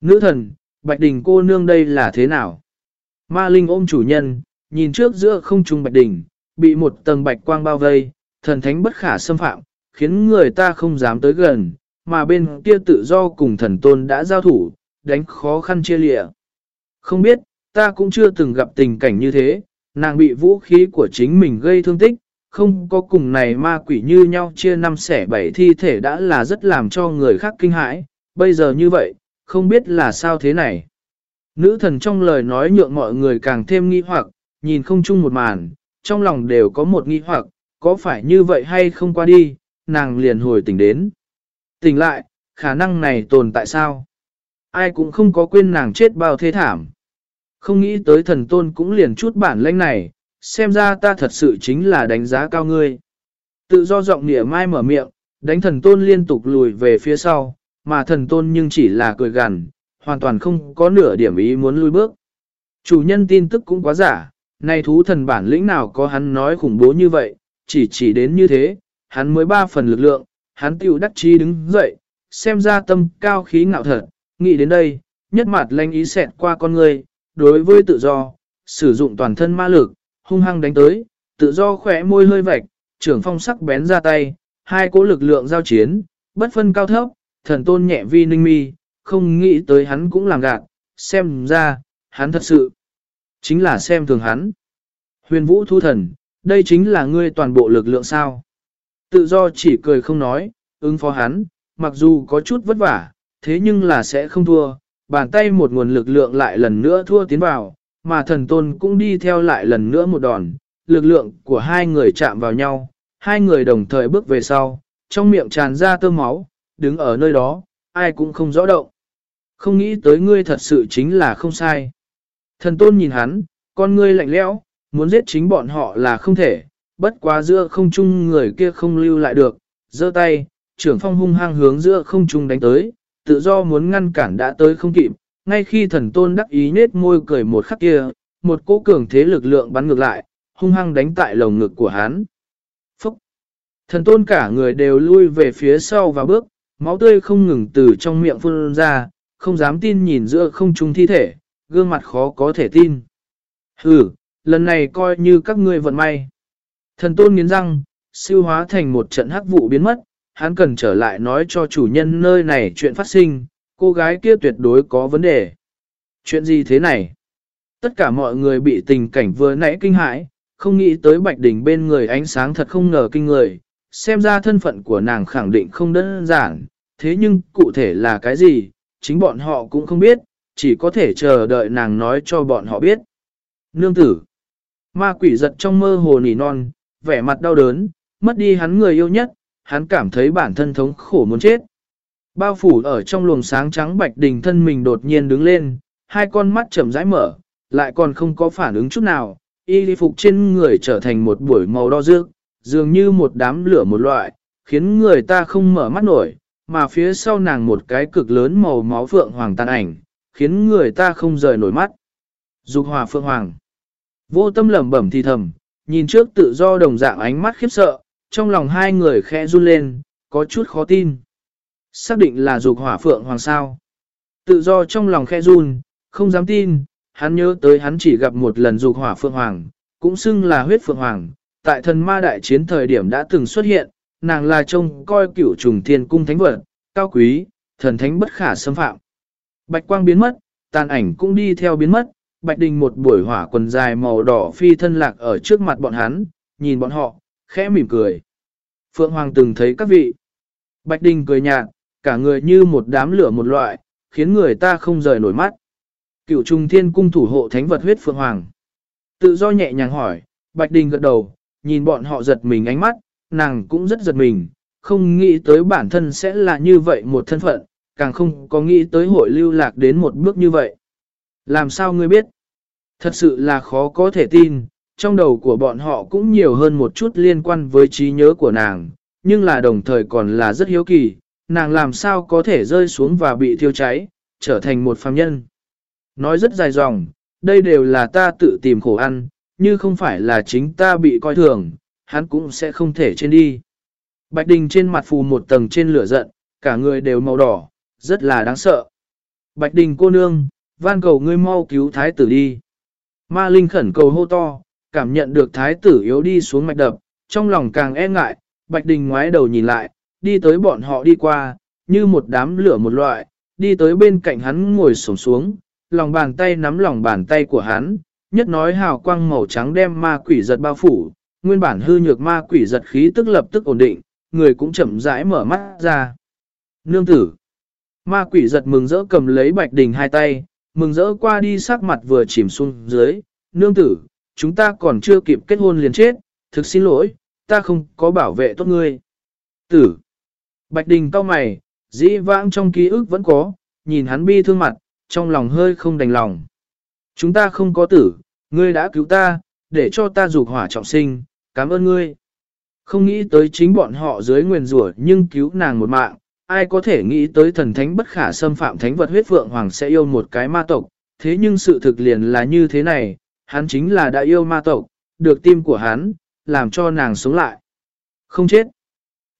Nữ thần, Bạch Đình cô nương đây là thế nào? Ma Linh ôm chủ nhân, nhìn trước giữa không trung Bạch Đình, bị một tầng bạch quang bao vây, thần thánh bất khả xâm phạm, khiến người ta không dám tới gần, mà bên kia tự do cùng thần tôn đã giao thủ, đánh khó khăn chia lịa. Không biết, ta cũng chưa từng gặp tình cảnh như thế, nàng bị vũ khí của chính mình gây thương tích, không có cùng này ma quỷ như nhau chia năm xẻ bảy thi thể đã là rất làm cho người khác kinh hãi, bây giờ như vậy, không biết là sao thế này. Nữ thần trong lời nói nhượng mọi người càng thêm nghi hoặc, nhìn không chung một màn, trong lòng đều có một nghi hoặc, có phải như vậy hay không qua đi, nàng liền hồi tỉnh đến. Tỉnh lại, khả năng này tồn tại sao? Ai cũng không có quên nàng chết bao thế thảm. Không nghĩ tới thần tôn cũng liền chút bản lãnh này, xem ra ta thật sự chính là đánh giá cao ngươi. Tự do giọng nỉa mai mở miệng, đánh thần tôn liên tục lùi về phía sau, mà thần tôn nhưng chỉ là cười gằn, hoàn toàn không có nửa điểm ý muốn lui bước. Chủ nhân tin tức cũng quá giả, này thú thần bản lĩnh nào có hắn nói khủng bố như vậy, chỉ chỉ đến như thế, hắn mới ba phần lực lượng, hắn tiểu đắc chi đứng dậy, xem ra tâm cao khí ngạo thật, nghĩ đến đây, nhất mặt lanh ý xẹt qua con người, đối với tự do, sử dụng toàn thân ma lực, hung hăng đánh tới, tự do khỏe môi hơi vạch, trưởng phong sắc bén ra tay, hai cỗ lực lượng giao chiến, bất phân cao thấp, thần tôn nhẹ vi ninh mi, không nghĩ tới hắn cũng làm gạt, xem ra, hắn thật sự, chính là xem thường hắn. Huyền vũ thu thần, đây chính là ngươi toàn bộ lực lượng sao. Tự do chỉ cười không nói, ứng phó hắn, mặc dù có chút vất vả, thế nhưng là sẽ không thua, bàn tay một nguồn lực lượng lại lần nữa thua tiến vào, mà thần tôn cũng đi theo lại lần nữa một đòn, lực lượng của hai người chạm vào nhau, hai người đồng thời bước về sau, trong miệng tràn ra tơ máu, đứng ở nơi đó, ai cũng không rõ động. Không nghĩ tới ngươi thật sự chính là không sai. Thần tôn nhìn hắn, con ngươi lạnh lẽo, muốn giết chính bọn họ là không thể, bất quá giữa không trung người kia không lưu lại được, giơ tay, trưởng phong hung hăng hướng giữa không trung đánh tới, tự do muốn ngăn cản đã tới không kịp, ngay khi thần tôn đắc ý nết môi cười một khắc kia, một cỗ cường thế lực lượng bắn ngược lại, hung hăng đánh tại lồng ngực của hắn. Phúc! Thần tôn cả người đều lui về phía sau và bước, máu tươi không ngừng từ trong miệng phun ra, không dám tin nhìn giữa không trung thi thể, gương mặt khó có thể tin. Hừ, lần này coi như các ngươi vận may. Thần tôn nghiến răng, siêu hóa thành một trận hắc vụ biến mất, hắn cần trở lại nói cho chủ nhân nơi này chuyện phát sinh, cô gái kia tuyệt đối có vấn đề. Chuyện gì thế này? Tất cả mọi người bị tình cảnh vừa nãy kinh hãi, không nghĩ tới Bạch Đình bên người ánh sáng thật không ngờ kinh người, xem ra thân phận của nàng khẳng định không đơn giản, thế nhưng cụ thể là cái gì, chính bọn họ cũng không biết, chỉ có thể chờ đợi nàng nói cho bọn họ biết. Nương tử, ma quỷ giật trong mơ hồ nỉ non, vẻ mặt đau đớn, mất đi hắn người yêu nhất, hắn cảm thấy bản thân thống khổ muốn chết. Bao phủ ở trong luồng sáng trắng bạch đình thân mình đột nhiên đứng lên, hai con mắt chậm rãi mở, lại còn không có phản ứng chút nào, y phục trên người trở thành một buổi màu đo dược, dường như một đám lửa một loại, khiến người ta không mở mắt nổi, mà phía sau nàng một cái cực lớn màu máu phượng hoàng tàn ảnh, khiến người ta không rời nổi mắt. Dục hòa phượng hoàng. Vô tâm lẩm bẩm thì thầm, nhìn trước tự do đồng dạng ánh mắt khiếp sợ, trong lòng hai người khẽ run lên, có chút khó tin. Xác định là dục hỏa phượng hoàng sao. Tự do trong lòng khẽ run, không dám tin, hắn nhớ tới hắn chỉ gặp một lần dục hỏa phượng hoàng, cũng xưng là huyết phượng hoàng, tại thần ma đại chiến thời điểm đã từng xuất hiện, nàng là trông coi cửu trùng thiên cung thánh vật, cao quý, thần thánh bất khả xâm phạm. Bạch quang biến mất, tàn ảnh cũng đi theo biến mất, Bạch Đình một buổi hỏa quần dài màu đỏ phi thân lạc ở trước mặt bọn hắn, nhìn bọn họ, khẽ mỉm cười. Phượng Hoàng từng thấy các vị. Bạch Đình cười nhạt, cả người như một đám lửa một loại, khiến người ta không rời nổi mắt. Cựu trung thiên cung thủ hộ thánh vật huyết Phượng Hoàng. Tự do nhẹ nhàng hỏi, Bạch Đình gật đầu, nhìn bọn họ giật mình ánh mắt, nàng cũng rất giật mình, không nghĩ tới bản thân sẽ là như vậy một thân phận, càng không có nghĩ tới hội lưu lạc đến một bước như vậy. Làm sao ngươi biết? Thật sự là khó có thể tin, trong đầu của bọn họ cũng nhiều hơn một chút liên quan với trí nhớ của nàng, nhưng là đồng thời còn là rất hiếu kỳ, nàng làm sao có thể rơi xuống và bị thiêu cháy, trở thành một phàm nhân. Nói rất dài dòng, đây đều là ta tự tìm khổ ăn, như không phải là chính ta bị coi thường, hắn cũng sẽ không thể trên đi. Bạch Đình trên mặt phù một tầng trên lửa giận, cả người đều màu đỏ, rất là đáng sợ. Bạch Đình cô nương, van cầu ngươi mau cứu thái tử đi. Ma Linh khẩn cầu hô to, cảm nhận được thái tử yếu đi xuống mạch đập, trong lòng càng e ngại, Bạch Đình ngoái đầu nhìn lại, đi tới bọn họ đi qua, như một đám lửa một loại, đi tới bên cạnh hắn ngồi sổng xuống, lòng bàn tay nắm lòng bàn tay của hắn, nhất nói hào quang màu trắng đem ma quỷ giật bao phủ, nguyên bản hư nhược ma quỷ giật khí tức lập tức ổn định, người cũng chậm rãi mở mắt ra. Nương tử. Ma quỷ giật mừng rỡ cầm lấy bạch đình hai tay, mừng rỡ qua đi sắc mặt vừa chìm xuống dưới. Nương tử, chúng ta còn chưa kịp kết hôn liền chết, thực xin lỗi, ta không có bảo vệ tốt ngươi. Tử. Bạch Đình cao mày, dĩ vãng trong ký ức vẫn có, nhìn hắn bi thương mặt, trong lòng hơi không đành lòng. Chúng ta không có tử, ngươi đã cứu ta, để cho ta dục hỏa trọng sinh, cảm ơn ngươi. Không nghĩ tới chính bọn họ dưới nguyền rủa nhưng cứu nàng một mạng, ai có thể nghĩ tới thần thánh bất khả xâm phạm thánh vật huyết vượng hoàng sẽ yêu một cái ma tộc, thế nhưng sự thực liền là như thế này, hắn chính là đã yêu ma tộc, được tim của hắn, làm cho nàng sống lại. Không chết.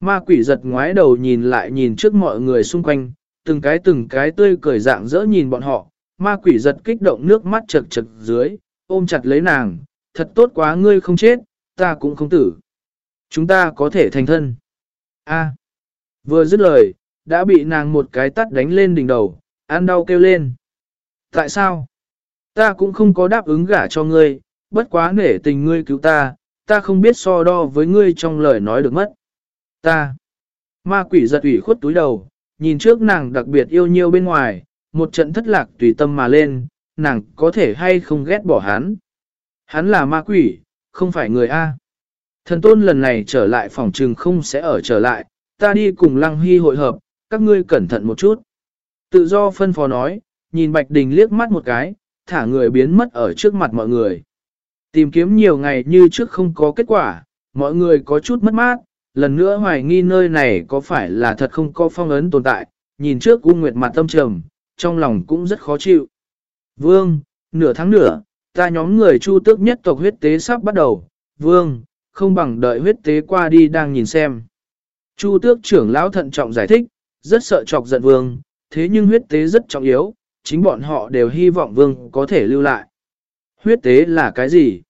Ma quỷ giật ngoái đầu nhìn lại nhìn trước mọi người xung quanh, từng cái từng cái tươi cười dạng dỡ nhìn bọn họ, ma quỷ giật kích động nước mắt chật chật dưới, ôm chặt lấy nàng, thật tốt quá ngươi không chết, ta cũng không tử. Chúng ta có thể thành thân. A. Vừa dứt lời, đã bị nàng một cái tắt đánh lên đỉnh đầu, ăn đau kêu lên. Tại sao? Ta cũng không có đáp ứng gả cho ngươi, bất quá nể tình ngươi cứu ta, ta không biết so đo với ngươi trong lời nói được mất. Ta. Ma quỷ giật ủy khuất túi đầu, nhìn trước nàng đặc biệt yêu nhiêu bên ngoài, một trận thất lạc tùy tâm mà lên, nàng có thể hay không ghét bỏ hắn. Hắn là ma quỷ, không phải người A. Thần tôn lần này trở lại phòng trừng không sẽ ở trở lại, ta đi cùng lăng hy hội hợp, các ngươi cẩn thận một chút. Tự do phân phó nói, nhìn Bạch Đình liếc mắt một cái, thả người biến mất ở trước mặt mọi người. Tìm kiếm nhiều ngày như trước không có kết quả, mọi người có chút mất mát, lần nữa hoài nghi nơi này có phải là thật không có phong ấn tồn tại, nhìn trước U Nguyệt mặt tâm trầm, trong lòng cũng rất khó chịu. Vương, nửa tháng nửa, ta nhóm người chu tước nhất tộc huyết tế sắp bắt đầu, Vương, không bằng đợi huyết tế qua đi đang nhìn xem. Chu tước trưởng lão thận trọng giải thích, rất sợ chọc giận Vương, thế nhưng huyết tế rất trọng yếu, chính bọn họ đều hy vọng Vương có thể lưu lại. Huyết tế là cái gì?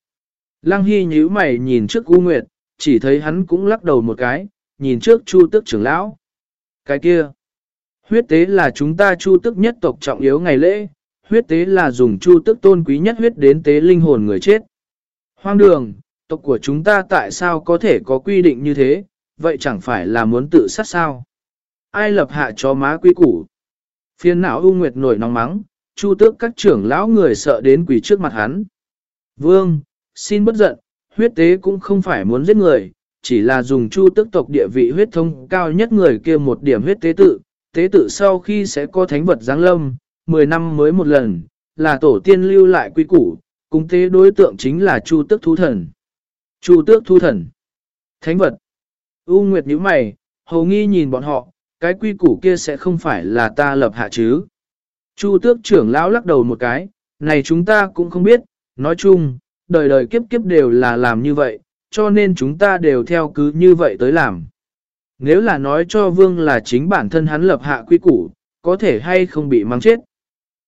Lăng Hy nhíu mày nhìn trước U Nguyệt, chỉ thấy hắn cũng lắc đầu một cái, nhìn trước Chu Tức trưởng lão. Cái kia, huyết tế là chúng ta Chu Tức nhất tộc trọng yếu ngày lễ, huyết tế là dùng Chu Tức tôn quý nhất huyết đến tế linh hồn người chết. Hoang đường, tộc của chúng ta tại sao có thể có quy định như thế, vậy chẳng phải là muốn tự sát sao? Ai lập hạ cho má quý củ? Phiên não U Nguyệt nổi nóng mắng, Chu Tước các trưởng lão người sợ đến quỳ trước mặt hắn. Vương, xin bất giận, huyết tế cũng không phải muốn giết người, chỉ là dùng chu tước tộc địa vị huyết thông cao nhất người kia một điểm huyết tế tự. Tế tự sau khi sẽ có thánh vật giáng lâm, 10 năm mới một lần, là tổ tiên lưu lại quy củ, cùng tế đối tượng chính là chu tước thú thần. Chu tước thú thần. Thánh vật. U Nguyệt nhíu mày, hầu nghi nhìn bọn họ, cái quy củ kia sẽ không phải là ta lập hạ chứ. Chu tước trưởng lão lắc đầu một cái, này chúng ta cũng không biết, nói chung, đời đời kiếp kiếp đều là làm như vậy, cho nên chúng ta đều theo cứ như vậy tới làm. Nếu là nói cho vương là chính bản thân hắn lập hạ quy củ, có thể hay không bị mang chết.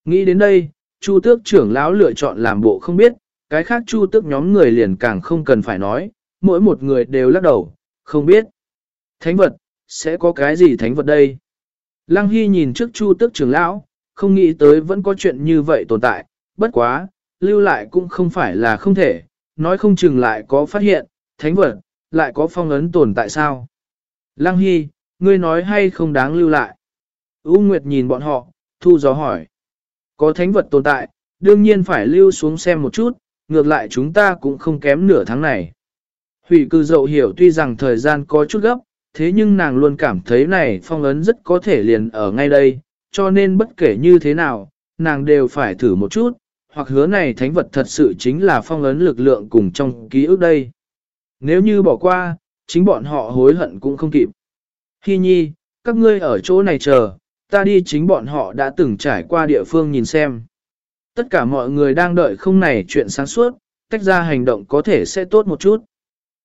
Nghĩ đến đây, Chu tước trưởng lão lựa chọn làm bộ không biết, cái khác Chu tước nhóm người liền càng không cần phải nói, mỗi một người đều lắc đầu, không biết. Thánh vật, sẽ có cái gì thánh vật đây? Lăng Hy nhìn trước Chu tước trưởng lão, không nghĩ tới vẫn có chuyện như vậy tồn tại, bất quá, lưu lại cũng không phải là không thể, nói không chừng lại có phát hiện, thánh vật, lại có phong ấn tồn tại sao. Lăng Hy, ngươi nói hay không đáng lưu lại. U Nguyệt nhìn bọn họ, thu gió hỏi. Có thánh vật tồn tại, đương nhiên phải lưu xuống xem một chút, ngược lại chúng ta cũng không kém nửa tháng này. Hủy cư dậu hiểu tuy rằng thời gian có chút gấp, thế nhưng nàng luôn cảm thấy này phong ấn rất có thể liền ở ngay đây, cho nên bất kể như thế nào, nàng đều phải thử một chút, hoặc hứa này thánh vật thật sự chính là phong ấn lực lượng cùng trong ký ức đây. Nếu như bỏ qua, chính bọn họ hối hận cũng không kịp. Hi nhi, các ngươi ở chỗ này chờ, ta đi chính bọn họ đã từng trải qua địa phương nhìn xem. Tất cả mọi người đang đợi không này chuyện sáng suốt, tách ra hành động có thể sẽ tốt một chút.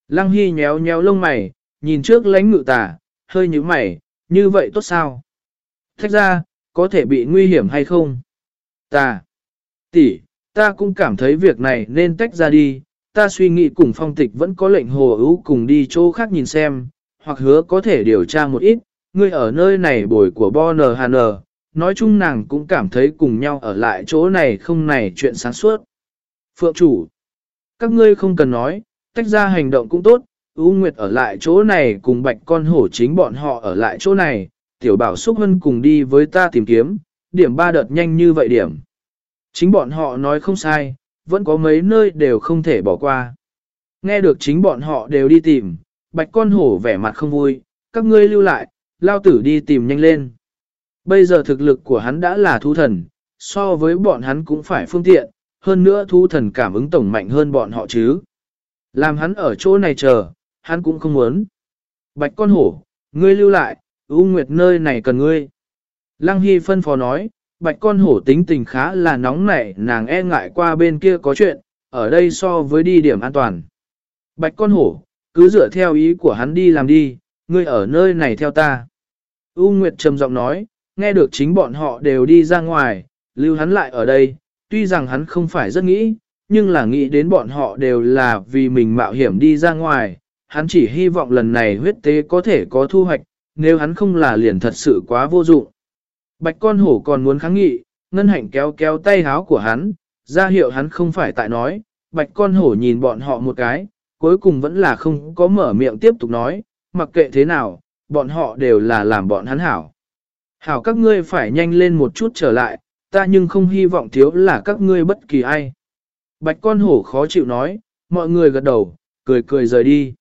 Lăng Hy nhéo nhéo lông mày, nhìn trước lãnh ngự tà, hơi như mày, như vậy tốt sao? Tách ra, có thể bị nguy hiểm hay không? Tà, tỷ, ta cũng cảm thấy việc này nên tách ra đi, ta suy nghĩ cùng phong tịch vẫn có lệnh hồ ưu cùng đi chỗ khác nhìn xem, hoặc hứa có thể điều tra một ít, ngươi ở nơi này bồi của Bonner Hàn nói chung nàng cũng cảm thấy cùng nhau ở lại chỗ này không này chuyện sáng suốt. Phượng chủ, các ngươi không cần nói, tách ra hành động cũng tốt, U Nguyệt ở lại chỗ này cùng bạch con hổ chính bọn họ ở lại chỗ này, tiểu bảo xúc hân cùng đi với ta tìm kiếm, điểm ba đợt nhanh như vậy điểm. Chính bọn họ nói không sai, vẫn có mấy nơi đều không thể bỏ qua. Nghe được chính bọn họ đều đi tìm, bạch con hổ vẻ mặt không vui, các ngươi lưu lại, lao tử đi tìm nhanh lên. Bây giờ thực lực của hắn đã là thú thần, so với bọn hắn cũng phải phương tiện, hơn nữa thú thần cảm ứng tổng mạnh hơn bọn họ chứ. Làm hắn ở chỗ này chờ, hắn cũng không muốn. Bạch con hổ, ngươi lưu lại, U Nguyệt nơi này cần ngươi. Lăng Hy phân phó nói, bạch con hổ tính tình khá là nóng nảy, nàng e ngại qua bên kia có chuyện, ở đây so với đi điểm an toàn. Bạch con hổ, cứ dựa theo ý của hắn đi làm đi, ngươi ở nơi này theo ta. U Nguyệt trầm giọng nói, nghe được chính bọn họ đều đi ra ngoài, lưu hắn lại ở đây, tuy rằng hắn không phải rất nghĩ, nhưng là nghĩ đến bọn họ đều là vì mình mạo hiểm đi ra ngoài, hắn chỉ hy vọng lần này huyết tế có thể có thu hoạch, nếu hắn không là liền thật sự quá vô dụng. Bạch con hổ còn muốn kháng nghị, ngân hạnh kéo kéo tay háo của hắn, ra hiệu hắn không phải tại nói, bạch con hổ nhìn bọn họ một cái, cuối cùng vẫn là không có mở miệng tiếp tục nói, mặc kệ thế nào, bọn họ đều là làm bọn hắn hảo. Hảo các ngươi phải nhanh lên một chút trở lại, ta nhưng không hy vọng thiếu là các ngươi bất kỳ ai. Bạch con hổ khó chịu nói, mọi người gật đầu, cười cười rời đi.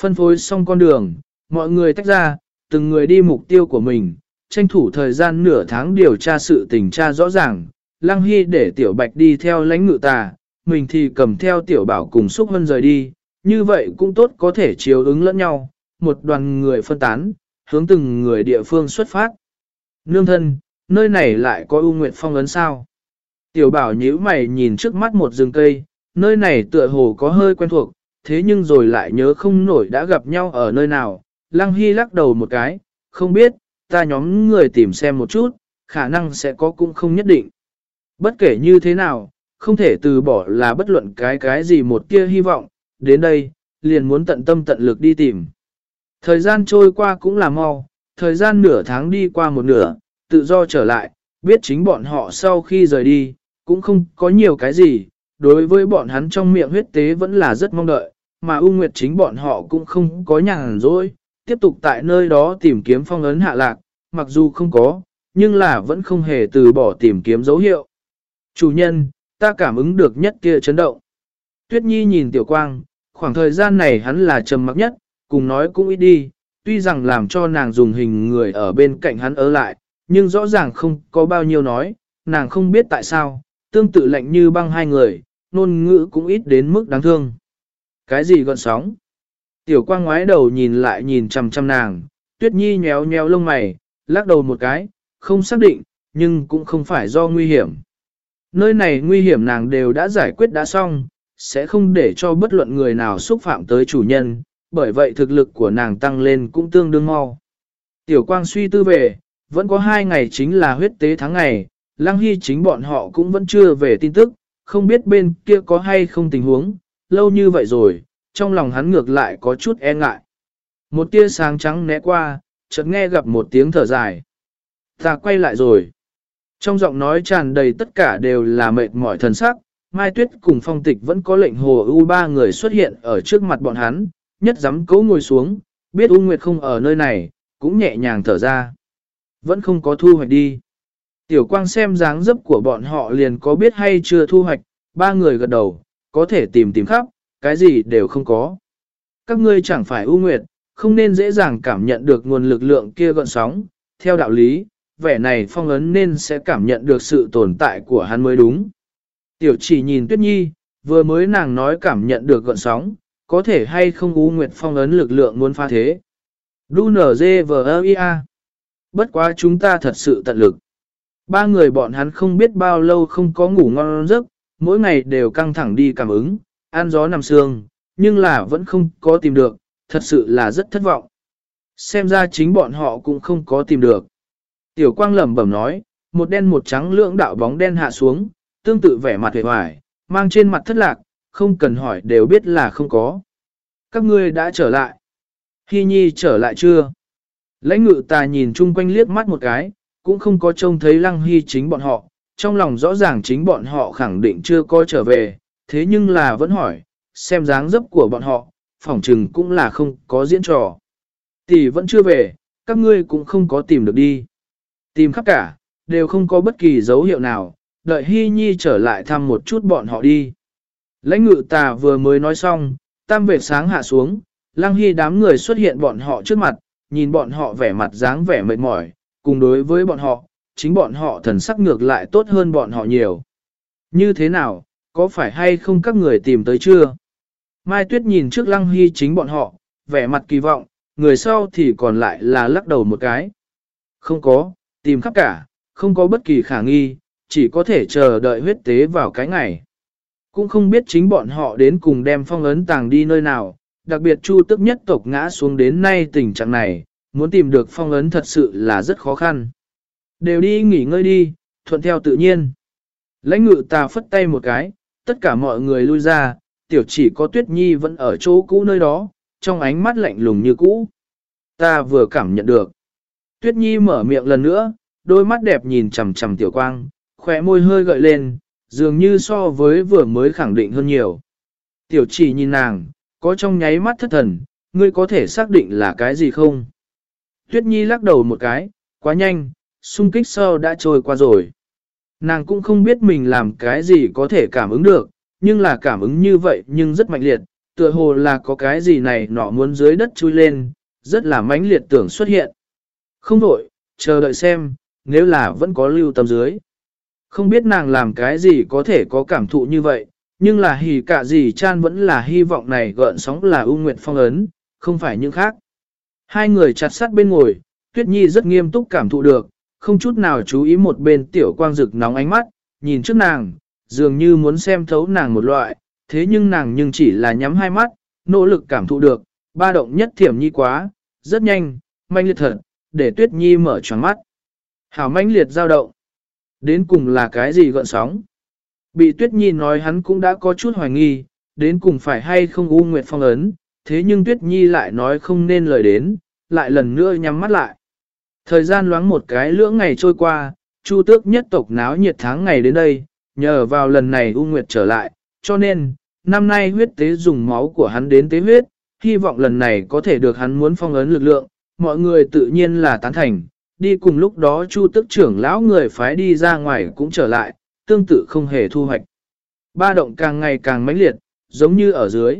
Phân phối xong con đường, mọi người tách ra, từng người đi mục tiêu của mình, tranh thủ thời gian nửa tháng điều tra sự tình tra rõ ràng. Lăng Hy để Tiểu Bạch đi theo lãnh ngự tà, mình thì cầm theo Tiểu Bảo cùng Xúc Hân rời đi, như vậy cũng tốt có thể chiếu ứng lẫn nhau, một đoàn người phân tán, hướng từng người địa phương xuất phát. Nương thân, nơi này lại có U Nguyệt Phong ấn sao? Tiểu Bảo nhíu mày nhìn trước mắt một rừng cây, nơi này tựa hồ có hơi quen thuộc, thế nhưng rồi lại nhớ không nổi đã gặp nhau ở nơi nào. Lăng Hy lắc đầu một cái, không biết, ta nhóm người tìm xem một chút, khả năng sẽ có cũng không nhất định. Bất kể như thế nào, không thể từ bỏ là bất luận cái cái gì một kia hy vọng, đến đây, liền muốn tận tâm tận lực đi tìm. Thời gian trôi qua cũng là mau, thời gian nửa tháng đi qua một nửa, tự do trở lại, biết chính bọn họ sau khi rời đi, cũng không có nhiều cái gì, đối với bọn hắn trong miệng huyết tế vẫn là rất mong đợi, mà U Nguyệt chính bọn họ cũng không có nhàn rỗi, tiếp tục tại nơi đó tìm kiếm phong ấn hạ lạc, mặc dù không có, nhưng là vẫn không hề từ bỏ tìm kiếm dấu hiệu. Chủ nhân, ta cảm ứng được nhất kia chấn động. Tuyết Nhi nhìn Tiểu Quang, khoảng thời gian này hắn là trầm mặc nhất, cùng nói cũng ít đi, tuy rằng làm cho nàng dùng hình người ở bên cạnh hắn ở lại, nhưng rõ ràng không có bao nhiêu nói, nàng không biết tại sao, tương tự lạnh như băng hai người, ngôn ngữ cũng ít đến mức đáng thương. Cái gì gọn sóng? Tiểu quang ngoái đầu nhìn lại nhìn chằm chằm nàng, tuyết nhi nhéo nhéo lông mày, lắc đầu một cái, không xác định, nhưng cũng không phải do nguy hiểm. Nơi này nguy hiểm nàng đều đã giải quyết đã xong, sẽ không để cho bất luận người nào xúc phạm tới chủ nhân, bởi vậy thực lực của nàng tăng lên cũng tương đương mau. Tiểu quang suy tư về, vẫn có hai ngày chính là huyết tế tháng ngày, Lăng Hy chính bọn họ cũng vẫn chưa về tin tức, không biết bên kia có hay không tình huống, lâu như vậy rồi, trong lòng hắn ngược lại có chút e ngại. Một tia sáng trắng né qua, chợt nghe gặp một tiếng thở dài. Ta quay lại rồi. Trong giọng nói tràn đầy tất cả đều là mệt mỏi thần sắc, Mai Tuyết cùng phong tịch vẫn có lệnh hồ U ba người xuất hiện ở trước mặt bọn hắn, nhất dám cấu ngồi xuống, biết U Nguyệt không ở nơi này, cũng nhẹ nhàng thở ra. Vẫn không có thu hoạch đi. Tiểu quang xem dáng dấp của bọn họ liền có biết hay chưa thu hoạch, ba người gật đầu, có thể tìm tìm khắp, cái gì đều không có. Các ngươi chẳng phải ưu nguyệt, không nên dễ dàng cảm nhận được nguồn lực lượng kia gọn sóng, theo đạo lý, vẻ này phong ấn nên sẽ cảm nhận được sự tồn tại của hắn mới đúng. Tiểu chỉ nhìn Tuyết Nhi, vừa mới nàng nói cảm nhận được gọn sóng, có thể hay không ưu nguyệt phong ấn lực lượng muốn pha thế. Đu nở dê vờ Bất quá chúng ta thật sự tận lực. Ba người bọn hắn không biết bao lâu không có ngủ ngon giấc, mỗi ngày đều căng thẳng đi cảm ứng, ăn gió nằm sương, nhưng là vẫn không có tìm được, thật sự là rất thất vọng. Xem ra chính bọn họ cũng không có tìm được. Tiểu quang lẩm bẩm nói, một đen một trắng lưỡng đạo bóng đen hạ xuống, tương tự vẻ mặt hề hoài, mang trên mặt thất lạc, không cần hỏi đều biết là không có. Các ngươi đã trở lại. Hy nhi trở lại chưa? Lãnh ngự ta nhìn chung quanh liếc mắt một cái, cũng không có trông thấy lăng hy chính bọn họ, trong lòng rõ ràng chính bọn họ khẳng định chưa có trở về, thế nhưng là vẫn hỏi, xem dáng dấp của bọn họ, phỏng chừng cũng là không có diễn trò. Tỷ vẫn chưa về, các ngươi cũng không có tìm được đi. Tìm khắp cả, đều không có bất kỳ dấu hiệu nào, đợi Hy Nhi trở lại thăm một chút bọn họ đi. Lãnh ngự tà vừa mới nói xong, tam vệ sáng hạ xuống, Lăng Hy đám người xuất hiện bọn họ trước mặt, nhìn bọn họ vẻ mặt dáng vẻ mệt mỏi, cùng đối với bọn họ, chính bọn họ thần sắc ngược lại tốt hơn bọn họ nhiều. Như thế nào, có phải hay không các người tìm tới chưa? Mai Tuyết nhìn trước Lăng Hy chính bọn họ, vẻ mặt kỳ vọng, người sau thì còn lại là lắc đầu một cái. Không có, tìm khắp cả, không có bất kỳ khả nghi, chỉ có thể chờ đợi huyết tế vào cái ngày. Cũng không biết chính bọn họ đến cùng đem phong ấn tàng đi nơi nào, đặc biệt chu tức nhất tộc ngã xuống đến nay tình trạng này, muốn tìm được phong ấn thật sự là rất khó khăn. Đều đi nghỉ ngơi đi, thuận theo tự nhiên. Lãnh ngự ta phất tay một cái, tất cả mọi người lui ra, tiểu chỉ có tuyết nhi vẫn ở chỗ cũ nơi đó, trong ánh mắt lạnh lùng như cũ. Ta vừa cảm nhận được. Tuyết nhi mở miệng lần nữa, đôi mắt đẹp nhìn chằm chằm tiểu quang, khỏe môi hơi gợi lên, dường như so với vừa mới khẳng định hơn nhiều. Tiểu chỉ nhìn nàng, có trong nháy mắt thất thần, ngươi có thể xác định là cái gì không? Tuyết Nhi lắc đầu một cái, quá nhanh, xung kích sau đã trôi qua rồi. Nàng cũng không biết mình làm cái gì có thể cảm ứng được, nhưng là cảm ứng như vậy nhưng rất mạnh liệt, tựa hồ là có cái gì này nọ muốn dưới đất chui lên, rất là mãnh liệt tưởng xuất hiện. Không đổi, chờ đợi xem, nếu là vẫn có lưu tâm dưới. Không biết nàng làm cái gì có thể có cảm thụ như vậy, nhưng là hỉ cả gì chan vẫn là hy vọng này gợn sóng là ưu nguyện phong ấn, không phải những khác. Hai người chặt sát bên ngồi, Tuyết Nhi rất nghiêm túc cảm thụ được, không chút nào chú ý một bên tiểu quang rực nóng ánh mắt, nhìn trước nàng, dường như muốn xem thấu nàng một loại, thế nhưng nàng nhưng chỉ là nhắm hai mắt, nỗ lực cảm thụ được, ba động nhất thiểm nhi quá, rất nhanh, manh liệt thật, để Tuyết Nhi mở tròn mắt. Hảo manh liệt dao động. Đến cùng là cái gì gợn sóng? Bị Tuyết Nhi nói hắn cũng đã có chút hoài nghi, đến cùng phải hay không U Nguyệt Phong ấn, thế nhưng Tuyết Nhi lại nói không nên lời đến, lại lần nữa nhắm mắt lại. Thời gian loáng một cái lưỡng ngày trôi qua, Chu tước nhất tộc náo nhiệt tháng ngày đến đây, nhờ vào lần này U Nguyệt trở lại, cho nên, năm nay huyết tế dùng máu của hắn đến tế huyết, hy vọng lần này có thể được hắn muốn phong ấn lực lượng, mọi người tự nhiên là tán thành, đi cùng lúc đó Chu Tước trưởng lão người phái đi ra ngoài cũng trở lại, tương tự không hề thu hoạch. Ba động càng ngày càng mãnh liệt, giống như ở dưới.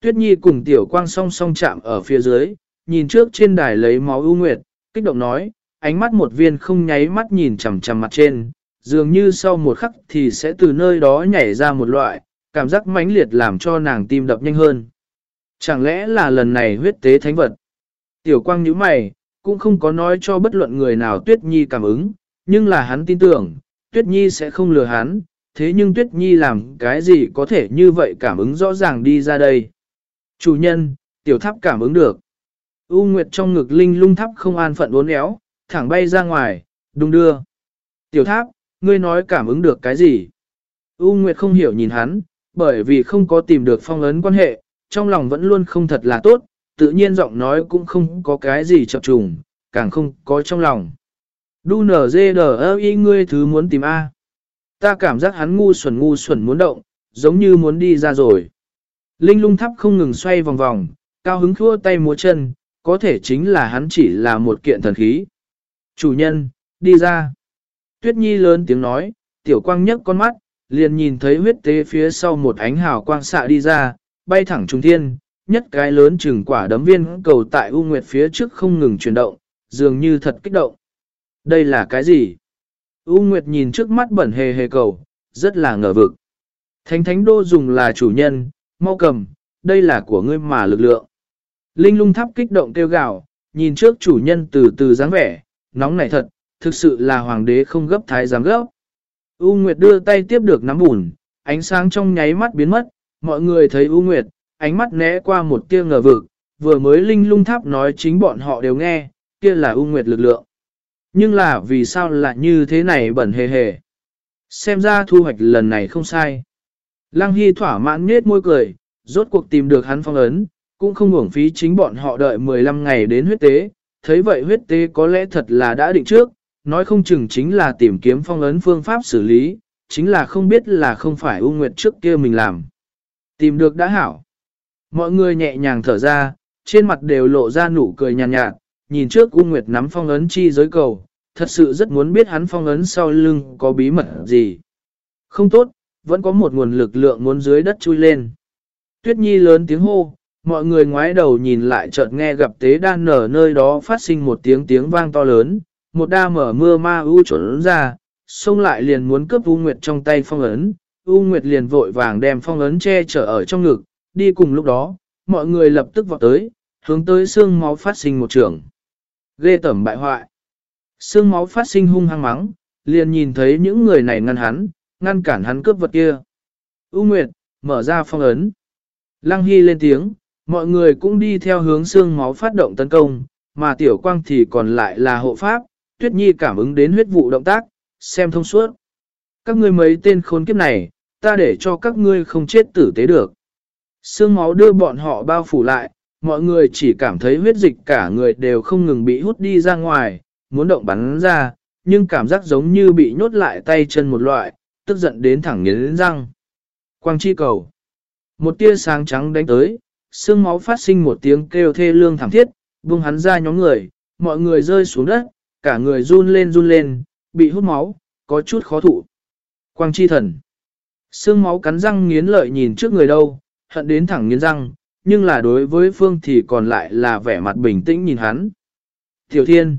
Tuyết Nhi cùng Tiểu Quang song song chạm ở phía dưới, nhìn trước trên đài lấy máu ưu nguyệt, kích động nói, ánh mắt một viên không nháy mắt nhìn chằm chằm mặt trên, dường như sau một khắc thì sẽ từ nơi đó nhảy ra một loại, cảm giác mãnh liệt làm cho nàng tim đập nhanh hơn. Chẳng lẽ là lần này huyết tế thánh vật? Tiểu Quang nhíu mày, cũng không có nói cho bất luận người nào Tuyết Nhi cảm ứng, nhưng là hắn tin tưởng, Tuyết Nhi sẽ không lừa hắn, thế nhưng Tuyết Nhi làm cái gì có thể như vậy cảm ứng rõ ràng đi ra đây. Chủ nhân, tiểu tháp cảm ứng được. U Nguyệt trong ngực linh lung tháp không an phận uốn éo, thẳng bay ra ngoài, đung đưa. Tiểu tháp, ngươi nói cảm ứng được cái gì? U Nguyệt không hiểu nhìn hắn, bởi vì không có tìm được phong ấn quan hệ, trong lòng vẫn luôn không thật là tốt, tự nhiên giọng nói cũng không có cái gì chập trùng, càng không có trong lòng. Đu nở dê đờ y ngươi thứ muốn tìm A. Ta cảm giác hắn ngu xuẩn ngu xuẩn muốn động, giống như muốn đi ra rồi. Linh lung thắp không ngừng xoay vòng vòng, cao hứng khua tay múa chân, có thể chính là hắn chỉ là một kiện thần khí. Chủ nhân, đi ra. Tuyết Nhi lớn tiếng nói, tiểu quang nhấc con mắt, liền nhìn thấy huyết tế phía sau một ánh hào quang xạ đi ra, bay thẳng trung thiên, nhất cái lớn chừng quả đấm viên cầu tại U Nguyệt phía trước không ngừng chuyển động, dường như thật kích động. Đây là cái gì? U Nguyệt nhìn trước mắt bẩn hề hề cầu, rất là ngờ vực. Thánh thánh đô dùng là chủ nhân, mau cầm, đây là của ngươi mà lực lượng. Linh lung tháp kích động kêu gào, nhìn trước chủ nhân từ từ dáng vẻ, nóng nảy thật, thực sự là hoàng đế không gấp thái giám gấp. U Nguyệt đưa tay tiếp được nắm bùn, ánh sáng trong nháy mắt biến mất, mọi người thấy U Nguyệt, ánh mắt né qua một tia ngờ vực, vừa mới linh lung tháp nói chính bọn họ đều nghe, kia là U Nguyệt lực lượng. Nhưng là vì sao lại như thế này bẩn hề hề. Xem ra thu hoạch lần này không sai. Lăng Hy thỏa mãn nết môi cười, rốt cuộc tìm được hắn phong ấn, cũng không uổng phí chính bọn họ đợi 15 ngày đến huyết tế. Thấy vậy huyết tế có lẽ thật là đã định trước, nói không chừng chính là tìm kiếm phong ấn phương pháp xử lý, chính là không biết là không phải U Nguyệt trước kia mình làm. Tìm được đã hảo. Mọi người nhẹ nhàng thở ra, trên mặt đều lộ ra nụ cười nhàn nhạt, nhạt, nhìn trước U Nguyệt nắm phong ấn chi giới cầu, thật sự rất muốn biết hắn phong ấn sau lưng có bí mật gì. Không tốt, vẫn có một nguồn lực lượng muốn dưới đất chui lên. Tuyết Nhi lớn tiếng hô, mọi người ngoái đầu nhìn lại chợt nghe gặp tế đan nở nơi đó phát sinh một tiếng tiếng vang to lớn, một đa mở mưa ma u trốn ra, xông lại liền muốn cướp U Nguyệt trong tay phong ấn, U Nguyệt liền vội vàng đem phong ấn che chở ở trong ngực, đi cùng lúc đó, mọi người lập tức vọt tới, hướng tới xương máu phát sinh một trường. Ghê tẩm bại hoại. Xương máu phát sinh hung hăng mắng, liền nhìn thấy những người này ngăn hắn, ngăn cản hắn cướp vật kia. U Nguyệt, mở ra phong ấn. Lăng Hy lên tiếng, mọi người cũng đi theo hướng xương máu phát động tấn công, mà tiểu quang thì còn lại là hộ pháp, tuyết nhi cảm ứng đến huyết vụ động tác, xem thông suốt. Các ngươi mấy tên khốn kiếp này, ta để cho các ngươi không chết tử tế được. Sương máu đưa bọn họ bao phủ lại, mọi người chỉ cảm thấy huyết dịch cả người đều không ngừng bị hút đi ra ngoài, muốn động bắn ra, nhưng cảm giác giống như bị nhốt lại tay chân một loại, tức giận đến thẳng nghiến răng. Quang chi cầu. Một tia sáng trắng đánh tới, sương máu phát sinh một tiếng kêu thê lương thảm thiết, buông hắn ra nhóm người, mọi người rơi xuống đất, cả người run lên run lên, bị hút máu, có chút khó thụ. Quang chi thần. Sương máu cắn răng nghiến lợi nhìn trước người đâu, hận đến thẳng nghiến răng, nhưng là đối với Phương thì còn lại là vẻ mặt bình tĩnh nhìn hắn. Tiểu Thiên.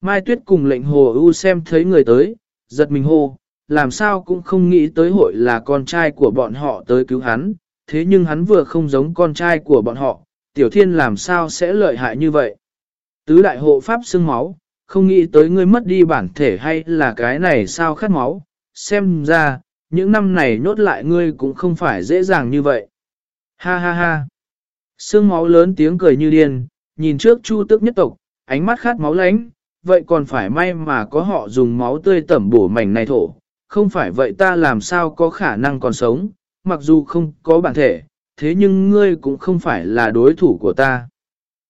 Mai Tuyết cùng lệnh hồ ưu xem thấy người tới, giật mình hô, làm sao cũng không nghĩ tới hội là con trai của bọn họ tới cứu hắn, thế nhưng hắn vừa không giống con trai của bọn họ, Tiểu Thiên làm sao sẽ lợi hại như vậy. Tứ đại hộ pháp xương máu, không nghĩ tới ngươi mất đi bản thể hay là cái này sao khát máu, xem ra, những năm này nhốt lại ngươi cũng không phải dễ dàng như vậy. Ha ha ha. Sương máu lớn tiếng cười như điên, nhìn trước chu tức nhất tộc, ánh mắt khát máu lánh, vậy còn phải may mà có họ dùng máu tươi tẩm bổ mảnh này thổ, không phải vậy ta làm sao có khả năng còn sống, mặc dù không có bản thể, thế nhưng ngươi cũng không phải là đối thủ của ta.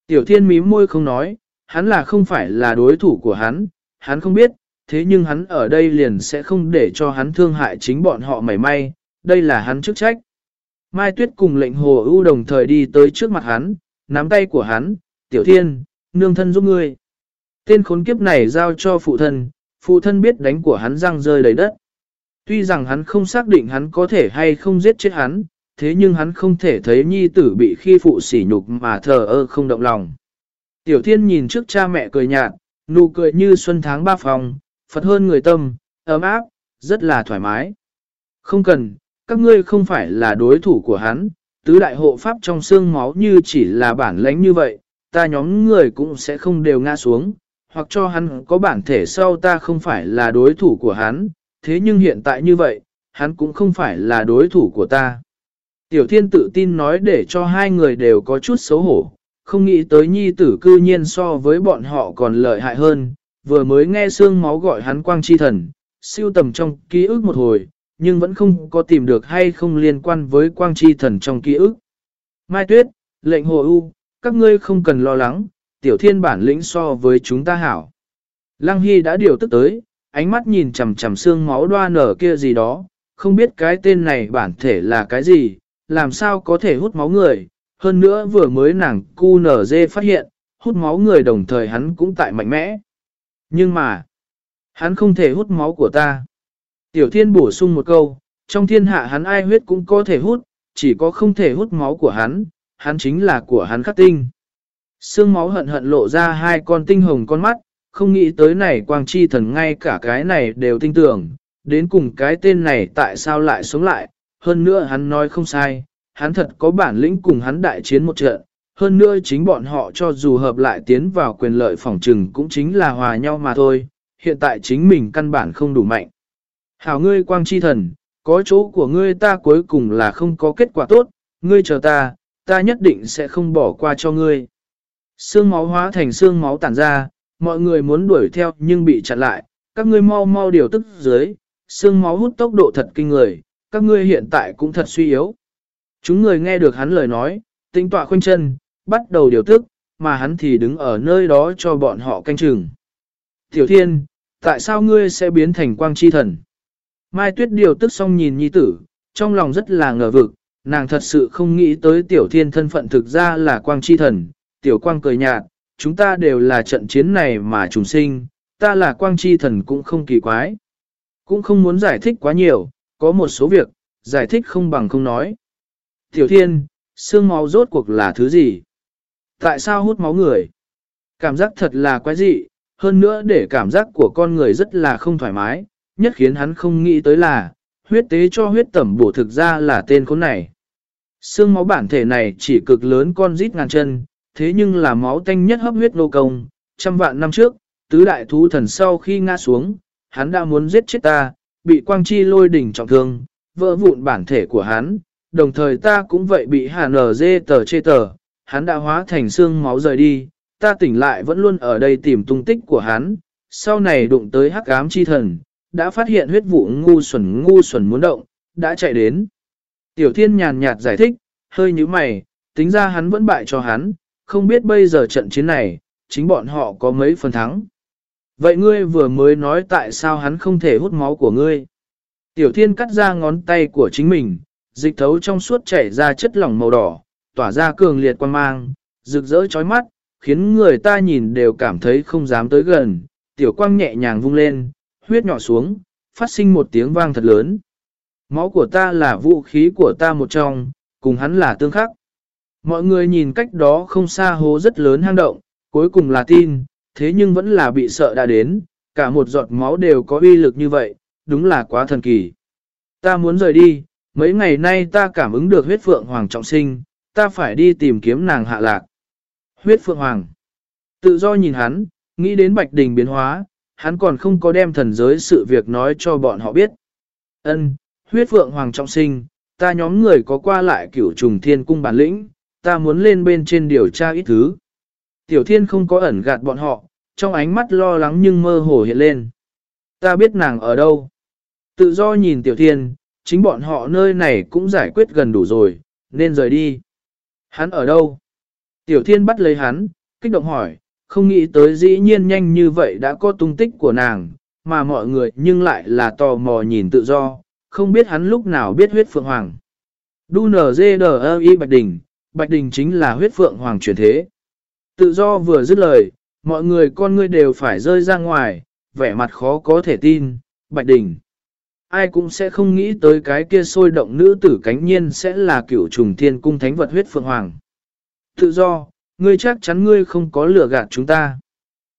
Tiểu thiên mím môi không nói, hắn là không phải là đối thủ của hắn, hắn không biết, thế nhưng hắn ở đây liền sẽ không để cho hắn thương hại chính bọn họ mảy may, đây là hắn chức trách. Mai Tuyết cùng lệnh hồ ưu đồng thời đi tới trước mặt hắn, nắm tay của hắn, tiểu thiên, nương thân giúp ngươi. Tên khốn kiếp này giao cho phụ thân, phụ thân biết đánh của hắn răng rơi đầy đất. Tuy rằng hắn không xác định hắn có thể hay không giết chết hắn, thế nhưng hắn không thể thấy nhi tử bị khi phụ sỉ nhục mà thờ ơ không động lòng. Tiểu thiên nhìn trước cha mẹ cười nhạt, nụ cười như xuân tháng ba phòng, Phật hơn người tâm, ấm áp, rất là thoải mái. Không cần, các ngươi không phải là đối thủ của hắn, tứ đại hộ pháp trong xương máu như chỉ là bản lãnh như vậy, ta nhóm người cũng sẽ không đều ngã xuống, hoặc cho hắn có bản thể sau ta không phải là đối thủ của hắn, thế nhưng hiện tại như vậy, hắn cũng không phải là đối thủ của ta. Tiểu thiên tự tin nói để cho hai người đều có chút xấu hổ, không nghĩ tới nhi tử cư nhiên so với bọn họ còn lợi hại hơn, vừa mới nghe xương máu gọi hắn quang chi thần, siêu tầm trong ký ức một hồi, nhưng vẫn không có tìm được hay không liên quan với quang chi thần trong ký ức. Mai Tuyết, lệnh hồ u, các ngươi không cần lo lắng, tiểu thiên bản lĩnh so với chúng ta hảo. Lăng Hy đã điều tức tới, ánh mắt nhìn chằm chằm xương máu đoa nở kia gì đó, không biết cái tên này bản thể là cái gì, làm sao có thể hút máu người, hơn nữa vừa mới nàng cu nở dê phát hiện, hút máu người đồng thời hắn cũng tại mạnh mẽ. Nhưng mà, hắn không thể hút máu của ta. Tiểu thiên bổ sung một câu, trong thiên hạ hắn ai huyết cũng có thể hút, chỉ có không thể hút máu của hắn, hắn chính là của hắn khắc tinh. Sương máu hận hận lộ ra hai con tinh hồng con mắt, không nghĩ tới này quang chi thần ngay cả cái này đều tin tưởng, đến cùng cái tên này tại sao lại sống lại, hơn nữa hắn nói không sai, hắn thật có bản lĩnh cùng hắn đại chiến một trận, hơn nữa chính bọn họ cho dù hợp lại tiến vào quyền lợi phòng trừng cũng chính là hòa nhau mà thôi, hiện tại chính mình căn bản không đủ mạnh. Hảo ngươi quang chi thần, có chỗ của ngươi ta cuối cùng là không có kết quả tốt, ngươi chờ ta, ta nhất định sẽ không bỏ qua cho ngươi. Sương máu hóa thành xương máu tản ra, mọi người muốn đuổi theo nhưng bị chặn lại, các ngươi mau mau điều tức dưới, xương máu hút tốc độ thật kinh người, các ngươi hiện tại cũng thật suy yếu. Chúng người nghe được hắn lời nói, tính tọa khoanh chân, bắt đầu điều tức, mà hắn thì đứng ở nơi đó cho bọn họ canh chừng. Tiểu thiên, tại sao ngươi sẽ biến thành quang chi thần? Mai tuyết điều tức xong nhìn nhi tử, trong lòng rất là ngờ vực, nàng thật sự không nghĩ tới tiểu thiên thân phận thực ra là quang chi thần. Tiểu quang cười nhạt, chúng ta đều là trận chiến này mà trùng sinh, ta là quang chi thần cũng không kỳ quái. Cũng không muốn giải thích quá nhiều, có một số việc, giải thích không bằng không nói. Tiểu thiên, xương máu rốt cuộc là thứ gì? Tại sao hút máu người? Cảm giác thật là quái dị, hơn nữa để cảm giác của con người rất là không thoải mái, nhất khiến hắn không nghĩ tới là, huyết tế cho huyết tẩm bổ thực ra là tên khốn này. Xương máu bản thể này chỉ cực lớn con rít ngàn chân, thế nhưng là máu tanh nhất hấp huyết nô công. Trăm vạn năm trước, tứ đại thú thần sau khi ngã xuống, hắn đã muốn giết chết ta, bị quang chi lôi đỉnh trọng thương, vỡ vụn bản thể của hắn, đồng thời ta cũng vậy bị hà nở dê tờ chê tờ, hắn đã hóa thành xương máu rời đi, ta tỉnh lại vẫn luôn ở đây tìm tung tích của hắn, sau này đụng tới hắc ám chi thần, đã phát hiện huyết vụ ngu xuẩn ngu xuẩn muốn động, đã chạy đến. Tiểu thiên nhàn nhạt giải thích, hơi như mày, tính ra hắn vẫn bại cho hắn, không biết bây giờ trận chiến này, chính bọn họ có mấy phần thắng. Vậy ngươi vừa mới nói tại sao hắn không thể hút máu của ngươi? Tiểu thiên cắt ra ngón tay của chính mình, dịch thấu trong suốt chảy ra chất lỏng màu đỏ, tỏa ra cường liệt quan mang, rực rỡ chói mắt, khiến người ta nhìn đều cảm thấy không dám tới gần. Tiểu quang nhẹ nhàng vung lên, huyết nhỏ xuống, phát sinh một tiếng vang thật lớn. Máu của ta là vũ khí của ta một trong, cùng hắn là tương khắc. Mọi người nhìn cách đó không xa hố rất lớn hang động, cuối cùng là tin, thế nhưng vẫn là bị sợ đã đến, cả một giọt máu đều có uy lực như vậy, đúng là quá thần kỳ. Ta muốn rời đi, mấy ngày nay ta cảm ứng được huyết phượng hoàng trọng sinh, ta phải đi tìm kiếm nàng hạ lạc. Huyết phượng hoàng. Tự do nhìn hắn, nghĩ đến bạch đình biến hóa, hắn còn không có đem thần giới sự việc nói cho bọn họ biết. Ân, huyết phượng hoàng trọng sinh, ta nhóm người có qua lại cửu trùng thiên cung bản lĩnh, ta muốn lên bên trên điều tra ít thứ. Tiểu thiên không có ẩn gạt bọn họ, trong ánh mắt lo lắng nhưng mơ hồ hiện lên. Ta biết nàng ở đâu. Tự do nhìn tiểu thiên, chính bọn họ nơi này cũng giải quyết gần đủ rồi, nên rời đi. Hắn ở đâu? Tiểu thiên bắt lấy hắn, kích động hỏi, không nghĩ tới dĩ nhiên nhanh như vậy đã có tung tích của nàng, mà mọi người nhưng lại là tò mò nhìn tự do, không biết hắn lúc nào biết huyết phượng hoàng. Đu nở dê đờ y Bạch đỉnh. Bạch Đình chính là huyết phượng hoàng truyền thế. Tự do vừa dứt lời, mọi người con ngươi đều phải rơi ra ngoài, vẻ mặt khó có thể tin, Bạch Đình. Ai cũng sẽ không nghĩ tới cái kia sôi động nữ tử cánh nhiên sẽ là cựu trùng thiên cung thánh vật huyết phượng hoàng. Tự do, ngươi chắc chắn ngươi không có lừa gạt chúng ta.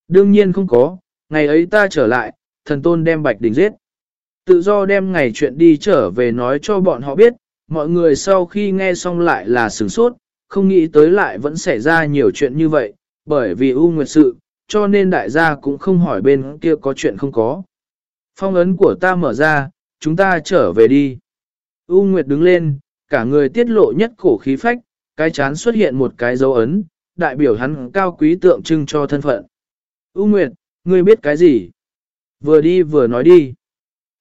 Đương nhiên không có, ngày ấy ta trở lại, thần tôn đem Bạch Đình giết. Tự do đem ngày chuyện đi trở về nói cho bọn họ biết, mọi người sau khi nghe xong lại là sửng sốt, không nghĩ tới lại vẫn xảy ra nhiều chuyện như vậy, bởi vì U Nguyệt sự, cho nên đại gia cũng không hỏi bên kia có chuyện không có. Phong ấn của ta mở ra, chúng ta trở về đi. U Nguyệt đứng lên, cả người tiết lộ nhất cổ khí phách, cái chán xuất hiện một cái dấu ấn, đại biểu hắn cao quý tượng trưng cho thân phận. U Nguyệt, ngươi biết cái gì? Vừa đi vừa nói đi.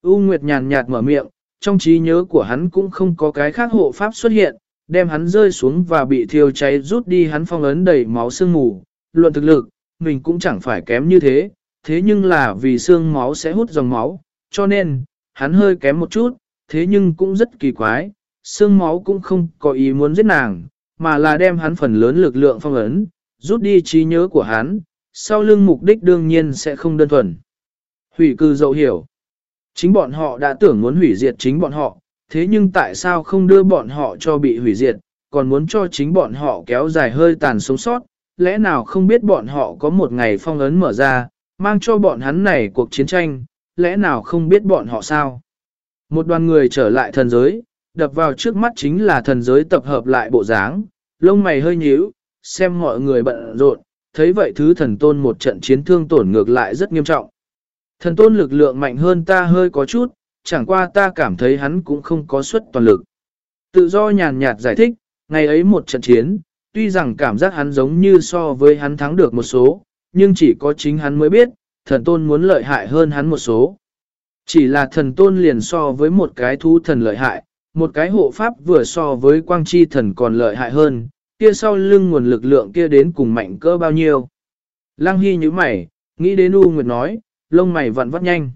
U Nguyệt nhàn nhạt mở miệng, trong trí nhớ của hắn cũng không có cái khác hộ pháp xuất hiện, đem hắn rơi xuống và bị thiêu cháy rút đi hắn phong ấn đầy máu xương mù. Luận thực lực, mình cũng chẳng phải kém như thế, thế nhưng là vì xương máu sẽ hút dòng máu, cho nên, hắn hơi kém một chút, thế nhưng cũng rất kỳ quái, xương máu cũng không có ý muốn giết nàng, mà là đem hắn phần lớn lực lượng phong ấn, rút đi trí nhớ của hắn, sau lưng mục đích đương nhiên sẽ không đơn thuần. Hủy cư dậu hiểu. Chính bọn họ đã tưởng muốn hủy diệt chính bọn họ, thế nhưng tại sao không đưa bọn họ cho bị hủy diệt, còn muốn cho chính bọn họ kéo dài hơi tàn sống sót, lẽ nào không biết bọn họ có một ngày phong ấn mở ra, mang cho bọn hắn này cuộc chiến tranh, lẽ nào không biết bọn họ sao? Một đoàn người trở lại thần giới, đập vào trước mắt chính là thần giới tập hợp lại bộ dáng, lông mày hơi nhíu, xem mọi người bận rộn, thấy vậy thứ thần tôn một trận chiến thương tổn ngược lại rất nghiêm trọng. Thần tôn lực lượng mạnh hơn ta hơi có chút, chẳng qua ta cảm thấy hắn cũng không có suất toàn lực. Tự do nhàn nhạt giải thích, ngày ấy một trận chiến, tuy rằng cảm giác hắn giống như so với hắn thắng được một số, nhưng chỉ có chính hắn mới biết, thần tôn muốn lợi hại hơn hắn một số. Chỉ là thần tôn liền so với một cái thú thần lợi hại, một cái hộ pháp vừa so với quang chi thần còn lợi hại hơn, kia sau lưng nguồn lực lượng kia đến cùng mạnh cỡ bao nhiêu. Lăng Hy như mày, nghĩ đến U Nguyệt nói, lông mày vặn vắt nhanh.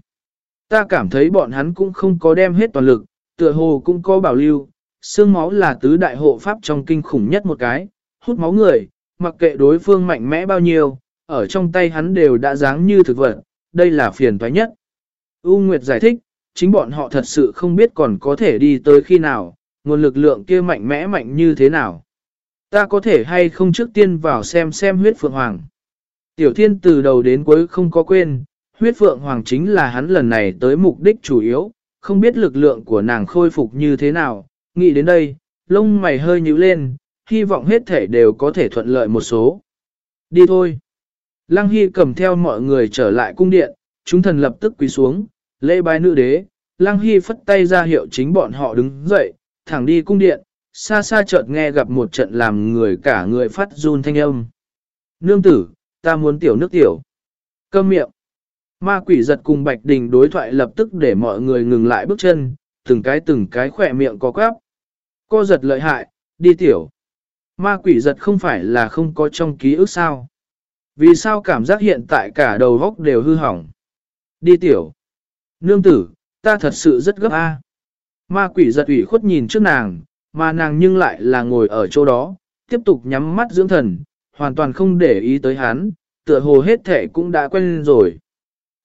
Ta cảm thấy bọn hắn cũng không có đem hết toàn lực, tựa hồ cũng có bảo lưu, xương máu là tứ đại hộ pháp trong kinh khủng nhất một cái, hút máu người, mặc kệ đối phương mạnh mẽ bao nhiêu, ở trong tay hắn đều đã dáng như thực vật, đây là phiền toái nhất. U Nguyệt giải thích, chính bọn họ thật sự không biết còn có thể đi tới khi nào, nguồn lực lượng kia mạnh mẽ mạnh như thế nào. Ta có thể hay không trước tiên vào xem xem huyết phượng hoàng. Tiểu thiên từ đầu đến cuối không có quên, huyết phượng hoàng chính là hắn lần này tới mục đích chủ yếu, không biết lực lượng của nàng khôi phục như thế nào, nghĩ đến đây, lông mày hơi nhíu lên, hy vọng hết thể đều có thể thuận lợi một số. Đi thôi. Lăng Hy cầm theo mọi người trở lại cung điện, chúng thần lập tức quỳ xuống, lễ bái nữ đế, Lăng Hy phất tay ra hiệu chính bọn họ đứng dậy, thẳng đi cung điện, xa xa chợt nghe gặp một trận làm người cả người phát run thanh âm. Nương tử, ta muốn tiểu nước tiểu. Câm miệng. Ma quỷ giật cùng Bạch Đình đối thoại lập tức để mọi người ngừng lại bước chân, từng cái từng cái khỏe miệng có quáp. Cô giật lợi hại, đi tiểu. Ma quỷ giật không phải là không có trong ký ức sao. Vì sao cảm giác hiện tại cả đầu góc đều hư hỏng. Đi tiểu. Nương tử, ta thật sự rất gấp a. Ma quỷ giật ủy khuất nhìn trước nàng, mà nàng nhưng lại là ngồi ở chỗ đó, tiếp tục nhắm mắt dưỡng thần, hoàn toàn không để ý tới hắn, tựa hồ hết thể cũng đã quen rồi.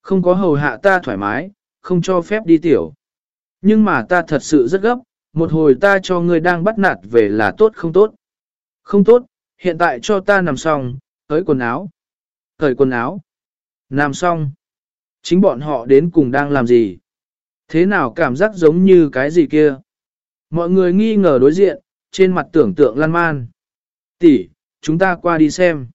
Không có hầu hạ ta thoải mái, không cho phép đi tiểu. Nhưng mà ta thật sự rất gấp, một hồi ta cho ngươi đang bắt nạt về là tốt không tốt. Không tốt, hiện tại cho ta nằm xong, tới quần áo. Thời quần áo. Nằm xong. Chính bọn họ đến cùng đang làm gì? Thế nào cảm giác giống như cái gì kia? Mọi người nghi ngờ đối diện, trên mặt tưởng tượng lan man. Tỷ, chúng ta qua đi xem.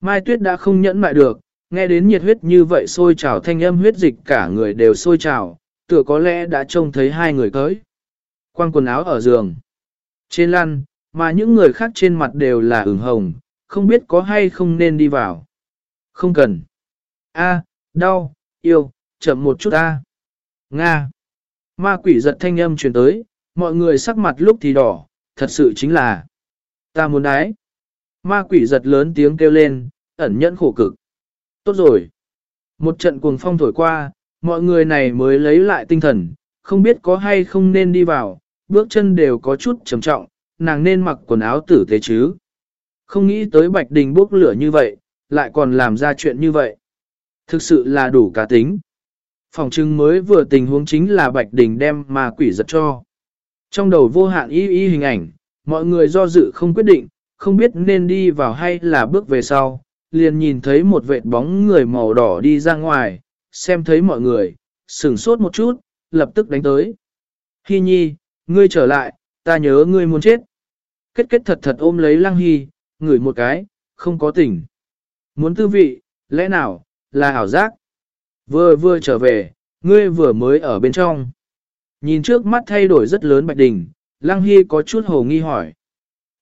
Mai Tuyết đã không nhẫn mại được, nghe đến nhiệt huyết như vậy sôi trào thanh âm huyết dịch cả người đều sôi trào, tựa có lẽ đã trông thấy hai người tới. Quang quần áo ở giường. Trên lăn, mà những người khác trên mặt đều là ửng hồng, không biết có hay không nên đi vào. Không cần. A, đau, yêu, chậm một chút a. Nga. Ma quỷ giật thanh âm truyền tới, mọi người sắc mặt lúc thì đỏ, thật sự chính là. Ta muốn đái. Ma quỷ giật lớn tiếng kêu lên, ẩn nhẫn khổ cực. Tốt rồi. Một trận cuồng phong thổi qua, mọi người này mới lấy lại tinh thần, không biết có hay không nên đi vào, bước chân đều có chút trầm trọng, nàng nên mặc quần áo tử tế chứ. Không nghĩ tới Bạch Đình bốc lửa như vậy, lại còn làm ra chuyện như vậy. Thực sự là đủ cá tính. Phòng trưng mới vừa tình huống chính là Bạch Đình đem ma quỷ giật cho. Trong đầu vô hạn y y hình ảnh, mọi người do dự không quyết định, không biết nên đi vào hay là bước về sau, liền nhìn thấy một vệt bóng người màu đỏ đi ra ngoài, xem thấy mọi người, sửng sốt một chút, lập tức đánh tới. Hi nhi, ngươi trở lại, ta nhớ ngươi muốn chết. Kết kết thật thật ôm lấy lăng hy, ngửi một cái, không có tỉnh. Muốn tư vị, lẽ nào, là ảo giác. Vừa vừa trở về, ngươi vừa mới ở bên trong. Nhìn trước mắt thay đổi rất lớn Bạch Đình, Lăng Hy có chút hồ nghi hỏi.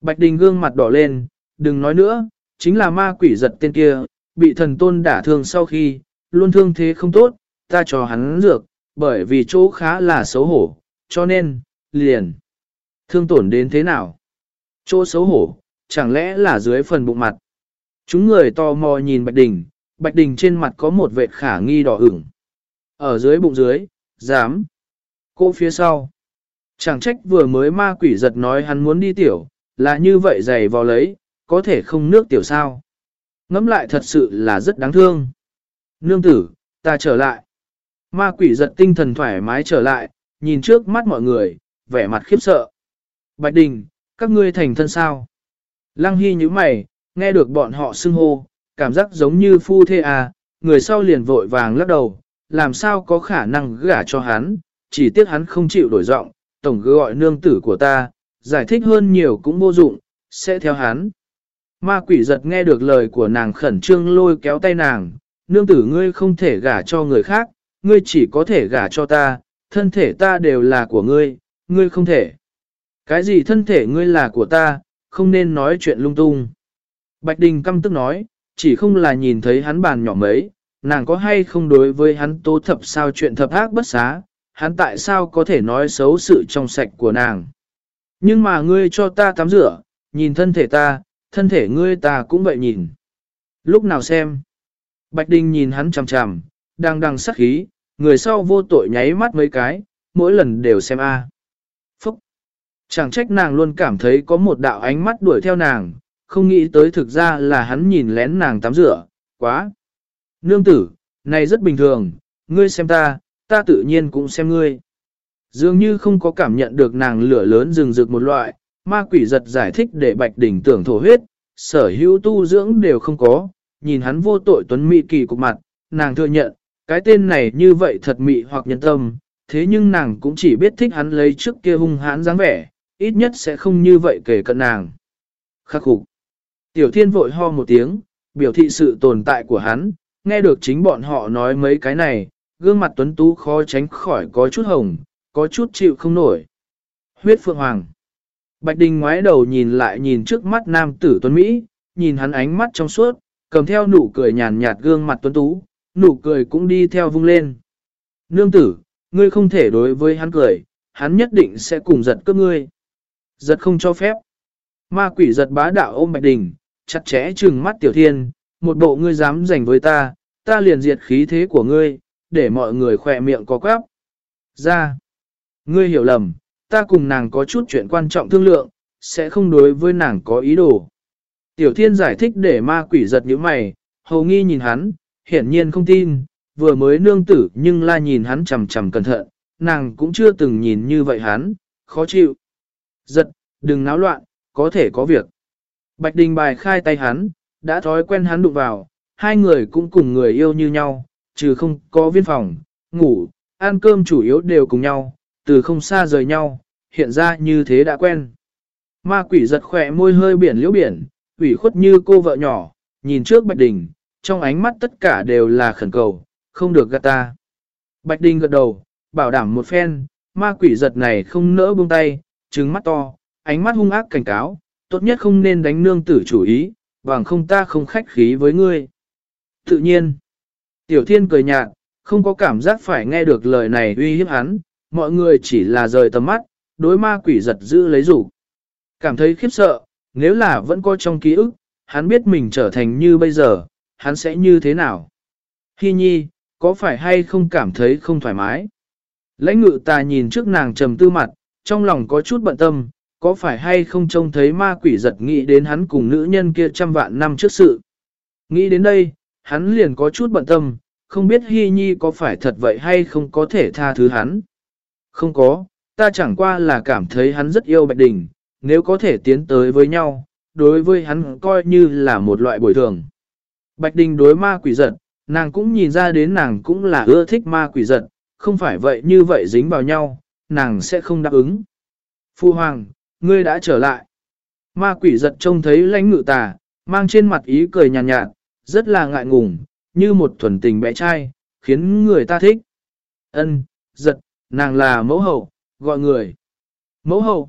Bạch Đình gương mặt đỏ lên, đừng nói nữa, chính là ma quỷ giật tên kia, bị thần tôn đả thương sau khi, luôn thương thế không tốt, ta cho hắn dược, bởi vì chỗ khá là xấu hổ, cho nên, liền. Thương tổn đến thế nào? Chỗ xấu hổ, chẳng lẽ là dưới phần bụng mặt? Chúng người tò mò nhìn Bạch Đình, Bạch Đình trên mặt có một vệt khả nghi đỏ ửng. Ở dưới bụng dưới, dám. Cô phía sau. Chẳng trách vừa mới ma quỷ giật nói hắn muốn đi tiểu, là như vậy dày vào lấy, có thể không nước tiểu sao. Ngắm lại thật sự là rất đáng thương. Nương tử, ta trở lại. Ma quỷ giật tinh thần thoải mái trở lại, nhìn trước mắt mọi người, vẻ mặt khiếp sợ. Bạch Đình, các ngươi thành thân sao? Lăng Hy như mày, nghe được bọn họ xưng hô, cảm giác giống như phu thê à, người sau liền vội vàng lắc đầu, làm sao có khả năng gả cho hắn, chỉ tiếc hắn không chịu đổi giọng, tổng cứ gọi nương tử của ta, giải thích hơn nhiều cũng vô dụng, sẽ theo hắn. Ma quỷ giật nghe được lời của nàng khẩn trương lôi kéo tay nàng, nương tử ngươi không thể gả cho người khác, ngươi chỉ có thể gả cho ta, thân thể ta đều là của ngươi, ngươi không thể. Cái gì thân thể ngươi là của ta, không nên nói chuyện lung tung. Bạch Đình căm tức nói, chỉ không là nhìn thấy hắn bàn nhỏ mấy, nàng có hay không đối với hắn tố thập sao chuyện thập ác bất xá, hắn tại sao có thể nói xấu sự trong sạch của nàng. Nhưng mà ngươi cho ta tắm rửa, nhìn thân thể ta, thân thể ngươi ta cũng vậy nhìn. Lúc nào xem? Bạch Đình nhìn hắn chằm chằm, đang đằng sắc khí, người sau vô tội nháy mắt mấy cái, mỗi lần đều xem a. Phúc! Chẳng trách nàng luôn cảm thấy có một đạo ánh mắt đuổi theo nàng, không nghĩ tới thực ra là hắn nhìn lén nàng tắm rửa, quá. Nương tử, này rất bình thường, ngươi xem ta, ta tự nhiên cũng xem ngươi. Dường như không có cảm nhận được nàng lửa lớn rừng rực một loại, Ma quỷ giật giải thích để Bạch Đình tưởng thổ huyết, sở hữu tu dưỡng đều không có, nhìn hắn vô tội tuấn mỹ kỳ cục mặt, nàng thừa nhận, cái tên này như vậy thật mị hoặc nhân tâm, thế nhưng nàng cũng chỉ biết thích hắn lấy trước kia hung hãn dáng vẻ, ít nhất sẽ không như vậy kể cận nàng. Khắc phục. Tiểu thiên vội ho một tiếng, biểu thị sự tồn tại của hắn, nghe được chính bọn họ nói mấy cái này, gương mặt tuấn tú khó tránh khỏi có chút hồng, có chút chịu không nổi. Huyết Phượng Hoàng Bạch Đình ngoái đầu nhìn lại nhìn trước mắt nam tử tuấn Mỹ, nhìn hắn ánh mắt trong suốt, cầm theo nụ cười nhàn nhạt gương mặt tuấn tú, nụ cười cũng đi theo vung lên. Nương tử, ngươi không thể đối với hắn cười, hắn nhất định sẽ cùng giật cướp ngươi. Giật không cho phép. Ma quỷ giật bá đạo ôm Bạch Đình, chặt chẽ trừng mắt tiểu thiên, một bộ ngươi dám giành với ta, ta liền diệt khí thế của ngươi, để mọi người khỏe miệng có quáp. Ra. Ngươi hiểu lầm, ta cùng nàng có chút chuyện quan trọng thương lượng, sẽ không đối với nàng có ý đồ. Tiểu thiên giải thích để ma quỷ giật những mày, hầu nghi nhìn hắn, hiển nhiên không tin, vừa mới nương tử nhưng la nhìn hắn chầm chầm cẩn thận, nàng cũng chưa từng nhìn như vậy hắn, khó chịu. Giật, đừng náo loạn, có thể có việc. Bạch Đình bài khai tay hắn, đã thói quen hắn đụng vào, hai người cũng cùng người yêu như nhau, trừ không có viên phòng, ngủ, ăn cơm chủ yếu đều cùng nhau, từ không xa rời nhau, hiện ra như thế đã quen. Ma quỷ giật khỏe môi hơi biển liễu biển, ủy khuất như cô vợ nhỏ, nhìn trước Bạch Đình, trong ánh mắt tất cả đều là khẩn cầu, không được gạt ta. Bạch Đình gật đầu, bảo đảm một phen, ma quỷ giật này không nỡ buông tay, trứng mắt to, ánh mắt hung ác cảnh cáo, tốt nhất không nên đánh nương tử chủ ý, bằng không ta không khách khí với ngươi. Tự nhiên, tiểu thiên cười nhạt, không có cảm giác phải nghe được lời này uy hiếp hắn, mọi người chỉ là rời tầm mắt, đối ma quỷ giật giữ lấy rủ. Cảm thấy khiếp sợ, nếu là vẫn có trong ký ức, hắn biết mình trở thành như bây giờ, hắn sẽ như thế nào? Hi nhi, có phải hay không cảm thấy không thoải mái? Lãnh ngự ta nhìn trước nàng trầm tư mặt, trong lòng có chút bận tâm, có phải hay không trông thấy ma quỷ giật nghĩ đến hắn cùng nữ nhân kia trăm vạn năm trước sự. Nghĩ đến đây, hắn liền có chút bận tâm, không biết Hi Nhi có phải thật vậy hay không có thể tha thứ hắn. Không có, ta chẳng qua là cảm thấy hắn rất yêu Bạch Đình, nếu có thể tiến tới với nhau, đối với hắn coi như là một loại bồi thường. Bạch Đình đối ma quỷ giật, nàng cũng nhìn ra đến nàng cũng là ưa thích ma quỷ giật, không phải vậy như vậy dính vào nhau, nàng sẽ không đáp ứng. Phu Hoàng, ngươi đã trở lại. Ma quỷ giật trông thấy lãnh ngự tà, mang trên mặt ý cười nhàn nhạt, nhạt, rất là ngại ngùng, như một thuần tình bé trai, khiến người ta thích. Ân, giật, nàng là mẫu hậu, gọi người. Mẫu hậu.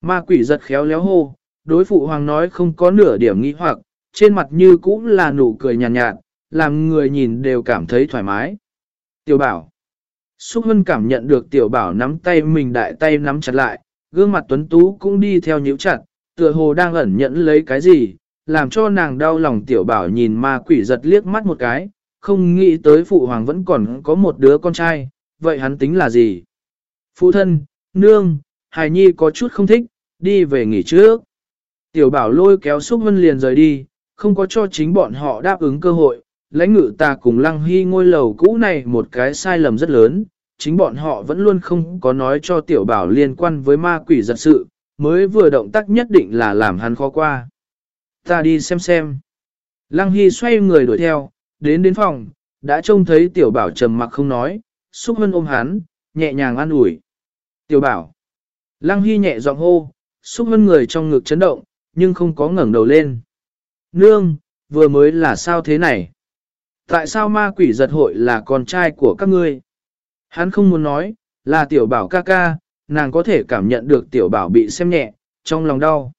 Ma quỷ giật khéo léo hô, đối phụ hoàng nói không có nửa điểm nghi hoặc, trên mặt như cũng là nụ cười nhàn nhạt, nhạt, làm người nhìn đều cảm thấy thoải mái. Tiểu bảo. Xúc Hân cảm nhận được tiểu bảo nắm tay mình đại tay nắm chặt lại, gương mặt tuấn tú cũng đi theo nhíu chặt, tựa hồ đang ẩn nhẫn lấy cái gì, làm cho nàng đau lòng tiểu bảo nhìn ma quỷ giật liếc mắt một cái, không nghĩ tới phụ hoàng vẫn còn có một đứa con trai, vậy hắn tính là gì? Phụ thân, nương, hài nhi có chút không thích, đi về nghỉ trước. Tiểu bảo lôi kéo xúc vân liền rời đi, không có cho chính bọn họ đáp ứng cơ hội, lãnh ngự ta cùng lăng hy ngôi lầu cũ này một cái sai lầm rất lớn, chính bọn họ vẫn luôn không có nói cho tiểu bảo liên quan với ma quỷ giật sự, mới vừa động tác nhất định là làm hắn khó qua. Ta đi xem xem. Lăng Hy xoay người đuổi theo, đến đến phòng, đã trông thấy tiểu bảo trầm mặc không nói, xúc hân ôm hắn, nhẹ nhàng an ủi. Tiểu bảo. Lăng Hy nhẹ giọng hô, xúc hân người trong ngực chấn động, nhưng không có ngẩng đầu lên. Nương, vừa mới là sao thế này? Tại sao ma quỷ giật hội là con trai của các ngươi? Hắn không muốn nói, là tiểu bảo ca ca, nàng có thể cảm nhận được tiểu bảo bị xem nhẹ, trong lòng đau.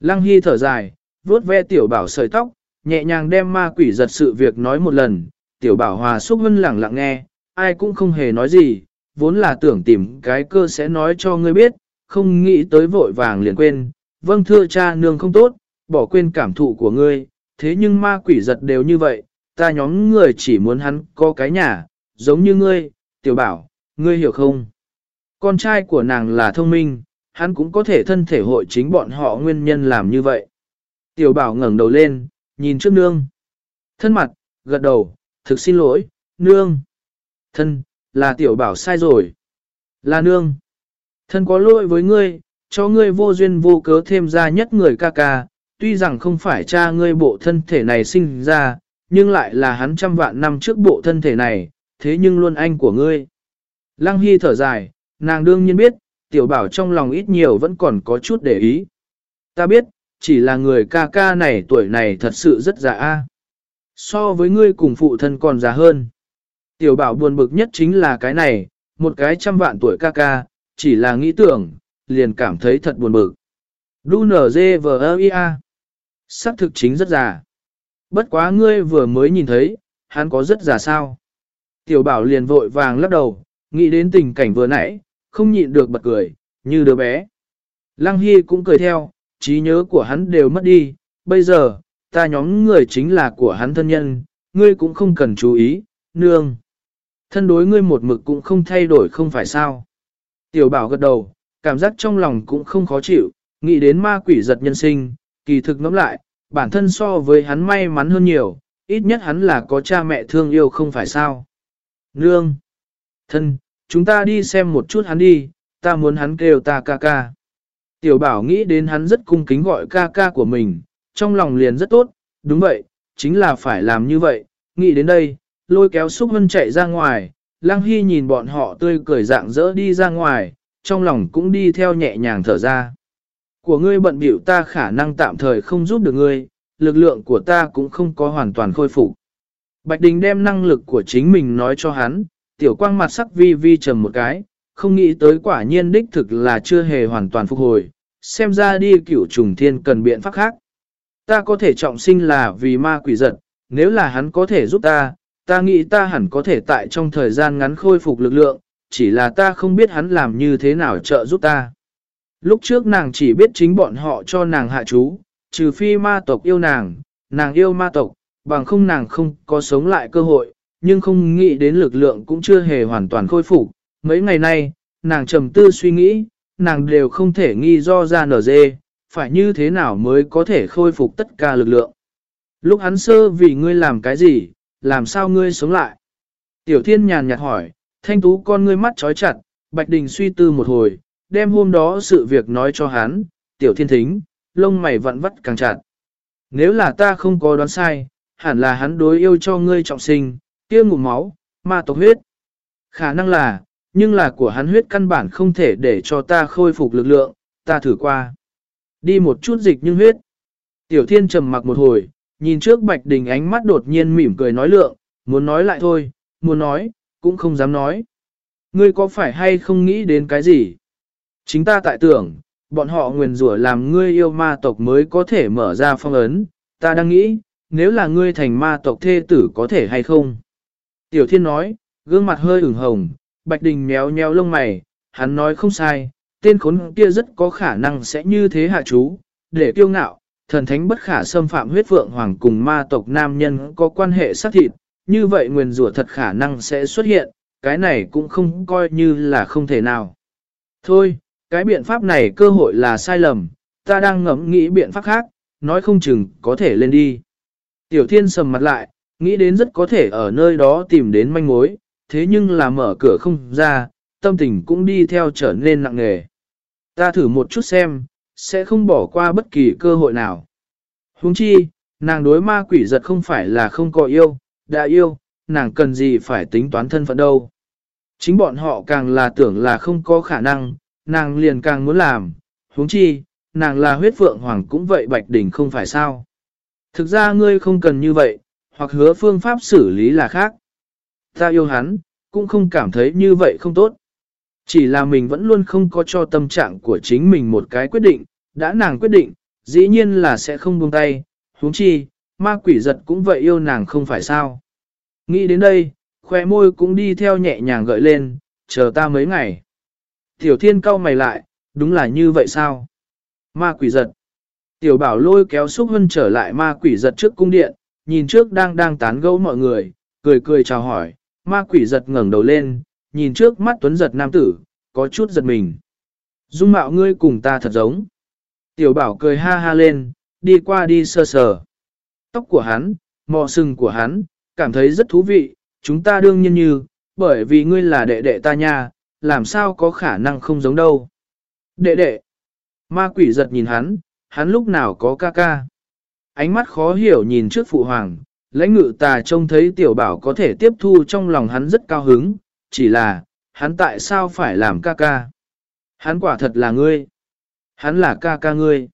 Lăng Hy thở dài, vuốt ve tiểu bảo sợi tóc, nhẹ nhàng đem ma quỷ giật sự việc nói một lần, tiểu bảo hòa xúc hân lặng lặng nghe, ai cũng không hề nói gì, vốn là tưởng tìm cái cơ sẽ nói cho ngươi biết, không nghĩ tới vội vàng liền quên, vâng thưa cha nương không tốt, bỏ quên cảm thụ của ngươi, thế nhưng ma quỷ giật đều như vậy, ta nhóm người chỉ muốn hắn có cái nhà, giống như ngươi, tiểu bảo, ngươi hiểu không? Con trai của nàng là thông minh, hắn cũng có thể thân thể hội chính bọn họ nguyên nhân làm như vậy. Tiểu bảo ngẩng đầu lên, nhìn trước nương. Thân mặt, gật đầu, thực xin lỗi, nương. Thân, là tiểu bảo sai rồi. Là nương. Thân có lỗi với ngươi, cho ngươi vô duyên vô cớ thêm ra nhất người ca ca, tuy rằng không phải cha ngươi bộ thân thể này sinh ra, nhưng lại là hắn trăm vạn năm trước bộ thân thể này, thế nhưng luôn anh của ngươi. Lăng Hy thở dài, nàng đương nhiên biết, tiểu bảo trong lòng ít nhiều vẫn còn có chút để ý. Ta biết, chỉ là người ca ca này tuổi này thật sự rất già a. So với ngươi cùng phụ thân còn già hơn. Tiểu bảo buồn bực nhất chính là cái này, một cái trăm vạn tuổi ca ca, chỉ là nghĩ tưởng, liền cảm thấy thật buồn bực. Đu nở dê vờ. Sắc thực chính rất già. Bất quá ngươi vừa mới nhìn thấy, hắn có rất già sao. Tiểu bảo liền vội vàng lắc đầu, nghĩ đến tình cảnh vừa nãy, không nhịn được bật cười, như đứa bé. Lăng Hy cũng cười theo, trí nhớ của hắn đều mất đi, bây giờ, ta nhóm người chính là của hắn thân nhân, ngươi cũng không cần chú ý, nương. Thân đối ngươi một mực cũng không thay đổi không phải sao. Tiểu bảo gật đầu, cảm giác trong lòng cũng không khó chịu, nghĩ đến ma quỷ giật nhân sinh, kỳ thực ngẫm lại, bản thân so với hắn may mắn hơn nhiều, ít nhất hắn là có cha mẹ thương yêu không phải sao. Nương! Thân, chúng ta đi xem một chút hắn đi, ta muốn hắn kêu ta ca ca. Tiểu bảo nghĩ đến hắn rất cung kính gọi ca ca của mình, trong lòng liền rất tốt, đúng vậy, chính là phải làm như vậy, nghĩ đến đây, lôi kéo xúc hân chạy ra ngoài, Lăng Hy nhìn bọn họ tươi cười dạng dỡ đi ra ngoài, trong lòng cũng đi theo nhẹ nhàng thở ra. Của ngươi bận biểu ta khả năng tạm thời không giúp được ngươi, lực lượng của ta cũng không có hoàn toàn khôi phục. Bạch Đình đem năng lực của chính mình nói cho hắn, tiểu quang mặt sắc vi vi trầm một cái, không nghĩ tới quả nhiên đích thực là chưa hề hoàn toàn phục hồi, xem ra đi cửu trùng thiên cần biện pháp khác. Ta có thể trọng sinh là vì ma quỷ giật, nếu là hắn có thể giúp ta, ta nghĩ ta hẳn có thể tại trong thời gian ngắn khôi phục lực lượng, chỉ là ta không biết hắn làm như thế nào trợ giúp ta. Lúc trước nàng chỉ biết chính bọn họ cho nàng hạ chú, trừ phi ma tộc yêu nàng, nàng yêu ma tộc, bằng không nàng không có sống lại cơ hội, nhưng không nghĩ đến lực lượng cũng chưa hề hoàn toàn khôi phục. Mấy ngày nay, nàng trầm tư suy nghĩ, nàng đều không thể nghi do ra nở dê, phải như thế nào mới có thể khôi phục tất cả lực lượng. Lúc hắn sơ vì ngươi làm cái gì, làm sao ngươi sống lại? Tiểu thiên nhàn nhạt hỏi, thanh tú con ngươi mắt trói chặt, Bạch Đình suy tư một hồi, đem hôm đó sự việc nói cho hắn, tiểu thiên thính, lông mày vặn vắt càng chặt. Nếu là ta không có đoán sai, hẳn là hắn đối yêu cho ngươi trọng sinh, kia ngủ máu, ma tộc huyết. Khả năng là, nhưng là của hắn huyết căn bản không thể để cho ta khôi phục lực lượng, ta thử qua. Đi một chút dịch nhưng huyết. Tiểu thiên trầm mặc một hồi, nhìn trước Bạch Đình ánh mắt đột nhiên mỉm cười nói lượng, muốn nói lại thôi, muốn nói, cũng không dám nói. Ngươi có phải hay không nghĩ đến cái gì? Chính ta tại tưởng, bọn họ nguyền rủa làm ngươi yêu ma tộc mới có thể mở ra phong ấn, ta đang nghĩ, nếu là ngươi thành ma tộc thê tử có thể hay không? Tiểu thiên nói, gương mặt hơi ửng hồng, Bạch Đình méo méo lông mày, hắn nói không sai, tên khốn kia rất có khả năng sẽ như thế hạ chú, để kiêu ngạo, thần thánh bất khả xâm phạm huyết vượng hoàng cùng ma tộc nam nhân có quan hệ sát thịt, như vậy nguyền rủa thật khả năng sẽ xuất hiện, cái này cũng không coi như là không thể nào. Thôi, cái biện pháp này cơ hội là sai lầm, ta đang ngẫm nghĩ biện pháp khác, nói không chừng có thể lên đi. Tiểu thiên sầm mặt lại, nghĩ đến rất có thể ở nơi đó tìm đến manh mối, thế nhưng là mở cửa không ra, tâm tình cũng đi theo trở nên nặng nề. Ta thử một chút xem, sẽ không bỏ qua bất kỳ cơ hội nào. Huống chi, nàng đối ma quỷ giật không phải là không có yêu, đã yêu, nàng cần gì phải tính toán thân phận đâu. Chính bọn họ càng là tưởng là không có khả năng, nàng liền càng muốn làm, huống chi, nàng là huyết phượng hoàng cũng vậy bạch đỉnh không phải sao. Thực ra ngươi không cần như vậy, hoặc hứa phương pháp xử lý là khác. Ta yêu hắn, cũng không cảm thấy như vậy không tốt. Chỉ là mình vẫn luôn không có cho tâm trạng của chính mình một cái quyết định, đã nàng quyết định, dĩ nhiên là sẽ không buông tay, huống chi, ma quỷ giật cũng vậy yêu nàng không phải sao. Nghĩ đến đây, khoe môi cũng đi theo nhẹ nhàng gợi lên, chờ ta mấy ngày. Tiểu thiên cau mày lại, đúng là như vậy sao? Ma quỷ giật. Tiểu bảo lôi kéo xúc hân trở lại ma quỷ giật trước cung điện, nhìn trước đang đang tán gẫu mọi người, cười cười chào hỏi, ma quỷ giật ngẩng đầu lên, nhìn trước mắt tuấn giật nam tử, có chút giật mình. Dung mạo ngươi cùng ta thật giống. Tiểu bảo cười ha ha lên, đi qua đi sơ sờ. Tóc của hắn, mò sừng của hắn, cảm thấy rất thú vị, chúng ta đương nhiên như, bởi vì ngươi là đệ đệ ta nha, làm sao có khả năng không giống đâu. Đệ đệ, Ma quỷ giật nhìn hắn, hắn lúc nào có ca ca. Ánh mắt khó hiểu nhìn trước phụ hoàng, lãnh ngự tà trông thấy tiểu bảo có thể tiếp thu trong lòng hắn rất cao hứng, chỉ là, hắn tại sao phải làm ca ca? Hắn quả thật là ngươi. Hắn là ca ca ngươi.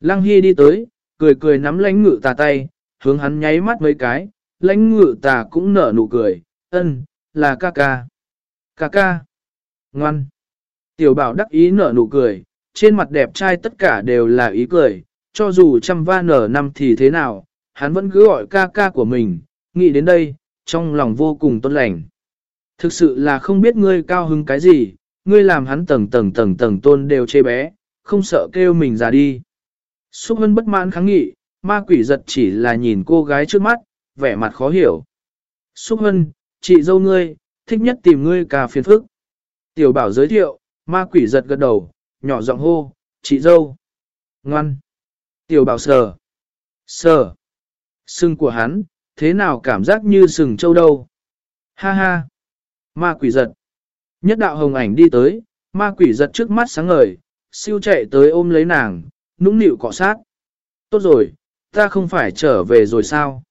Lăng Hy đi tới, cười cười nắm lãnh ngự tà tay, hướng hắn nháy mắt mấy cái, lãnh ngự tà cũng nở nụ cười, ân, là ca ca. Ca ca. Ngoan. Tiểu bảo đắc ý nở nụ cười, trên mặt đẹp trai tất cả đều là ý cười, cho dù trăm va nở năm thì thế nào, hắn vẫn cứ gọi ca ca của mình, nghĩ đến đây, trong lòng vô cùng tốt lành. Thực sự là không biết ngươi cao hứng cái gì, ngươi làm hắn tầng tầng tầng tầng tôn đều chê bé, không sợ kêu mình ra đi. Xúc hân bất mãn kháng nghị, ma quỷ giật chỉ là nhìn cô gái trước mắt, vẻ mặt khó hiểu. Xúc hân, chị dâu ngươi, thích nhất tìm ngươi cà phiền phức. Tiểu bảo giới thiệu, ma quỷ giật gật đầu, nhỏ giọng hô, chị dâu. Ngoan. Tiểu bảo sờ. Sờ. Sưng của hắn, thế nào cảm giác như sừng trâu đâu. Ha ha. Ma quỷ giật. Nhất đạo hồng ảnh đi tới, ma quỷ giật trước mắt sáng ngời, siêu chạy tới ôm lấy nàng, nũng nịu cọ sát. Tốt rồi, ta không phải trở về rồi sao?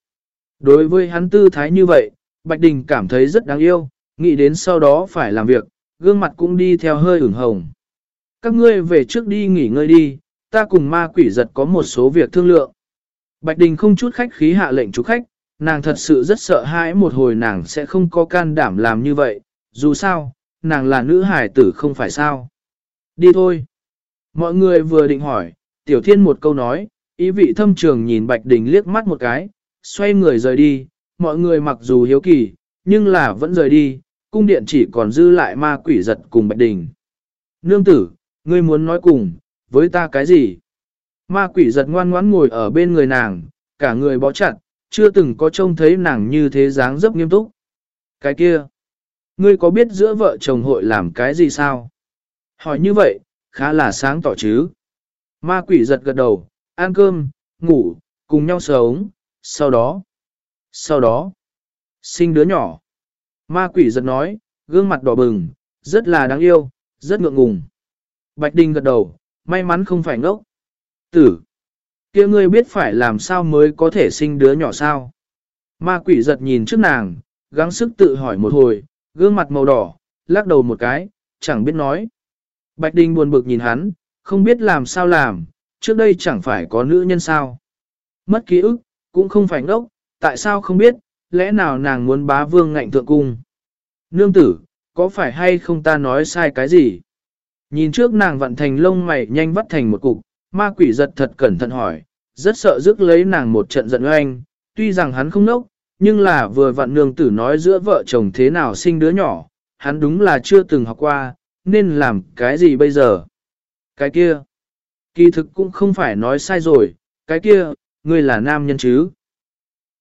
Đối với hắn tư thái như vậy, Bạch Đình cảm thấy rất đáng yêu, nghĩ đến sau đó phải làm việc, gương mặt cũng đi theo hơi ửng hồng. Các ngươi về trước đi nghỉ ngơi đi, ta cùng ma quỷ giật có một số việc thương lượng. Bạch Đình không chút khách khí hạ lệnh chủ khách, nàng thật sự rất sợ hãi một hồi nàng sẽ không có can đảm làm như vậy, dù sao, nàng là nữ hải tử không phải sao. Đi thôi. Mọi người vừa định hỏi, Tiểu Thiên một câu nói, ý vị thâm trường nhìn Bạch Đình liếc mắt một cái, xoay người rời đi, mọi người mặc dù hiếu kỳ, nhưng là vẫn rời đi, cung điện chỉ còn dư lại ma quỷ giật cùng Bạch Đình. Nương tử, ngươi muốn nói cùng, với ta cái gì? Ma quỷ giật ngoan ngoãn ngồi ở bên người nàng, cả người bó chặt, chưa từng có trông thấy nàng như thế dáng dấp nghiêm túc. Cái kia, ngươi có biết giữa vợ chồng hội làm cái gì sao? Hỏi như vậy, khá là sáng tỏ chứ. Ma quỷ giật gật đầu, ăn cơm, ngủ, cùng nhau sống, sau đó, sau đó, sinh đứa nhỏ. Ma quỷ giật nói, gương mặt đỏ bừng, rất là đáng yêu, rất ngượng ngùng. Bạch Đinh gật đầu, may mắn không phải ngốc. Tử, kia ngươi biết phải làm sao mới có thể sinh đứa nhỏ sao? Ma quỷ giật nhìn trước nàng, gắng sức tự hỏi một hồi, gương mặt màu đỏ, lắc đầu một cái, chẳng biết nói. Bạch Đinh buồn bực nhìn hắn, không biết làm sao làm, trước đây chẳng phải có nữ nhân sao. Mất ký ức, cũng không phải ngốc, tại sao không biết, lẽ nào nàng muốn bá vương ngạnh thượng cung. Nương tử, có phải hay không ta nói sai cái gì? Nhìn trước nàng vặn thành lông mày nhanh vắt thành một cục, ma quỷ giật thật cẩn thận hỏi, rất sợ rước lấy nàng một trận giận oanh, tuy rằng hắn không nốc, nhưng là vừa vặn nương tử nói giữa vợ chồng thế nào sinh đứa nhỏ, hắn đúng là chưa từng học qua, nên làm cái gì bây giờ? Cái kia, kỳ thực cũng không phải nói sai rồi, cái kia, ngươi là nam nhân chứ?